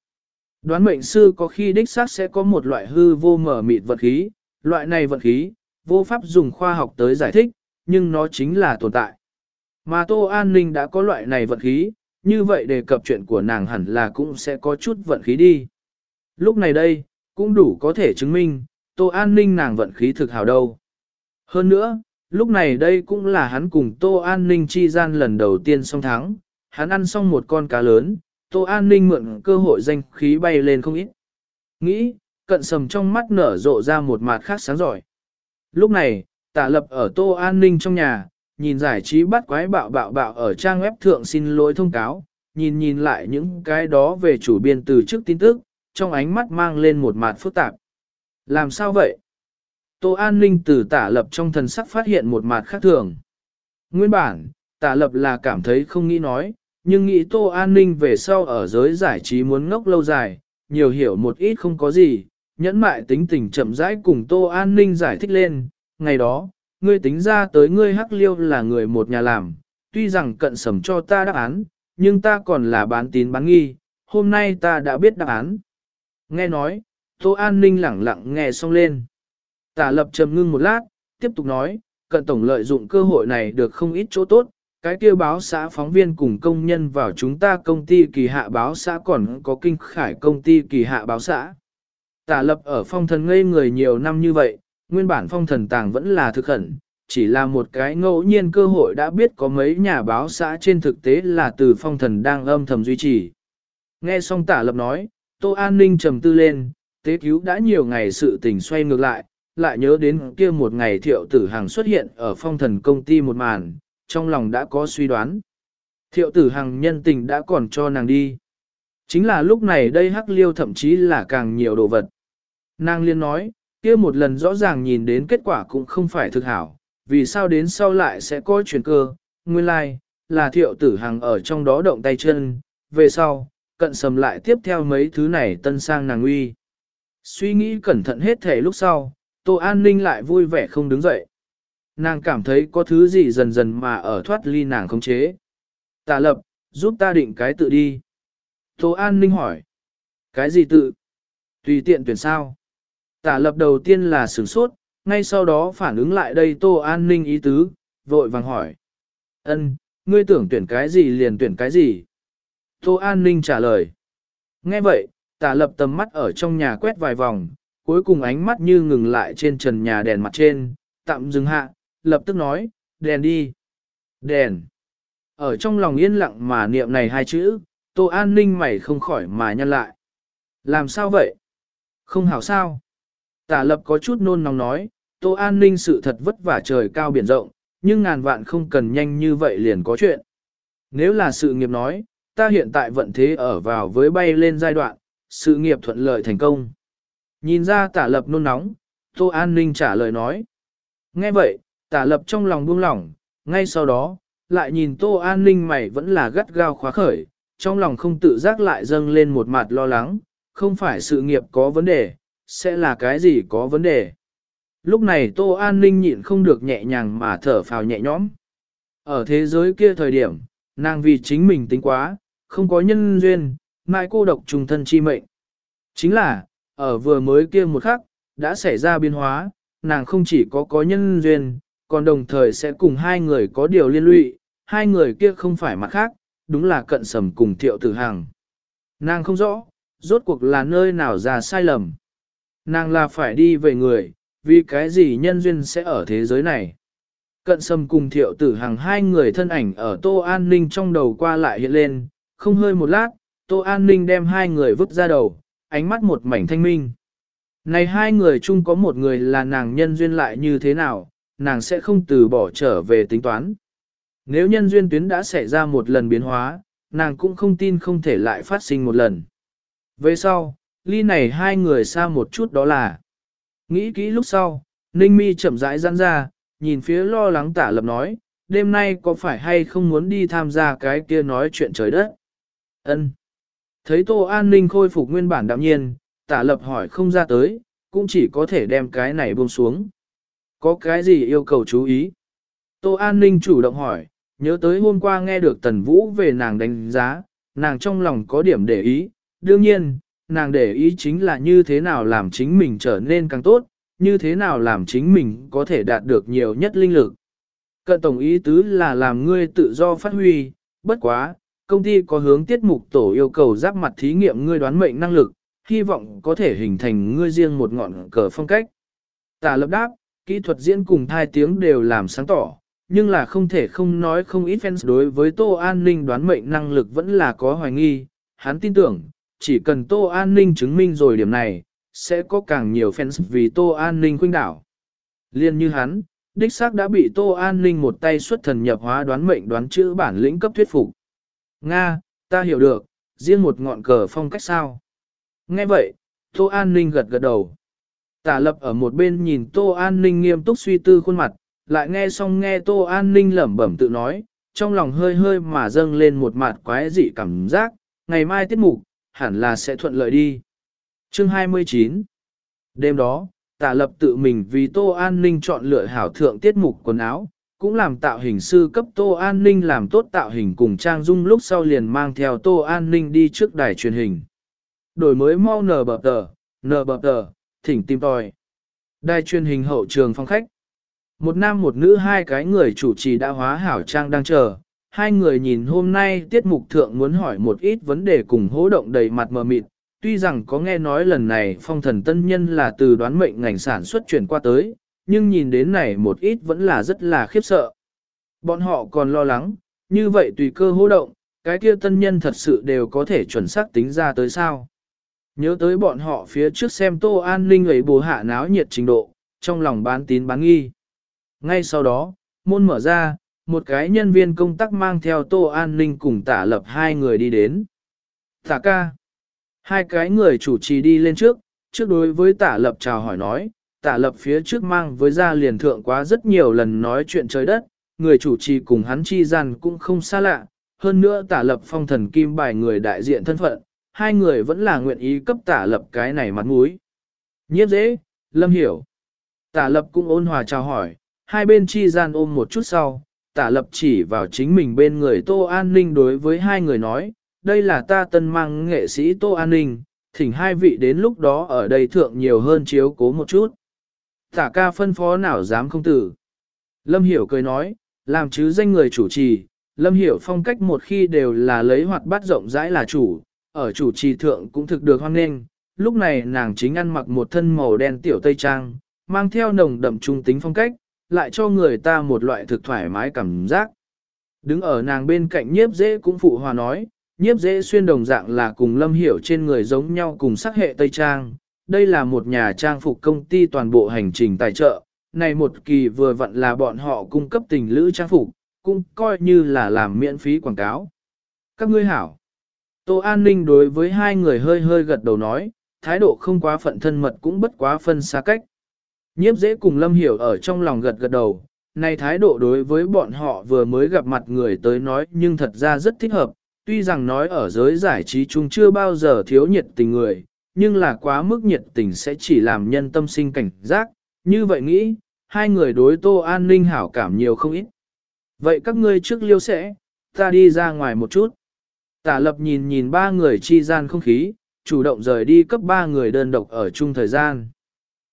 Đoán mệnh sư có khi đích xác sẽ có một loại hư vô mở mịt vật khí, loại này vận khí, vô pháp dùng khoa học tới giải thích, nhưng nó chính là tồn tại. Mà Tô An Ninh đã có loại này vận khí, như vậy đề cập chuyện của nàng hẳn là cũng sẽ có chút vận khí đi. Lúc này đây, cũng đủ có thể chứng minh, Tô An Ninh nàng vận khí thực hào đâu. Hơn nữa, lúc này đây cũng là hắn cùng Tô An Ninh chi gian lần đầu tiên song thắng, hắn ăn xong một con cá lớn, Tô An Ninh mượn cơ hội danh khí bay lên không ít. Nghĩ, cận sầm trong mắt nở rộ ra một mặt khác sáng giỏi. Lúc này, tả lập ở Tô An Ninh trong nhà, nhìn giải trí bắt quái bạo bạo bạo ở trang web thượng xin lỗi thông cáo, nhìn nhìn lại những cái đó về chủ biên từ trước tin tức, trong ánh mắt mang lên một mặt phức tạp. Làm sao vậy? Tô An Ninh từ tả lập trong thần sắc phát hiện một mặt khác thường. Nguyên bản, tả lập là cảm thấy không nghĩ nói, nhưng nghĩ Tô An Ninh về sau ở giới giải trí muốn ngốc lâu dài, nhiều hiểu một ít không có gì, nhẫn mại tính tình chậm rãi cùng Tô An Ninh giải thích lên, ngày đó, ngươi tính ra tới ngươi hắc liêu là người một nhà làm, tuy rằng cận sầm cho ta đáp án, nhưng ta còn là bán tín bán nghi, hôm nay ta đã biết đáp án. Nghe nói, Tô An Ninh lẳng lặng nghe xong lên. Tả lập trầm ngưng một lát, tiếp tục nói, cận tổng lợi dụng cơ hội này được không ít chỗ tốt, cái kia báo xã phóng viên cùng công nhân vào chúng ta công ty kỳ hạ báo xã còn có kinh khải công ty kỳ hạ báo xã. Tả lập ở phong thần ngây người nhiều năm như vậy, nguyên bản phong thần tàng vẫn là thực khẩn, chỉ là một cái ngẫu nhiên cơ hội đã biết có mấy nhà báo xã trên thực tế là từ phong thần đang âm thầm duy trì. Nghe xong tả lập nói, Tô An Ninh trầm tư lên, tế cứu đã nhiều ngày sự tình xoay ngược lại, lại nhớ đến kia một ngày thiệu tử hàng xuất hiện ở phong thần công ty một màn, trong lòng đã có suy đoán. Thiệu tử hàng nhân tình đã còn cho nàng đi. Chính là lúc này đây hắc liêu thậm chí là càng nhiều đồ vật. Nàng liên nói, kia một lần rõ ràng nhìn đến kết quả cũng không phải thực hảo, vì sao đến sau lại sẽ có chuyển cơ, nguyên lai, like, là thiệu tử hằng ở trong đó động tay chân, về sau, cận sầm lại tiếp theo mấy thứ này tân sang nàng uy. Suy nghĩ cẩn thận hết thể lúc sau, Tô An Ninh lại vui vẻ không đứng dậy. Nàng cảm thấy có thứ gì dần dần mà ở thoát ly nàng không chế. Tà lập, giúp ta định cái tự đi. Tô An Ninh hỏi. Cái gì tự? Tùy tiện tuyển sao? Tả lập đầu tiên là sửng sốt, ngay sau đó phản ứng lại đây Tô An Ninh ý tứ, vội vàng hỏi. ân ngươi tưởng tuyển cái gì liền tuyển cái gì? Tô An Ninh trả lời. Nghe vậy, tả lập tầm mắt ở trong nhà quét vài vòng, cuối cùng ánh mắt như ngừng lại trên trần nhà đèn mặt trên, tạm dừng hạ, lập tức nói, đèn đi. Đèn. Ở trong lòng yên lặng mà niệm này hai chữ, Tô An Ninh mày không khỏi mà nhăn lại. Làm sao vậy? Không hảo sao? Tả lập có chút nôn nóng nói, Tô An ninh sự thật vất vả trời cao biển rộng, nhưng ngàn vạn không cần nhanh như vậy liền có chuyện. Nếu là sự nghiệp nói, ta hiện tại vận thế ở vào với bay lên giai đoạn, sự nghiệp thuận lợi thành công. Nhìn ra tả lập nôn nóng, Tô An ninh trả lời nói. Nghe vậy, tả lập trong lòng buông lỏng, ngay sau đó, lại nhìn Tô An ninh mày vẫn là gắt gao khóa khởi, trong lòng không tự giác lại dâng lên một mặt lo lắng, không phải sự nghiệp có vấn đề, sẽ là cái gì có vấn đề. Lúc này Tô An Ninh nhịn không được nhẹ nhàng mà thở phào nhẹ nhõm. Ở thế giới kia thời điểm, nàng vì chính mình tính quá, không có nhân duyên, mai cô độc trùng thân chi mệnh. Chính là, ở vừa mới kia một khắc, đã xảy ra biến hóa, nàng không chỉ có có nhân duyên, còn đồng thời sẽ cùng hai người có điều liên lụy, hai người kia không phải mặt khác, đúng là cận sầm cùng thiệu tử hàng. Nàng không rõ, rốt cuộc là nơi nào ra sai lầm. Nàng là phải đi về người, vì cái gì nhân duyên sẽ ở thế giới này. Cận sâm cùng thiệu tử hàng hai người thân ảnh ở Tô An Ninh trong đầu qua lại hiện lên, không hơi một lát, Tô An Ninh đem hai người vứt ra đầu, ánh mắt một mảnh thanh minh. Này hai người chung có một người là nàng nhân duyên lại như thế nào, nàng sẽ không từ bỏ trở về tính toán. Nếu nhân duyên tuyến đã xảy ra một lần biến hóa, nàng cũng không tin không thể lại phát sinh một lần. Về sau, ly này hai người xa một chút đó là. Nghĩ kỹ lúc sau, Ninh Mi chậm rãi giãn ra, nhìn phía lo lắng tả lập nói, đêm nay có phải hay không muốn đi tham gia cái kia nói chuyện trời đất? Ân. Thấy Tô An Ninh khôi phục nguyên bản đạm nhiên, tả lập hỏi không ra tới, cũng chỉ có thể đem cái này buông xuống. Có cái gì yêu cầu chú ý? Tô An Ninh chủ động hỏi, nhớ tới hôm qua nghe được Tần Vũ về nàng đánh giá, nàng trong lòng có điểm để ý, đương nhiên, nàng để ý chính là như thế nào làm chính mình trở nên càng tốt, như thế nào làm chính mình có thể đạt được nhiều nhất linh lực. Cận tổng ý tứ là làm ngươi tự do phát huy, bất quá, công ty có hướng tiết mục tổ yêu cầu giáp mặt thí nghiệm ngươi đoán mệnh năng lực, hy vọng có thể hình thành ngươi riêng một ngọn cờ phong cách. Tả lập đáp, kỹ thuật diễn cùng thai tiếng đều làm sáng tỏ, nhưng là không thể không nói không ít fans đối với Tô An Ninh đoán mệnh năng lực vẫn là có hoài nghi, hắn tin tưởng, chỉ cần Tô An Ninh chứng minh rồi điểm này, sẽ có càng nhiều fans vì Tô An Ninh khuynh đảo. Liên như hắn, đích xác đã bị Tô An Ninh một tay xuất thần nhập hóa đoán mệnh đoán chữ bản lĩnh cấp thuyết phục. Nga, ta hiểu được, riêng một ngọn cờ phong cách sao. Nghe vậy, Tô An Ninh gật gật đầu. Tả lập ở một bên nhìn Tô An Ninh nghiêm túc suy tư khuôn mặt, lại nghe xong nghe Tô An Ninh lẩm bẩm tự nói, trong lòng hơi hơi mà dâng lên một mặt quái dị cảm giác, ngày mai tiết mục, hẳn là sẽ thuận lợi đi. Chương 29 Đêm đó, tạ lập tự mình vì Tô An Ninh chọn lựa hảo thượng tiết mục quần áo, cũng làm tạo hình sư cấp Tô An Ninh làm tốt tạo hình cùng Trang Dung lúc sau liền mang theo Tô An Ninh đi trước đài truyền hình. Đổi mới mau nở bập tờ, nở bập tờ, thỉnh tìm tòi. Đài truyền hình hậu trường phong khách. Một nam một nữ hai cái người chủ trì đã hóa hảo trang đang chờ. Hai người nhìn hôm nay tiết mục thượng muốn hỏi một ít vấn đề cùng hố động đầy mặt mờ mịt. Tuy rằng có nghe nói lần này phong thần tân nhân là từ đoán mệnh ngành sản xuất chuyển qua tới, nhưng nhìn đến này một ít vẫn là rất là khiếp sợ. Bọn họ còn lo lắng, như vậy tùy cơ hô động, cái kia tân nhân thật sự đều có thể chuẩn xác tính ra tới sao. Nhớ tới bọn họ phía trước xem tô an ninh ấy bố hạ náo nhiệt trình độ, trong lòng bán tín bán nghi. Ngay sau đó, môn mở ra, một cái nhân viên công tác mang theo tô an ninh cùng tả lập hai người đi đến. Tả ca. Hai cái người chủ trì đi lên trước, trước đối với tả lập chào hỏi nói, tả lập phía trước mang với gia liền thượng quá rất nhiều lần nói chuyện trời đất, người chủ trì cùng hắn chi gian cũng không xa lạ, hơn nữa tả lập phong thần kim bài người đại diện thân phận, hai người vẫn là nguyện ý cấp tả lập cái này mặt mũi. Nhiếp dễ, lâm hiểu. Tả lập cũng ôn hòa chào hỏi, hai bên chi gian ôm một chút sau, tả lập chỉ vào chính mình bên người Tô An Ninh đối với hai người nói, đây là ta tân mang nghệ sĩ Tô An Ninh, thỉnh hai vị đến lúc đó ở đây thượng nhiều hơn chiếu cố một chút. Tả ca phân phó nào dám không tử. Lâm Hiểu cười nói, làm chứ danh người chủ trì, Lâm Hiểu phong cách một khi đều là lấy hoạt bát rộng rãi là chủ, ở chủ trì thượng cũng thực được hoan nghênh. Lúc này nàng chính ăn mặc một thân màu đen tiểu tây trang, mang theo nồng đậm trung tính phong cách, lại cho người ta một loại thực thoải mái cảm giác. Đứng ở nàng bên cạnh nhiếp dễ cũng phụ hòa nói, nhiếp dễ xuyên đồng dạng là cùng lâm hiểu trên người giống nhau cùng sắc hệ tây trang. Đây là một nhà trang phục công ty toàn bộ hành trình tài trợ, này một kỳ vừa vặn là bọn họ cung cấp tình lữ trang phục, cũng coi như là làm miễn phí quảng cáo. Các ngươi hảo. Tô An Ninh đối với hai người hơi hơi gật đầu nói, thái độ không quá phận thân mật cũng bất quá phân xa cách. Nhiếp dễ cùng Lâm Hiểu ở trong lòng gật gật đầu, này thái độ đối với bọn họ vừa mới gặp mặt người tới nói nhưng thật ra rất thích hợp, tuy rằng nói ở giới giải trí chung chưa bao giờ thiếu nhiệt tình người, nhưng là quá mức nhiệt tình sẽ chỉ làm nhân tâm sinh cảnh giác, như vậy nghĩ, hai người đối Tô An Ninh hảo cảm nhiều không ít. Vậy các ngươi trước liêu sẽ, ta đi ra ngoài một chút. Tả lập nhìn nhìn ba người chi gian không khí, chủ động rời đi cấp ba người đơn độc ở chung thời gian.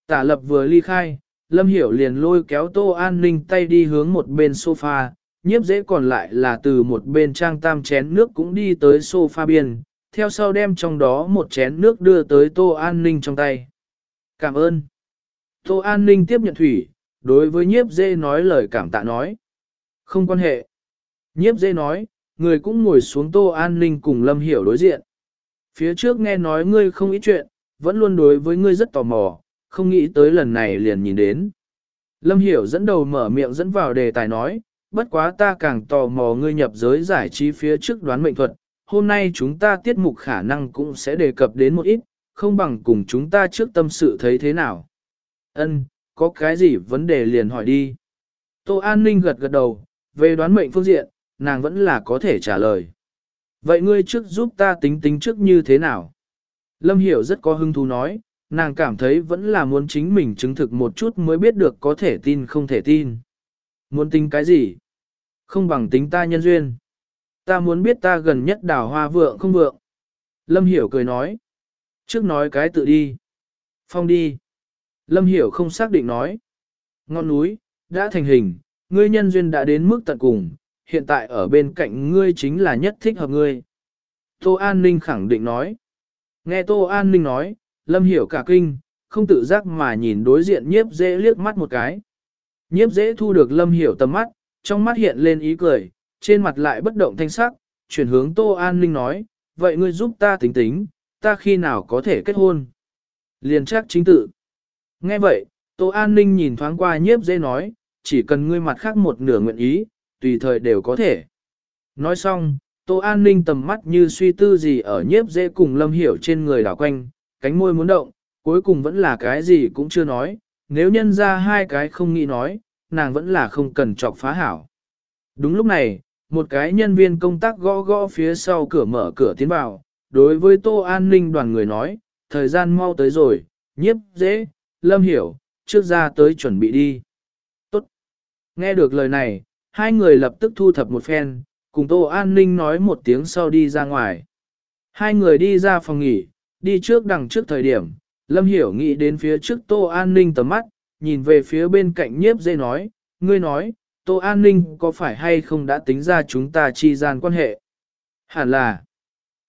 Tả lập vừa ly khai, Lâm Hiểu liền lôi kéo Tô An Ninh tay đi hướng một bên sofa, nhiếp dễ còn lại là từ một bên trang tam chén nước cũng đi tới sofa biên, theo sau đem trong đó một chén nước đưa tới Tô An Ninh trong tay. Cảm ơn. Tô An Ninh tiếp nhận thủy, đối với nhiếp dễ nói lời cảm tạ nói. Không quan hệ. Nhiếp dễ nói, người cũng ngồi xuống Tô An Ninh cùng Lâm Hiểu đối diện. Phía trước nghe nói ngươi không ý chuyện, vẫn luôn đối với ngươi rất tò mò, không nghĩ tới lần này liền nhìn đến. Lâm Hiểu dẫn đầu mở miệng dẫn vào đề tài nói, bất quá ta càng tò mò ngươi nhập giới giải trí phía trước đoán mệnh thuật, hôm nay chúng ta tiết mục khả năng cũng sẽ đề cập đến một ít, không bằng cùng chúng ta trước tâm sự thấy thế nào. Ân, có cái gì vấn đề liền hỏi đi. Tô An Ninh gật gật đầu, về đoán mệnh phương diện, nàng vẫn là có thể trả lời. Vậy ngươi trước giúp ta tính tính trước như thế nào? Lâm Hiểu rất có hứng thú nói, nàng cảm thấy vẫn là muốn chính mình chứng thực một chút mới biết được có thể tin không thể tin. Muốn tính cái gì? Không bằng tính ta nhân duyên. Ta muốn biết ta gần nhất đào hoa vượng không vượng. Lâm Hiểu cười nói. Trước nói cái tự đi. Phong đi. Lâm Hiểu không xác định nói. Ngọn núi, đã thành hình, ngươi nhân duyên đã đến mức tận cùng, hiện tại ở bên cạnh ngươi chính là nhất thích hợp ngươi. Tô An Ninh khẳng định nói. Nghe Tô An Ninh nói, Lâm Hiểu cả kinh, không tự giác mà nhìn đối diện nhiếp dễ liếc mắt một cái. Nhiếp dễ thu được Lâm Hiểu tầm mắt, trong mắt hiện lên ý cười, trên mặt lại bất động thanh sắc, chuyển hướng Tô An Ninh nói, vậy ngươi giúp ta tính tính, ta khi nào có thể kết hôn? Liền chắc chính tự. Nghe vậy, Tô An Ninh nhìn thoáng qua nhiếp dễ nói, chỉ cần ngươi mặt khác một nửa nguyện ý, tùy thời đều có thể. Nói xong, Tô An Ninh tầm mắt như suy tư gì ở nhiếp dễ cùng lâm hiểu trên người đảo quanh, cánh môi muốn động, cuối cùng vẫn là cái gì cũng chưa nói, nếu nhân ra hai cái không nghĩ nói, nàng vẫn là không cần chọc phá hảo. Đúng lúc này, một cái nhân viên công tác gõ gõ phía sau cửa mở cửa tiến vào, đối với Tô An Ninh đoàn người nói, thời gian mau tới rồi, nhiếp dễ, lâm hiểu, trước ra tới chuẩn bị đi. Tốt. Nghe được lời này, hai người lập tức thu thập một phen, cùng Tô An Ninh nói một tiếng sau đi ra ngoài. Hai người đi ra phòng nghỉ, đi trước đằng trước thời điểm, Lâm Hiểu nghĩ đến phía trước Tô An Ninh tầm mắt, nhìn về phía bên cạnh nhiếp dây nói, ngươi nói, Tô An Ninh có phải hay không đã tính ra chúng ta chi gian quan hệ? Hẳn là,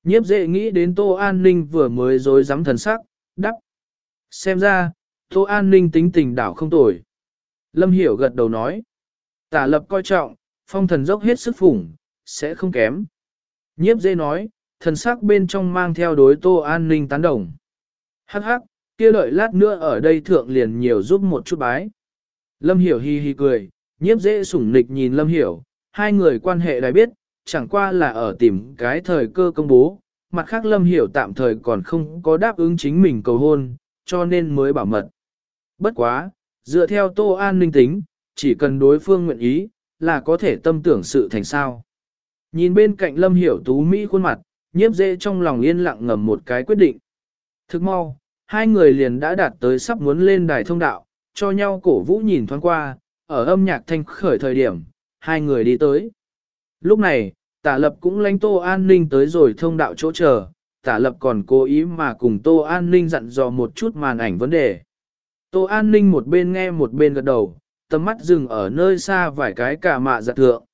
nhiếp dễ nghĩ đến Tô An Ninh vừa mới dối dám thần sắc, đắp. Xem ra, Tô An Ninh tính tình đảo không tồi. Lâm Hiểu gật đầu nói, tả lập coi trọng, phong thần dốc hết sức phủng, sẽ không kém. Nhiếp dễ nói, thần sắc bên trong mang theo đối Tô An Ninh tán đồng. Hắc hắc, kia đợi lát nữa ở đây thượng liền nhiều giúp một chút bái. Lâm Hiểu hi hi cười, nhiếp dễ sủng nịch nhìn Lâm Hiểu, hai người quan hệ đã biết, chẳng qua là ở tìm cái thời cơ công bố, mặt khác Lâm Hiểu tạm thời còn không có đáp ứng chính mình cầu hôn, cho nên mới bảo mật. Bất quá, dựa theo Tô An ninh tính, chỉ cần đối phương nguyện ý, là có thể tâm tưởng sự thành sao. Nhìn bên cạnh Lâm Hiểu tú Mỹ khuôn mặt, nhiếp dễ trong lòng yên lặng ngầm một cái quyết định. Thức mau, hai người liền đã đạt tới sắp muốn lên đài thông đạo, cho nhau cổ vũ nhìn thoáng qua, ở âm nhạc thanh khởi thời điểm, hai người đi tới. Lúc này, tả lập cũng lánh tô an ninh tới rồi thông đạo chỗ chờ, tả lập còn cố ý mà cùng tô an ninh dặn dò một chút màn ảnh vấn đề. Tô an ninh một bên nghe một bên gật đầu, tầm mắt dừng ở nơi xa vài cái cả mạ giặt thượng.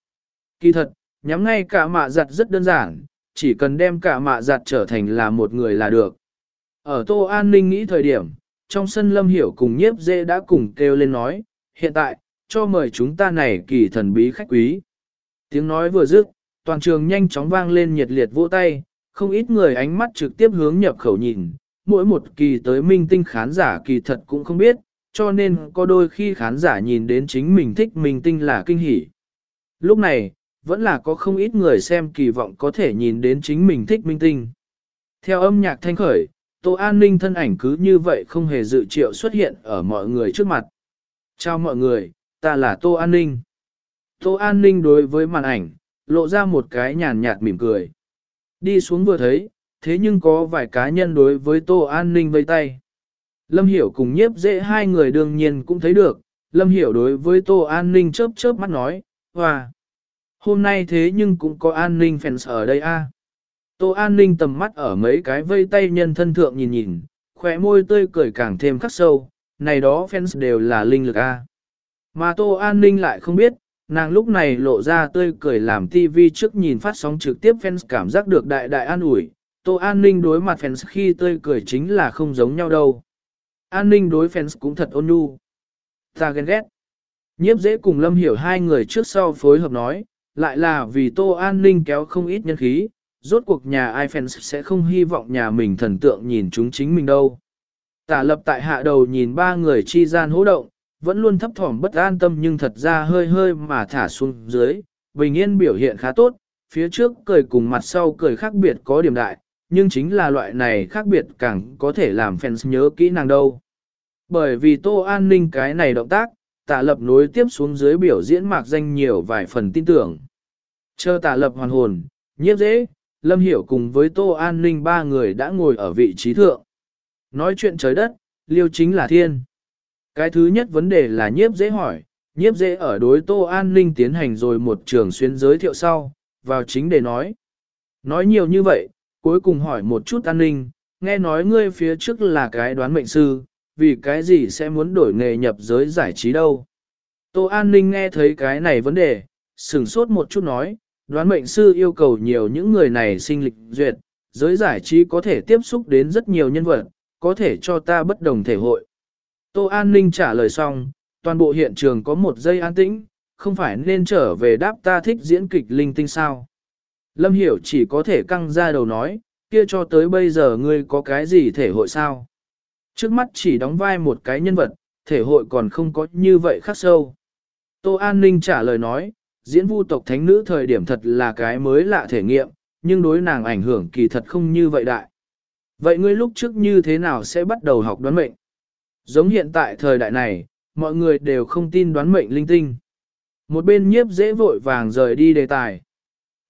Kỳ thật, nhắm ngay cả mạ giặt rất đơn giản, chỉ cần đem cả mạ giặt trở thành là một người là được. Ở Tô An Ninh nghĩ thời điểm, trong sân Lâm Hiểu cùng nhiếp dê đã cùng kêu lên nói, hiện tại, cho mời chúng ta này kỳ thần bí khách quý. Tiếng nói vừa dứt, toàn trường nhanh chóng vang lên nhiệt liệt vỗ tay, không ít người ánh mắt trực tiếp hướng nhập khẩu nhìn, mỗi một kỳ tới minh tinh khán giả kỳ thật cũng không biết, cho nên có đôi khi khán giả nhìn đến chính mình thích minh tinh là kinh hỉ. Lúc này, vẫn là có không ít người xem kỳ vọng có thể nhìn đến chính mình thích minh tinh. Theo âm nhạc thanh khởi, Tô An Ninh thân ảnh cứ như vậy không hề dự triệu xuất hiện ở mọi người trước mặt. Chào mọi người, ta là Tô An Ninh. Tô An Ninh đối với màn ảnh, lộ ra một cái nhàn nhạt mỉm cười. Đi xuống vừa thấy, thế nhưng có vài cá nhân đối với Tô An Ninh vây tay. Lâm Hiểu cùng nhiếp dễ hai người đương nhiên cũng thấy được, Lâm Hiểu đối với Tô An Ninh chớp chớp mắt nói, Hoa! Hôm nay thế nhưng cũng có an ninh fans ở đây a. Tô an ninh tầm mắt ở mấy cái vây tay nhân thân thượng nhìn nhìn, khỏe môi tươi cười càng thêm khắc sâu, này đó fans đều là linh lực a. Mà Tô an ninh lại không biết, nàng lúc này lộ ra tươi cười làm TV trước nhìn phát sóng trực tiếp fans cảm giác được đại đại an ủi. Tô an ninh đối mặt fans khi tươi cười chính là không giống nhau đâu. An ninh đối fans cũng thật ôn nhu. Ta ghen ghét. Nhiếp dễ cùng Lâm Hiểu hai người trước sau phối hợp nói, lại là vì Tô An Ninh kéo không ít nhân khí, rốt cuộc nhà ai fans sẽ không hy vọng nhà mình thần tượng nhìn chúng chính mình đâu. Tả lập tại hạ đầu nhìn ba người chi gian hỗ động, vẫn luôn thấp thỏm bất an tâm nhưng thật ra hơi hơi mà thả xuống dưới, bình yên biểu hiện khá tốt, phía trước cười cùng mặt sau cười khác biệt có điểm đại, nhưng chính là loại này khác biệt càng có thể làm fans nhớ kỹ nàng đâu. Bởi vì Tô An Ninh cái này động tác, tả lập nối tiếp xuống dưới biểu diễn mạc danh nhiều vài phần tin tưởng. Chờ tả lập hoàn hồn, nhiếp dễ, Lâm Hiểu cùng với Tô An Ninh ba người đã ngồi ở vị trí thượng. Nói chuyện trời đất, liêu chính là thiên. Cái thứ nhất vấn đề là nhiếp dễ hỏi, nhiếp dễ ở đối Tô An Ninh tiến hành rồi một trường xuyên giới thiệu sau, vào chính để nói. Nói nhiều như vậy, cuối cùng hỏi một chút an ninh, nghe nói ngươi phía trước là cái đoán mệnh sư, vì cái gì sẽ muốn đổi nghề nhập giới giải trí đâu. Tô An ninh nghe thấy cái này vấn đề, sửng sốt một chút nói, đoán mệnh sư yêu cầu nhiều những người này sinh lịch duyệt, giới giải trí có thể tiếp xúc đến rất nhiều nhân vật, có thể cho ta bất đồng thể hội. Tô An ninh trả lời xong, toàn bộ hiện trường có một giây an tĩnh, không phải nên trở về đáp ta thích diễn kịch linh tinh sao. Lâm Hiểu chỉ có thể căng ra đầu nói, kia cho tới bây giờ ngươi có cái gì thể hội sao? Trước mắt chỉ đóng vai một cái nhân vật, thể hội còn không có như vậy khắc sâu. Tô An Ninh trả lời nói, diễn vu tộc thánh nữ thời điểm thật là cái mới lạ thể nghiệm, nhưng đối nàng ảnh hưởng kỳ thật không như vậy đại. Vậy ngươi lúc trước như thế nào sẽ bắt đầu học đoán mệnh? Giống hiện tại thời đại này, mọi người đều không tin đoán mệnh linh tinh. Một bên nhiếp dễ vội vàng rời đi đề tài.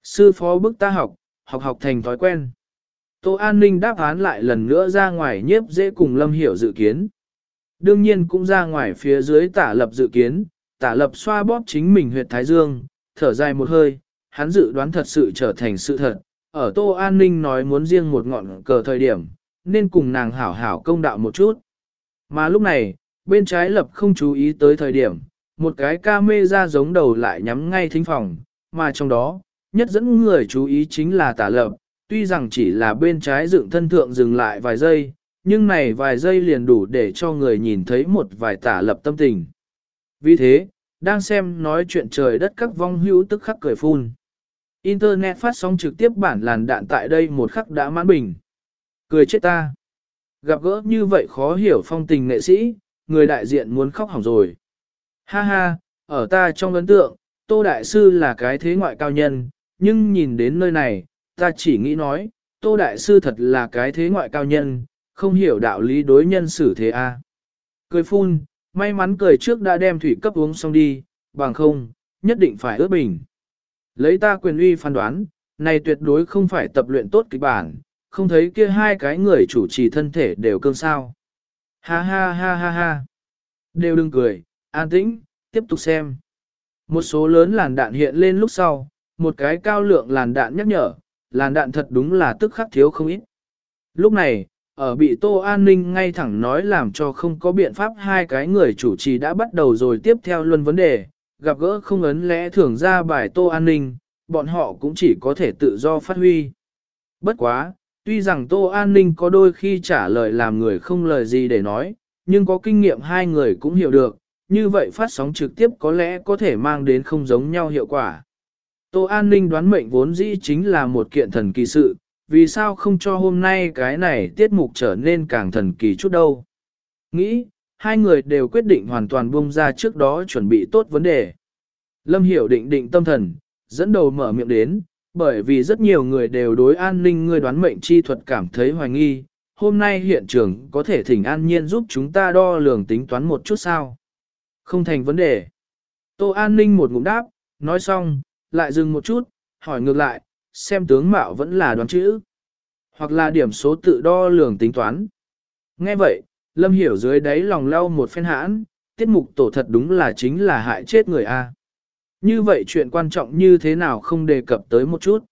Sư phó bức ta học, học học thành thói quen. Tô An Ninh đáp án lại lần nữa ra ngoài nhiếp dễ cùng Lâm Hiểu dự kiến. Đương nhiên cũng ra ngoài phía dưới tả lập dự kiến, tả lập xoa bóp chính mình huyệt thái dương, thở dài một hơi, hắn dự đoán thật sự trở thành sự thật. Ở Tô An Ninh nói muốn riêng một ngọn cờ thời điểm, nên cùng nàng hảo hảo công đạo một chút. Mà lúc này, bên trái lập không chú ý tới thời điểm, một cái ca mê ra giống đầu lại nhắm ngay thính phòng, mà trong đó, nhất dẫn người chú ý chính là tả lập, tuy rằng chỉ là bên trái dựng thân thượng dừng lại vài giây, nhưng này vài giây liền đủ để cho người nhìn thấy một vài tả lập tâm tình. Vì thế, đang xem nói chuyện trời đất các vong hữu tức khắc cười phun. Internet phát sóng trực tiếp bản làn đạn tại đây một khắc đã mãn bình. Cười chết ta. Gặp gỡ như vậy khó hiểu phong tình nghệ sĩ, người đại diện muốn khóc hỏng rồi. Ha ha, ở ta trong ấn tượng, Tô Đại Sư là cái thế ngoại cao nhân, nhưng nhìn đến nơi này, ta chỉ nghĩ nói, Tô Đại Sư thật là cái thế ngoại cao nhân, không hiểu đạo lý đối nhân xử thế a. Cười phun, may mắn cười trước đã đem thủy cấp uống xong đi, bằng không, nhất định phải ướt bình. Lấy ta quyền uy phán đoán, này tuyệt đối không phải tập luyện tốt kịch bản, không thấy kia hai cái người chủ trì thân thể đều cương sao. Ha ha ha ha ha. Đều đừng cười, an tĩnh, tiếp tục xem. Một số lớn làn đạn hiện lên lúc sau, một cái cao lượng làn đạn nhắc nhở, làn đạn thật đúng là tức khắc thiếu không ít. Lúc này, ở bị Tô An Ninh ngay thẳng nói làm cho không có biện pháp hai cái người chủ trì đã bắt đầu rồi tiếp theo luôn vấn đề, gặp gỡ không ấn lẽ thưởng ra bài Tô An Ninh, bọn họ cũng chỉ có thể tự do phát huy. Bất quá, tuy rằng Tô An Ninh có đôi khi trả lời làm người không lời gì để nói, nhưng có kinh nghiệm hai người cũng hiểu được, như vậy phát sóng trực tiếp có lẽ có thể mang đến không giống nhau hiệu quả. Tô An Ninh đoán mệnh vốn dĩ chính là một kiện thần kỳ sự, vì sao không cho hôm nay cái này tiết mục trở nên càng thần kỳ chút đâu. Nghĩ, hai người đều quyết định hoàn toàn buông ra trước đó chuẩn bị tốt vấn đề. Lâm Hiểu định định tâm thần, dẫn đầu mở miệng đến, bởi vì rất nhiều người đều đối an ninh người đoán mệnh chi thuật cảm thấy hoài nghi, hôm nay hiện trường có thể thỉnh an nhiên giúp chúng ta đo lường tính toán một chút sao. Không thành vấn đề. Tô An Ninh một ngụm đáp, nói xong, lại dừng một chút, hỏi ngược lại, xem tướng mạo vẫn là đoán chữ. Hoặc là điểm số tự đo lường tính toán. Nghe vậy, Lâm Hiểu dưới đáy lòng lau một phen hãn, tiết mục tổ thật đúng là chính là hại chết người A. Như vậy chuyện quan trọng như thế nào không đề cập tới một chút.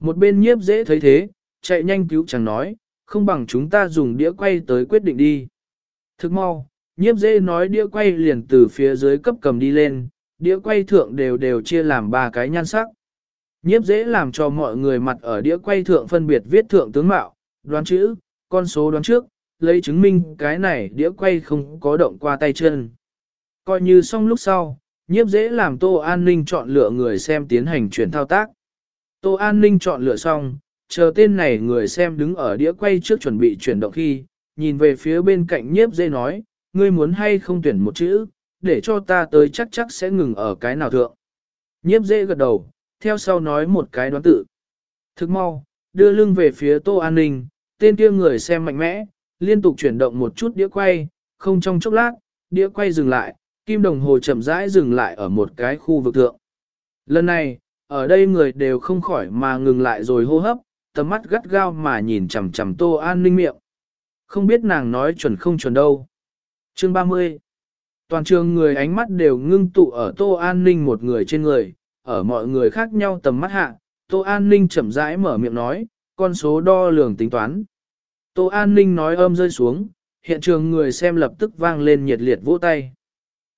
Một bên nhiếp dễ thấy thế, chạy nhanh cứu chẳng nói, không bằng chúng ta dùng đĩa quay tới quyết định đi. Thức mau, nhiếp dễ nói đĩa quay liền từ phía dưới cấp cầm đi lên, đĩa quay thượng đều đều chia làm ba cái nhan sắc. Nhiếp dễ làm cho mọi người mặt ở đĩa quay thượng phân biệt viết thượng tướng mạo, đoán chữ, con số đoán trước, lấy chứng minh cái này đĩa quay không có động qua tay chân. Coi như xong lúc sau, nhiếp dễ làm Tô An Ninh chọn lựa người xem tiến hành chuyển thao tác. Tô An Ninh chọn lựa xong, chờ tên này người xem đứng ở đĩa quay trước chuẩn bị chuyển động khi, nhìn về phía bên cạnh nhiếp dễ nói, ngươi muốn hay không tuyển một chữ, để cho ta tới chắc chắc sẽ ngừng ở cái nào thượng. Nhiếp dễ gật đầu, theo sau nói một cái đoán tự. Thức mau, đưa lưng về phía tô an ninh, tên kia người xem mạnh mẽ, liên tục chuyển động một chút đĩa quay, không trong chốc lát, đĩa quay dừng lại, kim đồng hồ chậm rãi dừng lại ở một cái khu vực thượng. Lần này, ở đây người đều không khỏi mà ngừng lại rồi hô hấp, tầm mắt gắt gao mà nhìn chằm chằm tô an ninh miệng. Không biết nàng nói chuẩn không chuẩn đâu. Chương 30 Toàn trường người ánh mắt đều ngưng tụ ở tô an ninh một người trên người, ở mọi người khác nhau tầm mắt hạ, tô an ninh chậm rãi mở miệng nói, con số đo lường tính toán. Tô an ninh nói âm rơi xuống, hiện trường người xem lập tức vang lên nhiệt liệt vỗ tay.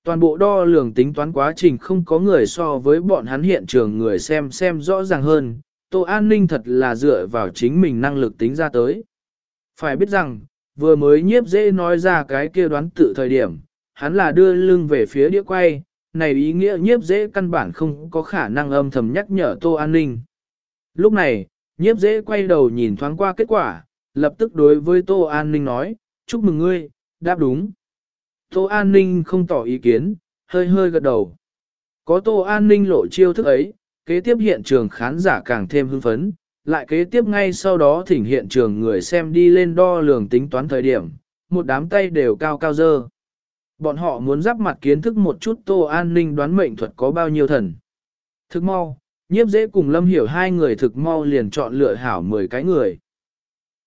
Toàn bộ đo lường tính toán quá trình không có người so với bọn hắn hiện trường người xem xem rõ ràng hơn, Tô An Ninh thật là dựa vào chính mình năng lực tính ra tới. Phải biết rằng, vừa mới nhiếp dễ nói ra cái kia đoán tự thời điểm, hắn là đưa lưng về phía đĩa quay, này ý nghĩa nhiếp dễ căn bản không có khả năng âm thầm nhắc nhở Tô An Ninh. Lúc này, nhiếp dễ quay đầu nhìn thoáng qua kết quả, lập tức đối với Tô An Ninh nói, chúc mừng ngươi, đáp đúng. Tô An Ninh không tỏ ý kiến, hơi hơi gật đầu. Có Tô An Ninh lộ chiêu thức ấy, kế tiếp hiện trường khán giả càng thêm hưng phấn, lại kế tiếp ngay sau đó thỉnh hiện trường người xem đi lên đo lường tính toán thời điểm, một đám tay đều cao cao dơ. Bọn họ muốn giáp mặt kiến thức một chút Tô An Ninh đoán mệnh thuật có bao nhiêu thần. Thực mau, nhiếp dễ cùng Lâm Hiểu hai người thực mau liền chọn lựa hảo 10 cái người.